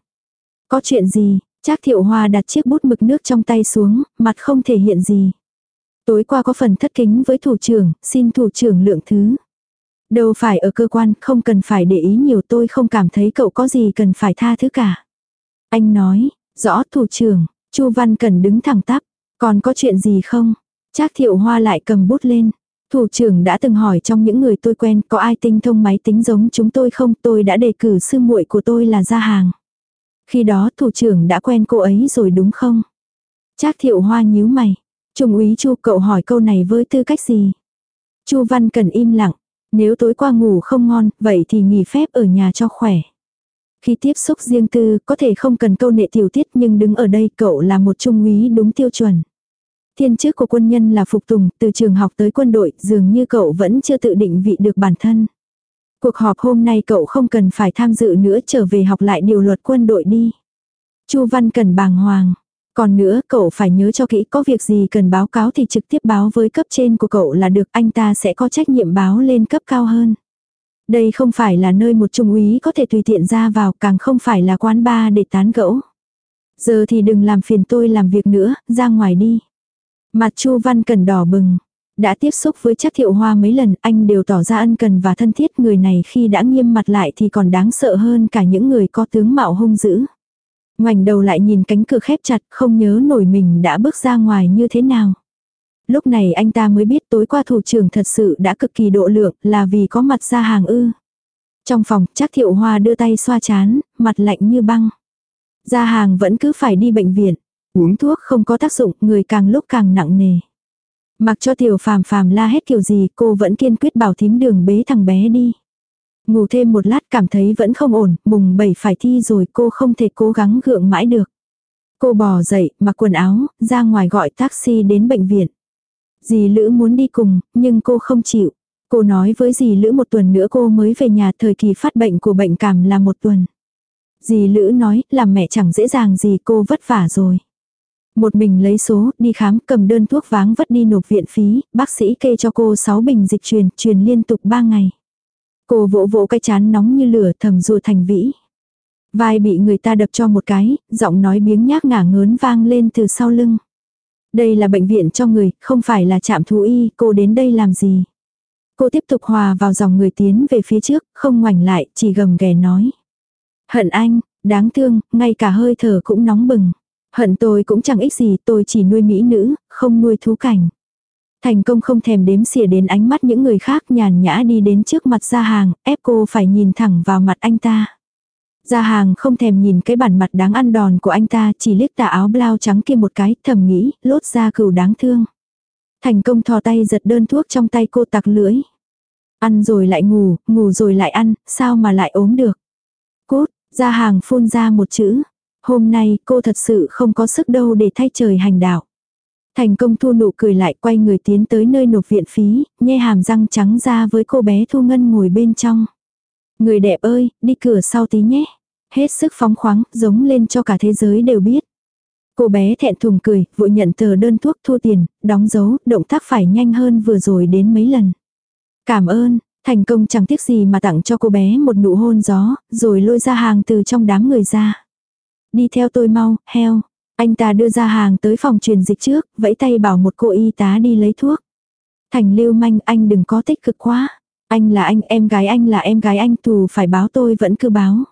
Có chuyện gì? Trác Thiệu Hoa đặt chiếc bút mực nước trong tay xuống, mặt không thể hiện gì. Tối qua có phần thất kính với thủ trưởng, xin thủ trưởng lượng thứ. Đâu phải ở cơ quan, không cần phải để ý nhiều tôi không cảm thấy cậu có gì cần phải tha thứ cả. Anh nói, rõ thủ trưởng, Chu Văn cần đứng thẳng tắp, còn có chuyện gì không? Trác Thiệu Hoa lại cầm bút lên. Thủ trưởng đã từng hỏi trong những người tôi quen có ai tinh thông máy tính giống chúng tôi không tôi đã đề cử sư muội của tôi là ra hàng. Khi đó thủ trưởng đã quen cô ấy rồi đúng không? Trác thiệu hoa nhíu mày. Trung úy chu cậu hỏi câu này với tư cách gì? chu Văn cần im lặng. Nếu tối qua ngủ không ngon, vậy thì nghỉ phép ở nhà cho khỏe. Khi tiếp xúc riêng tư, có thể không cần câu nệ tiểu tiết nhưng đứng ở đây cậu là một trung úy đúng tiêu chuẩn. Thiên chức của quân nhân là phục tùng, từ trường học tới quân đội, dường như cậu vẫn chưa tự định vị được bản thân. Cuộc họp hôm nay cậu không cần phải tham dự nữa trở về học lại điều luật quân đội đi. Chu Văn cần bàng hoàng. Còn nữa cậu phải nhớ cho kỹ có việc gì cần báo cáo thì trực tiếp báo với cấp trên của cậu là được anh ta sẽ có trách nhiệm báo lên cấp cao hơn. Đây không phải là nơi một trung úy có thể tùy tiện ra vào càng không phải là quán bar để tán gẫu. Giờ thì đừng làm phiền tôi làm việc nữa, ra ngoài đi. Mặt Chu Văn Cần đỏ bừng. Đã tiếp xúc với Trác thiệu hoa mấy lần anh đều tỏ ra ân cần và thân thiết người này khi đã nghiêm mặt lại thì còn đáng sợ hơn cả những người có tướng mạo hung dữ. Ngoảnh đầu lại nhìn cánh cửa khép chặt không nhớ nổi mình đã bước ra ngoài như thế nào. Lúc này anh ta mới biết tối qua thủ trưởng thật sự đã cực kỳ độ lượng là vì có mặt ra hàng ư. Trong phòng Trác thiệu hoa đưa tay xoa chán, mặt lạnh như băng. Ra hàng vẫn cứ phải đi bệnh viện. Uống thuốc không có tác dụng, người càng lúc càng nặng nề. Mặc cho tiểu phàm phàm la hết kiểu gì, cô vẫn kiên quyết bảo thím đường bế thằng bé đi. Ngủ thêm một lát cảm thấy vẫn không ổn, mùng bảy phải thi rồi cô không thể cố gắng gượng mãi được. Cô bò dậy, mặc quần áo, ra ngoài gọi taxi đến bệnh viện. Dì Lữ muốn đi cùng, nhưng cô không chịu. Cô nói với dì Lữ một tuần nữa cô mới về nhà thời kỳ phát bệnh của bệnh cảm là một tuần. Dì Lữ nói, làm mẹ chẳng dễ dàng gì cô vất vả rồi. Một mình lấy số, đi khám, cầm đơn thuốc váng vất đi nộp viện phí, bác sĩ kê cho cô 6 bình dịch truyền, truyền liên tục 3 ngày. Cô vỗ vỗ cái chán nóng như lửa thầm rùa thành vĩ. Vai bị người ta đập cho một cái, giọng nói biếng nhác ngả ngớn vang lên từ sau lưng. Đây là bệnh viện cho người, không phải là trạm thú y, cô đến đây làm gì? Cô tiếp tục hòa vào dòng người tiến về phía trước, không ngoảnh lại, chỉ gầm ghè nói. Hận anh, đáng thương, ngay cả hơi thở cũng nóng bừng. Hận tôi cũng chẳng ích gì, tôi chỉ nuôi mỹ nữ, không nuôi thú cảnh. Thành công không thèm đếm xỉa đến ánh mắt những người khác nhàn nhã đi đến trước mặt gia hàng, ép cô phải nhìn thẳng vào mặt anh ta. Gia hàng không thèm nhìn cái bản mặt đáng ăn đòn của anh ta, chỉ liếc tà áo blau trắng kia một cái, thầm nghĩ, lốt ra cừu đáng thương. Thành công thò tay giật đơn thuốc trong tay cô tặc lưỡi. Ăn rồi lại ngủ, ngủ rồi lại ăn, sao mà lại ốm được. Cút, gia hàng phun ra một chữ, Hôm nay cô thật sự không có sức đâu để thay trời hành đạo. Thành công thu nụ cười lại quay người tiến tới nơi nộp viện phí, nhe hàm răng trắng ra với cô bé Thu Ngân ngồi bên trong. Người đẹp ơi, đi cửa sau tí nhé. Hết sức phóng khoáng, giống lên cho cả thế giới đều biết. Cô bé thẹn thùng cười, vội nhận tờ đơn thuốc thu tiền, đóng dấu, động tác phải nhanh hơn vừa rồi đến mấy lần. Cảm ơn, thành công chẳng tiếc gì mà tặng cho cô bé một nụ hôn gió, rồi lôi ra hàng từ trong đám người ra. Đi theo tôi mau, heo. Anh ta đưa ra hàng tới phòng truyền dịch trước, vẫy tay bảo một cô y tá đi lấy thuốc. Thành lưu manh anh đừng có tích cực quá. Anh là anh, em gái anh là em gái anh thù phải báo tôi vẫn cứ báo.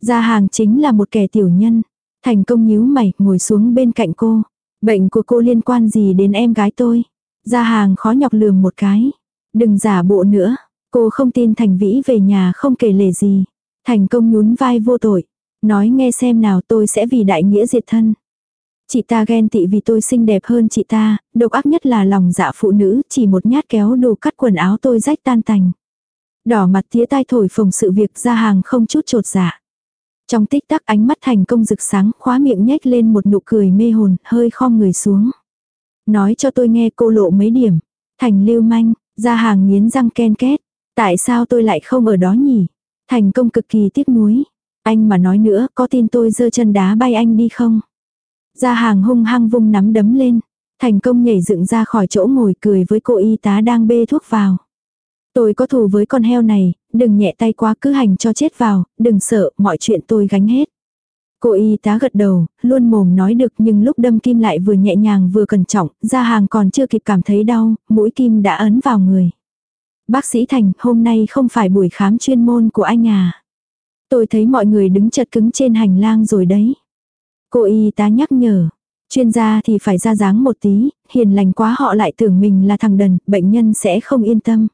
Gia hàng chính là một kẻ tiểu nhân. Thành công nhíu mày, ngồi xuống bên cạnh cô. Bệnh của cô liên quan gì đến em gái tôi? Gia hàng khó nhọc lườm một cái. Đừng giả bộ nữa. Cô không tin Thành Vĩ về nhà không kể lể gì. Thành công nhún vai vô tội. Nói nghe xem nào tôi sẽ vì đại nghĩa diệt thân. Chị ta ghen tị vì tôi xinh đẹp hơn chị ta, độc ác nhất là lòng dạ phụ nữ, chỉ một nhát kéo đồ cắt quần áo tôi rách tan tành. Đỏ mặt tía tai thổi phồng sự việc ra hàng không chút trột dạ. Trong tích tắc ánh mắt thành công rực sáng, khóa miệng nhếch lên một nụ cười mê hồn, hơi khom người xuống. Nói cho tôi nghe cô lộ mấy điểm. Thành lưu manh, ra hàng nghiến răng ken két. Tại sao tôi lại không ở đó nhỉ? Thành công cực kỳ tiếc nuối. Anh mà nói nữa, có tin tôi giơ chân đá bay anh đi không? Ra hàng hung hăng vung nắm đấm lên. Thành công nhảy dựng ra khỏi chỗ ngồi cười với cô y tá đang bê thuốc vào. Tôi có thù với con heo này, đừng nhẹ tay quá cứ hành cho chết vào, đừng sợ, mọi chuyện tôi gánh hết. Cô y tá gật đầu, luôn mồm nói được nhưng lúc đâm kim lại vừa nhẹ nhàng vừa cẩn trọng, ra hàng còn chưa kịp cảm thấy đau, mũi kim đã ấn vào người. Bác sĩ Thành, hôm nay không phải buổi khám chuyên môn của anh à. Tôi thấy mọi người đứng chật cứng trên hành lang rồi đấy. Cô y tá nhắc nhở. Chuyên gia thì phải ra dáng một tí, hiền lành quá họ lại tưởng mình là thằng đần, bệnh nhân sẽ không yên tâm.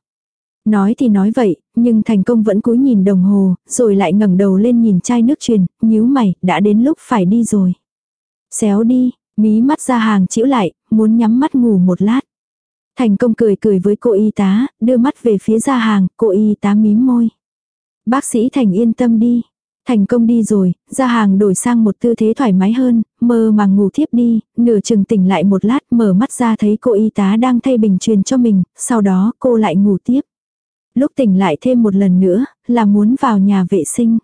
Nói thì nói vậy, nhưng thành công vẫn cúi nhìn đồng hồ, rồi lại ngẩng đầu lên nhìn chai nước truyền, nhíu mày, đã đến lúc phải đi rồi. Xéo đi, mí mắt ra hàng chĩu lại, muốn nhắm mắt ngủ một lát. Thành công cười cười với cô y tá, đưa mắt về phía ra hàng, cô y tá mím môi. Bác sĩ Thành yên tâm đi. Thành công đi rồi, ra hàng đổi sang một tư thế thoải mái hơn, mơ màng ngủ thiếp đi, nửa chừng tỉnh lại một lát mở mắt ra thấy cô y tá đang thay bình truyền cho mình, sau đó cô lại ngủ tiếp. Lúc tỉnh lại thêm một lần nữa, là muốn vào nhà vệ sinh.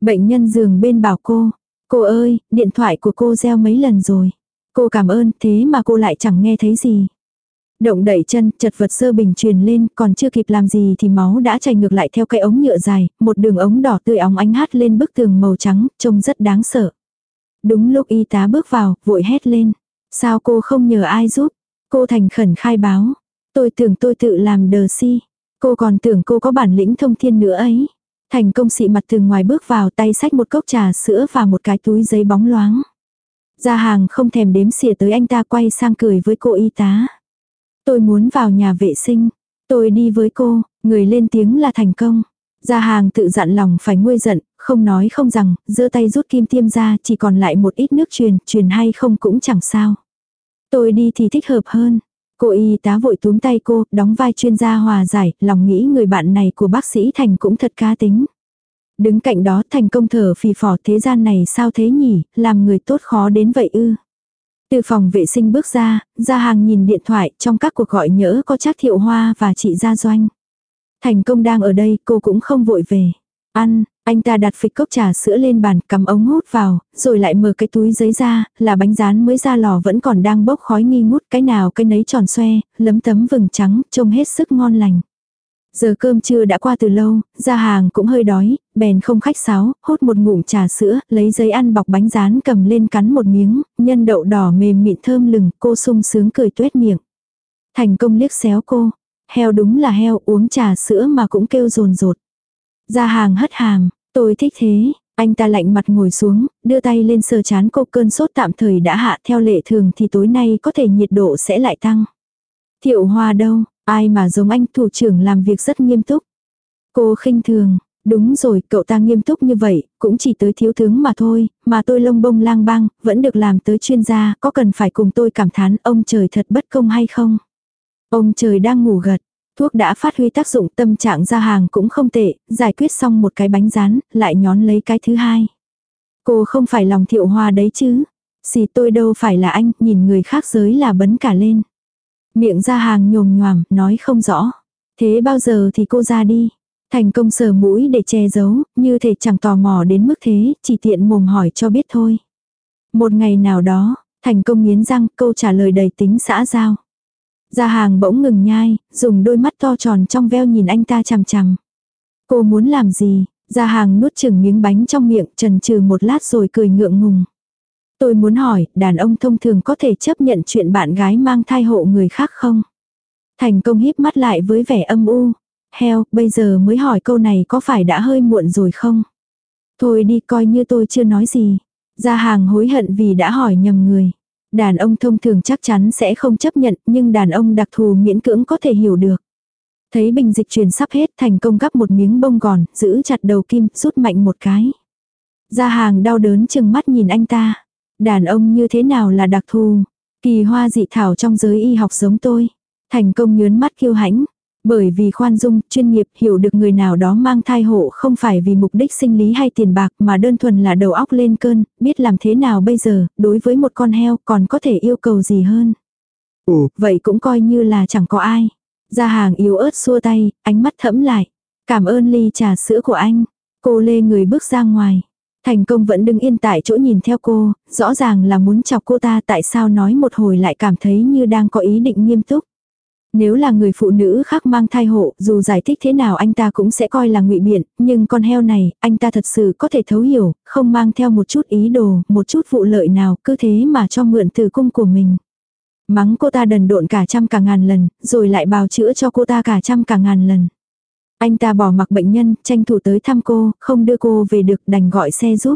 Bệnh nhân giường bên bảo cô, cô ơi, điện thoại của cô reo mấy lần rồi. Cô cảm ơn, thế mà cô lại chẳng nghe thấy gì. Động đẩy chân, chật vật sơ bình truyền lên, còn chưa kịp làm gì thì máu đã chảy ngược lại theo cây ống nhựa dài, một đường ống đỏ tươi óng ánh hát lên bức tường màu trắng, trông rất đáng sợ. Đúng lúc y tá bước vào, vội hét lên. Sao cô không nhờ ai giúp? Cô thành khẩn khai báo. Tôi tưởng tôi tự làm đờ si. Cô còn tưởng cô có bản lĩnh thông thiên nữa ấy. Thành công xị mặt từ ngoài bước vào tay xách một cốc trà sữa và một cái túi giấy bóng loáng. Ra hàng không thèm đếm xỉa tới anh ta quay sang cười với cô y tá. Tôi muốn vào nhà vệ sinh. Tôi đi với cô, người lên tiếng là thành công. Gia hàng tự dặn lòng phải nguôi giận, không nói không rằng, giơ tay rút kim tiêm ra chỉ còn lại một ít nước truyền, truyền hay không cũng chẳng sao. Tôi đi thì thích hợp hơn. Cô y tá vội túm tay cô, đóng vai chuyên gia hòa giải, lòng nghĩ người bạn này của bác sĩ Thành cũng thật cá tính. Đứng cạnh đó thành công thở phì phò thế gian này sao thế nhỉ, làm người tốt khó đến vậy ư. Từ phòng vệ sinh bước ra, ra hàng nhìn điện thoại trong các cuộc gọi nhỡ có chắc thiệu hoa và chị Gia Doanh. Thành công đang ở đây cô cũng không vội về. Ăn, anh ta đặt phịch cốc trà sữa lên bàn cắm ống hút vào, rồi lại mở cái túi giấy ra, là bánh rán mới ra lò vẫn còn đang bốc khói nghi ngút cái nào cái nấy tròn xoe, lấm tấm vừng trắng, trông hết sức ngon lành. Giờ cơm trưa đã qua từ lâu, ra hàng cũng hơi đói, bèn không khách sáo, hốt một ngụm trà sữa, lấy giấy ăn bọc bánh rán cầm lên cắn một miếng, nhân đậu đỏ mềm mịn thơm lừng, cô sung sướng cười tuét miệng. Thành công liếc xéo cô, heo đúng là heo uống trà sữa mà cũng kêu rồn rột. Ra hàng hất hàm, tôi thích thế, anh ta lạnh mặt ngồi xuống, đưa tay lên sờ chán cô cơn sốt tạm thời đã hạ theo lệ thường thì tối nay có thể nhiệt độ sẽ lại tăng. Thiệu hoa đâu, ai mà giống anh thủ trưởng làm việc rất nghiêm túc. Cô khinh thường, đúng rồi cậu ta nghiêm túc như vậy, cũng chỉ tới thiếu tướng mà thôi, mà tôi lông bông lang băng, vẫn được làm tới chuyên gia, có cần phải cùng tôi cảm thán ông trời thật bất công hay không? Ông trời đang ngủ gật, Thuốc đã phát huy tác dụng tâm trạng ra hàng cũng không tệ, giải quyết xong một cái bánh rán, lại nhón lấy cái thứ hai. Cô không phải lòng thiệu hoa đấy chứ. Xì tôi đâu phải là anh, nhìn người khác giới là bấn cả lên. Miệng ra hàng nhồm nhòm, nói không rõ. Thế bao giờ thì cô ra đi. Thành công sờ mũi để che giấu, như thể chẳng tò mò đến mức thế, chỉ tiện mồm hỏi cho biết thôi. Một ngày nào đó, thành công nghiến răng câu trả lời đầy tính xã giao. Gia hàng bỗng ngừng nhai, dùng đôi mắt to tròn trong veo nhìn anh ta chằm chằm. Cô muốn làm gì? Gia hàng nuốt chừng miếng bánh trong miệng trần trừ một lát rồi cười ngượng ngùng. Tôi muốn hỏi, đàn ông thông thường có thể chấp nhận chuyện bạn gái mang thai hộ người khác không? Thành công híp mắt lại với vẻ âm u. Heo, bây giờ mới hỏi câu này có phải đã hơi muộn rồi không? Thôi đi coi như tôi chưa nói gì. Gia hàng hối hận vì đã hỏi nhầm người. Đàn ông thông thường chắc chắn sẽ không chấp nhận nhưng đàn ông đặc thù miễn cưỡng có thể hiểu được. Thấy bình dịch truyền sắp hết thành công gắp một miếng bông gòn, giữ chặt đầu kim, rút mạnh một cái. Gia hàng đau đớn chừng mắt nhìn anh ta. Đàn ông như thế nào là đặc thù? Kỳ hoa dị thảo trong giới y học giống tôi. Thành công nhớn mắt kiêu hãnh. Bởi vì khoan dung, chuyên nghiệp hiểu được người nào đó mang thai hộ không phải vì mục đích sinh lý hay tiền bạc mà đơn thuần là đầu óc lên cơn, biết làm thế nào bây giờ, đối với một con heo còn có thể yêu cầu gì hơn. Ồ, vậy cũng coi như là chẳng có ai. Gia hàng yếu ớt xua tay, ánh mắt thẫm lại. Cảm ơn ly trà sữa của anh. Cô lê người bước ra ngoài. Thành công vẫn đứng yên tại chỗ nhìn theo cô, rõ ràng là muốn chọc cô ta tại sao nói một hồi lại cảm thấy như đang có ý định nghiêm túc. Nếu là người phụ nữ khác mang thai hộ, dù giải thích thế nào anh ta cũng sẽ coi là ngụy biện, nhưng con heo này, anh ta thật sự có thể thấu hiểu, không mang theo một chút ý đồ, một chút vụ lợi nào, cứ thế mà cho mượn từ cung của mình. Mắng cô ta đần độn cả trăm cả ngàn lần, rồi lại bào chữa cho cô ta cả trăm cả ngàn lần. Anh ta bỏ mặc bệnh nhân, tranh thủ tới thăm cô, không đưa cô về được đành gọi xe giúp.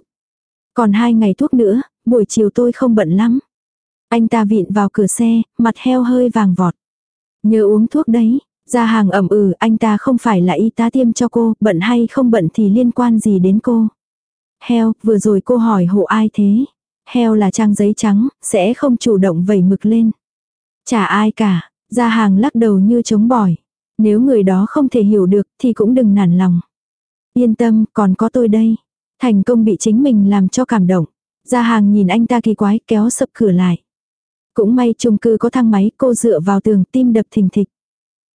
Còn hai ngày thuốc nữa, buổi chiều tôi không bận lắm. Anh ta vịn vào cửa xe, mặt heo hơi vàng vọt. Nhớ uống thuốc đấy. Ra hàng ẩm ừ, anh ta không phải là y tá tiêm cho cô, bận hay không bận thì liên quan gì đến cô. Heo, vừa rồi cô hỏi hộ ai thế? Heo là trang giấy trắng, sẽ không chủ động vẩy mực lên. Chả ai cả, ra hàng lắc đầu như chống bỏi. Nếu người đó không thể hiểu được thì cũng đừng nản lòng. Yên tâm, còn có tôi đây. Thành công bị chính mình làm cho cảm động. Ra hàng nhìn anh ta kỳ quái kéo sập cửa lại. Cũng may chung cư có thang máy, cô dựa vào tường tim đập thình thịch.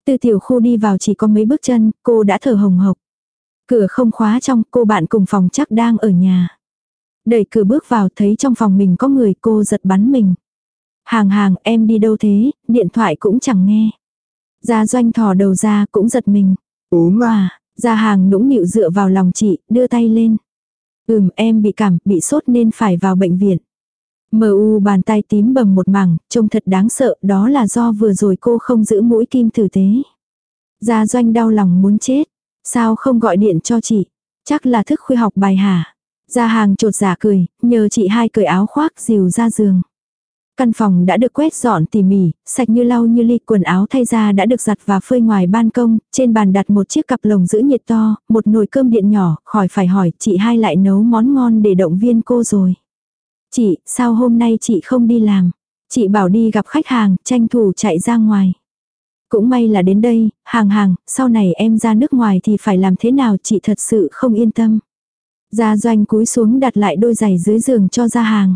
Từ tiểu khu đi vào chỉ có mấy bước chân, cô đã thở hồng hộc. Cửa không khóa trong, cô bạn cùng phòng chắc đang ở nhà. Đẩy cửa bước vào thấy trong phòng mình có người cô giật bắn mình. Hàng hàng em đi đâu thế, điện thoại cũng chẳng nghe. Gia doanh thò đầu ra cũng giật mình. Ốm à, gia hàng nũng nịu dựa vào lòng chị, đưa tay lên. Ừm em bị cảm, bị sốt nên phải vào bệnh viện. Mờ u bàn tay tím bầm một mảng, trông thật đáng sợ, đó là do vừa rồi cô không giữ mũi kim tử tế. Gia doanh đau lòng muốn chết. Sao không gọi điện cho chị? Chắc là thức khuya học bài hả? Gia hàng trột giả dạ cười, nhờ chị hai cởi áo khoác dìu ra giường. Căn phòng đã được quét dọn tỉ mỉ, sạch như lau như ly, quần áo thay ra đã được giặt và phơi ngoài ban công, trên bàn đặt một chiếc cặp lồng giữ nhiệt to, một nồi cơm điện nhỏ, khỏi phải hỏi, chị hai lại nấu món ngon để động viên cô rồi. Chị, sao hôm nay chị không đi làm? Chị bảo đi gặp khách hàng, tranh thủ chạy ra ngoài. Cũng may là đến đây, hàng hàng, sau này em ra nước ngoài thì phải làm thế nào chị thật sự không yên tâm. Gia doanh cúi xuống đặt lại đôi giày dưới giường cho ra hàng.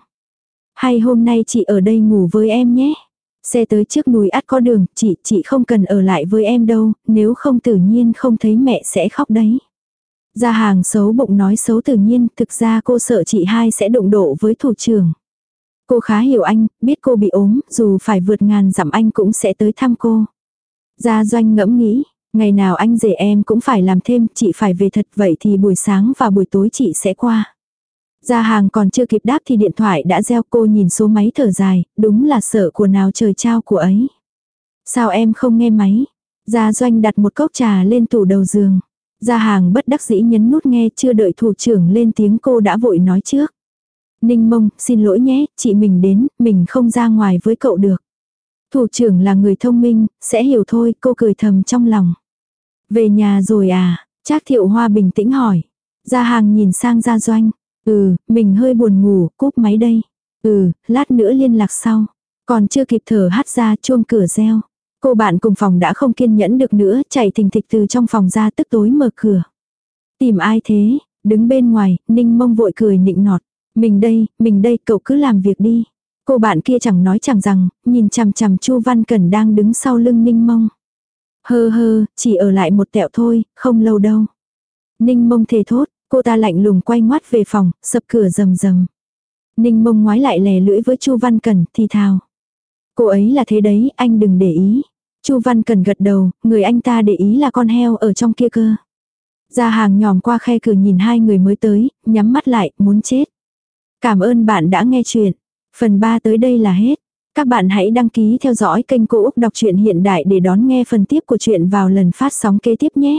Hay hôm nay chị ở đây ngủ với em nhé. Xe tới trước núi ắt có đường, chị, chị không cần ở lại với em đâu, nếu không tự nhiên không thấy mẹ sẽ khóc đấy. Gia hàng xấu bụng nói xấu tự nhiên, thực ra cô sợ chị hai sẽ đụng độ với thủ trưởng. Cô khá hiểu anh, biết cô bị ốm, dù phải vượt ngàn dặm anh cũng sẽ tới thăm cô. Gia doanh ngẫm nghĩ, ngày nào anh rể em cũng phải làm thêm, chị phải về thật vậy thì buổi sáng và buổi tối chị sẽ qua. Gia hàng còn chưa kịp đáp thì điện thoại đã reo cô nhìn số máy thở dài, đúng là sợ của nào trời trao của ấy. Sao em không nghe máy? Gia doanh đặt một cốc trà lên tủ đầu giường. Gia hàng bất đắc dĩ nhấn nút nghe chưa đợi thủ trưởng lên tiếng cô đã vội nói trước. Ninh mông, xin lỗi nhé, chị mình đến, mình không ra ngoài với cậu được. Thủ trưởng là người thông minh, sẽ hiểu thôi, cô cười thầm trong lòng. Về nhà rồi à, Trác thiệu hoa bình tĩnh hỏi. Gia hàng nhìn sang gia doanh. Ừ, mình hơi buồn ngủ, cúp máy đây. Ừ, lát nữa liên lạc sau. Còn chưa kịp thở hát ra chuông cửa reo. Cô bạn cùng phòng đã không kiên nhẫn được nữa, chạy thình thịch từ trong phòng ra tức tối mở cửa. Tìm ai thế? Đứng bên ngoài, ninh mông vội cười nịnh nọt. Mình đây, mình đây, cậu cứ làm việc đi. Cô bạn kia chẳng nói chẳng rằng, nhìn chằm chằm Chu Văn Cẩn đang đứng sau lưng ninh mông. Hơ hơ, chỉ ở lại một tẹo thôi, không lâu đâu. Ninh mông thề thốt, cô ta lạnh lùng quay ngoắt về phòng, sập cửa rầm rầm. Ninh mông ngoái lại lè lưỡi với Chu Văn Cẩn, thì thào. Cô ấy là thế đấy, anh đừng để ý. Chu Văn Cần gật đầu, người anh ta để ý là con heo ở trong kia cơ. Ra hàng nhòm qua khe cửa nhìn hai người mới tới, nhắm mắt lại, muốn chết. Cảm ơn bạn đã nghe chuyện. Phần 3 tới đây là hết. Các bạn hãy đăng ký theo dõi kênh Cô Úc Đọc truyện Hiện Đại để đón nghe phần tiếp của chuyện vào lần phát sóng kế tiếp nhé.